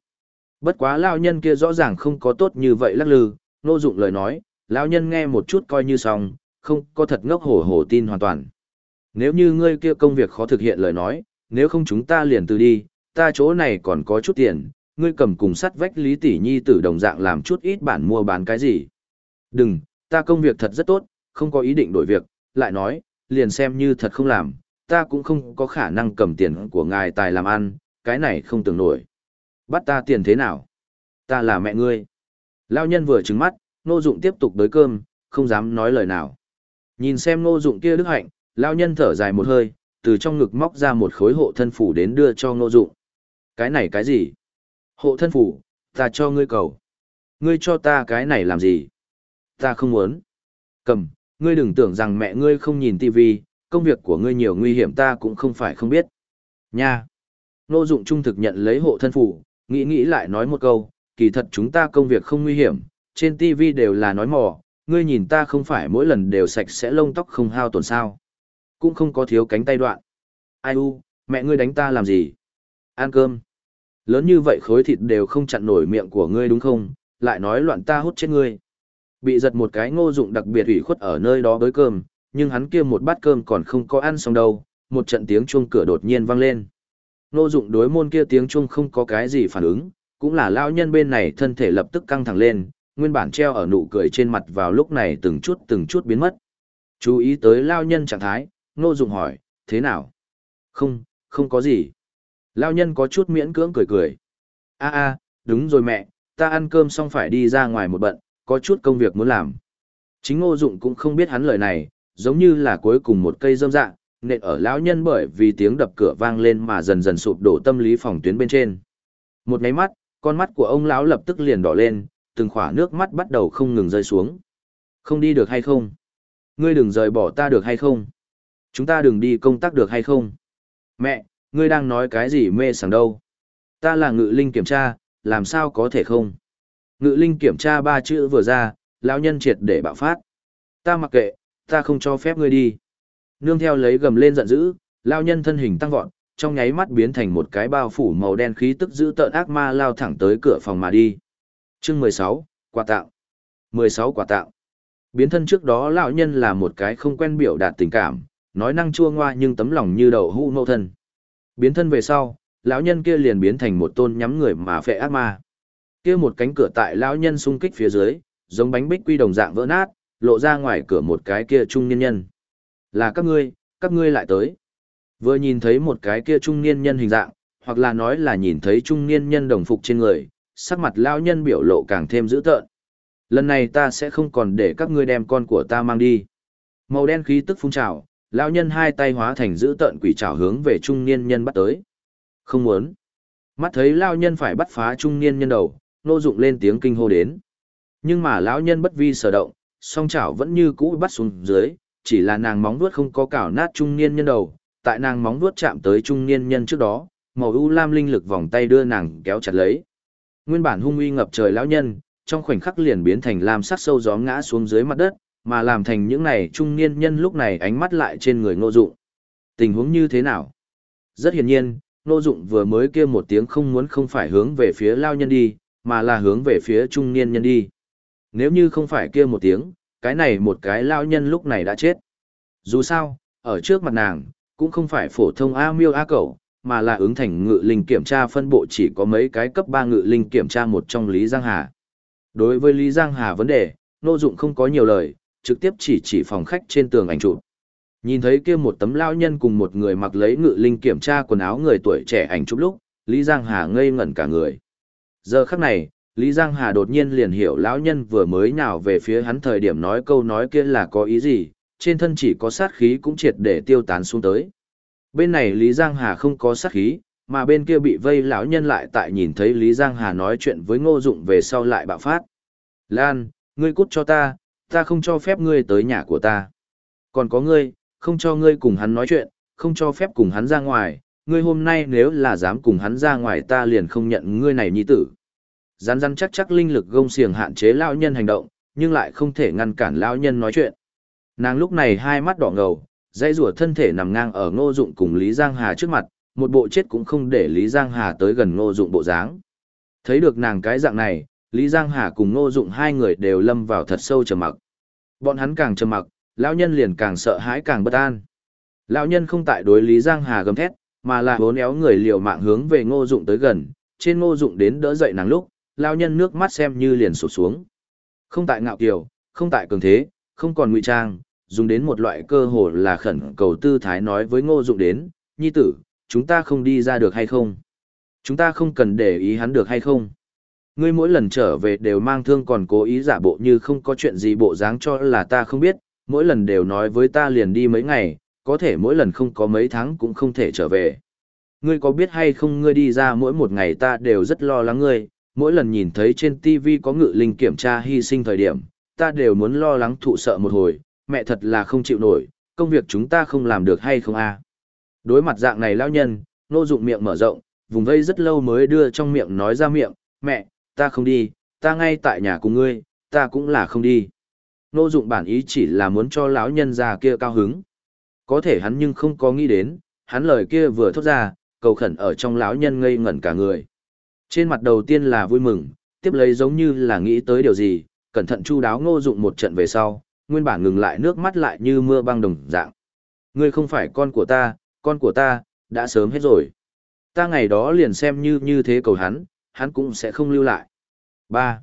Bất quá lão nhân kia rõ ràng không có tốt như vậy lắc lư, nô dụng lời nói, lão nhân nghe một chút coi như xong, không có thật ngốc hổ hổ tin hoàn toàn. Nếu như ngươi kia công việc khó thực hiện lời nói, nếu không chúng ta liền từ đi, ta chỗ này còn có chút tiền, ngươi cầm cùng sắt vách Lý Tỷ Nhi tử đồng dạng làm chút ít bản mua bán cái gì. Đừng, ta công việc thật rất tốt, không có ý định đổi việc, lại nói, liền xem như thật không làm, ta cũng không có khả năng cầm tiền của ngài tài làm ăn, cái này không tưởng nổi. Bắt ta tiền thế nào? Ta là mẹ ngươi. Lao nhân vừa trứng mắt, nô dụng tiếp tục đới cơm, không dám nói lời nào. Nhìn xem nô dụng kia đức hạnh, Lao nhân thở dài một hơi, từ trong ngực móc ra một khối hộ thân phủ đến đưa cho nô dụng. Cái này cái gì? Hộ thân phủ, ta cho ngươi cầu. Ngươi cho ta cái này làm gì? Ta không muốn. Cầm, ngươi đừng tưởng rằng mẹ ngươi không nhìn tivi, công việc của ngươi nhiều nguy hiểm ta cũng không phải không biết. Nha. Nô dụng trung thực nhận lấy hộ thân phủ, nghĩ nghĩ lại nói một câu, kỳ thật chúng ta công việc không nguy hiểm, trên TV đều là nói mò, ngươi nhìn ta không phải mỗi lần đều sạch sẽ lông tóc không hao tổn sao. Cũng không có thiếu cánh tay đoạn. Ai u, mẹ ngươi đánh ta làm gì? Ăn cơm. Lớn như vậy khối thịt đều không chặn nổi miệng của ngươi đúng không? Lại nói loạn ta hút chết ngươi. Bị giật một cái ngô dụng đặc biệt ủy khuất ở nơi đó với cơm, nhưng hắn kia một bát cơm còn không có ăn xong đâu, một trận tiếng chuông cửa đột nhiên vang lên. nô dụng đối môn kia tiếng chuông không có cái gì phản ứng, cũng là lão nhân bên này thân thể lập tức căng thẳng lên, nguyên bản treo ở nụ cười trên mặt vào lúc này từng chút từng chút biến mất. Chú ý tới lão nhân trạng thái, nô dụng hỏi, thế nào? Không, không có gì. Lão nhân có chút miễn cưỡng cười cười. A a, đúng rồi mẹ, ta ăn cơm xong phải đi ra ngoài một bận, có chút công việc muốn làm. Chính ngô dụng cũng không biết hắn lời này, giống như là cuối cùng một cây rơm dạng, nện ở lão nhân bởi vì tiếng đập cửa vang lên mà dần dần sụp đổ tâm lý phòng tuyến bên trên. Một máy mắt, con mắt của ông lão lập tức liền đỏ lên, từng khỏa nước mắt bắt đầu không ngừng rơi xuống. Không đi được hay không? Ngươi đừng rời bỏ ta được hay không? Chúng ta đừng đi công tác được hay không? Mẹ, ngươi đang nói cái gì mê sảng đâu? Ta là ngự linh kiểm tra, làm sao có thể không? Ngự linh kiểm tra ba chữ vừa ra, lão nhân triệt để bạo phát. Ta mặc kệ, ta không cho phép ngươi đi. Nương theo lấy gầm lên giận dữ, lão nhân thân hình tăng vọt, trong nháy mắt biến thành một cái bao phủ màu đen khí tức giữ tợn ác ma lao thẳng tới cửa phòng mà đi. Chương mười sáu, quà tặng. Mười sáu quà tặng. Biến thân trước đó lão nhân là một cái không quen biểu đạt tình cảm, nói năng chua ngoa nhưng tấm lòng như đậu hũ mâu thân. Biến thân về sau, lão nhân kia liền biến thành một tôn nhắm người mà phệ ác ma. Kia một cánh cửa tại lão nhân xung kích phía dưới, giống bánh bích quy đồng dạng vỡ nát, lộ ra ngoài cửa một cái kia trung niên nhân. Là các ngươi, các ngươi lại tới. Vừa nhìn thấy một cái kia trung niên nhân hình dạng, hoặc là nói là nhìn thấy trung niên nhân đồng phục trên người, sắc mặt lão nhân biểu lộ càng thêm dữ tợn. Lần này ta sẽ không còn để các ngươi đem con của ta mang đi. Màu đen khí tức phun trào, lão nhân hai tay hóa thành dữ tợn quỷ trảo hướng về trung niên nhân bắt tới. Không muốn. Mắt thấy lão nhân phải bắt phá trung niên nhân đầu, nô dụng lên tiếng kinh hô đến. Nhưng mà lão nhân bất vi sở động, song chảo vẫn như cũ bắt xuống dưới, chỉ là nàng móng vuốt không có cào nát trung niên nhân đầu, tại nàng móng vuốt chạm tới trung niên nhân trước đó, màu u lam linh lực vòng tay đưa nàng kéo chặt lấy. Nguyên bản hung uy ngập trời lão nhân, trong khoảnh khắc liền biến thành lam sắc sâu gió ngã xuống dưới mặt đất, mà làm thành những này trung niên nhân lúc này ánh mắt lại trên người Ngô Dụng. Tình huống như thế nào? Rất hiển nhiên, Ngô Dụng vừa mới kêu một tiếng không muốn không phải hướng về phía lão nhân đi, mà là hướng về phía trung niên nhân đi. Nếu như không phải kia một tiếng, cái này một cái lao nhân lúc này đã chết. Dù sao, ở trước mặt nàng, cũng không phải phổ thông A miêu A cẩu, mà là ứng thành ngự linh kiểm tra phân bộ chỉ có mấy cái cấp 3 ngự linh kiểm tra một trong Lý Giang Hà. Đối với Lý Giang Hà vấn đề, nô Dụng không có nhiều lời, trực tiếp chỉ chỉ phòng khách trên tường ảnh chụp. Nhìn thấy kia một tấm lão nhân cùng một người mặc lấy ngự linh kiểm tra quần áo người tuổi trẻ ảnh chụp lúc, Lý Giang Hà ngây ngẩn cả người. Giờ khắc này, Lý Giang Hà đột nhiên liền hiểu lão nhân vừa mới nào về phía hắn thời điểm nói câu nói kia là có ý gì, trên thân chỉ có sát khí cũng triệt để tiêu tán xuống tới. Bên này Lý Giang Hà không có sát khí, mà bên kia bị vây lão nhân lại tại nhìn thấy Lý Giang Hà nói chuyện với Ngô Dụng về sau lại bạo phát. Lan, ngươi cút cho ta, ta không cho phép ngươi tới nhà của ta. Còn có ngươi, không cho ngươi cùng hắn nói chuyện, không cho phép cùng hắn ra ngoài, ngươi hôm nay nếu là dám cùng hắn ra ngoài ta liền không nhận ngươi này nhi tử. Rắn rắn chắc chắc linh lực gông xiềng hạn chế lão nhân hành động, nhưng lại không thể ngăn cản lão nhân nói chuyện. Nàng lúc này hai mắt đỏ ngầu, dây rùa thân thể nằm ngang ở ngô dụng cùng Lý Giang Hà trước mặt, một bộ chết cũng không để Lý Giang Hà tới gần ngô dụng bộ dáng. Thấy được nàng cái dạng này, Lý Giang Hà cùng ngô dụng hai người đều lâm vào thật sâu trầm mặc. Bọn hắn càng trầm mặc, lão nhân liền càng sợ hãi càng bất an. Lão nhân không tại đối Lý Giang Hà gầm thét, mà là bốn éo người liều mạng hướng về ngô dụng tới gần, trên ngô dụng đến đỡ dậy nàng lúc, lão nhân nước mắt xem như liền sụt xuống. Không tại ngạo kiều, không tại cường thế, không còn ngụy trang, dùng đến một loại cơ hồ là khẩn cầu tư thái nói với ngô dụng đến, nhi tử, chúng ta không đi ra được hay không? Chúng ta không cần để ý hắn được hay không? Ngươi mỗi lần trở về đều mang thương còn cố ý giả bộ như không có chuyện gì bộ dáng cho là ta không biết, mỗi lần đều nói với ta liền đi mấy ngày, có thể mỗi lần không có mấy tháng cũng không thể trở về. Ngươi có biết hay không ngươi đi ra mỗi một ngày ta đều rất lo lắng ngươi, mỗi lần nhìn thấy trên TV có ngự linh kiểm tra hy sinh thời điểm, ta đều muốn lo lắng thụ sợ một hồi, mẹ thật là không chịu nổi, công việc chúng ta không làm được hay không a? Đối mặt dạng này lão nhân, nô dụng miệng mở rộng, vùng vây rất lâu mới đưa trong miệng nói ra miệng, mẹ, ta không đi, ta ngay tại nhà cùng ngươi, ta cũng là không đi. Nô dụng bản ý chỉ là muốn cho lão nhân già kia cao hứng. Có thể hắn nhưng không có nghĩ đến, hắn lời kia vừa thốt ra, cầu khẩn ở trong lão nhân ngây ngẩn cả người. Trên mặt đầu tiên là vui mừng, tiếp lấy giống như là nghĩ tới điều gì, cẩn thận chu đáo ngô dụng một trận về sau, nguyên bản ngừng lại nước mắt lại như mưa băng đồng dạng. Ngươi không phải con của ta, con của ta, đã sớm hết rồi. Ta ngày đó liền xem như như thế cầu hắn, hắn cũng sẽ không lưu lại. ba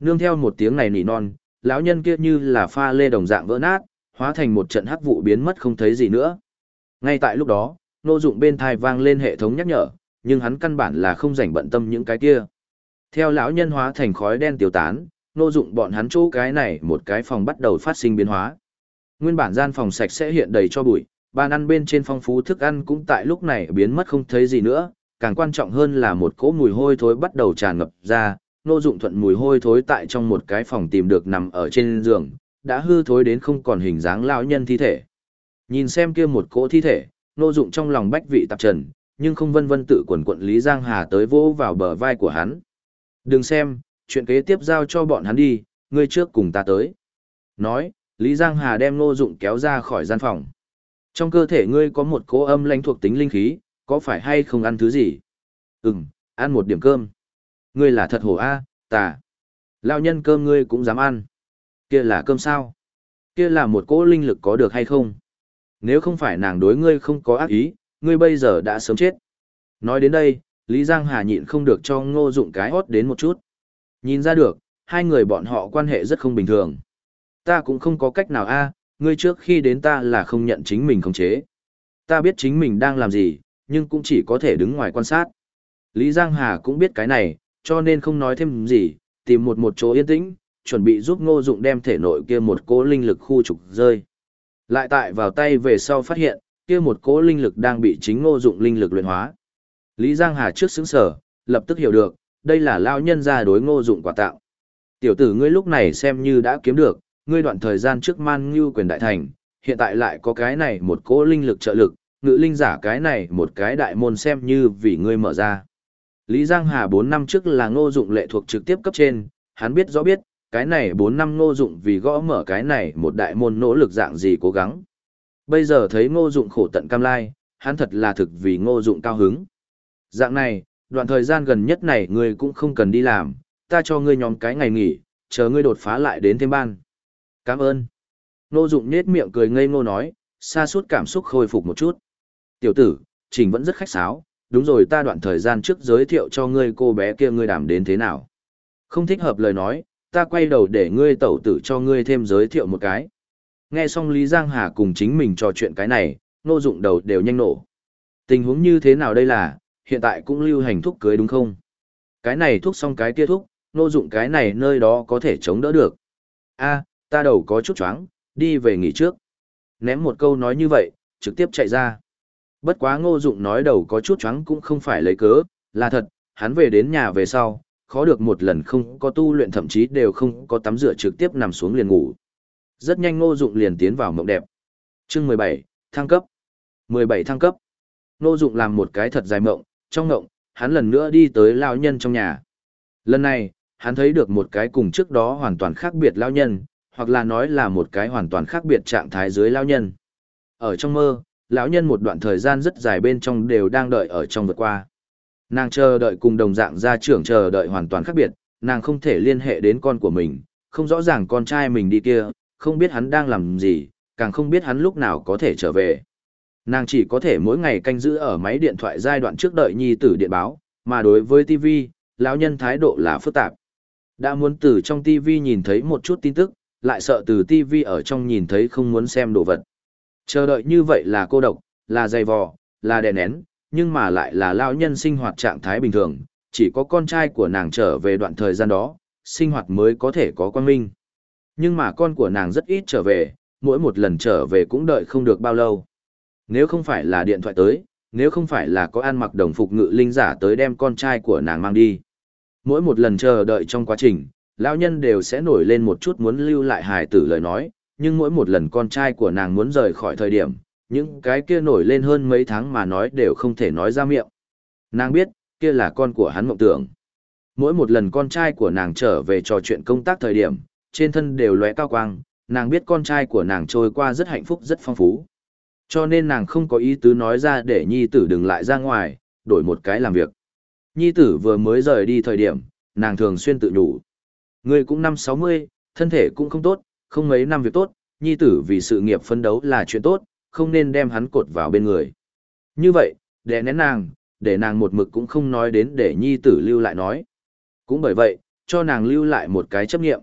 Nương theo một tiếng này nỉ non, lão nhân kia như là pha lê đồng dạng vỡ nát, hóa thành một trận hắc vụ biến mất không thấy gì nữa. Ngay tại lúc đó, nô dụng bên thai vang lên hệ thống nhắc nhở, nhưng hắn căn bản là không rảnh bận tâm những cái kia. Theo lão nhân hóa thành khói đen tiêu tán, nô dụng bọn hắn chỗ cái này một cái phòng bắt đầu phát sinh biến hóa. Nguyên bản gian phòng sạch sẽ hiện đầy cho bụi, bàn ăn bên trên phong phú thức ăn cũng tại lúc này biến mất không thấy gì nữa, càng quan trọng hơn là một cỗ mùi hôi thối bắt đầu tràn ngập ra, nô dụng thuận mùi hôi thối tại trong một cái phòng tìm được nằm ở trên giường, đã hư thối đến không còn hình dáng lão nhân thi thể. Nhìn xem kia một cỗ thi thể, nô dụng trong lòng bách vị tạp trần, nhưng không vân vân tự quần quận Lý Giang Hà tới vỗ vào bờ vai của hắn. Đừng xem, chuyện kế tiếp giao cho bọn hắn đi, ngươi trước cùng ta tới. Nói, Lý Giang Hà đem nô dụng kéo ra khỏi gian phòng. Trong cơ thể ngươi có một cỗ âm lãnh thuộc tính linh khí, có phải hay không ăn thứ gì? Ừm, ăn một điểm cơm. Ngươi là thật hổ a, à, tà. Lão nhân cơm ngươi cũng dám ăn. Kia là cơm sao? Kia là một cỗ linh lực có được hay không? Nếu không phải nàng đối ngươi không có ác ý, ngươi bây giờ đã sớm chết. Nói đến đây, Lý Giang Hà nhịn không được cho ngô dụng cái hót đến một chút. Nhìn ra được, hai người bọn họ quan hệ rất không bình thường. Ta cũng không có cách nào a, ngươi trước khi đến ta là không nhận chính mình khống chế. Ta biết chính mình đang làm gì, nhưng cũng chỉ có thể đứng ngoài quan sát. Lý Giang Hà cũng biết cái này, cho nên không nói thêm gì, tìm một một chỗ yên tĩnh, chuẩn bị giúp Ngô Dụng đem thể nội kia một cỗ linh lực khu trục rơi. Lại tại vào tay về sau phát hiện, kia một cỗ linh lực đang bị chính Ngô Dụng linh lực luyện hóa. Lý Giang Hà trước sững sờ, lập tức hiểu được, đây là lao nhân gia đối Ngô Dụng quả tạo. Tiểu tử ngươi lúc này xem như đã kiếm được, ngươi đoạn thời gian trước man như quyền đại thành, hiện tại lại có cái này một cỗ linh lực trợ lực, ngự linh giả cái này một cái đại môn xem như vì ngươi mở ra. Lý Giang Hà 4 năm trước là ngô dụng lệ thuộc trực tiếp cấp trên, hắn biết rõ biết, cái này 4 năm ngô dụng vì gõ mở cái này một đại môn nỗ lực dạng gì cố gắng. Bây giờ thấy ngô dụng khổ tận cam lai, hắn thật là thực vì ngô dụng cao hứng. Dạng này, đoạn thời gian gần nhất này ngươi cũng không cần đi làm, ta cho ngươi nhóm cái ngày nghỉ, chờ ngươi đột phá lại đến thêm ban. Cảm ơn. Ngô dụng nết miệng cười ngây ngô nói, xa suốt cảm xúc khôi phục một chút. Tiểu tử, trình vẫn rất khách sáo, đúng rồi ta đoạn thời gian trước giới thiệu cho ngươi cô bé kia ngươi đảm đến thế nào. Không thích hợp lời nói, ta quay đầu để ngươi tẩu tử cho ngươi thêm giới thiệu một cái. Nghe xong Lý Giang Hà cùng chính mình trò chuyện cái này, nô dụng đầu đều nhanh nổ. Tình huống như thế nào đây là, hiện tại cũng lưu hành thuốc cưới đúng không? Cái này thuốc xong cái kia thuốc, nô dụng cái này nơi đó có thể chống đỡ được. a ta đầu có chút choáng, đi về nghỉ trước. Ném một câu nói như vậy, trực tiếp chạy ra. Bất quá ngô dụng nói đầu có chút choáng cũng không phải lấy cớ, là thật, hắn về đến nhà về sau, khó được một lần không có tu luyện thậm chí đều không có tắm rửa trực tiếp nằm xuống liền ngủ. Rất nhanh ngô dụng liền tiến vào mộng đẹp. Chương mười bảy thăng cấp. mười bảy thăng cấp. Ngô dụng làm một cái thật dài mộng, trong mộng, hắn lần nữa đi tới lao nhân trong nhà. Lần này, hắn thấy được một cái cùng trước đó hoàn toàn khác biệt lao nhân, hoặc là nói là một cái hoàn toàn khác biệt trạng thái dưới lao nhân. Ở trong mơ, lão nhân một đoạn thời gian rất dài bên trong đều đang đợi ở trong vượt qua. Nàng chờ đợi cùng đồng dạng gia trưởng chờ đợi hoàn toàn khác biệt, nàng không thể liên hệ đến con của mình, không rõ ràng con trai mình đi kia, không biết hắn đang làm gì, càng không biết hắn lúc nào có thể trở về. Nàng chỉ có thể mỗi ngày canh giữ ở máy điện thoại giai đoạn trước đợi nhi tử điện báo, mà đối với TV, lão nhân thái độ là phức tạp. Đã muốn từ trong TV nhìn thấy một chút tin tức, lại sợ từ TV ở trong nhìn thấy không muốn xem đồ vật. Chờ đợi như vậy là cô độc, là dày vò, là đè nén, nhưng mà lại là lão nhân sinh hoạt trạng thái bình thường, chỉ có con trai của nàng trở về đoạn thời gian đó, sinh hoạt mới có thể có quan minh. Nhưng mà con của nàng rất ít trở về, mỗi một lần trở về cũng đợi không được bao lâu. Nếu không phải là điện thoại tới, nếu không phải là có ăn mặc đồng phục ngự linh giả tới đem con trai của nàng mang đi. Mỗi một lần chờ đợi trong quá trình, lão nhân đều sẽ nổi lên một chút muốn lưu lại hài tử lời nói, nhưng mỗi một lần con trai của nàng muốn rời khỏi thời điểm, những cái kia nổi lên hơn mấy tháng mà nói đều không thể nói ra miệng. Nàng biết, kia là con của hắn mộng tưởng. Mỗi một lần con trai của nàng trở về trò chuyện công tác thời điểm, trên thân đều lóe cao quang, nàng biết con trai của nàng trôi qua rất hạnh phúc rất phong phú. Cho nên nàng không có ý tứ nói ra để nhi tử đừng lại ra ngoài, đổi một cái làm việc. Nhi tử vừa mới rời đi thời điểm, nàng thường xuyên tự nhủ. Người cũng năm 60, thân thể cũng không tốt, không mấy năm việc tốt, nhi tử vì sự nghiệp phấn đấu là chuyện tốt, không nên đem hắn cột vào bên người. Như vậy, để nén nàng, để nàng một mực cũng không nói đến để nhi tử lưu lại nói. Cũng bởi vậy, cho nàng lưu lại một cái chấp nghiệm.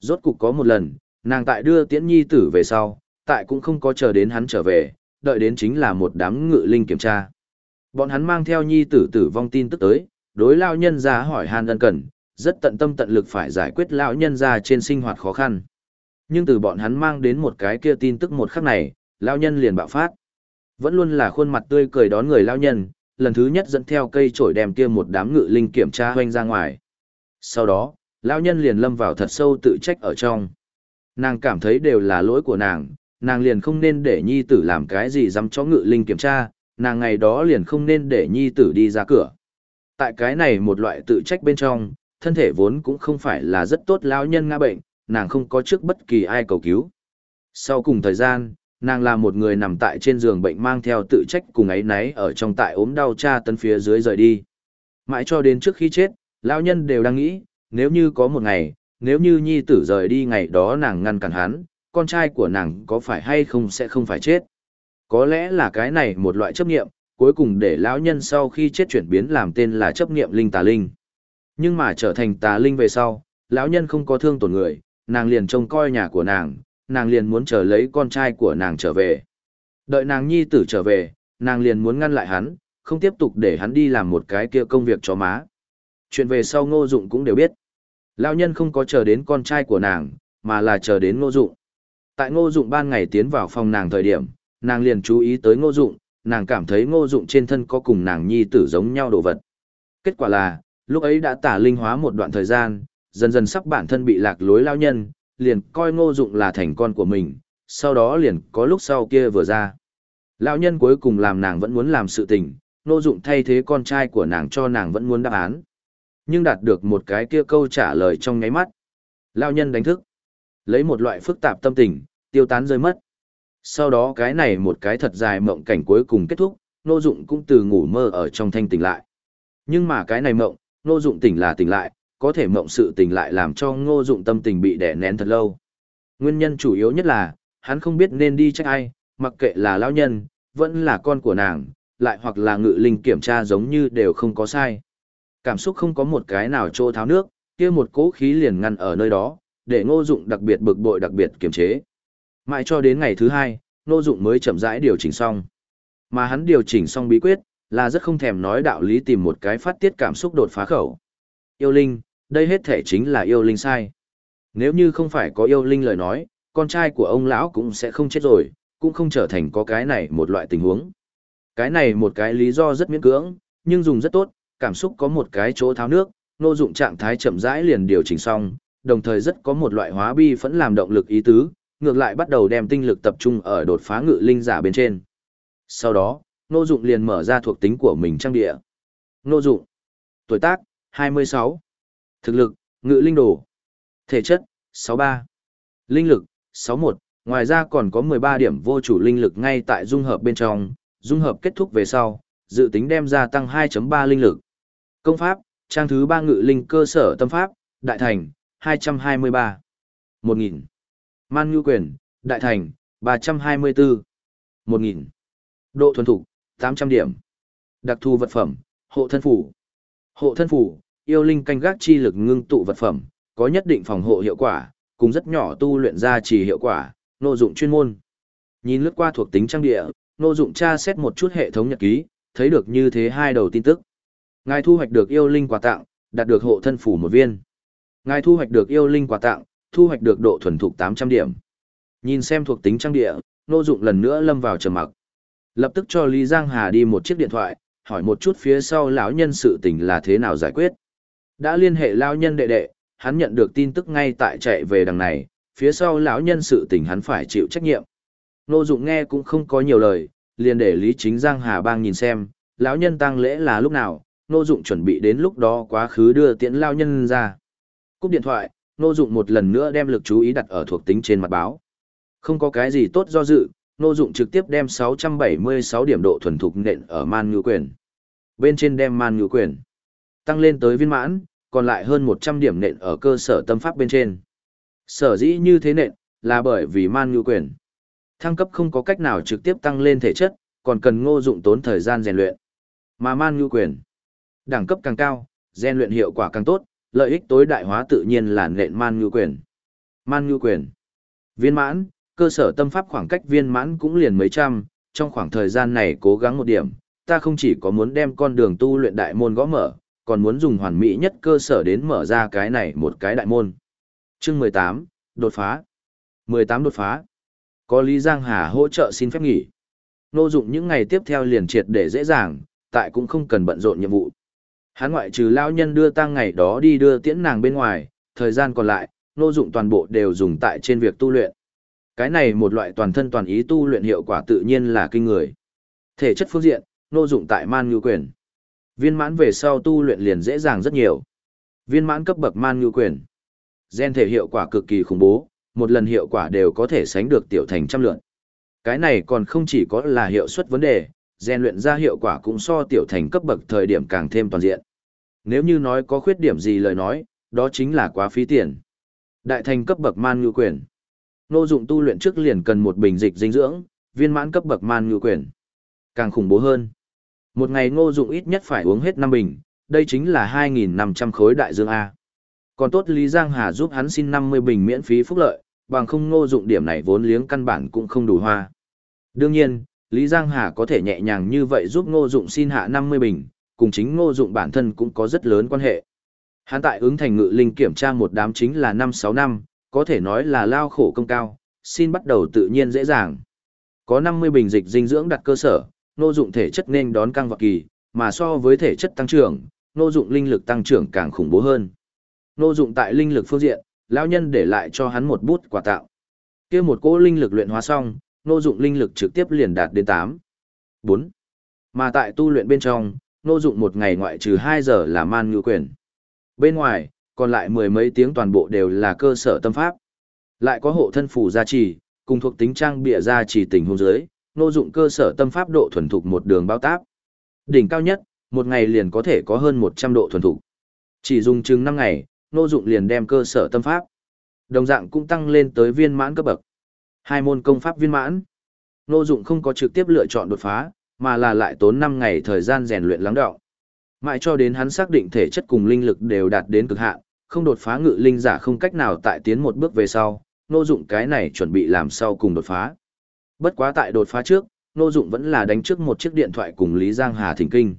Rốt cục có một lần, nàng tại đưa tiễn nhi tử về sau, tại cũng không có chờ đến hắn trở về, đợi đến chính là một đám ngự linh kiểm tra. Bọn hắn mang theo nhi tử tử vong tin tức tới, đối lao nhân ra hỏi han ân cần, rất tận tâm tận lực phải giải quyết lão nhân ra trên sinh hoạt khó khăn. Nhưng từ bọn hắn mang đến một cái kia tin tức một khắc này, lao nhân liền bạo phát. Vẫn luôn là khuôn mặt tươi cười đón người lao nhân, lần thứ nhất dẫn theo cây chổi đem kia một đám ngự linh kiểm tra hoanh ra ngoài. Sau đó, lao nhân liền lâm vào thật sâu tự trách ở trong. Nàng cảm thấy đều là lỗi của nàng, nàng liền không nên để nhi tử làm cái gì dám cho ngự linh kiểm tra, nàng ngày đó liền không nên để nhi tử đi ra cửa. Tại cái này một loại tự trách bên trong, thân thể vốn cũng không phải là rất tốt lao nhân ngã bệnh, nàng không có trước bất kỳ ai cầu cứu. Sau cùng thời gian, nàng là một người nằm tại trên giường bệnh mang theo tự trách cùng ấy náy ở trong tại ốm đau cha tấn phía dưới rời đi. Mãi cho đến trước khi chết, lão nhân đều đang nghĩ, nếu như có một ngày, nếu như nhi tử rời đi ngày đó nàng ngăn cản hắn, con trai của nàng có phải hay không sẽ không phải chết. Có lẽ là cái này một loại chấp nghiệm, cuối cùng để lão nhân sau khi chết chuyển biến làm tên là chấp nghiệm linh tà linh. Nhưng mà trở thành tà linh về sau, lão nhân không có thương tổn người, nàng liền trông coi nhà của nàng, nàng liền muốn chờ lấy con trai của nàng trở về. Đợi nàng nhi tử trở về, nàng liền muốn ngăn lại hắn, không tiếp tục để hắn đi làm một cái kia công việc cho má. Chuyện về sau ngô dụng cũng đều biết. Lão nhân không có chờ đến con trai của nàng, mà là chờ đến ngô dụng. Tại ngô dụng ban ngày tiến vào phòng nàng thời điểm, nàng liền chú ý tới ngô dụng, nàng cảm thấy ngô dụng trên thân có cùng nàng nhi tử giống nhau đồ vật. Kết quả là, lúc ấy đã tả linh hóa một đoạn thời gian, dần dần sắp bản thân bị lạc lối lao nhân, liền coi ngô dụng là thành con của mình, sau đó liền có lúc sau kia vừa ra. Lão nhân cuối cùng làm nàng vẫn muốn làm sự tình, ngô dụng thay thế con trai của nàng cho nàng vẫn muốn đáp án. Nhưng đạt được một cái kia câu trả lời trong nháy mắt. lao nhân đánh thức. Lấy một loại phức tạp tâm tình, tiêu tán rơi mất. Sau đó cái này một cái thật dài mộng cảnh cuối cùng kết thúc, Ngô Dụng cũng từ ngủ mơ ở trong thanh tỉnh lại. Nhưng mà cái này mộng, Ngô Dụng tỉnh là tỉnh lại, có thể mộng sự tỉnh lại làm cho ngô dụng tâm tình bị đè nén thật lâu. Nguyên nhân chủ yếu nhất là, hắn không biết nên đi trách ai, mặc kệ là lão nhân, vẫn là con của nàng, lại hoặc là ngự linh kiểm tra giống như đều không có sai. Cảm xúc không có một cái nào trô tháo nước, kia một cỗ khí liền ngăn ở nơi đó, để ngô dụng đặc biệt bực bội đặc biệt kiềm chế. Mãi cho đến ngày thứ hai, ngô dụng mới chậm rãi điều chỉnh xong. Mà hắn điều chỉnh xong bí quyết, là rất không thèm nói đạo lý tìm một cái phát tiết cảm xúc đột phá khẩu. Yêu linh, đây hết thể chính là yêu linh sai. Nếu như không phải có yêu linh lời nói, con trai của ông lão cũng sẽ không chết rồi, cũng không trở thành có cái này một loại tình huống. Cái này một cái lý do rất miễn cưỡng, nhưng dùng rất tốt, cảm xúc có một cái chỗ tháo nước, nô dụng trạng thái chậm rãi liền điều chỉnh xong, đồng thời rất có một loại hóa bi phẫn làm động lực ý tứ, ngược lại bắt đầu đem tinh lực tập trung ở đột phá ngự linh giả bên trên. Sau đó, nô dụng liền mở ra thuộc tính của mình trang địa. Nô dụng, tuổi tác, 26. Thực lực, ngự linh đồ. Thể chất, 63. Linh lực, 61. Ngoài ra còn có 13 điểm vô chủ linh lực ngay tại dung hợp bên trong, dung hợp kết thúc về sau, dự tính đem ra tăng 2.3 linh lực. Công pháp, trang thứ 3 ngự linh cơ sở tâm pháp, đại thành, 223. 1000. Man nhu quyền, đại thành, 324. 1000. Độ thuần thục, 800 điểm. Đặc thù vật phẩm, hộ thân phủ. Hộ thân phủ, yêu linh canh gác chi lực ngưng tụ vật phẩm, có nhất định phòng hộ hiệu quả, cùng rất nhỏ tu luyện ra chỉ hiệu quả, nội dụng chuyên môn. Nhìn lướt qua thuộc tính trang địa, nô dụng tra xét một chút hệ thống nhật ký, thấy được như thế hai đầu tin tức. Ngài thu hoạch được yêu linh quà tặng, đạt được hộ thân phủ một viên. Ngài thu hoạch được yêu linh quà tặng, thu hoạch được độ thuần thục 800 điểm. Nhìn xem thuộc tính trang địa, nô dụng lần nữa lâm vào trầm mặc. Lập tức cho Lý Giang Hà đi một chiếc điện thoại, hỏi một chút phía sau lão nhân sự tình là thế nào giải quyết. Đã liên hệ lão nhân đệ đệ, hắn nhận được tin tức ngay tại chạy về đằng này, phía sau lão nhân sự tình hắn phải chịu trách nhiệm. Nô Dụng nghe cũng không có nhiều lời, liền để Lý Chính Giang Hà Bang nhìn xem, lão nhân tang lễ là lúc nào, Nô Dụng chuẩn bị đến lúc đó quá khứ đưa tiễn lão nhân ra. Cúp điện thoại, Nô Dụng một lần nữa đem lực chú ý đặt ở thuộc tính trên mặt báo. Không có cái gì tốt do dự, Nô Dụng trực tiếp đem 676 điểm độ thuần thục nện ở man Như quyền. Bên trên đem man Như quyền. Tăng lên tới viên mãn, còn lại hơn 100 điểm nện ở cơ sở tâm pháp bên trên. Sở dĩ như thế nện, là bởi vì man Như quyền. Thăng cấp không có cách nào trực tiếp tăng lên thể chất, còn cần ngô dụng tốn thời gian rèn luyện. Mà man Như quyền. Đẳng cấp càng cao, gen luyện hiệu quả càng tốt, lợi ích tối đại hóa tự nhiên là nện man ngữ quyền. Man ngữ quyền. Viên mãn, cơ sở tâm pháp khoảng cách viên mãn cũng liền mấy trăm, trong khoảng thời gian này cố gắng một điểm, ta không chỉ có muốn đem con đường tu luyện đại môn gõ mở, còn muốn dùng hoàn mỹ nhất cơ sở đến mở ra cái này một cái đại môn. Chương 18, đột phá. 18 đột phá. Có Lý Giang Hà hỗ trợ xin phép nghỉ. Nô dụng những ngày tiếp theo liền triệt để dễ dàng, tại cũng không cần bận rộn nhiệm vụ. Hắn ngoại trừ lao nhân đưa tang ngày đó đi đưa tiễn nàng bên ngoài, thời gian còn lại, nô dụng toàn bộ đều dùng tại trên việc tu luyện. Cái này một loại toàn thân toàn ý tu luyện hiệu quả tự nhiên là kinh người. Thể chất phương diện, nô dụng tại man ngư quyền. Viên mãn về sau tu luyện liền dễ dàng rất nhiều. Viên mãn cấp bậc man ngư quyền. Gen thể hiệu quả cực kỳ khủng bố, một lần hiệu quả đều có thể sánh được tiểu thành trăm lượn. Cái này còn không chỉ có là hiệu suất vấn đề, gen luyện ra hiệu quả cũng so tiểu thành cấp bậc thời điểm càng thêm toàn diện. Nếu như nói có khuyết điểm gì lời nói, đó chính là quá phí tiền. Đại thành cấp bậc man ngư quyền. Nô dụng tu luyện trước liền cần một bình dịch dinh dưỡng, viên mãn cấp bậc man ngư quyền. Càng khủng bố hơn. Một ngày ngô dụng ít nhất phải uống hết 5 bình, đây chính là 2.500 khối đại dương A. Còn tốt Lý Giang Hà giúp hắn xin 50 bình miễn phí phúc lợi, bằng không ngô dụng điểm này vốn liếng căn bản cũng không đủ hoa. Đương nhiên, Lý Giang Hà có thể nhẹ nhàng như vậy giúp ngô dụng xin hạ 50 bình, cùng chính ngô dụng bản thân cũng có rất lớn quan hệ. Hắn tại ứng thành ngự linh kiểm tra một đám chính là 5-6 năm, có thể nói là lao khổ công cao, xin bắt đầu tự nhiên dễ dàng. Có 50 bình dịch dinh dưỡng đặt cơ sở, ngô dụng thể chất nên đón căng vào kỳ, mà so với thể chất tăng trưởng, ngô dụng linh lực tăng trưởng càng khủng bố hơn. Ngô dụng tại linh lực phương diện, lão nhân để lại cho hắn một bút quà tạo. Kia một cỗ linh lực luyện hóa xong, ngô dụng linh lực trực tiếp liền đạt đến 8. 4. Mà tại tu luyện bên trong, Nô dụng một ngày ngoại trừ 2 giờ là man ngữ quyền. Bên ngoài, còn lại mười mấy tiếng toàn bộ đều là cơ sở tâm pháp. Lại có hộ thân phù gia trì, cùng thuộc tính trang bịa gia trì tình huống dưới, Nô dụng cơ sở tâm pháp độ thuần thục một đường bao táp. Đỉnh cao nhất, một ngày liền có thể có hơn 100 độ thuần thục. Chỉ dùng chừng 5 ngày, nô dụng liền đem cơ sở tâm pháp. Đồng dạng cũng tăng lên tới viên mãn cấp bậc. Hai môn công pháp viên mãn. nô dụng không có trực tiếp lựa chọn đột phá, mà là lại tốn 5 ngày thời gian rèn luyện lắng đọng. Mãi cho đến hắn xác định thể chất cùng linh lực đều đạt đến cực hạn, không đột phá ngự linh giả không cách nào tại tiến một bước về sau, Ngô Dụng cái này chuẩn bị làm sau cùng đột phá. Bất quá tại đột phá trước, Ngô Dụng vẫn là đánh trước một chiếc điện thoại cùng Lý Giang Hà thỉnh kinh.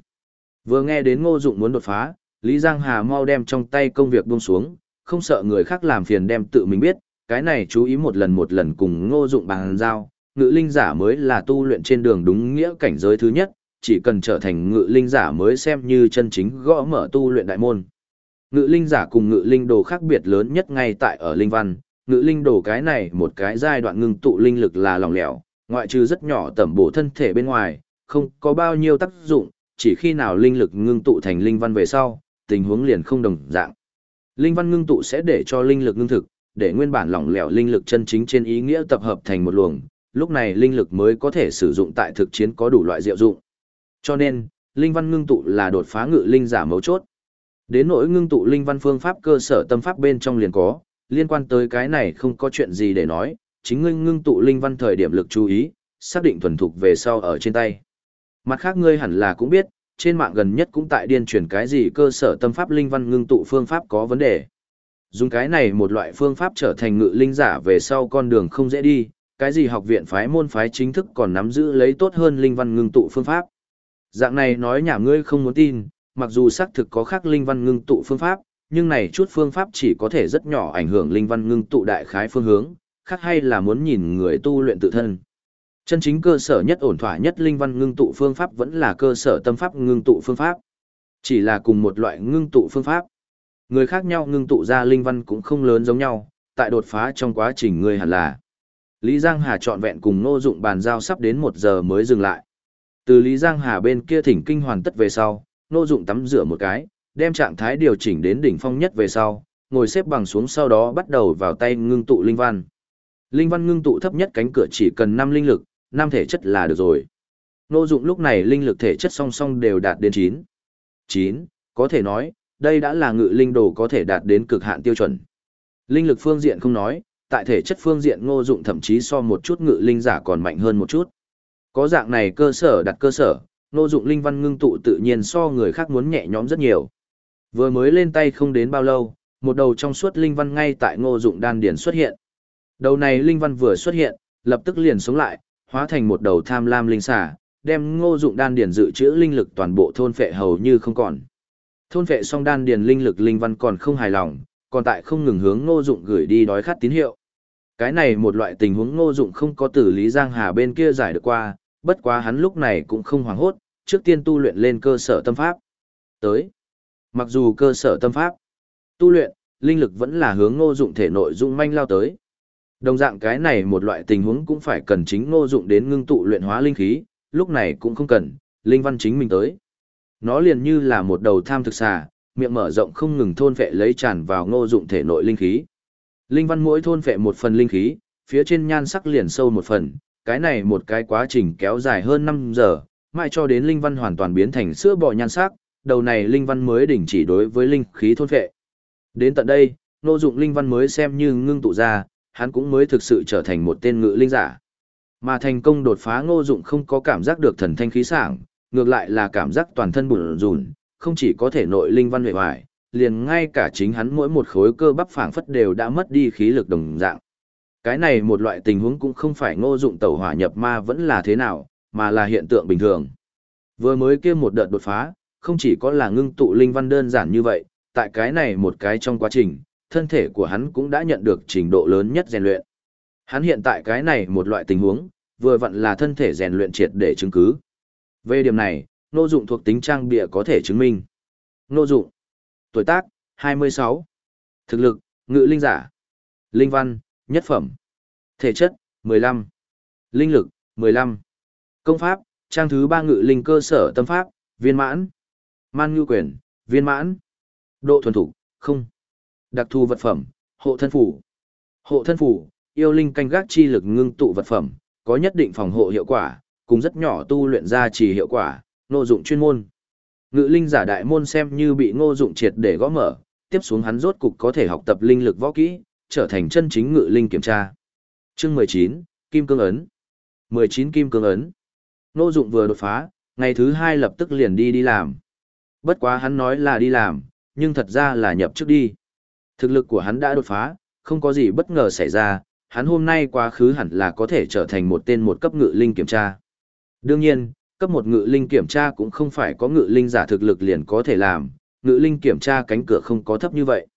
Vừa nghe đến Ngô Dụng muốn đột phá, Lý Giang Hà mau đem trong tay công việc buông xuống, không sợ người khác làm phiền đem tự mình biết, cái này chú ý một lần một lần cùng Ngô Dụng bằng giao, ngự linh giả mới là tu luyện trên đường đúng nghĩa cảnh giới thứ nhất, chỉ cần trở thành ngự linh giả mới xem như chân chính gõ mở tu luyện đại môn. Ngự linh giả cùng ngự linh đồ khác biệt lớn nhất ngay tại ở linh văn, ngự linh đồ cái này một cái giai đoạn ngưng tụ linh lực là lỏng lẻo, ngoại trừ rất nhỏ tẩm bổ thân thể bên ngoài, không có bao nhiêu tác dụng, chỉ khi nào linh lực ngưng tụ thành linh văn về sau, tình huống liền không đồng dạng. Linh văn ngưng tụ sẽ để cho linh lực ngưng thực, để nguyên bản lỏng lẻo linh lực chân chính trên ý nghĩa tập hợp thành một luồng, lúc này linh lực mới có thể sử dụng tại thực chiến có đủ loại diệu dụng. Cho nên, linh văn ngưng tụ là đột phá ngự linh giả mấu chốt. Đến nỗi ngưng tụ linh văn phương pháp cơ sở tâm pháp bên trong liền có, liên quan tới cái này không có chuyện gì để nói, chính ngươi ngưng tụ linh văn thời điểm lực chú ý, xác định thuần thục về sau ở trên tay. Mặt khác ngươi hẳn là cũng biết, trên mạng gần nhất cũng tại điên truyền cái gì cơ sở tâm pháp linh văn ngưng tụ phương pháp có vấn đề. Dùng cái này một loại phương pháp trở thành ngự linh giả về sau con đường không dễ đi, cái gì học viện phái môn phái chính thức còn nắm giữ lấy tốt hơn linh văn ngưng tụ phương pháp. Dạng này nói nhà ngươi không muốn tin, mặc dù xác thực có khác linh văn ngưng tụ phương pháp, nhưng này chút phương pháp chỉ có thể rất nhỏ ảnh hưởng linh văn ngưng tụ đại khái phương hướng, khác hay là muốn nhìn người tu luyện tự thân. Chân chính cơ sở nhất ổn thỏa nhất linh văn ngưng tụ phương pháp vẫn là cơ sở tâm pháp ngưng tụ phương pháp. Chỉ là cùng một loại ngưng tụ phương pháp. Người khác nhau ngưng tụ ra linh văn cũng không lớn giống nhau, tại đột phá trong quá trình người hẳn là. Lý Giang Hà trọn vẹn cùng Ngô Dụng bàn giao sắp đến một giờ mới dừng lại. Từ Lý Giang Hà bên kia thỉnh kinh hoàn tất về sau, Ngô Dụng tắm rửa một cái, đem trạng thái điều chỉnh đến đỉnh phong nhất về sau, ngồi xếp bằng xuống sau đó bắt đầu vào tay ngưng tụ linh văn. Linh văn ngưng tụ thấp nhất cánh cửa chỉ cần 5 linh lực, 5 thể chất là được rồi. Ngô Dụng lúc này linh lực thể chất song song đều đạt đến 9. 9, có thể nói, đây đã là ngự linh đồ có thể đạt đến cực hạn tiêu chuẩn. Linh lực phương diện không nói, tại thể chất phương diện ngô dụng thậm chí so một chút ngự linh giả còn mạnh hơn một chút. Có dạng này cơ sở đặt cơ sở, ngô dụng linh văn ngưng tụ tự nhiên so người khác muốn nhẹ nhõm rất nhiều. Vừa mới lên tay không đến bao lâu, một đầu trong suốt linh văn ngay tại ngô dụng đan Điền xuất hiện. Đầu này linh văn vừa xuất hiện, lập tức liền sống lại, hóa thành một đầu tham lam linh xà, đem ngô dụng đan Điền dự trữ linh lực toàn bộ thôn phệ hầu như không còn. Thôn phệ xong đan Điền linh lực linh văn còn không hài lòng, còn tại không ngừng hướng ngô dụng gửi đi đói khát tín hiệu. Cái này một loại tình huống ngô dụng không có tử Lý Giang Hà bên kia giải được qua, bất quá hắn lúc này cũng không hoảng hốt, trước tiên tu luyện lên cơ sở tâm pháp. Tới, mặc dù cơ sở tâm pháp, tu luyện, linh lực vẫn là hướng ngô dụng thể nội dung manh lao tới. Đồng dạng cái này một loại tình huống cũng phải cần chính ngô dụng đến ngưng tụ luyện hóa linh khí, lúc này cũng không cần, linh văn chính mình tới. Nó liền như là một đầu tham thực xà, miệng mở rộng không ngừng thôn vệ lấy tràn vào ngô dụng thể nội linh khí. Linh văn mỗi thôn phệ một phần linh khí, phía trên nhan sắc liền sâu một phần, cái này một cái quá trình kéo dài hơn 5 giờ, mãi cho đến linh văn hoàn toàn biến thành sữa bò nhan sắc, đầu này linh văn mới đình chỉ đối với linh khí thôn phệ. Đến tận đây, nô dụng linh văn mới xem như ngưng tụ ra, hắn cũng mới thực sự trở thành một tên ngự linh giả. Mà thành công đột phá ngô dụng không có cảm giác được thần thanh khí sảng, ngược lại là cảm giác toàn thân bùn rùn, không chỉ có thể nội linh văn huệ hoài, liền ngay cả chính hắn mỗi một khối cơ bắp phảng phất đều đã mất đi khí lực đồng dạng. Cái này một loại tình huống cũng không phải ngô dụng tẩu hỏa nhập ma vẫn là thế nào, mà là hiện tượng bình thường. Vừa mới kia một đợt đột phá, không chỉ có là ngưng tụ linh văn đơn giản như vậy, tại cái này một cái trong quá trình, thân thể của hắn cũng đã nhận được trình độ lớn nhất rèn luyện. Hắn hiện tại cái này một loại tình huống, vừa vặn là thân thể rèn luyện triệt để chứng cứ. Về điểm này, ngô dụng thuộc tính trang bịa có thể chứng minh. Ngô dụng tuổi tác 26. thực lực, ngự linh giả. Linh văn, nhất phẩm. Thể chất 15. linh lực 15. công pháp, trang thứ ba ngự linh cơ sở tâm pháp, viên mãn. Man ngư quyền, viên mãn. Độ thuần thủ không. Đặc thù vật phẩm, hộ thân phủ. Hộ thân phủ, yêu linh canh gác chi lực ngưng tụ vật phẩm, có nhất định phòng hộ hiệu quả, cùng rất nhỏ tu luyện ra chỉ hiệu quả nội dụng chuyên môn. Ngự linh giả đại môn xem như bị ngô dụng triệt để gõ mở, tiếp xuống hắn rốt cục có thể học tập linh lực võ kỹ, trở thành chân chính ngự linh kiểm tra. Chương mười chín Kim Cương Ấn mười chín Kim Cương Ấn Ngô dụng vừa đột phá, ngày thứ hai lập tức liền đi đi làm. Bất quá hắn nói là đi làm, nhưng thật ra là nhập trước đi. Thực lực của hắn đã đột phá, không có gì bất ngờ xảy ra, hắn hôm nay quá khứ hẳn là có thể trở thành một tên một cấp ngự linh kiểm tra. Đương nhiên, cấp một ngự linh kiểm tra cũng không phải có ngự linh giả thực lực liền có thể làm, ngự linh kiểm tra cánh cửa không có thấp như vậy.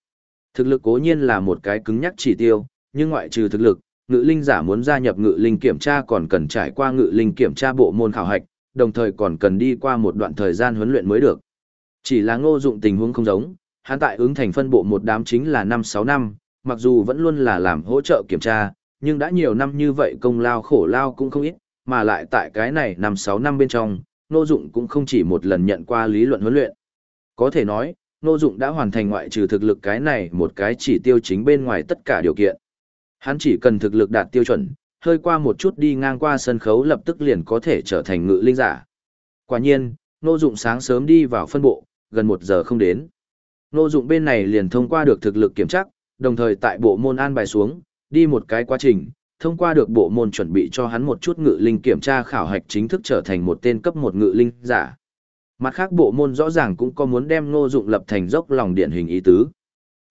Thực lực cố nhiên là một cái cứng nhắc chỉ tiêu, nhưng ngoại trừ thực lực, ngự linh giả muốn gia nhập ngự linh kiểm tra còn cần trải qua ngự linh kiểm tra bộ môn khảo hạch, đồng thời còn cần đi qua một đoạn thời gian huấn luyện mới được. Chỉ là ngô dụng tình huống không giống, hắn tại ứng thành phân bộ một đám chính là 5-6 năm, mặc dù vẫn luôn là làm hỗ trợ kiểm tra, nhưng đã nhiều năm như vậy công lao khổ lao cũng không ít, mà lại tại cái này 5-6 năm bên trong, ngô dụng cũng không chỉ một lần nhận qua lý luận huấn luyện. Có thể nói, ngô dụng đã hoàn thành ngoại trừ thực lực cái này một cái chỉ tiêu chính bên ngoài tất cả điều kiện. Hắn chỉ cần thực lực đạt tiêu chuẩn, hơi qua một chút đi ngang qua sân khấu lập tức liền có thể trở thành ngự linh giả. Quả nhiên, Nô Dụng sáng sớm đi vào phân bộ, gần một giờ không đến. Nô Dụng bên này liền thông qua được thực lực kiểm tra, đồng thời tại bộ môn an bài xuống, đi một cái quá trình, thông qua được bộ môn chuẩn bị cho hắn một chút ngự linh kiểm tra khảo hạch chính thức trở thành một tên cấp một ngự linh giả. Mặt khác bộ môn rõ ràng cũng có muốn đem Nô Dụng lập thành dốc lòng điển hình ý tứ.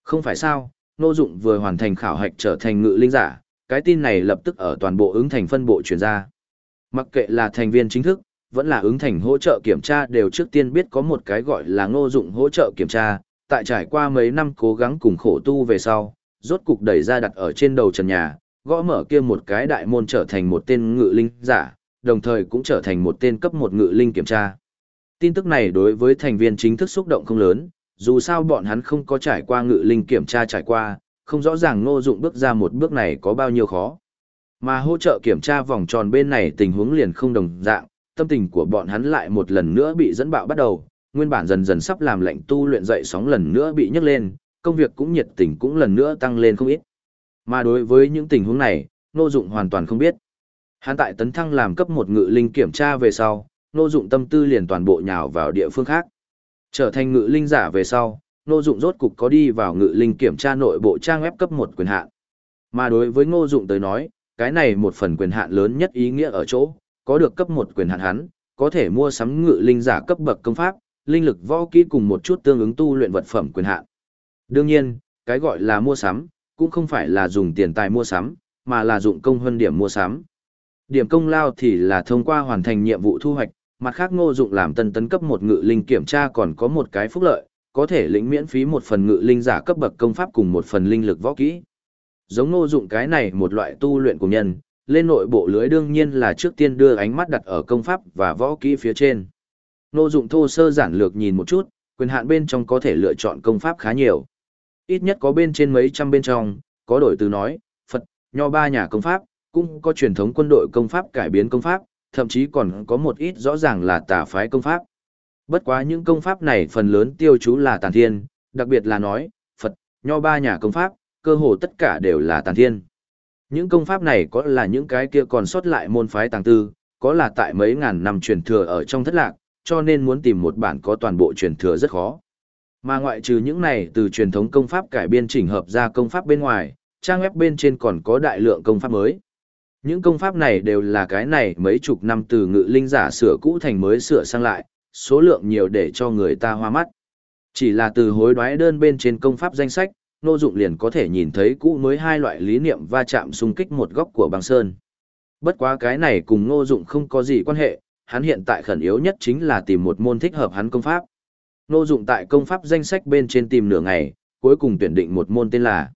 Không phải sao, Nô Dụng vừa hoàn thành khảo hạch trở thành ngự linh giả, cái tin này lập tức ở toàn bộ ứng thành phân bộ truyền ra. Mặc kệ là thành viên chính thức, vẫn là ứng thành hỗ trợ kiểm tra đều trước tiên biết có một cái gọi là ngô dụng hỗ trợ kiểm tra, tại trải qua mấy năm cố gắng cùng khổ tu về sau, rốt cục đẩy ra đặt ở trên đầu trần nhà, gõ mở kia một cái đại môn trở thành một tên ngự linh giả, đồng thời cũng trở thành một tên cấp một ngự linh kiểm tra. Tin tức này đối với thành viên chính thức xúc động không lớn, dù sao bọn hắn không có trải qua ngự linh kiểm tra trải qua, không rõ ràng ngô dụng bước ra một bước này có bao nhiêu khó. Mà hỗ trợ kiểm tra vòng tròn bên này tình huống liền không đồng dạng, tâm tình của bọn hắn lại một lần nữa bị dẫn bạo bắt đầu, nguyên bản dần dần sắp làm lệnh tu luyện dậy sóng lần nữa bị nhấc lên, công việc cũng nhiệt tình cũng lần nữa tăng lên không ít. Mà đối với những tình huống này, Ngô Dụng hoàn toàn không biết. Hắn tại tấn thăng làm cấp một ngự linh kiểm tra về sau, Ngô Dụng tâm tư liền toàn bộ nhào vào địa phương khác. Trở thành ngự linh giả về sau, Ngô Dụng rốt cục có đi vào ngự linh kiểm tra nội bộ trang web cấp một quyền hạn. Mà đối với Ngô Dụng tới nói, cái này một phần quyền hạn lớn nhất ý nghĩa ở chỗ, có được cấp một quyền hạn hắn, có thể mua sắm ngự linh giả cấp bậc công pháp, linh lực võ kỹ cùng một chút tương ứng tu luyện vật phẩm quyền hạn. Đương nhiên, cái gọi là mua sắm, cũng không phải là dùng tiền tài mua sắm, mà là dụng công hơn điểm mua sắm. Điểm công lao thì là thông qua hoàn thành nhiệm vụ thu hoạch, mặt khác ngô dụng làm tân tấn cấp một ngự linh kiểm tra còn có một cái phúc lợi, có thể lĩnh miễn phí một phần ngự linh giả cấp bậc công pháp cùng một phần linh lực võ kỹ. Giống ngô dụng cái này một loại tu luyện của nhân, lên nội bộ lưới đương nhiên là trước tiên đưa ánh mắt đặt ở công pháp và võ kỹ phía trên. Ngô dụng thô sơ giản lược nhìn một chút, quyền hạn bên trong có thể lựa chọn công pháp khá nhiều. Ít nhất có bên trên mấy trăm bên trong, có đổi từ nói, Phật, nho ba nhà công pháp, cũng có truyền thống quân đội công pháp cải biến công pháp, thậm chí còn có một ít rõ ràng là tà phái công pháp. Bất quá những công pháp này phần lớn tiêu chú là tàn thiên, đặc biệt là nói, Phật, nho ba nhà công pháp, cơ hồ tất cả đều là tàn thiên. Những công pháp này có là những cái kia còn sót lại môn phái tàng tư, có là tại mấy ngàn năm truyền thừa ở trong thất lạc, cho nên muốn tìm một bản có toàn bộ truyền thừa rất khó. Mà ngoại trừ những này từ truyền thống công pháp cải biên chỉnh hợp ra công pháp bên ngoài, trang web bên trên còn có đại lượng công pháp mới. Những công pháp này đều là cái này mấy chục năm từ ngự linh giả sửa cũ thành mới sửa sang lại, số lượng nhiều để cho người ta hoa mắt. Chỉ là từ hối đoái đơn bên trên công pháp danh sách, Nô Dụng liền có thể nhìn thấy cũ mới hai loại lý niệm va chạm xung kích một góc của băng sơn. Bất quá cái này cùng Nô Dụng không có gì quan hệ, hắn hiện tại khẩn yếu nhất chính là tìm một môn thích hợp hắn công pháp. Nô Dụng tại công pháp danh sách bên trên tìm nửa ngày, cuối cùng tuyển định một môn tên là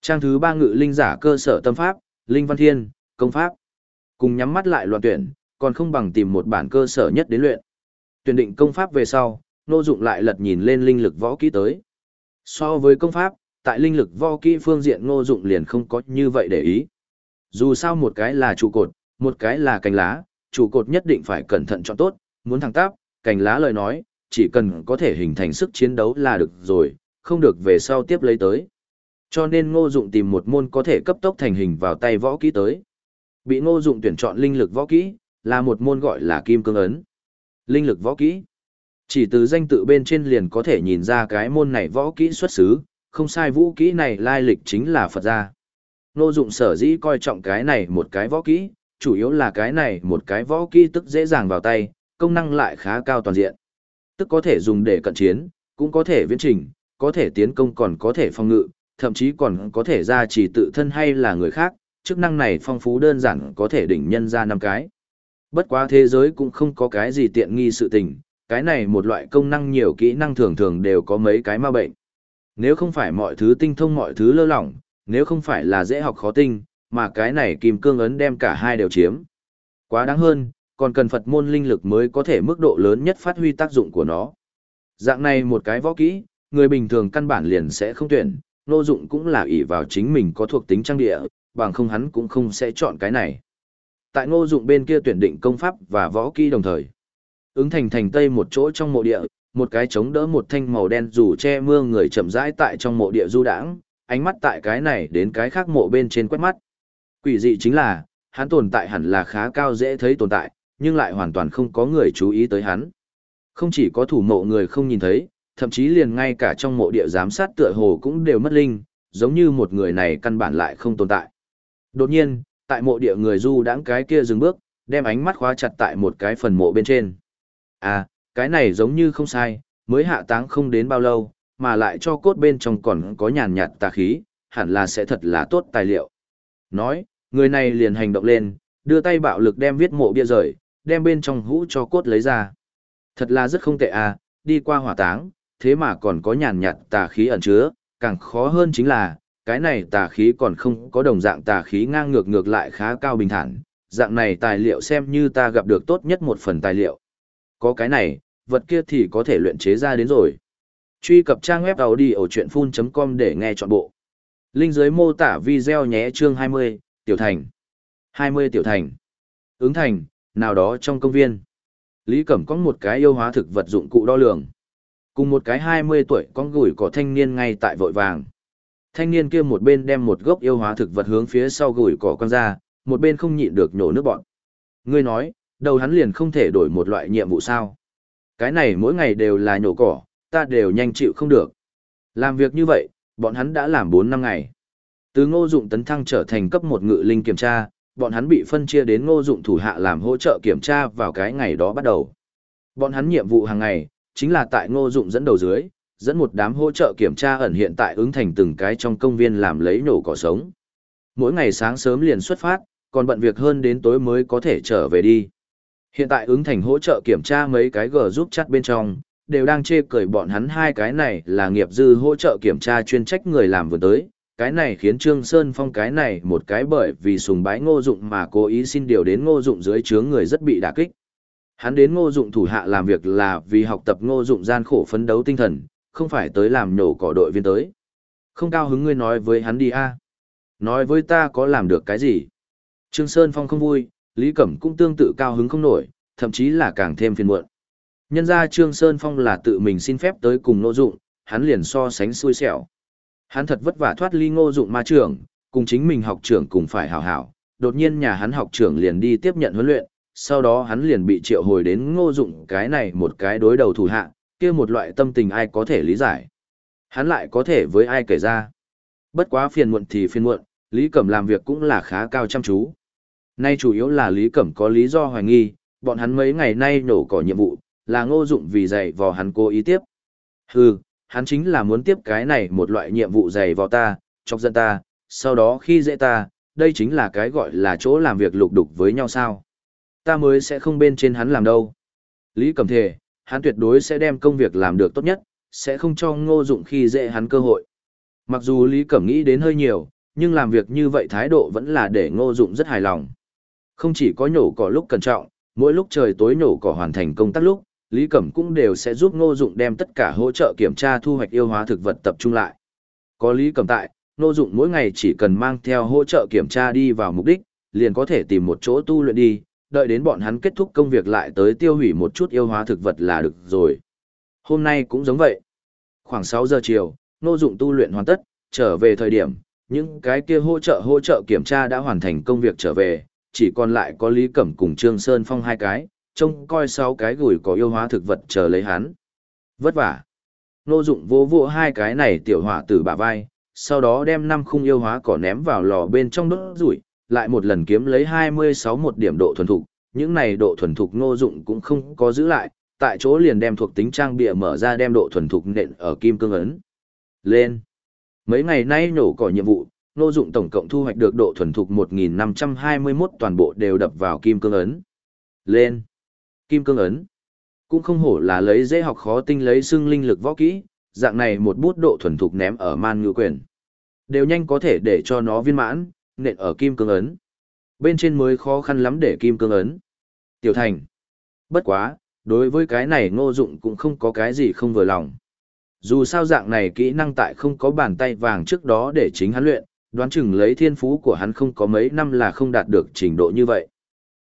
Trang thứ ba ngự linh giả cơ sở tâm pháp, Linh Văn Thiên, công pháp. Cùng nhắm mắt lại loạn tuyển, còn không bằng tìm một bản cơ sở nhất đến luyện. Tuyển định công pháp về sau, Nô Dụng lại lật nhìn lên linh lực võ kỹ tới. So với công pháp, tại linh lực võ kỹ phương diện nô Dụng liền không có như vậy để ý. Dù sao một cái là trụ cột, một cái là cành lá, trụ cột nhất định phải cẩn thận chọn tốt, muốn thẳng tắp, cành lá lời nói, chỉ cần có thể hình thành sức chiến đấu là được rồi, không được về sau tiếp lấy tới. Cho nên Ngô Dụng tìm một môn có thể cấp tốc thành hình vào tay võ kỹ tới. Bị Ngô Dụng tuyển chọn linh lực võ kỹ, là một môn gọi là Kim Cương ấn. Linh lực võ kỹ. Chỉ từ danh tự bên trên liền có thể nhìn ra cái môn này võ kỹ xuất xứ, không sai vũ kỹ này lai lịch chính là Phật gia. Ngô Dụng sở dĩ coi trọng cái này một cái võ kỹ, chủ yếu là cái này một cái võ kỹ tức dễ dàng vào tay, công năng lại khá cao toàn diện. Tức có thể dùng để cận chiến, cũng có thể viễn trình, có thể tiến công còn có thể phòng ngự, thậm chí còn có thể ra chỉ tự thân hay là người khác, chức năng này phong phú đơn giản có thể đỉnh nhân ra năm cái. Bất quá thế giới cũng không có cái gì tiện nghi sự tình, cái này một loại công năng nhiều kỹ năng thường thường đều có mấy cái ma bệnh. Nếu không phải mọi thứ tinh thông mọi thứ lơ lỏng, nếu không phải là dễ học khó tinh, mà cái này kim cương ấn đem cả hai đều chiếm. Quá đáng hơn, còn cần Phật môn linh lực mới có thể mức độ lớn nhất phát huy tác dụng của nó. Dạng này một cái võ kỹ, người bình thường căn bản liền sẽ không tuyển, nô dụng cũng là ỷ vào chính mình có thuộc tính trang địa, bằng không hắn cũng không sẽ chọn cái này. Tại ngô dụng bên kia tuyển định công pháp và võ kỹ đồng thời. Ứng thành thành tây một chỗ trong mộ địa, một cái chống đỡ một thanh màu đen dù che mưa người chậm rãi tại trong mộ địa du đãng, ánh mắt tại cái này đến cái khác mộ bên trên quét mắt. Quỷ dị chính là, hắn tồn tại hẳn là khá cao dễ thấy tồn tại, nhưng lại hoàn toàn không có người chú ý tới hắn. Không chỉ có thủ mộ người không nhìn thấy, thậm chí liền ngay cả trong mộ địa giám sát tựa hồ cũng đều mất linh, giống như một người này căn bản lại không tồn tại. Đột nhiên, tại mộ địa người du đãng cái kia dừng bước, đem ánh mắt khóa chặt tại một cái phần mộ bên trên. À, cái này giống như không sai, mới hạ táng không đến bao lâu, mà lại cho cốt bên trong còn có nhàn nhạt tà khí, hẳn là sẽ thật là tốt tài liệu. Nói, người này liền hành động lên, đưa tay bạo lực đem viết mộ bia rời, đem bên trong hũ cho cốt lấy ra. Thật là rất không tệ à, đi qua hỏa táng, thế mà còn có nhàn nhạt tà khí ẩn chứa, càng khó hơn chính là, cái này tà khí còn không có đồng dạng tà khí ngang ngược ngược lại khá cao bình thản, dạng này tài liệu xem như ta gặp được tốt nhất một phần tài liệu. Có cái này, vật kia thì có thể luyện chế ra đến rồi. Truy cập trang web đầu đi ở audiochuyenphun.com để nghe trọn bộ. Linh dưới mô tả video nhé chương 20, Tiểu Thành. 20 Tiểu Thành. Ứng thành, nào đó trong công viên. Lý Cẩm có một cái yêu hóa thực vật dụng cụ đo lường. Cùng một cái 20 tuổi con gửi có thanh niên ngay tại vội vàng. Thanh niên kia một bên đem một gốc yêu hóa thực vật hướng phía sau gửi cỏ con ra, một bên không nhịn được nhổ nước bọn. Ngươi nói, đầu hắn liền không thể đổi một loại nhiệm vụ sao. Cái này mỗi ngày đều là nhổ cỏ, ta đều nhanh chịu không được. Làm việc như vậy, bọn hắn đã làm 4 năm ngày. Từ ngô dụng tấn thăng trở thành cấp một ngự linh kiểm tra, bọn hắn bị phân chia đến ngô dụng thủ hạ làm hỗ trợ kiểm tra vào cái ngày đó bắt đầu. Bọn hắn nhiệm vụ hàng ngày, chính là tại ngô dụng dẫn đầu dưới, dẫn một đám hỗ trợ kiểm tra ẩn hiện tại ứng thành từng cái trong công viên làm lấy nổ cỏ sống. Mỗi ngày sáng sớm liền xuất phát, còn bận việc hơn đến tối mới có thể trở về đi. Hiện tại ứng thành hỗ trợ kiểm tra mấy cái gờ giúp chắt bên trong, đều đang chê cười bọn hắn hai cái này là nghiệp dư hỗ trợ kiểm tra chuyên trách người làm vừa tới. Cái này khiến Trương Sơn Phong cái này một cái bởi vì sùng bái ngô dụng mà cố ý xin điều đến ngô dụng dưới trướng người rất bị đả kích. Hắn đến ngô dụng thủ hạ làm việc là vì học tập ngô dụng gian khổ phấn đấu tinh thần, không phải tới làm nổ cỏ đội viên tới. Không cao hứng ngươi nói với hắn đi a Nói với ta có làm được cái gì? Trương Sơn Phong không vui, Lý Cẩm cũng tương tự cao hứng không nổi, thậm chí là càng thêm phiền muộn. Nhân ra Trương Sơn Phong là tự mình xin phép tới cùng Ngô Dụng, hắn liền so sánh xui xẻo. Hắn thật vất vả thoát ly Ngô Dụng ma trưởng, cùng chính mình học trưởng cùng phải hảo hảo, đột nhiên nhà hắn học trưởng liền đi tiếp nhận huấn luyện, sau đó hắn liền bị triệu hồi đến Ngô Dụng cái này một cái đối đầu thủ hạ, kia một loại tâm tình ai có thể lý giải. Hắn lại có thể với ai kể ra. Bất quá phiền muộn thì phiền muộn, Lý Cẩm làm việc cũng là khá cao chăm chú. Nay chủ yếu là Lý Cẩm có lý do hoài nghi, bọn hắn mấy ngày nay nổ cỏ nhiệm vụ, là ngô dụng vì dạy vò hắn cố ý tiếp. Hừ, hắn chính là muốn tiếp cái này một loại nhiệm vụ dày vò ta, chọc giận ta, sau đó khi dễ ta, đây chính là cái gọi là chỗ làm việc lục đục với nhau sao. Ta mới sẽ không bên trên hắn làm đâu. Lý Cẩm thề, hắn tuyệt đối sẽ đem công việc làm được tốt nhất, sẽ không cho ngô dụng khi dễ hắn cơ hội. Mặc dù Lý Cẩm nghĩ đến hơi nhiều, nhưng làm việc như vậy thái độ vẫn là để ngô dụng rất hài lòng. Không chỉ có nhổ cỏ lúc cẩn trọng, mỗi lúc trời tối nhổ cỏ hoàn thành công tác lúc, Lý Cẩm cũng đều sẽ giúp ngô dụng đem tất cả hỗ trợ kiểm tra thu hoạch yêu hóa thực vật tập trung lại. Có Lý Cẩm tại, ngô dụng mỗi ngày chỉ cần mang theo hỗ trợ kiểm tra đi vào mục đích, liền có thể tìm một chỗ tu luyện đi, đợi đến bọn hắn kết thúc công việc lại tới tiêu hủy một chút yêu hóa thực vật là được rồi. Hôm nay cũng giống vậy. Khoảng 6 giờ chiều, Ngô Dụng tu luyện hoàn tất, trở về thời điểm, những cái kia hỗ trợ hỗ trợ kiểm tra đã hoàn thành công việc trở về, chỉ còn lại có Lý Cẩm cùng Trương Sơn Phong hai cái, trông coi sáu cái gùi có yêu hóa thực vật chờ lấy hắn. Vất vả. nô Dụng vô vô hai cái này tiểu hỏa tử bả vai, sau đó đem năm khung yêu hóa cỏ ném vào lò bên trong đốt rủi, lại một lần kiếm lấy 26 một điểm độ thuần thục, những này độ thuần thục nô dụng cũng không có giữ lại, tại chỗ liền đem thuộc tính trang bịa mở ra đem độ thuần thục nện ở kim cương ấn. Lên. Mấy ngày nay nổ cỏ nhiệm vụ, nô Dụng tổng cộng thu hoạch được độ thuần thục 1521 toàn bộ đều đập vào kim cương ấn. Lên. Kim cương ấn. Cũng không hổ là lấy dễ học khó tinh lấy xương linh lực võ kỹ, dạng này một bút độ thuần thục ném ở man ngư quyền. Đều nhanh có thể để cho nó viên mãn, nện ở kim cương ấn. Bên trên mới khó khăn lắm để kim cương ấn. Tiểu thành. Bất quá, đối với cái này ngô dụng cũng không có cái gì không vừa lòng. Dù sao dạng này kỹ năng tại không có bàn tay vàng trước đó để chính hắn luyện, đoán chừng lấy thiên phú của hắn không có mấy năm là không đạt được trình độ như vậy.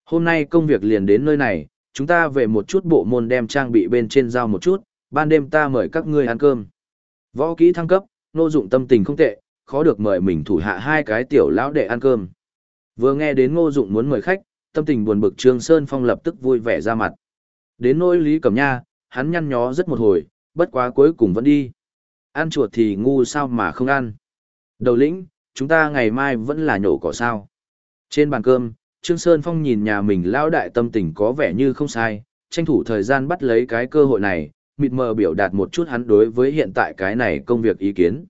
Hôm nay công việc liền đến nơi này, chúng ta về một chút bộ môn đem trang bị bên trên giao một chút, ban đêm ta mời các ngươi ăn cơm. Võ kỹ thăng cấp, nô dụng tâm tình không tệ, khó được mời mình thủ hạ hai cái tiểu lão để ăn cơm. Vừa nghe đến ngô dụng muốn mời khách, tâm tình buồn bực Trương Sơn Phong lập tức vui vẻ ra mặt. Đến nỗi Lý Cẩm Nha, hắn nhăn nhó rất một hồi, bất quá cuối cùng vẫn đi. Ăn chuột thì ngu sao mà không ăn. Đầu lĩnh, chúng ta ngày mai vẫn là nhổ cỏ sao. Trên bàn cơm, Trương Sơn Phong nhìn nhà mình lão đại tâm tình có vẻ như không sai, tranh thủ thời gian bắt lấy cái cơ hội này, mịt mờ biểu đạt một chút hắn đối với hiện tại cái này công việc ý kiến.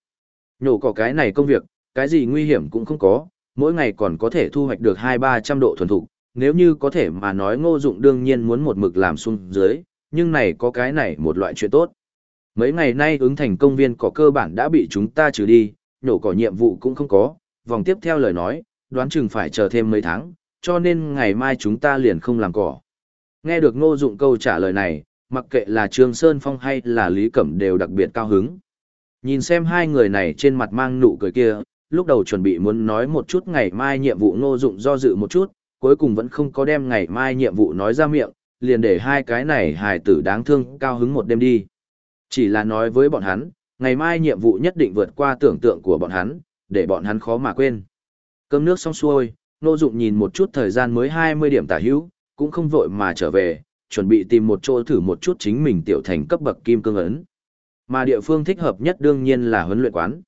Nhổ cỏ cái này công việc, cái gì nguy hiểm cũng không có, mỗi ngày còn có thể thu hoạch được 2-300 độ thuần thục, nếu như có thể mà nói ngô dụng đương nhiên muốn một mực làm xuống dưới, nhưng này có cái này một loại chuyện tốt. Mấy ngày nay ứng thành công viên có cơ bản đã bị chúng ta trừ đi, nhổ cỏ nhiệm vụ cũng không có, vòng tiếp theo lời nói, đoán chừng phải chờ thêm mấy tháng, cho nên ngày mai chúng ta liền không làm cỏ. Nghe được ngô dụng câu trả lời này, mặc kệ là Trương Sơn Phong hay là Lý Cẩm đều đặc biệt cao hứng. Nhìn xem hai người này trên mặt mang nụ cười kia, lúc đầu chuẩn bị muốn nói một chút ngày mai nhiệm vụ ngô dụng do dự một chút, cuối cùng vẫn không có đem ngày mai nhiệm vụ nói ra miệng, liền để hai cái này hài tử đáng thương cao hứng một đêm đi. Chỉ là nói với bọn hắn, ngày mai nhiệm vụ nhất định vượt qua tưởng tượng của bọn hắn, để bọn hắn khó mà quên. Cơm nước xong xuôi, Nô Dụng nhìn một chút thời gian mới 20 điểm tả hữu, cũng không vội mà trở về, chuẩn bị tìm một chỗ thử một chút chính mình tiểu thành cấp bậc kim cương ấn. Mà địa phương thích hợp nhất đương nhiên là huấn luyện quán.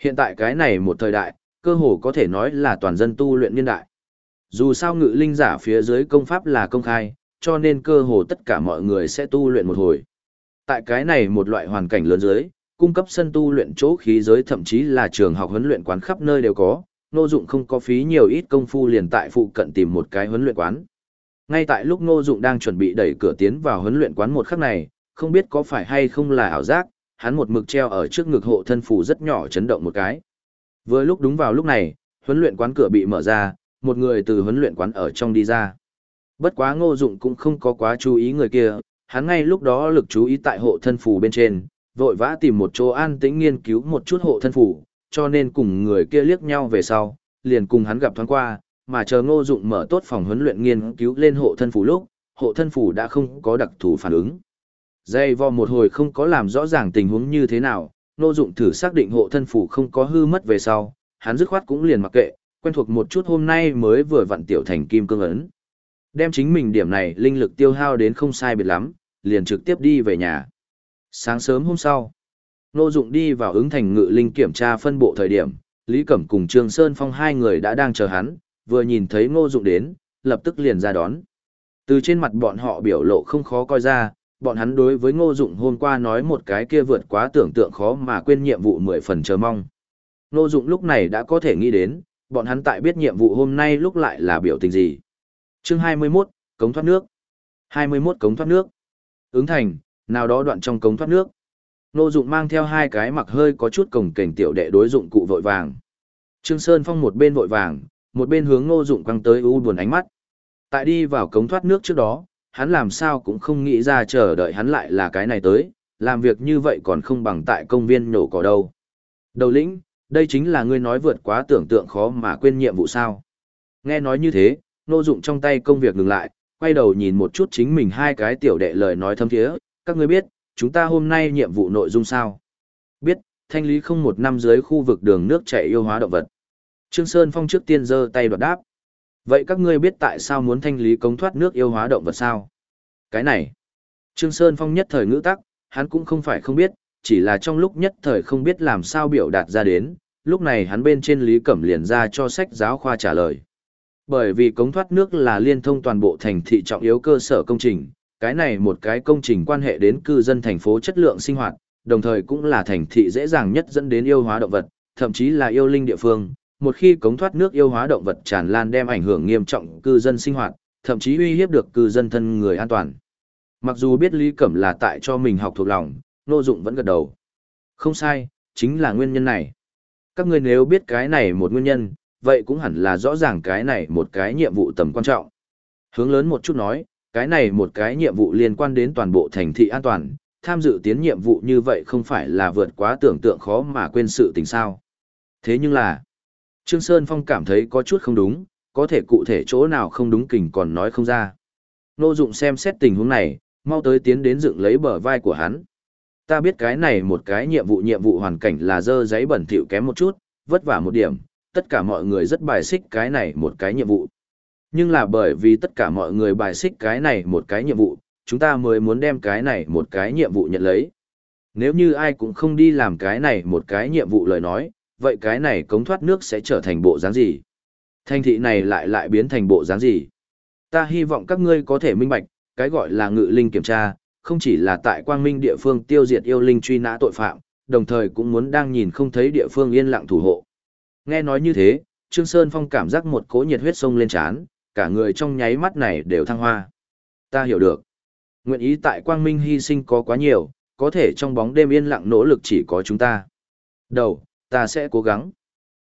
Hiện tại cái này một thời đại, cơ hồ có thể nói là toàn dân tu luyện niên đại. Dù sao ngự linh giả phía dưới công pháp là công khai, cho nên cơ hồ tất cả mọi người sẽ tu luyện một hồi. Tại cái này một loại hoàn cảnh lớn dưới, cung cấp sân tu luyện chỗ khí giới thậm chí là trường học huấn luyện quán khắp nơi đều có, Ngô Dụng không có phí nhiều ít công phu liền tại phụ cận tìm một cái huấn luyện quán. Ngay tại lúc Ngô Dụng đang chuẩn bị đẩy cửa tiến vào huấn luyện quán một khắc này, không biết có phải hay không là ảo giác, hắn một mực treo ở trước ngực hộ thân phù rất nhỏ chấn động một cái. Vừa lúc đúng vào lúc này, huấn luyện quán cửa bị mở ra, một người từ huấn luyện quán ở trong đi ra. Bất quá Ngô Dụng cũng không có quá chú ý người kia, hắn ngay lúc đó lực chú ý tại hộ thân phù bên trên, vội vã tìm một chỗ an tĩnh nghiên cứu một chút hộ thân phù, cho nên cùng người kia liếc nhau về sau, liền cùng hắn gặp thoáng qua, mà chờ Ngô Dụng mở tốt phòng huấn luyện nghiên cứu lên hộ thân phù lúc, hộ thân phù đã không có đặc thù phản ứng. Dây vò một hồi không có làm rõ ràng tình huống như thế nào, Ngô Dụng thử xác định hộ thân phù không có hư mất về sau, hắn dứt khoát cũng liền mặc kệ, quen thuộc một chút hôm nay mới vừa vặn tiểu thành kim cương ấn. Đem chính mình điểm này linh lực tiêu hao đến không sai biệt lắm, liền trực tiếp đi về nhà. Sáng sớm hôm sau, Nô Dụng đi vào ứng thành ngự linh kiểm tra phân bộ thời điểm, Lý Cẩm cùng Trương Sơn Phong hai người đã đang chờ hắn, vừa nhìn thấy Ngô Dụng đến, lập tức liền ra đón. Từ trên mặt bọn họ biểu lộ không khó coi ra, bọn hắn đối với Ngô Dụng hôm qua nói một cái kia vượt quá tưởng tượng khó mà quên nhiệm vụ mười phần chờ mong. Ngô Dụng lúc này đã có thể nghĩ đến, bọn hắn tại biết nhiệm vụ hôm nay lúc lại là biểu tình gì. Chương 21, cống thoát nước. 21 cống thoát nước. Ứng thành, nào đó đoạn trong cống thoát nước. Nô Dụng mang theo hai cái mặc hơi có chút cổng kềnh tiểu đệ đối dụng cụ vội vàng. Trương Sơn Phong một bên vội vàng, một bên hướng Nô Dụng quăng tới u buồn ánh mắt. Tại đi vào cống thoát nước trước đó, hắn làm sao cũng không nghĩ ra chờ đợi hắn lại là cái này tới, làm việc như vậy còn không bằng tại công viên nổ cỏ đâu. Đầu lĩnh, đây chính là ngươi nói vượt quá tưởng tượng khó mà quên nhiệm vụ sao. Nghe nói như thế, Nô Dụng trong tay công việc ngừng lại, quay đầu nhìn một chút chính mình hai cái tiểu đệ lời nói thâm thiế, các ngươi biết, chúng ta hôm nay nhiệm vụ nội dung sao? Biết, thanh lý không một năm dưới khu vực đường nước chảy yêu hóa động vật. Trương Sơn Phong trước tiên giơ tay đoạt đáp. Vậy các ngươi biết tại sao muốn thanh lý cống thoát nước yêu hóa động vật sao? Cái này. Trương Sơn Phong nhất thời ngữ tắc, hắn cũng không phải không biết, chỉ là trong lúc nhất thời không biết làm sao biểu đạt ra đến, lúc này hắn bên trên Lý Cẩm liền ra cho sách giáo khoa trả lời. Bởi vì cống thoát nước là liên thông toàn bộ thành thị trọng yếu cơ sở công trình, cái này một cái công trình quan hệ đến cư dân thành phố chất lượng sinh hoạt, đồng thời cũng là thành thị dễ dàng nhất dẫn đến yêu hóa động vật, thậm chí là yêu linh địa phương. Một khi cống thoát nước yêu hóa động vật tràn lan đem ảnh hưởng nghiêm trọng cư dân sinh hoạt, thậm chí uy hiếp được cư dân thân người an toàn. Mặc dù biết Lý Cẩm là tại cho mình học thuộc lòng, Nô Dụng vẫn gật đầu. Không sai, chính là nguyên nhân này. Các ngươi nếu biết cái này một nguyên nhân, vậy cũng hẳn là rõ ràng cái này một cái nhiệm vụ tầm quan trọng. Hướng lớn một chút nói, cái này một cái nhiệm vụ liên quan đến toàn bộ thành thị an toàn, tham dự tiến nhiệm vụ như vậy không phải là vượt quá tưởng tượng khó mà quên sự tình sao. Thế nhưng là, Trương Sơn Phong cảm thấy có chút không đúng, có thể cụ thể chỗ nào không đúng kình còn nói không ra. Nô dụng xem xét tình huống này, mau tới tiến đến dựng lấy bờ vai của hắn. Ta biết cái này một cái nhiệm vụ nhiệm vụ hoàn cảnh là dơ giấy bẩn thỉu kém một chút, vất vả một điểm, tất cả mọi người rất bài xích cái này một cái nhiệm vụ. Nhưng là bởi vì tất cả mọi người bài xích cái này một cái nhiệm vụ, chúng ta mới muốn đem cái này một cái nhiệm vụ nhận lấy. Nếu như ai cũng không đi làm cái này một cái nhiệm vụ lời nói, vậy cái này cống thoát nước sẽ trở thành bộ dáng gì? Thành thị này lại lại biến thành bộ dáng gì? Ta hy vọng các ngươi có thể minh bạch, cái gọi là ngự linh kiểm tra, không chỉ là tại quang minh địa phương tiêu diệt yêu linh truy nã tội phạm, đồng thời cũng muốn đang nhìn không thấy địa phương yên lặng thủ hộ. Nghe nói như thế, Trương Sơn Phong cảm giác một cỗ nhiệt huyết sông lên trán, cả người trong nháy mắt này đều thăng hoa. Ta hiểu được. Nguyện ý tại quang minh hy sinh có quá nhiều, có thể trong bóng đêm yên lặng nỗ lực chỉ có chúng ta. Đầu, ta sẽ cố gắng.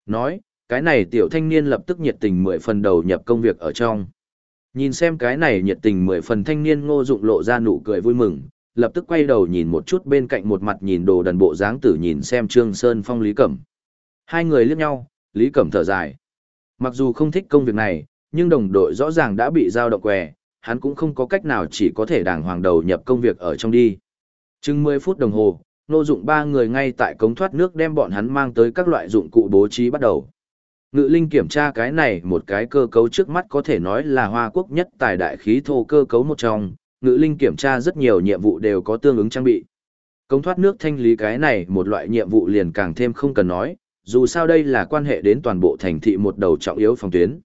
Nói, cái này tiểu thanh niên lập tức nhiệt tình mười phần đầu nhập công việc ở trong. Nhìn xem cái này nhiệt tình mười phần thanh niên ngô dụng lộ ra nụ cười vui mừng, lập tức quay đầu nhìn một chút bên cạnh một mặt nhìn đồ đần bộ dáng tử nhìn xem Trương Sơn Phong Lý Cẩm. Hai người liếc nhau, Lý Cẩm thở dài. Mặc dù không thích công việc này, nhưng đồng đội rõ ràng đã bị giao động què, hắn cũng không có cách nào chỉ có thể đàng hoàng đầu nhập công việc ở trong đi. Chừng 10 phút đồng hồ, nô dụng ba người ngay tại cống thoát nước đem bọn hắn mang tới các loại dụng cụ bố trí bắt đầu. Ngự linh kiểm tra cái này một cái cơ cấu trước mắt có thể nói là hoa quốc nhất tài đại khí thô cơ cấu một trong, ngự linh kiểm tra rất nhiều nhiệm vụ đều có tương ứng trang bị. Cống thoát nước thanh lý cái này một loại nhiệm vụ liền càng thêm không cần nói, dù sao đây là quan hệ đến toàn bộ thành thị một đầu trọng yếu phòng tuyến.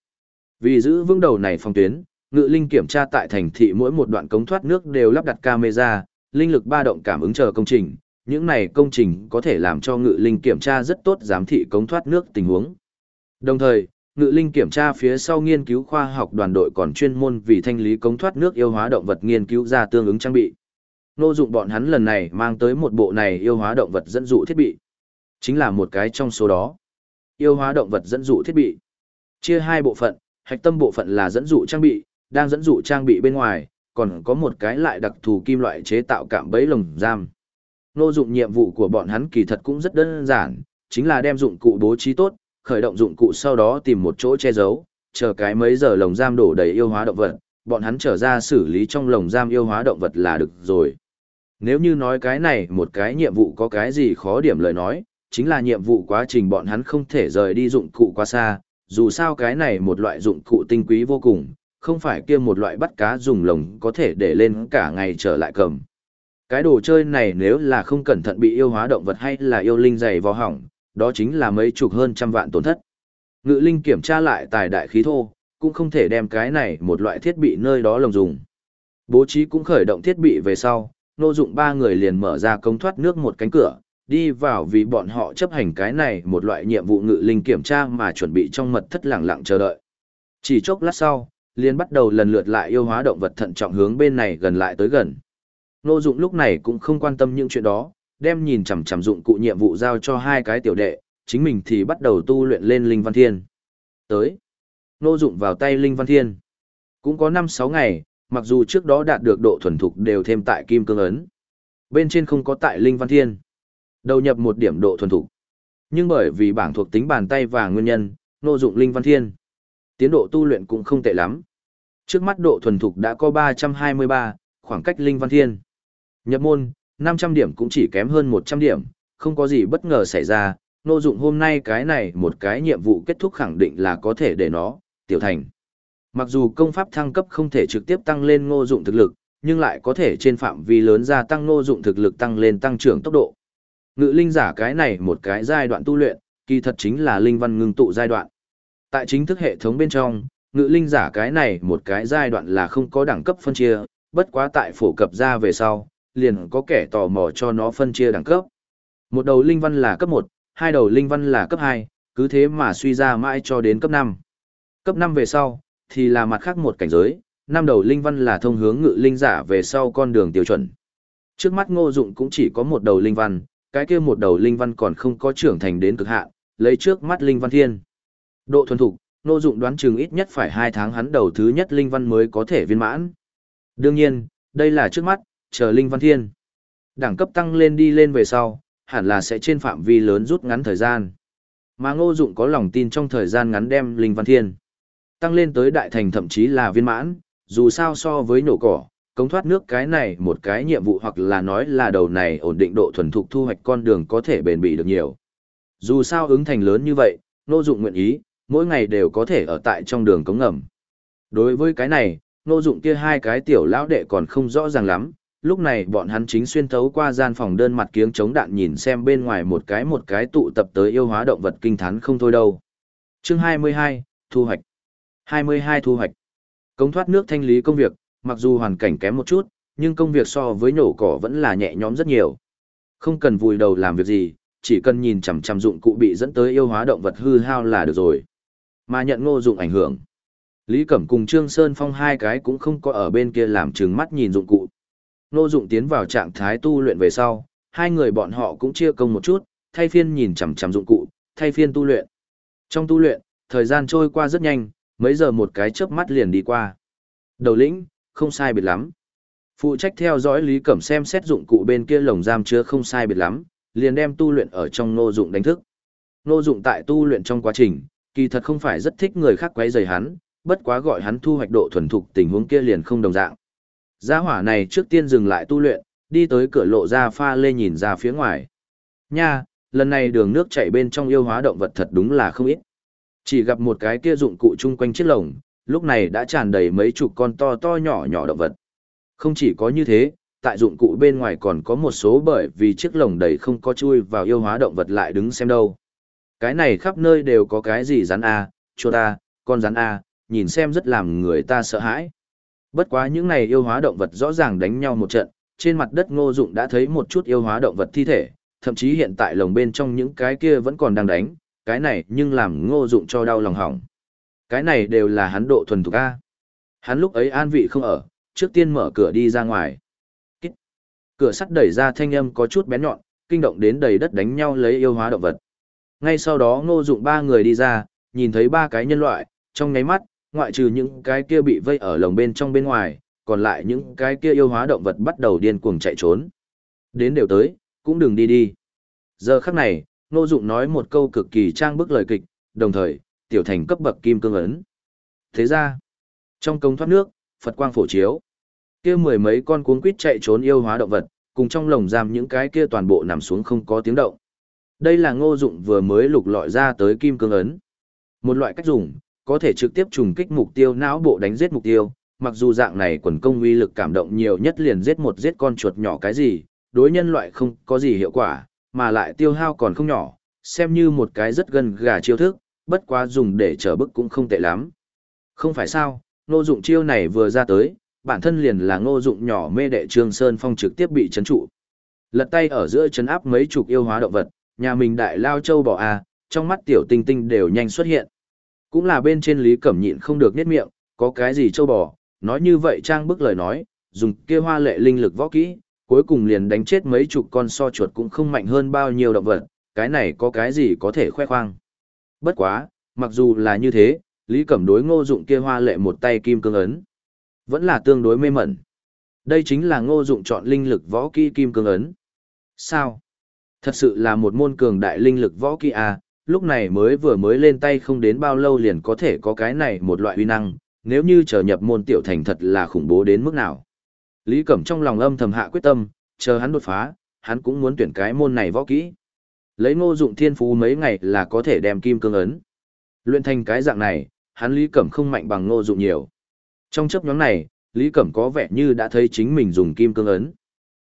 Vì giữ vững đầu này phòng tuyến, ngự linh kiểm tra tại thành thị mỗi một đoạn cống thoát nước đều lắp đặt camera, linh lực ba động cảm ứng chờ công trình. Những này công trình có thể làm cho ngự linh kiểm tra rất tốt giám thị cống thoát nước tình huống. Đồng thời, ngự linh kiểm tra phía sau nghiên cứu khoa học đoàn đội còn chuyên môn vì thanh lý cống thoát nước yêu hóa động vật nghiên cứu ra tương ứng trang bị. Nô dụng bọn hắn lần này mang tới một bộ này yêu hóa động vật dẫn dụ thiết bị. Chính là một cái trong số đó. Yêu hóa động vật dẫn dụ thiết bị. Chia hai bộ phận, hạch tâm bộ phận là dẫn dụ trang bị, đang dẫn dụ trang bị bên ngoài, còn có một cái lại đặc thù kim loại chế tạo cạm bẫy lồng giam. Nô dụng nhiệm vụ của bọn hắn kỳ thật cũng rất đơn giản, chính là đem dụng cụ bố trí tốt, khởi động dụng cụ sau đó tìm một chỗ che giấu, chờ cái mấy giờ lồng giam đổ đầy yêu hóa động vật, bọn hắn trở ra xử lý trong lồng giam yêu hóa động vật là được rồi. Nếu như nói cái này một cái nhiệm vụ có cái gì khó điểm lời nói, chính là nhiệm vụ quá trình bọn hắn không thể rời đi dụng cụ quá xa, dù sao cái này một loại dụng cụ tinh quý vô cùng, không phải kia một loại bắt cá dùng lồng có thể để lên cả ngày trở lại cầm. Cái đồ chơi này nếu là không cẩn thận bị yêu hóa động vật hay là yêu linh dày vào hỏng, đó chính là mấy chục hơn trăm vạn tổn thất. Ngự linh kiểm tra lại tài đại khí thô, cũng không thể đem cái này một loại thiết bị nơi đó lồng dùng. Bố trí cũng khởi động thiết bị về sau, nô dụng ba người liền mở ra công thoát nước một cánh cửa, đi vào vì bọn họ chấp hành cái này một loại nhiệm vụ ngự linh kiểm tra mà chuẩn bị trong mật thất lặng lặng chờ đợi. Chỉ chốc lát sau, liền bắt đầu lần lượt lại yêu hóa động vật thận trọng hướng bên này gần lại tới gần. Nô dụng lúc này cũng không quan tâm những chuyện đó, đem nhìn chằm chằm dụng cụ nhiệm vụ giao cho hai cái tiểu đệ, chính mình thì bắt đầu tu luyện lên Linh Văn Thiên. Tới, nô dụng vào tay Linh Văn Thiên. Cũng có 5-6 ngày, mặc dù trước đó đạt được độ thuần thục đều thêm tại Kim Cương Ấn. Bên trên không có tại Linh Văn Thiên. Đầu nhập một điểm độ thuần thục. Nhưng bởi vì bảng thuộc tính bàn tay và nguyên nhân, nô dụng Linh Văn Thiên. Tiến độ tu luyện cũng không tệ lắm. Trước mắt độ thuần thục đã có 323, khoảng cách Linh Văn Thiên. Nhập môn, 500 điểm cũng chỉ kém hơn 100 điểm, không có gì bất ngờ xảy ra, nô dụng hôm nay cái này một cái nhiệm vụ kết thúc khẳng định là có thể để nó, tiểu thành. Mặc dù công pháp thăng cấp không thể trực tiếp tăng lên ngô dụng thực lực, nhưng lại có thể trên phạm vi lớn gia tăng ngô dụng thực lực tăng lên tăng trưởng tốc độ. Ngự linh giả cái này một cái giai đoạn tu luyện, kỳ thật chính là linh văn ngưng tụ giai đoạn. Tại chính thức hệ thống bên trong, ngự linh giả cái này một cái giai đoạn là không có đẳng cấp phân chia, bất quá tại phổ cập ra về sau, liền có kẻ tò mò cho nó phân chia đẳng cấp. Một đầu linh văn là cấp 1, hai đầu linh văn là cấp 2, cứ thế mà suy ra mãi cho đến cấp 5. Cấp 5 về sau, thì là mặt khác một cảnh giới, năm đầu linh văn là thông hướng ngự linh giả về sau con đường tiêu chuẩn. Trước mắt ngô dụng cũng chỉ có một đầu linh văn, cái kia một đầu linh văn còn không có trưởng thành đến cực hạn, lấy trước mắt linh văn thiên. Độ thuần thục, ngô dụng đoán chừng ít nhất phải 2 tháng hắn đầu thứ nhất linh văn mới có thể viên mãn. Đương nhiên, đây là trước mắt, chờ linh văn thiên. Đẳng cấp tăng lên đi lên về sau, hẳn là sẽ trên phạm vi lớn rút ngắn thời gian. Mà ngô dụng có lòng tin trong thời gian ngắn đem linh văn thiên. Tăng lên tới đại thành thậm chí là viên mãn, dù sao so với nổ cỏ, cống thoát nước cái này một cái nhiệm vụ hoặc là nói là đầu này ổn định độ thuần thục thu hoạch con đường có thể bền bỉ được nhiều. Dù sao ứng thành lớn như vậy, nô dụng nguyện ý, mỗi ngày đều có thể ở tại trong đường cống ngầm. Đối với cái này, nô dụng kia hai cái tiểu lão đệ còn không rõ ràng lắm, lúc này bọn hắn chính xuyên thấu qua gian phòng đơn mặt kiếng chống đạn nhìn xem bên ngoài một cái một cái tụ tập tới yêu hóa động vật kinh thán không thôi đâu. Chương 22, thu hoạch. 22 thu hoạch. Công thoát nước thanh lý công việc, mặc dù hoàn cảnh kém một chút, nhưng công việc so với nổ cỏ vẫn là nhẹ nhõm rất nhiều. Không cần vùi đầu làm việc gì, chỉ cần nhìn chằm chằm dụng cụ bị dẫn tới yêu hóa động vật hư hao là được rồi. Mà nhận ngô dụng ảnh hưởng. Lý Cẩm cùng Trương Sơn Phong hai cái cũng không có ở bên kia làm trừng mắt nhìn dụng cụ. Ngô dụng tiến vào trạng thái tu luyện về sau, hai người bọn họ cũng chia công một chút, thay phiên nhìn chằm chằm dụng cụ, thay phiên tu luyện. Trong tu luyện, thời gian trôi qua rất nhanh, mấy giờ một cái chớp mắt liền đi qua. Đầu lĩnh, không sai biệt lắm. Phụ trách theo dõi Lý Cẩm xem xét dụng cụ bên kia lồng giam chứa không sai biệt lắm, liền đem tu luyện ở trong nô dụng đánh thức. Nô dụng tại tu luyện trong quá trình, kỳ thật không phải rất thích người khác quấy rầy hắn, bất quá gọi hắn thu hoạch độ thuần thục tình huống kia liền không đồng dạng. Gia hỏa này trước tiên dừng lại tu luyện, đi tới cửa lộ ra pha lê nhìn ra phía ngoài. Nha, lần này đường nước chảy bên trong yêu hóa động vật thật đúng là không ít. Chỉ gặp một cái kia dụng cụ chung quanh chiếc lồng, lúc này đã tràn đầy mấy chục con to to nhỏ nhỏ động vật. Không chỉ có như thế, tại dụng cụ bên ngoài còn có một số bởi vì chiếc lồng đầy không có chui vào yêu hóa động vật lại đứng xem đâu. Cái này khắp nơi đều có cái gì rắn A, chuột A, con rắn A, nhìn xem rất làm người ta sợ hãi. Bất quá những này yêu hóa động vật rõ ràng đánh nhau một trận, trên mặt đất ngô dụng đã thấy một chút yêu hóa động vật thi thể, thậm chí hiện tại lồng bên trong những cái kia vẫn còn đang đánh, cái này nhưng làm ngô dụng cho đau lòng hỏng. Cái này đều là hắn độ thuần thục A. Hắn lúc ấy an vị không ở, trước tiên mở cửa đi ra ngoài. Kích. Cửa sắt đẩy ra thanh âm có chút bén nhọn, kinh động đến đầy đất đánh nhau lấy yêu hóa động vật. Ngay sau đó ngô dụng ba người đi ra, nhìn thấy ba cái nhân loại, trong nháy mắt, ngoại trừ những cái kia bị vây ở lồng bên trong bên ngoài, còn lại những cái kia yêu hóa động vật bắt đầu điên cuồng chạy trốn. Đến đều tới, cũng đừng đi đi. Giờ khắc này, Ngô Dụng nói một câu cực kỳ trang bức lời kịch, đồng thời, tiểu thành cấp bậc kim cương ấn. Thế ra, trong công thoát nước, Phật quang phổ chiếu. Kia mười mấy con cuốn quýt chạy trốn yêu hóa động vật, cùng trong lồng giam những cái kia toàn bộ nằm xuống không có tiếng động. Đây là Ngô Dụng vừa mới lục lọi ra tới kim cương ấn. Một loại cách dùng, có thể trực tiếp trùng kích mục tiêu não bộ đánh giết mục tiêu, mặc dù dạng này quần công uy lực cảm động nhiều nhất liền giết một giết con chuột nhỏ cái gì, đối nhân loại không có gì hiệu quả, mà lại tiêu hao còn không nhỏ, xem như một cái rất gần gà chiêu thức, bất quá dùng để trở bức cũng không tệ lắm. Không phải sao, ngô dụng chiêu này vừa ra tới, bản thân liền là ngô dụng nhỏ mê đệ trương sơn phong trực tiếp bị chấn trụ. Lật tay ở giữa chấn áp mấy chục yêu hóa động vật, nhà mình đại lao châu bò à, trong mắt tiểu tinh tinh đều nhanh xuất hiện. Cũng là bên trên Lý Cẩm nhịn không được niết miệng, có cái gì châu bò, nói như vậy trang bức lời nói, dùng kia hoa lệ linh lực võ kỹ, cuối cùng liền đánh chết mấy chục con so chuột cũng không mạnh hơn bao nhiêu động vật, cái này có cái gì có thể khoe khoang. Bất quá, mặc dù là như thế, Lý Cẩm đối ngô dụng kia hoa lệ một tay kim cương ấn. Vẫn là tương đối mê mẩn. Đây chính là ngô dụng chọn linh lực võ kỹ kim cương ấn. Sao? Thật sự là một môn cường đại linh lực võ kỹ à, lúc này mới vừa mới lên tay không đến bao lâu liền có thể có cái này một loại uy năng, nếu như trở nhập môn tiểu thành thật là khủng bố đến mức nào. Lý Cẩm trong lòng âm thầm hạ quyết tâm, chờ hắn đột phá, hắn cũng muốn tuyển cái môn này võ kỹ. Lấy ngô dụng thiên phú mấy ngày là có thể đem kim cương ấn. Luyện thành cái dạng này, hắn Lý Cẩm không mạnh bằng ngô dụng nhiều. Trong chấp nhóm này, Lý Cẩm có vẻ như đã thấy chính mình dùng kim cương ấn.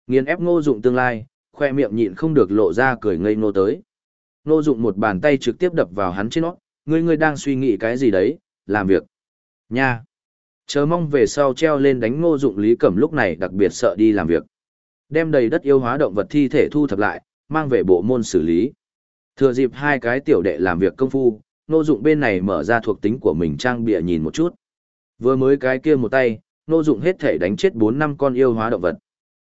Nghiên ép ngô dụng tương lai, khoe miệng nhịn không được lộ ra cười ngây ngô tới. Ngô dụng một bàn tay trực tiếp đập vào hắn trên nó, ngươi ngươi đang suy nghĩ cái gì đấy, làm việc. Nha! Chờ mong về sau treo lên đánh ngô dụng Lý Cẩm lúc này đặc biệt sợ đi làm việc. Đem đầy đất yêu hóa động vật thi thể thu thập lại, mang về bộ môn xử lý. Thừa dịp hai cái tiểu đệ làm việc công phu, Nô Dụng bên này mở ra thuộc tính của mình trang bìa nhìn một chút. Vừa mới cái kia một tay, Nô Dụng hết thể đánh chết 4 năm con yêu hóa động vật.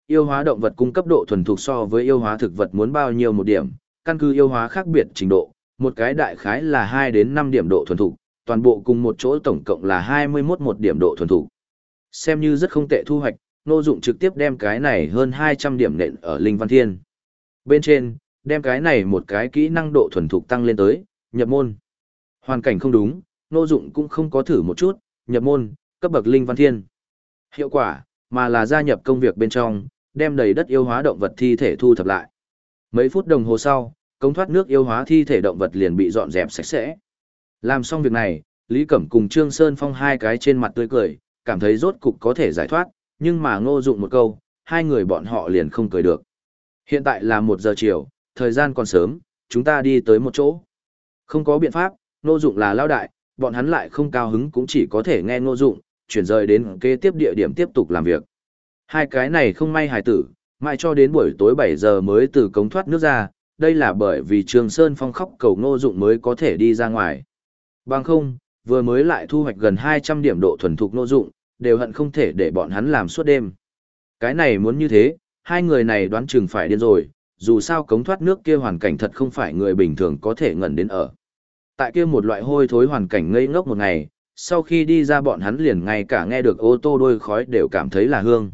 Yêu hóa động vật cung cấp độ thuần thuộc so với yêu hóa thực vật muốn bao nhiêu một điểm, căn cứ yêu hóa khác biệt trình độ, một cái đại khái là 2 đến 5 điểm độ thuần thuộc, toàn bộ cùng một chỗ tổng cộng là 21 một điểm độ thuần thuộc. Xem như rất không tệ thu hoạch, Nô Dụng trực tiếp đem cái này hơn 200 điểm nện ở Linh Văn Thiên. Bên trên, đem cái này một cái kỹ năng độ thuần thục tăng lên tới, nhập môn. Hoàn cảnh không đúng, Nô Dụng cũng không có thử một chút, nhập môn, cấp bậc Linh Văn Thiên. Hiệu quả, mà là gia nhập công việc bên trong, đem đầy đất yêu hóa động vật thi thể thu thập lại. Mấy phút đồng hồ sau, công thoát nước yêu hóa thi thể động vật liền bị dọn dẹp sạch sẽ. Làm xong việc này, Lý Cẩm cùng Trương Sơn Phong hai cái trên mặt tươi cười, cảm thấy rốt cục có thể giải thoát, nhưng mà ngô dụng một câu, hai người bọn họ liền không cười được. Hiện tại là một giờ chiều, thời gian còn sớm, chúng ta đi tới một chỗ. Không có biện pháp, ngô dụng là lao đại, bọn hắn lại không cao hứng cũng chỉ có thể nghe ngô dụng, chuyển rời đến kế tiếp địa điểm tiếp tục làm việc. Hai cái này không may hài tử, mãi cho đến buổi tối 7 giờ mới từ cống thoát nước ra, đây là bởi vì Trường Sơn Phong khóc cầu ngô dụng mới có thể đi ra ngoài. Bằng không, vừa mới lại thu hoạch gần 200 điểm độ thuần thục ngô dụng, đều hận không thể để bọn hắn làm suốt đêm. Cái này muốn như thế, hai người này đoán chừng phải điên rồi, dù sao cống thoát nước kia hoàn cảnh thật không phải người bình thường có thể ngẩn đến ở. Tại kia một loại hôi thối hoàn cảnh ngây ngốc một ngày, sau khi đi ra bọn hắn liền ngay cả nghe được ô tô đôi khói đều cảm thấy là hương.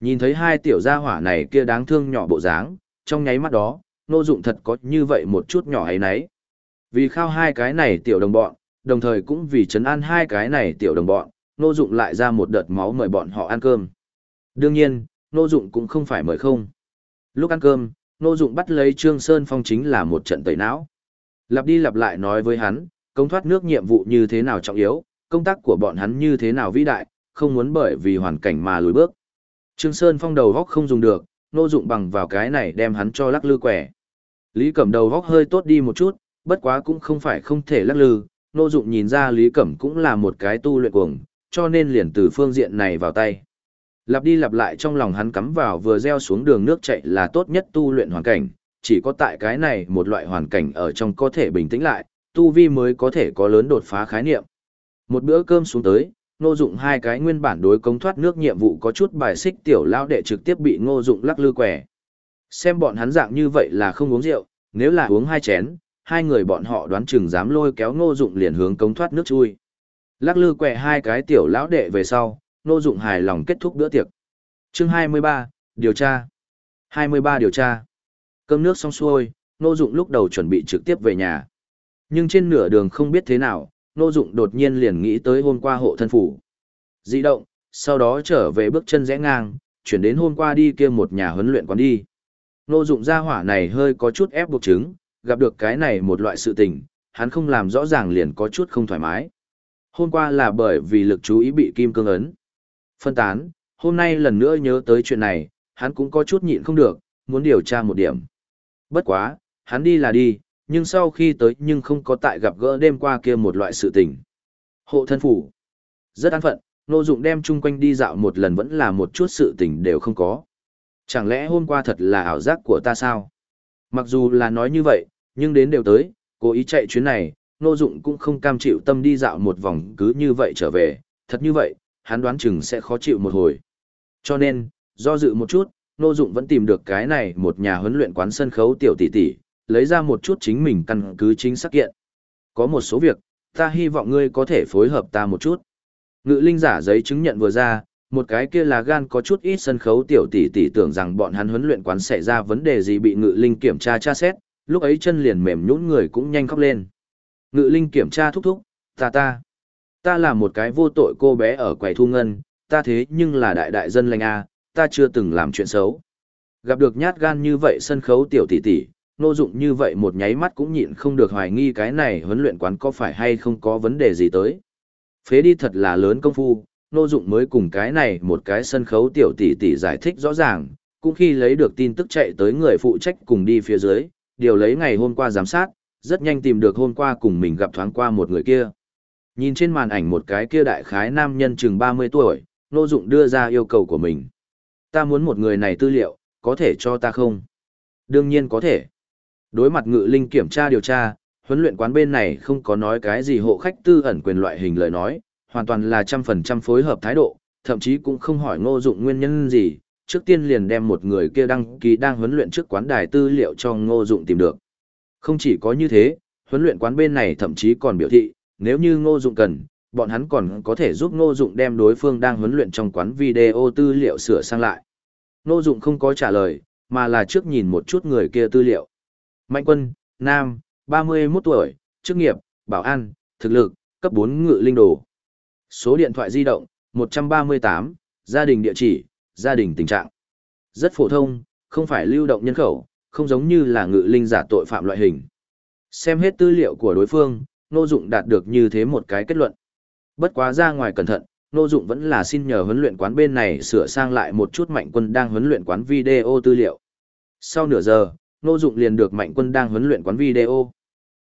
Nhìn thấy hai tiểu gia hỏa này kia đáng thương nhỏ bộ dáng, trong nháy mắt đó, nô dụng thật có như vậy một chút nhỏ ấy nấy. Vì khao hai cái này tiểu đồng bọn, đồng thời cũng vì chấn an hai cái này tiểu đồng bọn, nô dụng lại ra một đợt máu mời bọn họ ăn cơm. Đương nhiên, nô dụng cũng không phải mời không. Lúc ăn cơm, nô dụng bắt lấy Trương Sơn Phong chính là một trận tẩy não. Lặp đi lặp lại nói với hắn, công thoát nước nhiệm vụ như thế nào trọng yếu, công tác của bọn hắn như thế nào vĩ đại, không muốn bởi vì hoàn cảnh mà lùi bước. Trương Sơn Phong đầu góc không dùng được, nô dụng bằng vào cái này đem hắn cho lắc lư quẻ. Lý Cẩm đầu góc hơi tốt đi một chút, bất quá cũng không phải không thể lắc lư, nô dụng nhìn ra Lý Cẩm cũng là một cái tu luyện cuồng, cho nên liền từ phương diện này vào tay. Lặp đi lặp lại trong lòng hắn cắm vào vừa gieo xuống đường nước chạy là tốt nhất tu luyện hoàn cảnh, chỉ có tại cái này một loại hoàn cảnh ở trong có thể bình tĩnh lại, tu vi mới có thể có lớn đột phá khái niệm. Một bữa cơm xuống tới, ngô dụng hai cái nguyên bản đối công thoát nước nhiệm vụ có chút bài xích tiểu lão đệ trực tiếp bị ngô dụng lắc lư quẻ. Xem bọn hắn dạng như vậy là không uống rượu, nếu là uống hai chén, hai người bọn họ đoán chừng dám lôi kéo ngô dụng liền hướng công thoát nước chui. Lắc lư quẹ hai cái tiểu lão đệ về sau, Nô Dụng hài lòng kết thúc bữa tiệc. Chương 23, điều tra. 23 điều tra. Cơm nước xong xuôi, Nô Dụng lúc đầu chuẩn bị trực tiếp về nhà. Nhưng trên nửa đường không biết thế nào, Nô Dụng đột nhiên liền nghĩ tới hôm qua hộ thân phủ. Dị động, sau đó trở về bước chân rẽ ngang, chuyển đến hôm qua đi kia một nhà huấn luyện quán đi. Nô Dụng ra hỏa này hơi có chút ép buộc chứng, gặp được cái này một loại sự tình, hắn không làm rõ ràng liền có chút không thoải mái. Hôm qua là bởi vì lực chú ý bị kim cương ấn. Phân tán, hôm nay lần nữa nhớ tới chuyện này, hắn cũng có chút nhịn không được, muốn điều tra một điểm. Bất quá, hắn đi là đi, nhưng sau khi tới nhưng không có tại gặp gỡ đêm qua kia một loại sự tình. Hộ thân phủ. Rất an phận, nô dụng đem chung quanh đi dạo một lần vẫn là một chút sự tình đều không có. Chẳng lẽ hôm qua thật là ảo giác của ta sao? Mặc dù là nói như vậy, nhưng đến đều tới, cố ý chạy chuyến này, Nô Dụng cũng không cam chịu tâm đi dạo một vòng cứ như vậy trở về, thật như vậy, hắn đoán chừng sẽ khó chịu một hồi. Cho nên, do dự một chút, Nô Dụng vẫn tìm được cái này một nhà huấn luyện quán sân khấu tiểu tỷ tỷ, lấy ra một chút chính mình căn cứ chính xác kiện. Có một số việc, ta hy vọng ngươi có thể phối hợp ta một chút. Ngự linh giả giấy chứng nhận vừa ra, một cái kia là gan có chút ít sân khấu tiểu tỷ tỷ tưởng rằng bọn hắn huấn luyện quán xảy ra vấn đề gì bị ngự linh kiểm tra tra xét, lúc ấy chân liền mềm nhũn người cũng nhanh khóc lên. Ngự linh kiểm tra thúc thúc, ta ta. Ta là một cái vô tội cô bé ở quầy thu ngân, ta thế nhưng là đại đại dân lành A, ta chưa từng làm chuyện xấu. Gặp được nhát gan như vậy sân khấu tiểu tỷ tỷ, nô dụng như vậy một nháy mắt cũng nhịn không được hoài nghi cái này huấn luyện quán có phải hay không có vấn đề gì tới. Phế đi thật là lớn công phu, nô dụng mới cùng cái này một cái sân khấu tiểu tỷ tỷ giải thích rõ ràng, cũng khi lấy được tin tức chạy tới người phụ trách cùng đi phía dưới, điều lấy ngày hôm qua giám sát, rất nhanh tìm được hôm qua cùng mình gặp thoáng qua một người kia. Nhìn trên màn ảnh một cái kia đại khái nam nhân chừng 30 tuổi, Nô Dụng đưa ra yêu cầu của mình. Ta muốn một người này tư liệu, có thể cho ta không? Đương nhiên có thể. Đối mặt ngự linh kiểm tra điều tra, huấn luyện quán bên này không có nói cái gì hộ khách tư ẩn quyền loại hình lời nói, hoàn toàn là trăm phần trăm phối hợp thái độ, thậm chí cũng không hỏi ngô dụng nguyên nhân gì, trước tiên liền đem một người kia đăng ký đang huấn luyện trước quán đài tư liệu cho ngô dụng tìm được. Không chỉ có như thế, huấn luyện quán bên này thậm chí còn biểu thị, nếu như ngô dụng cần, bọn hắn còn có thể giúp ngô dụng đem đối phương đang huấn luyện trong quán video tư liệu sửa sang lại. Ngô dụng không có trả lời, mà là trước nhìn một chút người kia tư liệu. Mạnh quân, nam, 31 tuổi, chức nghiệp, bảo an, thực lực, cấp 4 ngự linh đồ. Số điện thoại di động, 138, gia đình địa chỉ, gia đình tình trạng. Rất phổ thông, không phải lưu động nhân khẩu, không giống như là ngự linh giả tội phạm loại hình. Xem hết tư liệu của đối phương, Nô Dụng đạt được như thế một cái kết luận. Bất quá ra ngoài cẩn thận, Nô Dụng vẫn là xin nhờ huấn luyện quán bên này sửa sang lại một chút mạnh quân đang huấn luyện quán video tư liệu. Sau nửa giờ, Nô Dụng liền được mạnh quân đang huấn luyện quán video.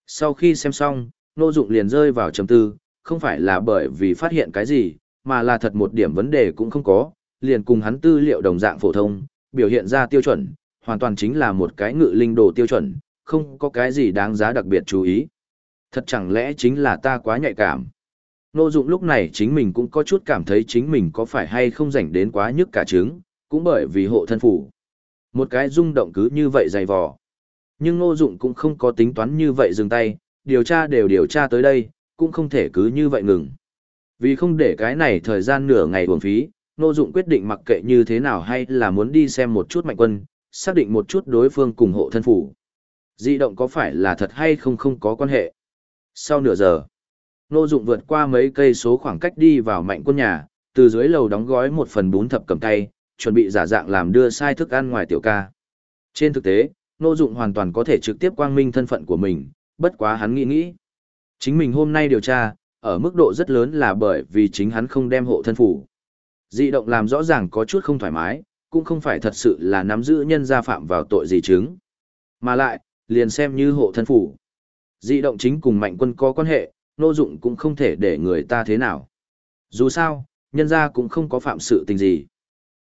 Sau khi xem xong, Nô Dụng liền rơi vào trầm tư, không phải là bởi vì phát hiện cái gì, mà là thật một điểm vấn đề cũng không có, liền cùng hắn tư liệu đồng dạng phổ thông, biểu hiện ra tiêu chuẩn, hoàn toàn chính là một cái ngự linh đồ tiêu chuẩn, không có cái gì đáng giá đặc biệt chú ý. Thật chẳng lẽ chính là ta quá nhạy cảm. Nô dụng lúc này chính mình cũng có chút cảm thấy chính mình có phải hay không rảnh đến quá nhức cả trứng, cũng bởi vì hộ thân phủ. Một cái rung động cứ như vậy dày vò. Nhưng nô dụng cũng không có tính toán như vậy dừng tay, điều tra đều điều tra tới đây, cũng không thể cứ như vậy ngừng. Vì không để cái này thời gian nửa ngày uổng phí, nô dụng quyết định mặc kệ như thế nào hay là muốn đi xem một chút mạnh quân, xác định một chút đối phương cùng hộ thân phủ. Di động có phải là thật hay không không có quan hệ. Sau nửa giờ, nô dụng vượt qua mấy cây số khoảng cách đi vào mạnh quân nhà, từ dưới lầu đóng gói một phần bún thập cầm tay, chuẩn bị giả dạng làm đưa sai thức ăn ngoài tiểu ca. Trên thực tế, nô dụng hoàn toàn có thể trực tiếp quang minh thân phận của mình, bất quá hắn nghĩ nghĩ. Chính mình hôm nay điều tra, ở mức độ rất lớn là bởi vì chính hắn không đem hộ thân phủ. Dị động làm rõ ràng có chút không thoải mái, cũng không phải thật sự là nắm giữ nhân gia phạm vào tội gì chứng. Mà lại, liền xem như hộ thân phủ. Dị động chính cùng mạnh quân có quan hệ, nô dụng cũng không thể để người ta thế nào. Dù sao, nhân gia cũng không có phạm sự tình gì.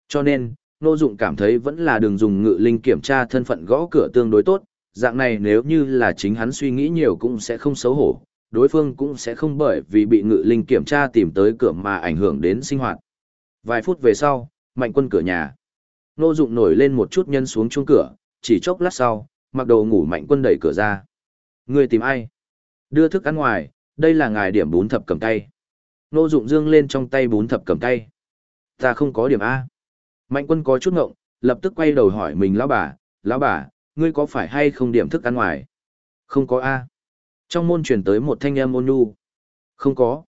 Cho nên, nô dụng cảm thấy vẫn là đường dùng ngự linh kiểm tra thân phận gõ cửa tương đối tốt, dạng này nếu như là chính hắn suy nghĩ nhiều cũng sẽ không xấu hổ, đối phương cũng sẽ không bởi vì bị ngự linh kiểm tra tìm tới cửa mà ảnh hưởng đến sinh hoạt. Vài phút về sau, mạnh quân cửa nhà. Nô dụng nổi lên một chút nhân xuống chuông cửa, chỉ chốc lát sau, mặc đồ ngủ mạnh quân đẩy cửa ra. Người tìm ai? Đưa thức ăn ngoài, đây là ngài điểm bún thập cầm tay. Nô dụng dương lên trong tay bún thập cầm tay. Ta không có điểm A. Mạnh quân có chút ngộng, lập tức quay đầu hỏi mình lão bà, lão bà, ngươi có phải hay không điểm thức ăn ngoài? Không có A. Trong môn truyền tới một thanh âm ôn nhu. Không có.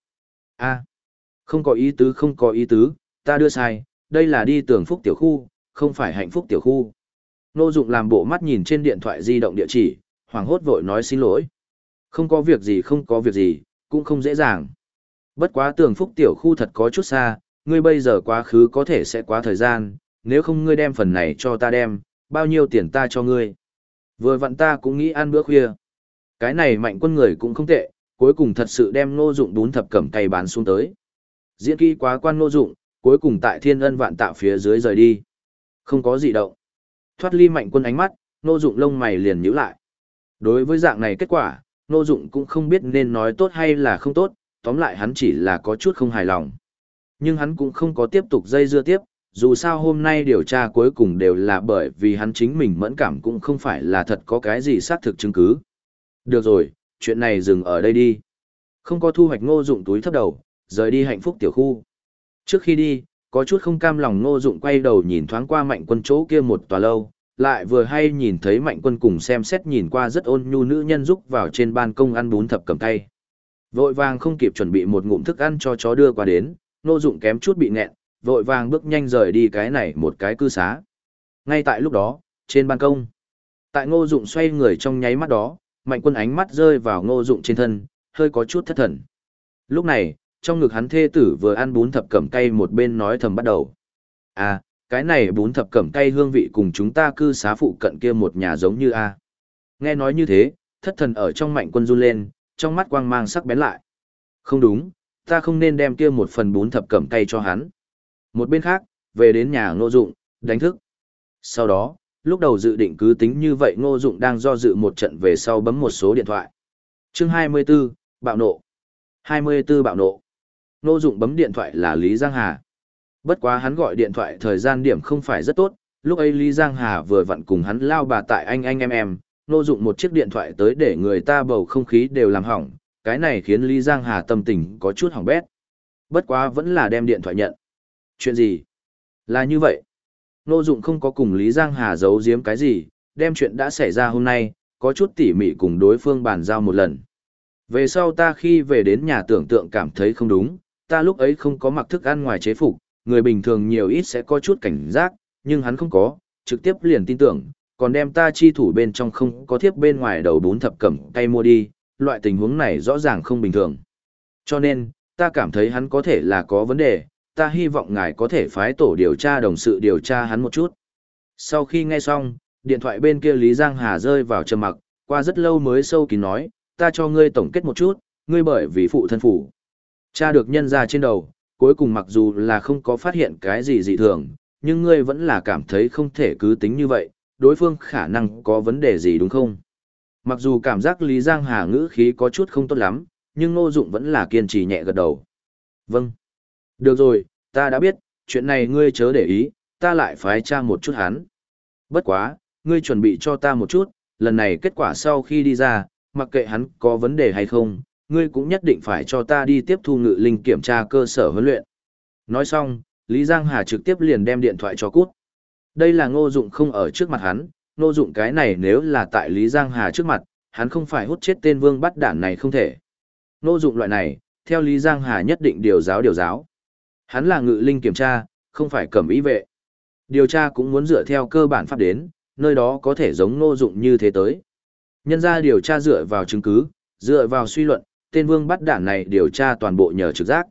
A. Không có ý tứ không có ý tứ, ta đưa sai, đây là đi tưởng phúc tiểu khu, không phải hạnh phúc tiểu khu. Nô Dụng làm bộ mắt nhìn trên điện thoại di động địa chỉ, hoảng hốt vội nói xin lỗi. Không có việc gì không có việc gì, cũng không dễ dàng. Bất quá tường phúc tiểu khu thật có chút xa, ngươi bây giờ quá khứ có thể sẽ quá thời gian, nếu không ngươi đem phần này cho ta đem, bao nhiêu tiền ta cho ngươi. Vừa vặn ta cũng nghĩ ăn bữa khuya. Cái này mạnh quân người cũng không tệ, cuối cùng thật sự đem Nô Dụng đún thập cẩm cày bán xuống tới. Diễn kỹ quá quan Nô Dụng, cuối cùng tại thiên ân vạn tạo phía dưới rời đi. Không có gì động. Thoát ly mạnh quân ánh mắt, nô dụng lông mày liền nhíu lại. Đối với dạng này kết quả, nô dụng cũng không biết nên nói tốt hay là không tốt, tóm lại hắn chỉ là có chút không hài lòng. Nhưng hắn cũng không có tiếp tục dây dưa tiếp, dù sao hôm nay điều tra cuối cùng đều là bởi vì hắn chính mình mẫn cảm cũng không phải là thật có cái gì xác thực chứng cứ. Được rồi, chuyện này dừng ở đây đi. Không có thu hoạch ngô dụng túi thấp đầu, rời đi hạnh phúc tiểu khu. Trước khi đi, có chút không cam lòng ngô dụng quay đầu nhìn thoáng qua mạnh quân chỗ kia một tòa lâu, lại vừa hay nhìn thấy mạnh quân cùng xem xét nhìn qua rất ôn nhu nữ nhân rúc vào trên ban công ăn bún thập cầm tay. Vội vàng không kịp chuẩn bị một ngụm thức ăn cho chó đưa qua đến, ngô dụng kém chút bị nghẹn, vội vàng bước nhanh rời đi cái này một cái cư xá. Ngay tại lúc đó, trên ban công, tại ngô dụng xoay người trong nháy mắt đó, mạnh quân ánh mắt rơi vào ngô dụng trên thân, hơi có chút thất thần. Lúc này, trong ngực hắn thê tử vừa ăn bún thập cẩm cay một bên nói thầm bắt đầu. À, cái này bún thập cẩm cay hương vị cùng chúng ta cư xá phụ cận kia một nhà giống như a. Nghe nói như thế, thất thần ở trong mạnh quân run lên, trong mắt quang mang sắc bén lại. Không đúng, ta không nên đem kia một phần bún thập cẩm cay cho hắn. Một bên khác, về đến nhà ngô dụng, đánh thức. Sau đó, lúc đầu dự định cứ tính như vậy Ngô Dụng đang do dự một trận về sau bấm một số điện thoại. Chương 24, bạo nộ. 24 bạo nộ. Ngô Dụng bấm điện thoại là Lý Giang Hà. Bất quá hắn gọi điện thoại thời gian điểm không phải rất tốt, lúc ấy Lý Giang Hà vừa vặn cùng hắn lao bà tại anh anh em em, Nô Dụng một chiếc điện thoại tới để người ta bầu không khí đều làm hỏng, cái này khiến Lý Giang Hà tâm tình có chút hỏng bét. Bất quá vẫn là đem điện thoại nhận. Chuyện gì? Là như vậy. Nô Dụng không có cùng Lý Giang Hà giấu giếm cái gì, đem chuyện đã xảy ra hôm nay, có chút tỉ mỉ cùng đối phương bàn giao một lần. Về sau ta khi về đến nhà tưởng tượng cảm thấy không đúng, ta lúc ấy không có mặc thức ăn ngoài chế phục, người bình thường nhiều ít sẽ có chút cảnh giác, nhưng hắn không có, trực tiếp liền tin tưởng, còn đem ta chi thủ bên trong không có thiếp bên ngoài đầu bún thập cẩm tay mua đi, loại tình huống này rõ ràng không bình thường. Cho nên, ta cảm thấy hắn có thể là có vấn đề, ta hy vọng ngài có thể phái tổ điều tra đồng sự điều tra hắn một chút. Sau khi nghe xong, điện thoại bên kia Lý Giang Hà rơi vào trầm mặc, qua rất lâu mới sâu kín nói, ta cho ngươi tổng kết một chút, ngươi bởi vì phụ thân phủ. Cha được nhân ra trên đầu, cuối cùng mặc dù là không có phát hiện cái gì dị thường, nhưng ngươi vẫn là cảm thấy không thể cứ tính như vậy, đối phương khả năng có vấn đề gì đúng không? Mặc dù cảm giác Lý Giang Hà ngữ khí có chút không tốt lắm, nhưng Ngô Dụng vẫn là kiên trì nhẹ gật đầu. Vâng. Được rồi, ta đã biết, chuyện này ngươi chớ để ý, ta lại phái tra một chút hắn. Bất quá, ngươi chuẩn bị cho ta một chút, lần này kết quả sau khi đi ra, mặc kệ hắn có vấn đề hay không, ngươi cũng nhất định phải cho ta đi tiếp thu ngự linh kiểm tra cơ sở huấn luyện. Nói xong, Lý Giang Hà trực tiếp liền đem điện thoại cho cút. Đây là ngô dụng không ở trước mặt hắn, ngô dụng cái này nếu là tại Lý Giang Hà trước mặt, hắn không phải hút chết tên vương bắt đản này không thể. Ngô dụng loại này, theo Lý Giang Hà nhất định điều giáo điều giáo. Hắn là ngự linh kiểm tra, không phải cẩm ý vệ. Điều tra cũng muốn dựa theo cơ bản pháp đến, nơi đó có thể giống ngô dụng như thế tới. Nhân ra điều tra dựa vào chứng cứ, dựa vào suy luận, tên vương bắt đản này điều tra toàn bộ nhờ trực giác.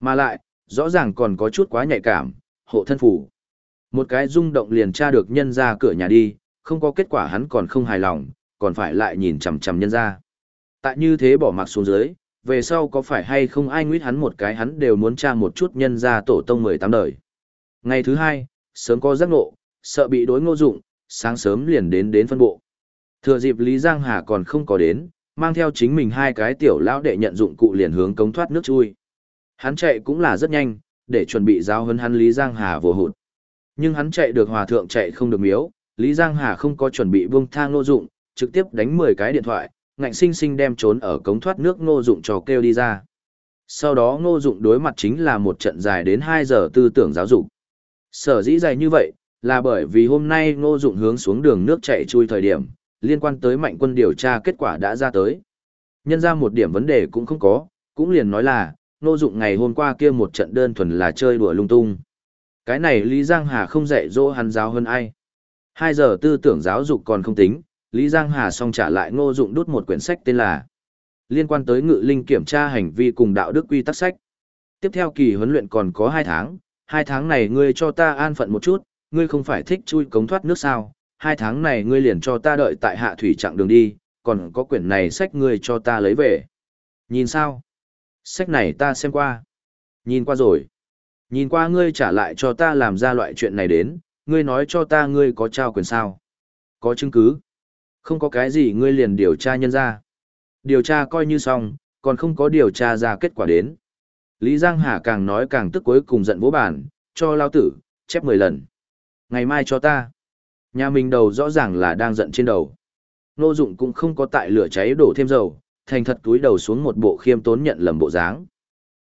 Mà lại, rõ ràng còn có chút quá nhạy cảm, hộ thân phủ. Một cái rung động liền tra được nhân ra cửa nhà đi, không có kết quả hắn còn không hài lòng, còn phải lại nhìn chằm chằm nhân ra. Tại như thế bỏ mặc xuống dưới, về sau có phải hay không ai nguyết hắn một cái hắn đều muốn tra một chút nhân ra tổ tông 18 đời. Ngày thứ hai, sớm có giác ngộ, sợ bị đối ngô dụng, sáng sớm liền đến đến phân bộ. Thừa dịp Lý Giang Hà còn không có đến, mang theo chính mình hai cái tiểu lão đệ nhận dụng cụ liền hướng cống thoát nước chui. Hắn chạy cũng là rất nhanh, để chuẩn bị giao hấn hắn Lý Giang Hà vô hụt. Nhưng hắn chạy được hòa thượng chạy không được miếu, Lý Giang Hà không có chuẩn bị buông thang ngô dụng, trực tiếp đánh 10 cái điện thoại, ngạnh sinh sinh đem trốn ở cống thoát nước ngô dụng trò kêu đi ra. Sau đó ngô dụng đối mặt chính là một trận dài đến 2 giờ tư tưởng giáo dục. Sở dĩ dài như vậy, là bởi vì hôm nay ngô dụng hướng xuống đường nước chạy chui thời điểm, liên quan tới mạnh quân điều tra kết quả đã ra tới. Nhân ra một điểm vấn đề cũng không có, cũng liền nói là, ngô dụng ngày hôm qua kia một trận đơn thuần là chơi đùa lung tung. Cái này Lý Giang Hà không dạy dỗ hắn giáo hơn ai. Hai giờ tư tưởng giáo dục còn không tính, Lý Giang Hà xong trả lại ngô dụng đút một quyển sách tên là Liên quan tới ngự linh kiểm tra hành vi cùng đạo đức quy tắc sách. Tiếp theo kỳ huấn luyện còn có 2 tháng, 2 tháng này ngươi cho ta an phận một chút, ngươi không phải thích chui cống thoát nước sao, Hai tháng này ngươi liền cho ta đợi tại hạ thủy trạng đường đi, còn có quyển này sách ngươi cho ta lấy về. Nhìn sao? Sách này ta xem qua. Nhìn qua rồi. Nhìn qua ngươi trả lại cho ta làm ra loại chuyện này đến, ngươi nói cho ta ngươi có trao quyền sao. Có chứng cứ. Không có cái gì ngươi liền điều tra nhân ra. Điều tra coi như xong, còn không có điều tra ra kết quả đến. Lý Giang Hà càng nói càng tức cuối cùng giận vỗ bản, cho lao tử, chép 10 lần. Ngày mai cho ta. Nhà mình đầu rõ ràng là đang giận trên đầu. Nô dụng cũng không có tại lửa cháy đổ thêm dầu, thành thật túi đầu xuống một bộ khiêm tốn nhận lầm bộ dáng.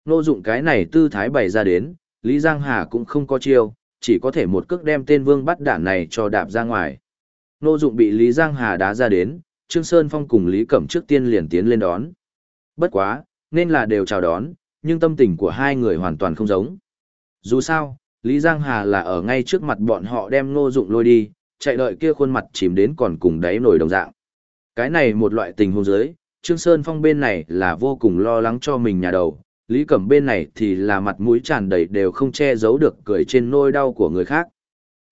Nô dụng cái này tư thái bày ra đến, Lý Giang Hà cũng không có chiêu, chỉ có thể một cước đem tên vương bắt đản này cho đạp ra ngoài. Nô dụng bị Lý Giang Hà đá ra đến, Trương Sơn Phong cùng Lý Cẩm trước tiên liền tiến lên đón. Bất quá, nên là đều chào đón, nhưng tâm tình của hai người hoàn toàn không giống. Dù sao, Lý Giang Hà là ở ngay trước mặt bọn họ đem nô dụng lôi đi, chạy đợi kia khuôn mặt chìm đến còn cùng đáy nổi đồng dạng. Cái này một loại tình huống dưới, Trương Sơn Phong bên này là vô cùng lo lắng cho mình nhà đầu, Lý Cẩm bên này thì là mặt mũi tràn đầy đều không che giấu được cười trên nỗi đau của người khác.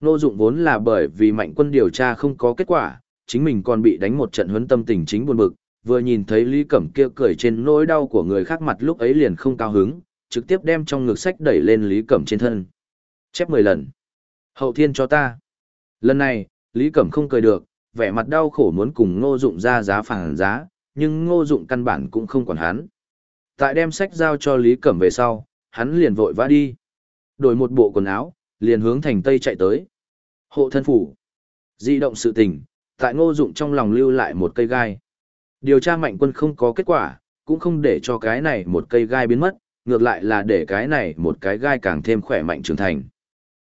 Nô dụng vốn là bởi vì mạnh quân điều tra không có kết quả, chính mình còn bị đánh một trận huấn tâm tình chính buồn bực, vừa nhìn thấy Lý Cẩm kia cười trên nỗi đau của người khác mặt lúc ấy liền không cao hứng, trực tiếp đem trong ngực sách đẩy lên Lý Cẩm trên thân. Chép 10 lần. Hậu thiên cho ta. Lần này, Lý Cẩm không cười được, vẻ mặt đau khổ muốn cùng ngô dụng ra giá phản giá, nhưng ngô dụng căn bản cũng không quản hắn. Tại đem sách giao cho Lý Cẩm về sau, hắn liền vội vã đi. Đổi một bộ quần áo, liền hướng thành Tây chạy tới. Hộ thân phủ. Di động sự tình, tại ngô dụng trong lòng lưu lại một cây gai. Điều tra mạnh quân không có kết quả, cũng không để cho cái này một cây gai biến mất, ngược lại là để cái này một cái gai càng thêm khỏe mạnh trưởng thành.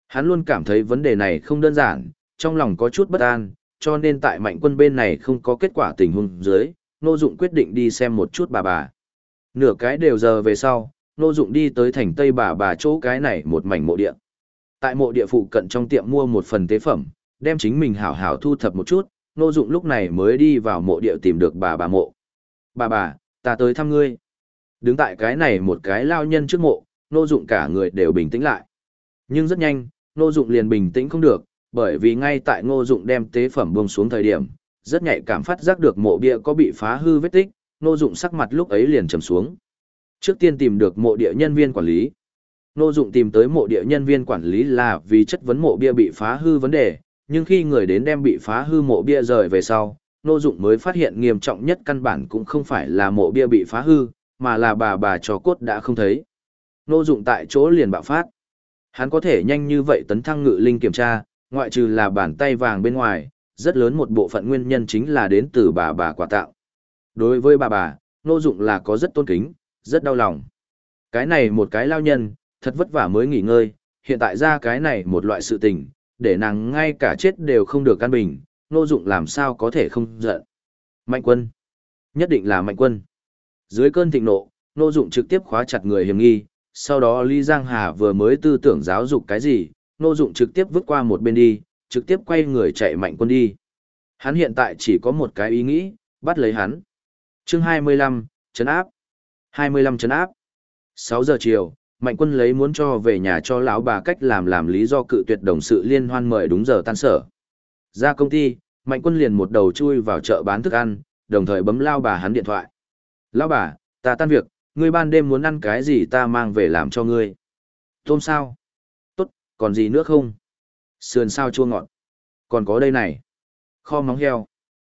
Hắn luôn cảm thấy vấn đề này không đơn giản, trong lòng có chút bất an, cho nên tại mạnh quân bên này không có kết quả tình huống dưới, Nô Dụng quyết định đi xem một chút bà bà. Nửa cái đều giờ về sau, Nô Dụng đi tới thành Tây bà bà chỗ cái này một mảnh mộ địa. Tại mộ địa phụ cận trong tiệm mua một phần tế phẩm, đem chính mình hảo hảo thu thập một chút, Nô Dụng lúc này mới đi vào mộ địa tìm được bà bà mộ. Bà bà, ta tới thăm ngươi. Đứng tại cái này một cái lao nhân trước mộ, Nô Dụng cả người đều bình tĩnh lại. Nhưng rất nhanh, Nô Dụng liền bình tĩnh không được, bởi vì ngay tại Ngô Dụng đem tế phẩm buông xuống thời điểm, rất nhạy cảm phát giác được mộ bia có bị phá hư vết tích, Ngô Dụng sắc mặt lúc ấy liền trầm xuống. Trước tiên tìm được mộ địa nhân viên quản lý. Ngô Dụng tìm tới mộ địa nhân viên quản lý là vì chất vấn mộ bia bị phá hư vấn đề, nhưng khi người đến đem bị phá hư mộ bia rời về sau, Ngô Dụng mới phát hiện nghiêm trọng nhất căn bản cũng không phải là mộ bia bị phá hư, mà là bà bà trò cốt đã không thấy. Ngô Dụng tại chỗ liền bạo phát. Hắn có thể nhanh như vậy tấn thăng ngự linh kiểm tra, ngoại trừ là bàn tay vàng bên ngoài, rất lớn một bộ phận nguyên nhân chính là đến từ bà bà quả tạo. Đối với bà bà, Nô Dụng là có rất tôn kính, rất đau lòng. Cái này một cái lao nhân, thật vất vả mới nghỉ ngơi, hiện tại ra cái này một loại sự tình, để nàng ngay cả chết đều không được căn bình, Nô Dụng làm sao có thể không giận. Mạnh quân. Nhất định là mạnh quân. Dưới cơn thịnh nộ, Nô Dụng trực tiếp khóa chặt người hiểm nghi, sau đó Lý Giang Hà vừa mới tư tưởng giáo dục cái gì, Nô Dụng trực tiếp vứt qua một bên đi, trực tiếp quay người chạy mạnh quân đi. Hắn hiện tại chỉ có một cái ý nghĩ, bắt lấy hắn. Chương 25, chấn áp. 25 chấn áp. 6 giờ chiều, mạnh quân lấy muốn cho về nhà cho lão bà cách làm làm lý do cự tuyệt đồng sự liên hoan mời đúng giờ tan sở. Ra công ty, mạnh quân liền một đầu chui vào chợ bán thức ăn, đồng thời bấm lao bà hắn điện thoại. Lão bà, ta tan việc, ngươi ban đêm muốn ăn cái gì ta mang về làm cho ngươi. Tôm sao? Còn gì nữa không? Sườn sao chua ngọt. Còn có đây này. Kho móng heo.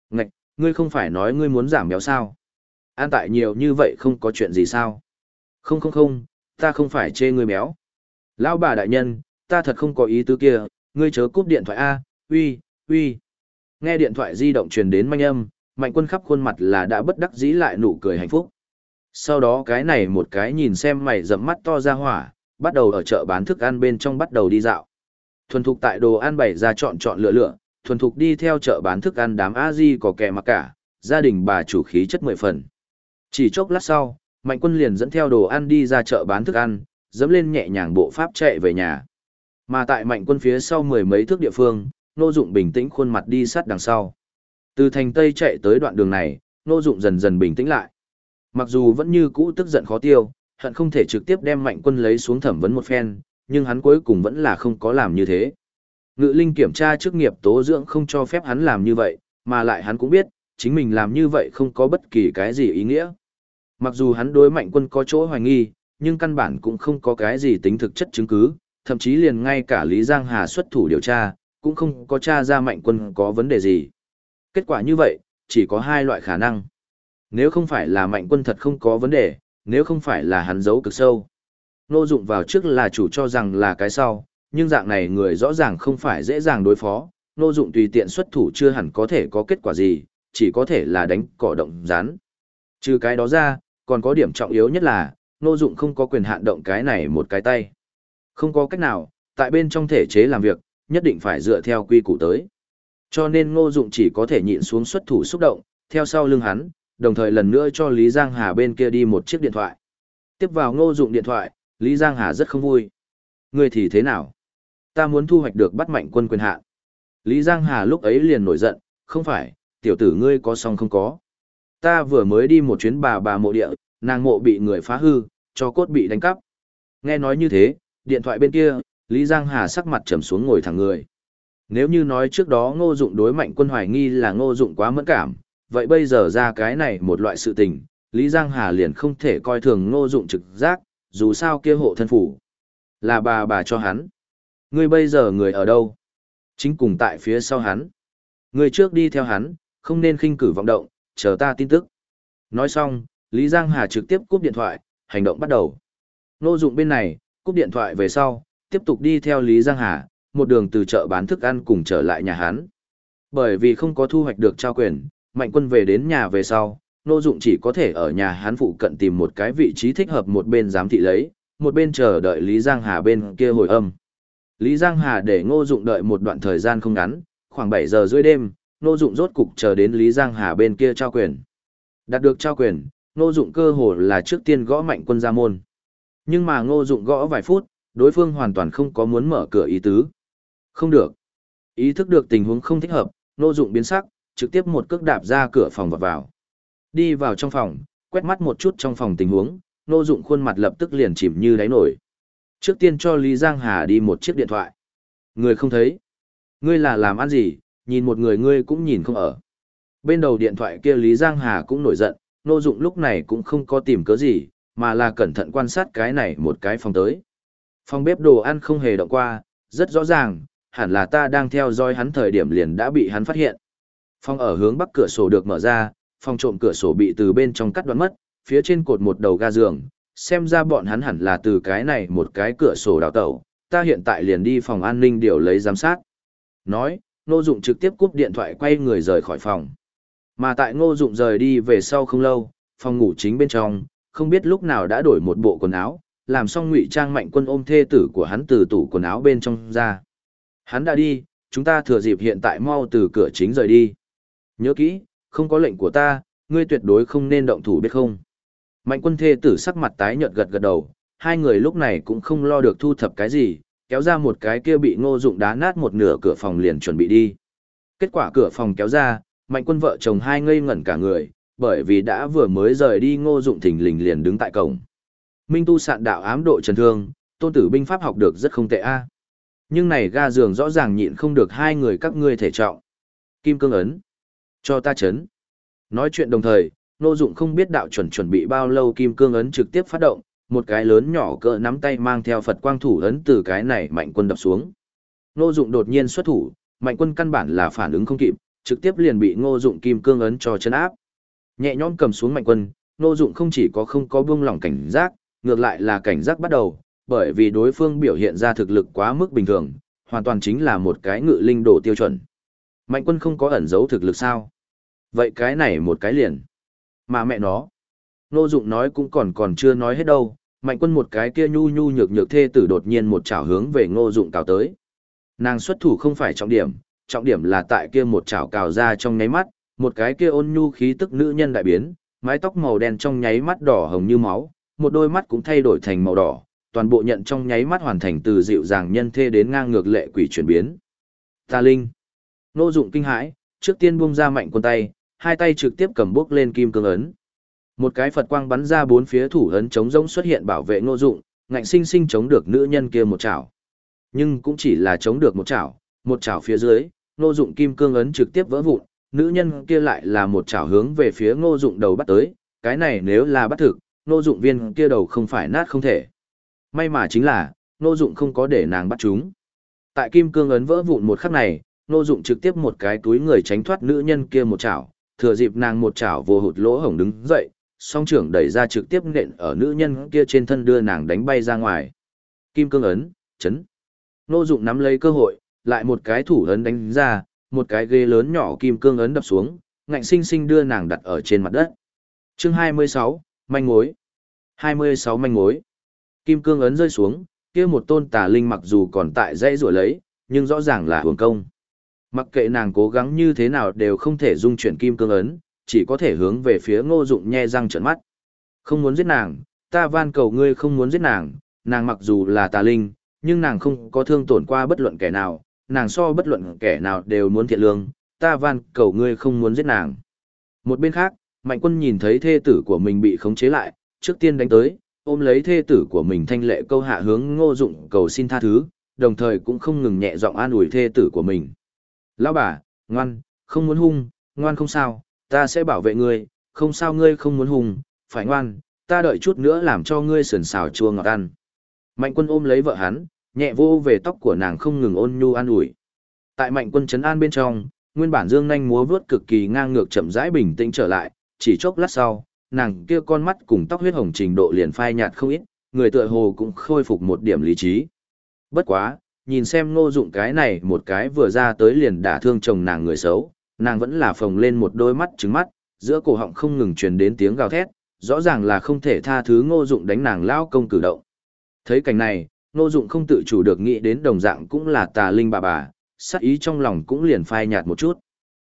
Ngạch, ngươi không phải nói ngươi muốn giảm béo sao? An tại nhiều như vậy không có chuyện gì sao? Không không không, ta không phải chê ngươi béo. Lão bà đại nhân, ta thật không có ý tứ kia, ngươi chớ cúp điện thoại A, uy, uy. Nghe điện thoại di động truyền đến manh âm, mạnh quân khắp khuôn mặt là đã bất đắc dĩ lại nụ cười hạnh phúc. Sau đó cái này một cái nhìn xem mày rậm mắt to ra hỏa, bắt đầu ở chợ bán thức ăn bên trong bắt đầu đi dạo. Thuần thục tại đồ ăn bày ra chọn chọn lựa lựa, thuần thục đi theo chợ bán thức ăn đám a di có kẻ mặc cả, gia đình bà chủ khí chất mười phần. Chỉ chốc lát sau, Mạnh Quân liền dẫn theo đồ ăn đi ra chợ bán thức ăn, dẫm lên nhẹ nhàng bộ pháp chạy về nhà. Mà tại Mạnh Quân phía sau mười mấy thước địa phương, Nô Dụng bình tĩnh khuôn mặt đi sát đằng sau. Từ thành Tây chạy tới đoạn đường này, Nô Dụng dần dần bình tĩnh lại. Mặc dù vẫn như cũ tức giận khó tiêu, hận không thể trực tiếp đem mạnh quân lấy xuống thẩm vấn một phen, nhưng hắn cuối cùng vẫn là không có làm như thế. Ngự linh kiểm tra chức nghiệp tố dưỡng không cho phép hắn làm như vậy, mà lại hắn cũng biết, chính mình làm như vậy không có bất kỳ cái gì ý nghĩa. Mặc dù hắn đối mạnh quân có chỗ hoài nghi, nhưng căn bản cũng không có cái gì tính thực chất chứng cứ, thậm chí liền ngay cả Lý Giang Hà xuất thủ điều tra, cũng không có tra ra mạnh quân có vấn đề gì. Kết quả như vậy, chỉ có hai loại khả năng. Nếu không phải là mạnh quân thật không có vấn đề, nếu không phải là hắn giấu cực sâu. Nô dụng vào trước là chủ cho rằng là cái sau, nhưng dạng này người rõ ràng không phải dễ dàng đối phó, nô dụng tùy tiện xuất thủ chưa hẳn có thể có kết quả gì, chỉ có thể là đánh cỏ động rán. Trừ cái đó ra, còn có điểm trọng yếu nhất là, nô dụng không có quyền hạn động cái này một cái tay. Không có cách nào, tại bên trong thể chế làm việc, nhất định phải dựa theo quy củ tới. Cho nên ngô dụng chỉ có thể nhịn xuống xuất thủ xúc động, theo sau lưng hắn, đồng thời lần nữa cho Lý Giang Hà bên kia đi một chiếc điện thoại. Tiếp vào ngô dụng điện thoại, Lý Giang Hà rất không vui. Người thì thế nào? Ta muốn thu hoạch được bắt mạnh quân quyền hạn. Lý Giang Hà lúc ấy liền nổi giận, không phải, tiểu tử ngươi có xong không có. Ta vừa mới đi một chuyến bà bà mộ địa, nàng mộ bị người phá hư, cho cốt bị đánh cắp. Nghe nói như thế, điện thoại bên kia, Lý Giang Hà sắc mặt trầm xuống ngồi thẳng người. Nếu như nói trước đó ngô dụng đối mạnh quân hoài nghi là ngô dụng quá mẫn cảm, vậy bây giờ ra cái này một loại sự tình, Lý Giang Hà liền không thể coi thường ngô dụng trực giác, dù sao kia hộ thân phủ. Là bà bà cho hắn. Ngươi bây giờ người ở đâu? Chính cùng tại phía sau hắn. ngươi trước đi theo hắn, không nên khinh cử vọng động, chờ ta tin tức. Nói xong, Lý Giang Hà trực tiếp cúp điện thoại, hành động bắt đầu. Ngô dụng bên này, cúp điện thoại về sau, tiếp tục đi theo Lý Giang Hà, một đường từ chợ bán thức ăn cùng trở lại nhà hắn. Bởi vì không có thu hoạch được trao quyền, mạnh quân về đến nhà về sau, nô dụng chỉ có thể ở nhà hắn phụ cận tìm một cái vị trí thích hợp một bên giám thị lấy, một bên chờ đợi Lý Giang Hà bên kia hồi âm. Lý Giang Hà để ngô dụng đợi một đoạn thời gian không ngắn, khoảng 7 giờ rưỡi đêm, ngô dụng rốt cục chờ đến Lý Giang Hà bên kia trao quyền. Đạt được trao quyền, ngô dụng cơ hồ là trước tiên gõ mạnh quân ra môn. Nhưng mà ngô dụng gõ vài phút, đối phương hoàn toàn không có muốn mở cửa ý tứ. Không được. Ý thức được tình huống không thích hợp, ngô dụng biến sắc, trực tiếp một cước đạp ra cửa phòng và vào. Đi vào trong phòng, quét mắt một chút trong phòng tình huống, ngô dụng khuôn mặt lập tức liền chìm như đáy nổi. Trước tiên cho Lý Giang Hà đi một chiếc điện thoại. Người không thấy. Ngươi là làm ăn gì, nhìn một người ngươi cũng nhìn không ở. Bên đầu điện thoại kia Lý Giang Hà cũng nổi giận, Nô Dụng lúc này cũng không có tìm cớ gì, mà là cẩn thận quan sát cái này một cái phòng tới. Phòng bếp đồ ăn không hề động qua, rất rõ ràng, hẳn là ta đang theo dõi hắn thời điểm liền đã bị hắn phát hiện. Phòng ở hướng bắc cửa sổ được mở ra, phòng trộm cửa sổ bị từ bên trong cắt đoạn mất, phía trên cột một đầu ga giường, xem ra bọn hắn hẳn là từ cái này một cái cửa sổ đào tẩu, ta hiện tại liền đi phòng an ninh điều lấy giám sát. Nói, Ngô Dụng trực tiếp cúp điện thoại quay người rời khỏi phòng. Mà tại Ngô Dụng rời đi về sau không lâu, phòng ngủ chính bên trong, không biết lúc nào đã đổi một bộ quần áo, làm xong ngụy trang mạnh quân ôm thê tử của hắn từ tủ quần áo bên trong ra. Hắn đã đi, chúng ta thừa dịp hiện tại mau từ cửa chính rời đi. Nhớ kỹ, không có lệnh của ta, ngươi tuyệt đối không nên động thủ biết không. Mạnh quân thê tử sắc mặt tái nhợt gật gật đầu, hai người lúc này cũng không lo được thu thập cái gì, kéo ra một cái kia bị ngô dụng đá nát một nửa cửa phòng liền chuẩn bị đi. Kết quả cửa phòng kéo ra, mạnh quân vợ chồng hai ngây ngẩn cả người, bởi vì đã vừa mới rời đi ngô dụng thình lình liền đứng tại cổng. Minh tu sạn đạo ám độ trần thương, tôn tử binh pháp học được rất không tệ a. Nhưng này ga giường rõ ràng nhịn không được hai người các ngươi thể trọng. Kim cương ấn. Cho ta chấn. Nói chuyện đồng thời, Nô Dụng không biết đạo chuẩn chuẩn bị bao lâu kim cương ấn trực tiếp phát động, một cái lớn nhỏ cỡ nắm tay mang theo Phật quang thủ ấn từ cái này mạnh quân đập xuống. Nô Dụng đột nhiên xuất thủ, mạnh quân căn bản là phản ứng không kịp, trực tiếp liền bị Ngô Dụng kim cương ấn cho chấn áp. Nhẹ nhõm cầm xuống mạnh quân, Nô Dụng không chỉ có không có buông lỏng cảnh giác, ngược lại là cảnh giác bắt đầu, bởi vì đối phương biểu hiện ra thực lực quá mức bình thường, hoàn toàn chính là một cái ngự linh đồ tiêu chuẩn. Mạnh quân không có ẩn giấu thực lực sao? Vậy cái này một cái liền. Mà mẹ nó. Nô Dụng nói cũng còn còn chưa nói hết đâu, mạnh quân một cái kia nhu nhu nhược nhược thê tử đột nhiên một chảo hướng về Ngô Dụng cào tới. Nàng xuất thủ không phải trọng điểm, trọng điểm là tại kia một chảo cào ra trong nháy mắt, một cái kia ôn nhu khí tức nữ nhân đại biến, mái tóc màu đen trong nháy mắt đỏ hồng như máu, một đôi mắt cũng thay đổi thành màu đỏ, toàn bộ nhận trong nháy mắt hoàn thành từ dịu dàng nhân thê đến ngang ngược lệ quỷ chuyển biến. Ta linh. Nô dụng kinh hãi, trước tiên buông ra mạnh quân tay, hai tay trực tiếp cầm bước lên kim cương ấn. Một cái Phật quang bắn ra bốn phía thủ ấn chống rỗng xuất hiện bảo vệ Ngô Dụng, ngạnh sinh sinh chống được nữ nhân kia một chảo. Nhưng cũng chỉ là chống được một chảo, một chảo phía dưới, Ngô Dụng kim cương ấn trực tiếp vỡ vụn, nữ nhân kia lại là một chảo hướng về phía Ngô Dụng đầu bắt tới, cái này nếu là bắt thực, Ngô Dụng viên kia đầu không phải nát không thể. May mà chính là, Ngô Dụng không có để nàng bắt chúng. Tại kim cương ấn vỡ vụn một khắc này, Ngô Dụng trực tiếp một cái túi người tránh thoát nữ nhân kia một chảo, thừa dịp nàng một chảo vô hụt lỗ hổng đứng dậy, song trưởng đẩy ra trực tiếp nện ở nữ nhân kia trên thân đưa nàng đánh bay ra ngoài. Kim cương ấn, chấn. Nô dụng nắm lấy cơ hội, lại một cái thủ ấn đánh ra, một cái ghế lớn nhỏ kim cương ấn đập xuống, ngạnh sinh sinh đưa nàng đặt ở trên mặt đất. Chương 26, manh mối. 26 manh mối. Kim cương ấn rơi xuống, kia một tôn tà linh mặc dù còn tại dãy rủa lấy, nhưng rõ ràng là hưởng công. Mặc kệ nàng cố gắng như thế nào đều không thể dung chuyển kim cương ấn, chỉ có thể hướng về phía ngô dụng nhe răng trợn mắt. Không muốn giết nàng, ta van cầu ngươi không muốn giết nàng, nàng mặc dù là tà linh, nhưng nàng không có thương tổn qua bất luận kẻ nào, nàng so bất luận kẻ nào đều muốn thiện lương, ta van cầu ngươi không muốn giết nàng. Một bên khác, mạnh quân nhìn thấy thê tử của mình bị khống chế lại, trước tiên đánh tới, ôm lấy thê tử của mình thanh lệ câu hạ hướng ngô dụng cầu xin tha thứ, đồng thời cũng không ngừng nhẹ giọng an ủi thê tử của mình. Lão bà, ngoan, không muốn hung, ngoan không sao, ta sẽ bảo vệ ngươi, không sao ngươi không muốn hung, phải ngoan, ta đợi chút nữa làm cho ngươi sườn xào chua ngọt ăn. Mạnh quân ôm lấy vợ hắn, nhẹ vô về tóc của nàng không ngừng ôn nhu an ủi. Tại mạnh quân trấn an bên trong, nguyên bản dương nhanh múa vướt cực kỳ ngang ngược chậm rãi bình tĩnh trở lại, chỉ chốc lát sau, nàng kia con mắt cùng tóc huyết hồng trình độ liền phai nhạt không ít, người tựa hồ cũng khôi phục một điểm lý trí. Bất quá, nhìn xem ngô dụng cái này một cái vừa ra tới liền đả thương chồng nàng người xấu, nàng vẫn là phồng lên một đôi mắt trứng mắt, giữa cổ họng không ngừng truyền đến tiếng gào thét, rõ ràng là không thể tha thứ ngô dụng đánh nàng lao công cử động. Thấy cảnh này, ngô dụng không tự chủ được nghĩ đến đồng dạng cũng là tà linh bà bà, sắc ý trong lòng cũng liền phai nhạt một chút.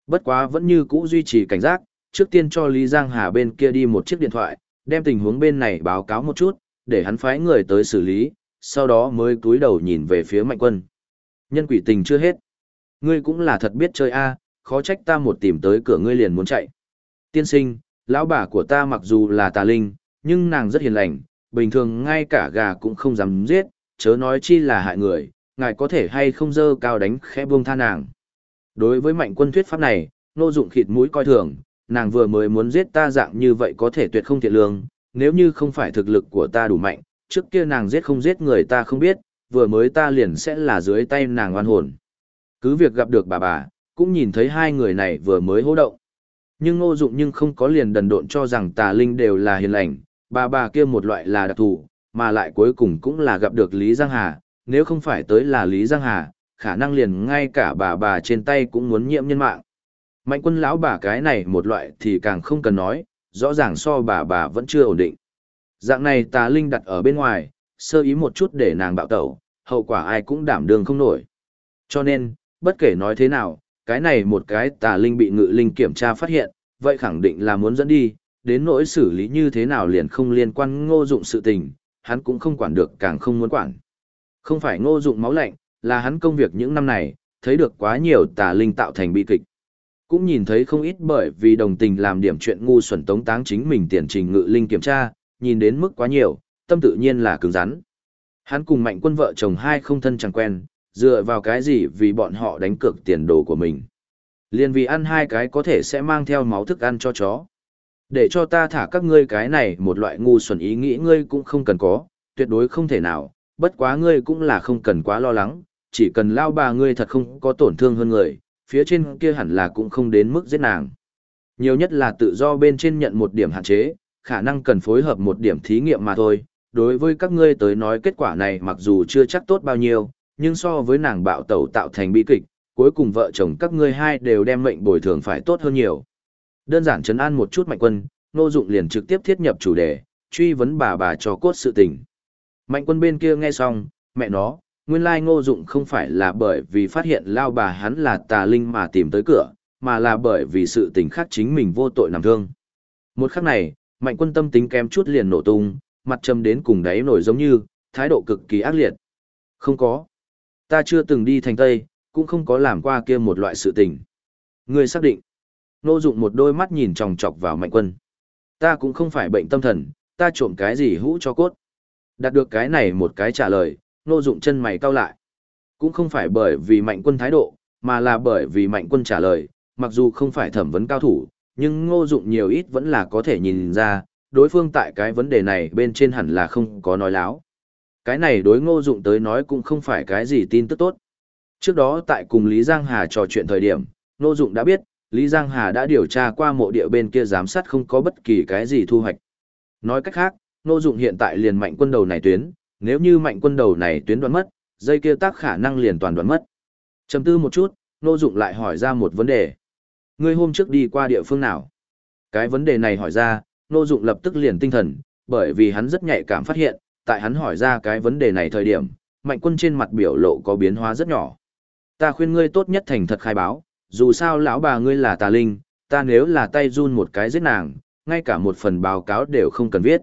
Bất quá vẫn như cũ duy trì cảnh giác, trước tiên cho Lý Giang Hà bên kia đi một chiếc điện thoại, đem tình huống bên này báo cáo một chút, để hắn phái người tới xử lý, sau đó mới cúi đầu nhìn về phía mạnh quân. Nhân quỷ tình chưa hết. Ngươi cũng là thật biết chơi a, khó trách ta một tìm tới cửa ngươi liền muốn chạy. Tiên sinh, lão bà của ta mặc dù là tà linh, nhưng nàng rất hiền lành, bình thường ngay cả gà cũng không dám giết, chớ nói chi là hại người, ngài có thể hay không dơ cao đánh khẽ buông tha nàng. Đối với mạnh quân thuyết pháp này, nô dụng khịt mũi coi thường, nàng vừa mới muốn giết ta dạng như vậy có thể tuyệt không thiện lương, nếu như không phải thực lực của ta đủ mạnh, trước kia nàng giết không giết người ta không biết, vừa mới ta liền sẽ là dưới tay nàng oan hồn. Cứ việc gặp được bà bà, cũng nhìn thấy hai người này vừa mới hô động. Nhưng ngô dụng nhưng không có liền đần độn cho rằng tà linh đều là hiền lành, bà bà kia một loại là đặc thù, mà lại cuối cùng cũng là gặp được Lý Giang Hà, nếu không phải tới là Lý Giang Hà, khả năng liền ngay cả bà bà trên tay cũng muốn nhiễm nhân mạng. Mạnh quân lão bà cái này một loại thì càng không cần nói, rõ ràng so bà bà vẫn chưa ổn định. Dạng này tà linh đặt ở bên ngoài, sơ ý một chút để nàng bạo tẩu, hậu quả ai cũng đảm đường không nổi. Cho nên, bất kể nói thế nào, cái này một cái tà linh bị ngự linh kiểm tra phát hiện, vậy khẳng định là muốn dẫn đi, đến nỗi xử lý như thế nào liền không liên quan ngô dụng sự tình, hắn cũng không quản được càng không muốn quản. Không phải ngô dụng máu lạnh, là hắn công việc những năm này, thấy được quá nhiều tà linh tạo thành bi kịch. Cũng nhìn thấy không ít bởi vì đồng tình làm điểm chuyện ngu xuẩn tống táng chính mình tiền trình ngự linh kiểm tra, nhìn đến mức quá nhiều, tâm tự nhiên là cứng rắn. Hắn cùng mạnh quân vợ chồng hai không thân chẳng quen, dựa vào cái gì vì bọn họ đánh cược tiền đồ của mình. Liên vì ăn hai cái có thể sẽ mang theo máu thức ăn cho chó. Để cho ta thả các ngươi cái này một loại ngu xuẩn ý nghĩ ngươi cũng không cần có, tuyệt đối không thể nào, bất quá ngươi cũng là không cần quá lo lắng, chỉ cần lao bà ngươi thật không có tổn thương hơn người, phía trên kia hẳn là cũng không đến mức giết nàng. Nhiều nhất là tự do bên trên nhận một điểm hạn chế, khả năng cần phối hợp một điểm thí nghiệm mà thôi. Đối với các ngươi tới nói kết quả này mặc dù chưa chắc tốt bao nhiêu, nhưng so với nàng bạo tẩu tạo thành bi kịch, cuối cùng vợ chồng các ngươi hai đều đem mệnh bồi thường phải tốt hơn nhiều. Đơn giản chấn an một chút mạnh quân, nô dụng liền trực tiếp thiết nhập chủ đề, truy vấn bà bà cho cốt sự tình. Mạnh quân bên kia nghe xong, mẹ nó, nguyên lai ngô dụng không phải là bởi vì phát hiện lao bà hắn là tà linh mà tìm tới cửa, mà là bởi vì sự tình khác chính mình vô tội nằm thương. Một khắc này, mạnh quân tâm tính kém chút liền nổ tung, mặt trầm đến cùng đáy nổi giống như, thái độ cực kỳ ác liệt. Không có. Ta chưa từng đi thành Tây, cũng không có làm qua kia một loại sự tình. Ngươi xác định. Nô dụng một đôi mắt nhìn tròng trọc vào mạnh quân. Ta cũng không phải bệnh tâm thần, ta trộm cái gì hũ cho cốt. Đạt được cái này một cái trả lời, nô dụng chân mày cau lại. Cũng không phải bởi vì mạnh quân thái độ, mà là bởi vì mạnh quân trả lời, mặc dù không phải thẩm vấn cao thủ, nhưng ngô dụng nhiều ít vẫn là có thể nhìn ra, đối phương tại cái vấn đề này bên trên hẳn là không có nói láo. Cái này đối ngô dụng tới nói cũng không phải cái gì tin tức tốt. Trước đó tại cùng Lý Giang Hà trò chuyện thời điểm, ngô dụng đã biết, Lý Giang Hà đã điều tra qua mộ địa bên kia giám sát không có bất kỳ cái gì thu hoạch. Nói cách khác, ngô dụng hiện tại liền mạnh quân đầu này tuyến, nếu như mạnh quân đầu này tuyến đoán mất, dây kia tác khả năng liền toàn đoán mất. Chầm tư một chút, ngô dụng lại hỏi ra một vấn đề. Ngươi hôm trước đi qua địa phương nào? Cái vấn đề này hỏi ra, Nô Dụng lập tức liền tinh thần, bởi vì hắn rất nhạy cảm phát hiện, tại hắn hỏi ra cái vấn đề này thời điểm, Mạnh Quân trên mặt biểu lộ có biến hóa rất nhỏ. Ta khuyên ngươi tốt nhất thành thật khai báo, dù sao lão bà ngươi là tà linh, ta nếu là tay run một cái giết nàng, ngay cả một phần báo cáo đều không cần viết.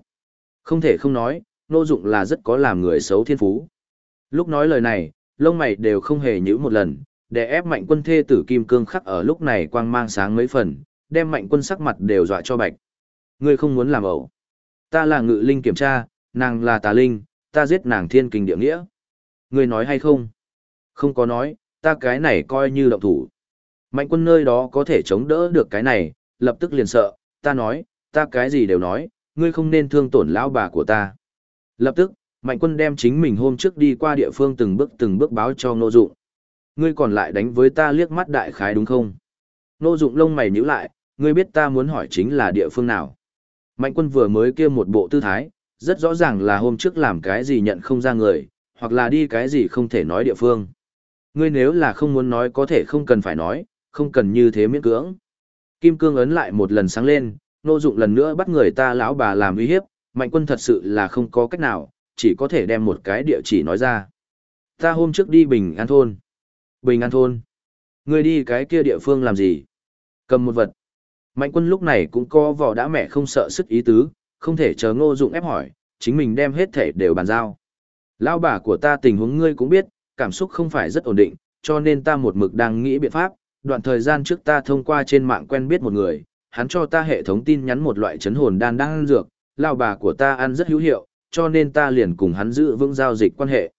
Không thể không nói, Nô Dụng là rất có làm người xấu thiên phú. Lúc nói lời này, lông mày đều không hề nhíu một lần, để ép mạnh quân thê tử kim cương khắc ở lúc này quang mang sáng mấy phần, đem mạnh quân sắc mặt đều dọa cho bạch. Ngươi không muốn làm ẩu. Ta là ngự linh kiểm tra, nàng là tà linh, ta giết nàng thiên kinh địa nghĩa. Ngươi nói hay không? Không có nói, ta cái này coi như động thủ. Mạnh quân nơi đó có thể chống đỡ được cái này, lập tức liền sợ, ta nói, ta cái gì đều nói, ngươi không nên thương tổn lão bà của ta. Lập tức, mạnh quân đem chính mình hôm trước đi qua địa phương từng bước từng bước báo cho ngô dụng. Ngươi còn lại đánh với ta liếc mắt đại khái đúng không? Nô Dụng lông mày nhíu lại, ngươi biết ta muốn hỏi chính là địa phương nào. Mạnh quân vừa mới kia một bộ tư thái, rất rõ ràng là hôm trước làm cái gì nhận không ra người, hoặc là đi cái gì không thể nói địa phương. Ngươi nếu là không muốn nói có thể không cần phải nói, không cần như thế miễn cưỡng. Kim cương ấn lại một lần sáng lên, nô dụng lần nữa bắt người ta lão bà làm uy hiếp, mạnh quân thật sự là không có cách nào, chỉ có thể đem một cái địa chỉ nói ra. Ta hôm trước đi Bình An Thôn. Bình An Thôn. người đi cái kia địa phương làm gì? Cầm một vật. Mạnh quân lúc này cũng có vỏ đã mẹ không sợ sức ý tứ, không thể chờ ngô dụng ép hỏi, chính mình đem hết thể đều bàn giao. Lão bà của ta tình huống ngươi cũng biết, cảm xúc không phải rất ổn định, cho nên ta một mực đang nghĩ biện pháp, đoạn thời gian trước ta thông qua trên mạng quen biết một người, hắn cho ta hệ thống tin nhắn một loại chấn hồn đan đang ăn dược, lão bà của ta ăn rất hữu hiệu, cho nên ta liền cùng hắn giữ vững giao dịch quan hệ.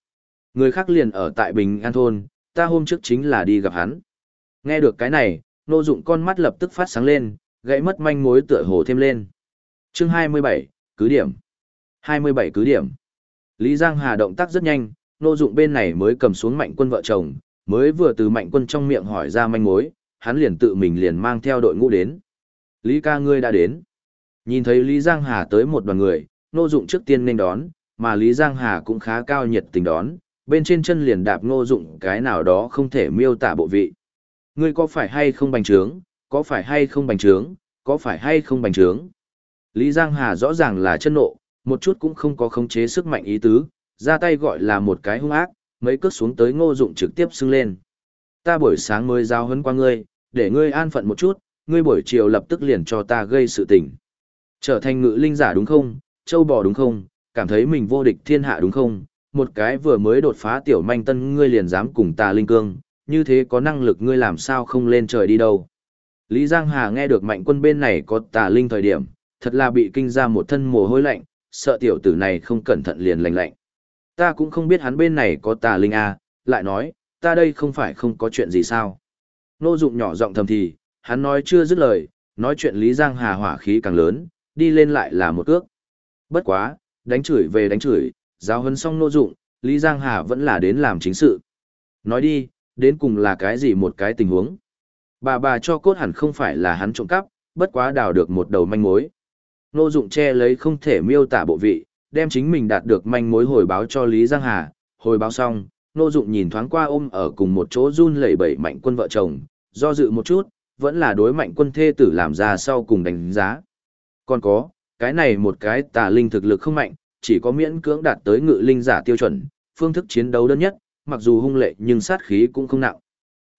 Người khác liền ở tại Bình An Thôn, ta hôm trước chính là đi gặp hắn. Nghe được cái này, nô dụng con mắt lập tức phát sáng lên, gãy mất manh mối tựa hồ thêm lên. Chương 27, cứ điểm. 27 cứ điểm. Lý Giang Hà động tác rất nhanh, nô dụng bên này mới cầm xuống mạnh quân vợ chồng, mới vừa từ mạnh quân trong miệng hỏi ra manh mối, hắn liền tự mình liền mang theo đội ngũ đến. Lý ca ngươi đã đến. Nhìn thấy Lý Giang Hà tới một đoàn người, nô dụng trước tiên nên đón, mà Lý Giang Hà cũng khá cao nhiệt tình đón, bên trên chân liền đạp Ngô dụng cái nào đó không thể miêu tả bộ vị. Ngươi có phải hay không bành trướng, có phải hay không bành trướng, có phải hay không bành trướng. Lý Giang Hà rõ ràng là chân nộ, một chút cũng không có khống chế sức mạnh ý tứ, ra tay gọi là một cái hung ác, mấy cước xuống tới ngô dụng trực tiếp xưng lên. Ta buổi sáng mới giao hấn qua ngươi, để ngươi an phận một chút, ngươi buổi chiều lập tức liền cho ta gây sự tình. Trở thành ngự linh giả đúng không, châu bò đúng không, cảm thấy mình vô địch thiên hạ đúng không, một cái vừa mới đột phá tiểu manh tân ngươi liền dám cùng ta linh cương, như thế có năng lực ngươi làm sao không lên trời đi đâu. Lý Giang Hà nghe được mạnh quân bên này có tà linh thời điểm, thật là bị kinh ra một thân mồ hôi lạnh, sợ tiểu tử này không cẩn thận liền lạnh lạnh. Ta cũng không biết hắn bên này có tà linh à, lại nói, ta đây không phải không có chuyện gì sao. Nô dụng nhỏ giọng thầm thì, hắn nói chưa dứt lời, nói chuyện Lý Giang Hà hỏa khí càng lớn, đi lên lại là một cước. Bất quá, đánh chửi về đánh chửi, giáo huấn xong nô dụng, Lý Giang Hà vẫn là đến làm chính sự. Nói đi, đến cùng là cái gì một cái tình huống. Bà bà cho cốt hẳn không phải là hắn trộm cắp, bất quá đào được một đầu manh mối. Nô dụng che lấy không thể miêu tả bộ vị, đem chính mình đạt được manh mối hồi báo cho Lý Giang Hà, hồi báo xong, Nô Dụng nhìn thoáng qua ôm ở cùng một chỗ run lẩy bẩy mạnh quân vợ chồng, do dự một chút, vẫn là đối mạnh quân thê tử làm ra sau cùng đánh giá. Còn có, cái này một cái tà linh thực lực không mạnh, chỉ có miễn cưỡng đạt tới ngự linh giả tiêu chuẩn, phương thức chiến đấu đơn nhất, mặc dù hung lệ nhưng sát khí cũng không nặng.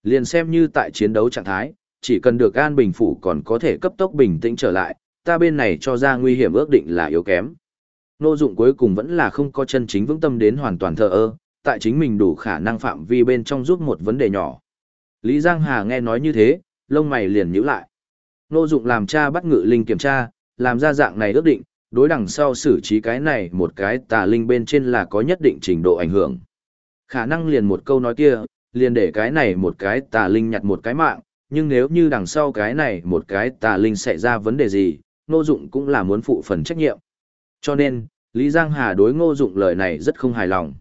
Liền xem như tại chiến đấu trạng thái, chỉ cần được an bình phủ còn có thể cấp tốc bình tĩnh trở lại, ta bên này cho ra nguy hiểm ước định là yếu kém. Nô dụng cuối cùng vẫn là không có chân chính vững tâm đến hoàn toàn thờ ơ, tại chính mình đủ khả năng phạm vi bên trong giúp một vấn đề nhỏ. Lý Giang Hà nghe nói như thế, lông mày liền nhíu lại. Nô dụng làm cha bắt ngự linh kiểm tra, làm ra dạng này ước định, đối đằng sau xử trí cái này một cái tà linh bên trên là có nhất định trình độ ảnh hưởng. Khả năng liền một câu nói kia, liền để cái này một cái tà linh nhặt một cái mạng, nhưng nếu như đằng sau cái này một cái tà linh xảy ra vấn đề gì, Ngô dụng cũng là muốn phụ phần trách nhiệm. Cho nên, Lý Giang Hà đối ngô dụng lời này rất không hài lòng.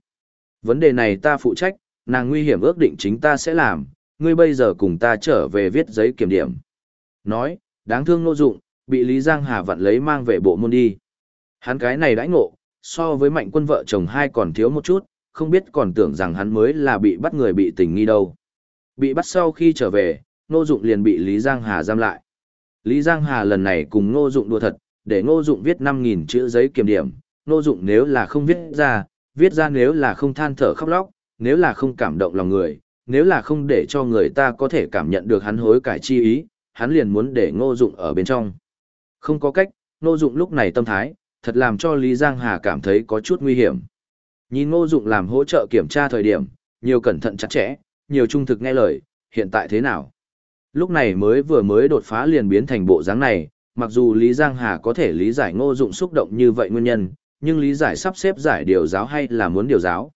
Vấn đề này ta phụ trách, nàng nguy hiểm ước định chính ta sẽ làm, ngươi bây giờ cùng ta trở về viết giấy kiểm điểm. Nói, đáng thương ngô dụng, bị Lý Giang Hà vặn lấy mang về bộ môn đi. Hắn cái này đãi ngộ, so với mạnh quân vợ chồng hai còn thiếu một chút, không biết còn tưởng rằng hắn mới là bị bắt người bị tình nghi đâu. Bị bắt sau khi trở về, Ngô Dụng liền bị Lý Giang Hà giam lại. Lý Giang Hà lần này cùng Ngô Dụng đùa thật, để Ngô Dụng viết 5000 chữ giấy kiểm điểm, Ngô Dụng nếu là không viết ra, viết ra nếu là không than thở khóc lóc, nếu là không cảm động lòng người, nếu là không để cho người ta có thể cảm nhận được hắn hối cải chi ý, hắn liền muốn để Ngô Dụng ở bên trong. Không có cách, Ngô Dụng lúc này tâm thái, thật làm cho Lý Giang Hà cảm thấy có chút nguy hiểm. Nhìn Ngô Dụng làm hỗ trợ kiểm tra thời điểm, nhiều cẩn thận chặt chẽ, nhiều trung thực nghe lời, hiện tại thế nào? Lúc này mới vừa mới đột phá liền biến thành bộ dáng này, mặc dù Lý Giang Hà có thể lý giải ngô dụng xúc động như vậy nguyên nhân, nhưng lý giải sắp xếp giải điều giáo hay là muốn điều giáo.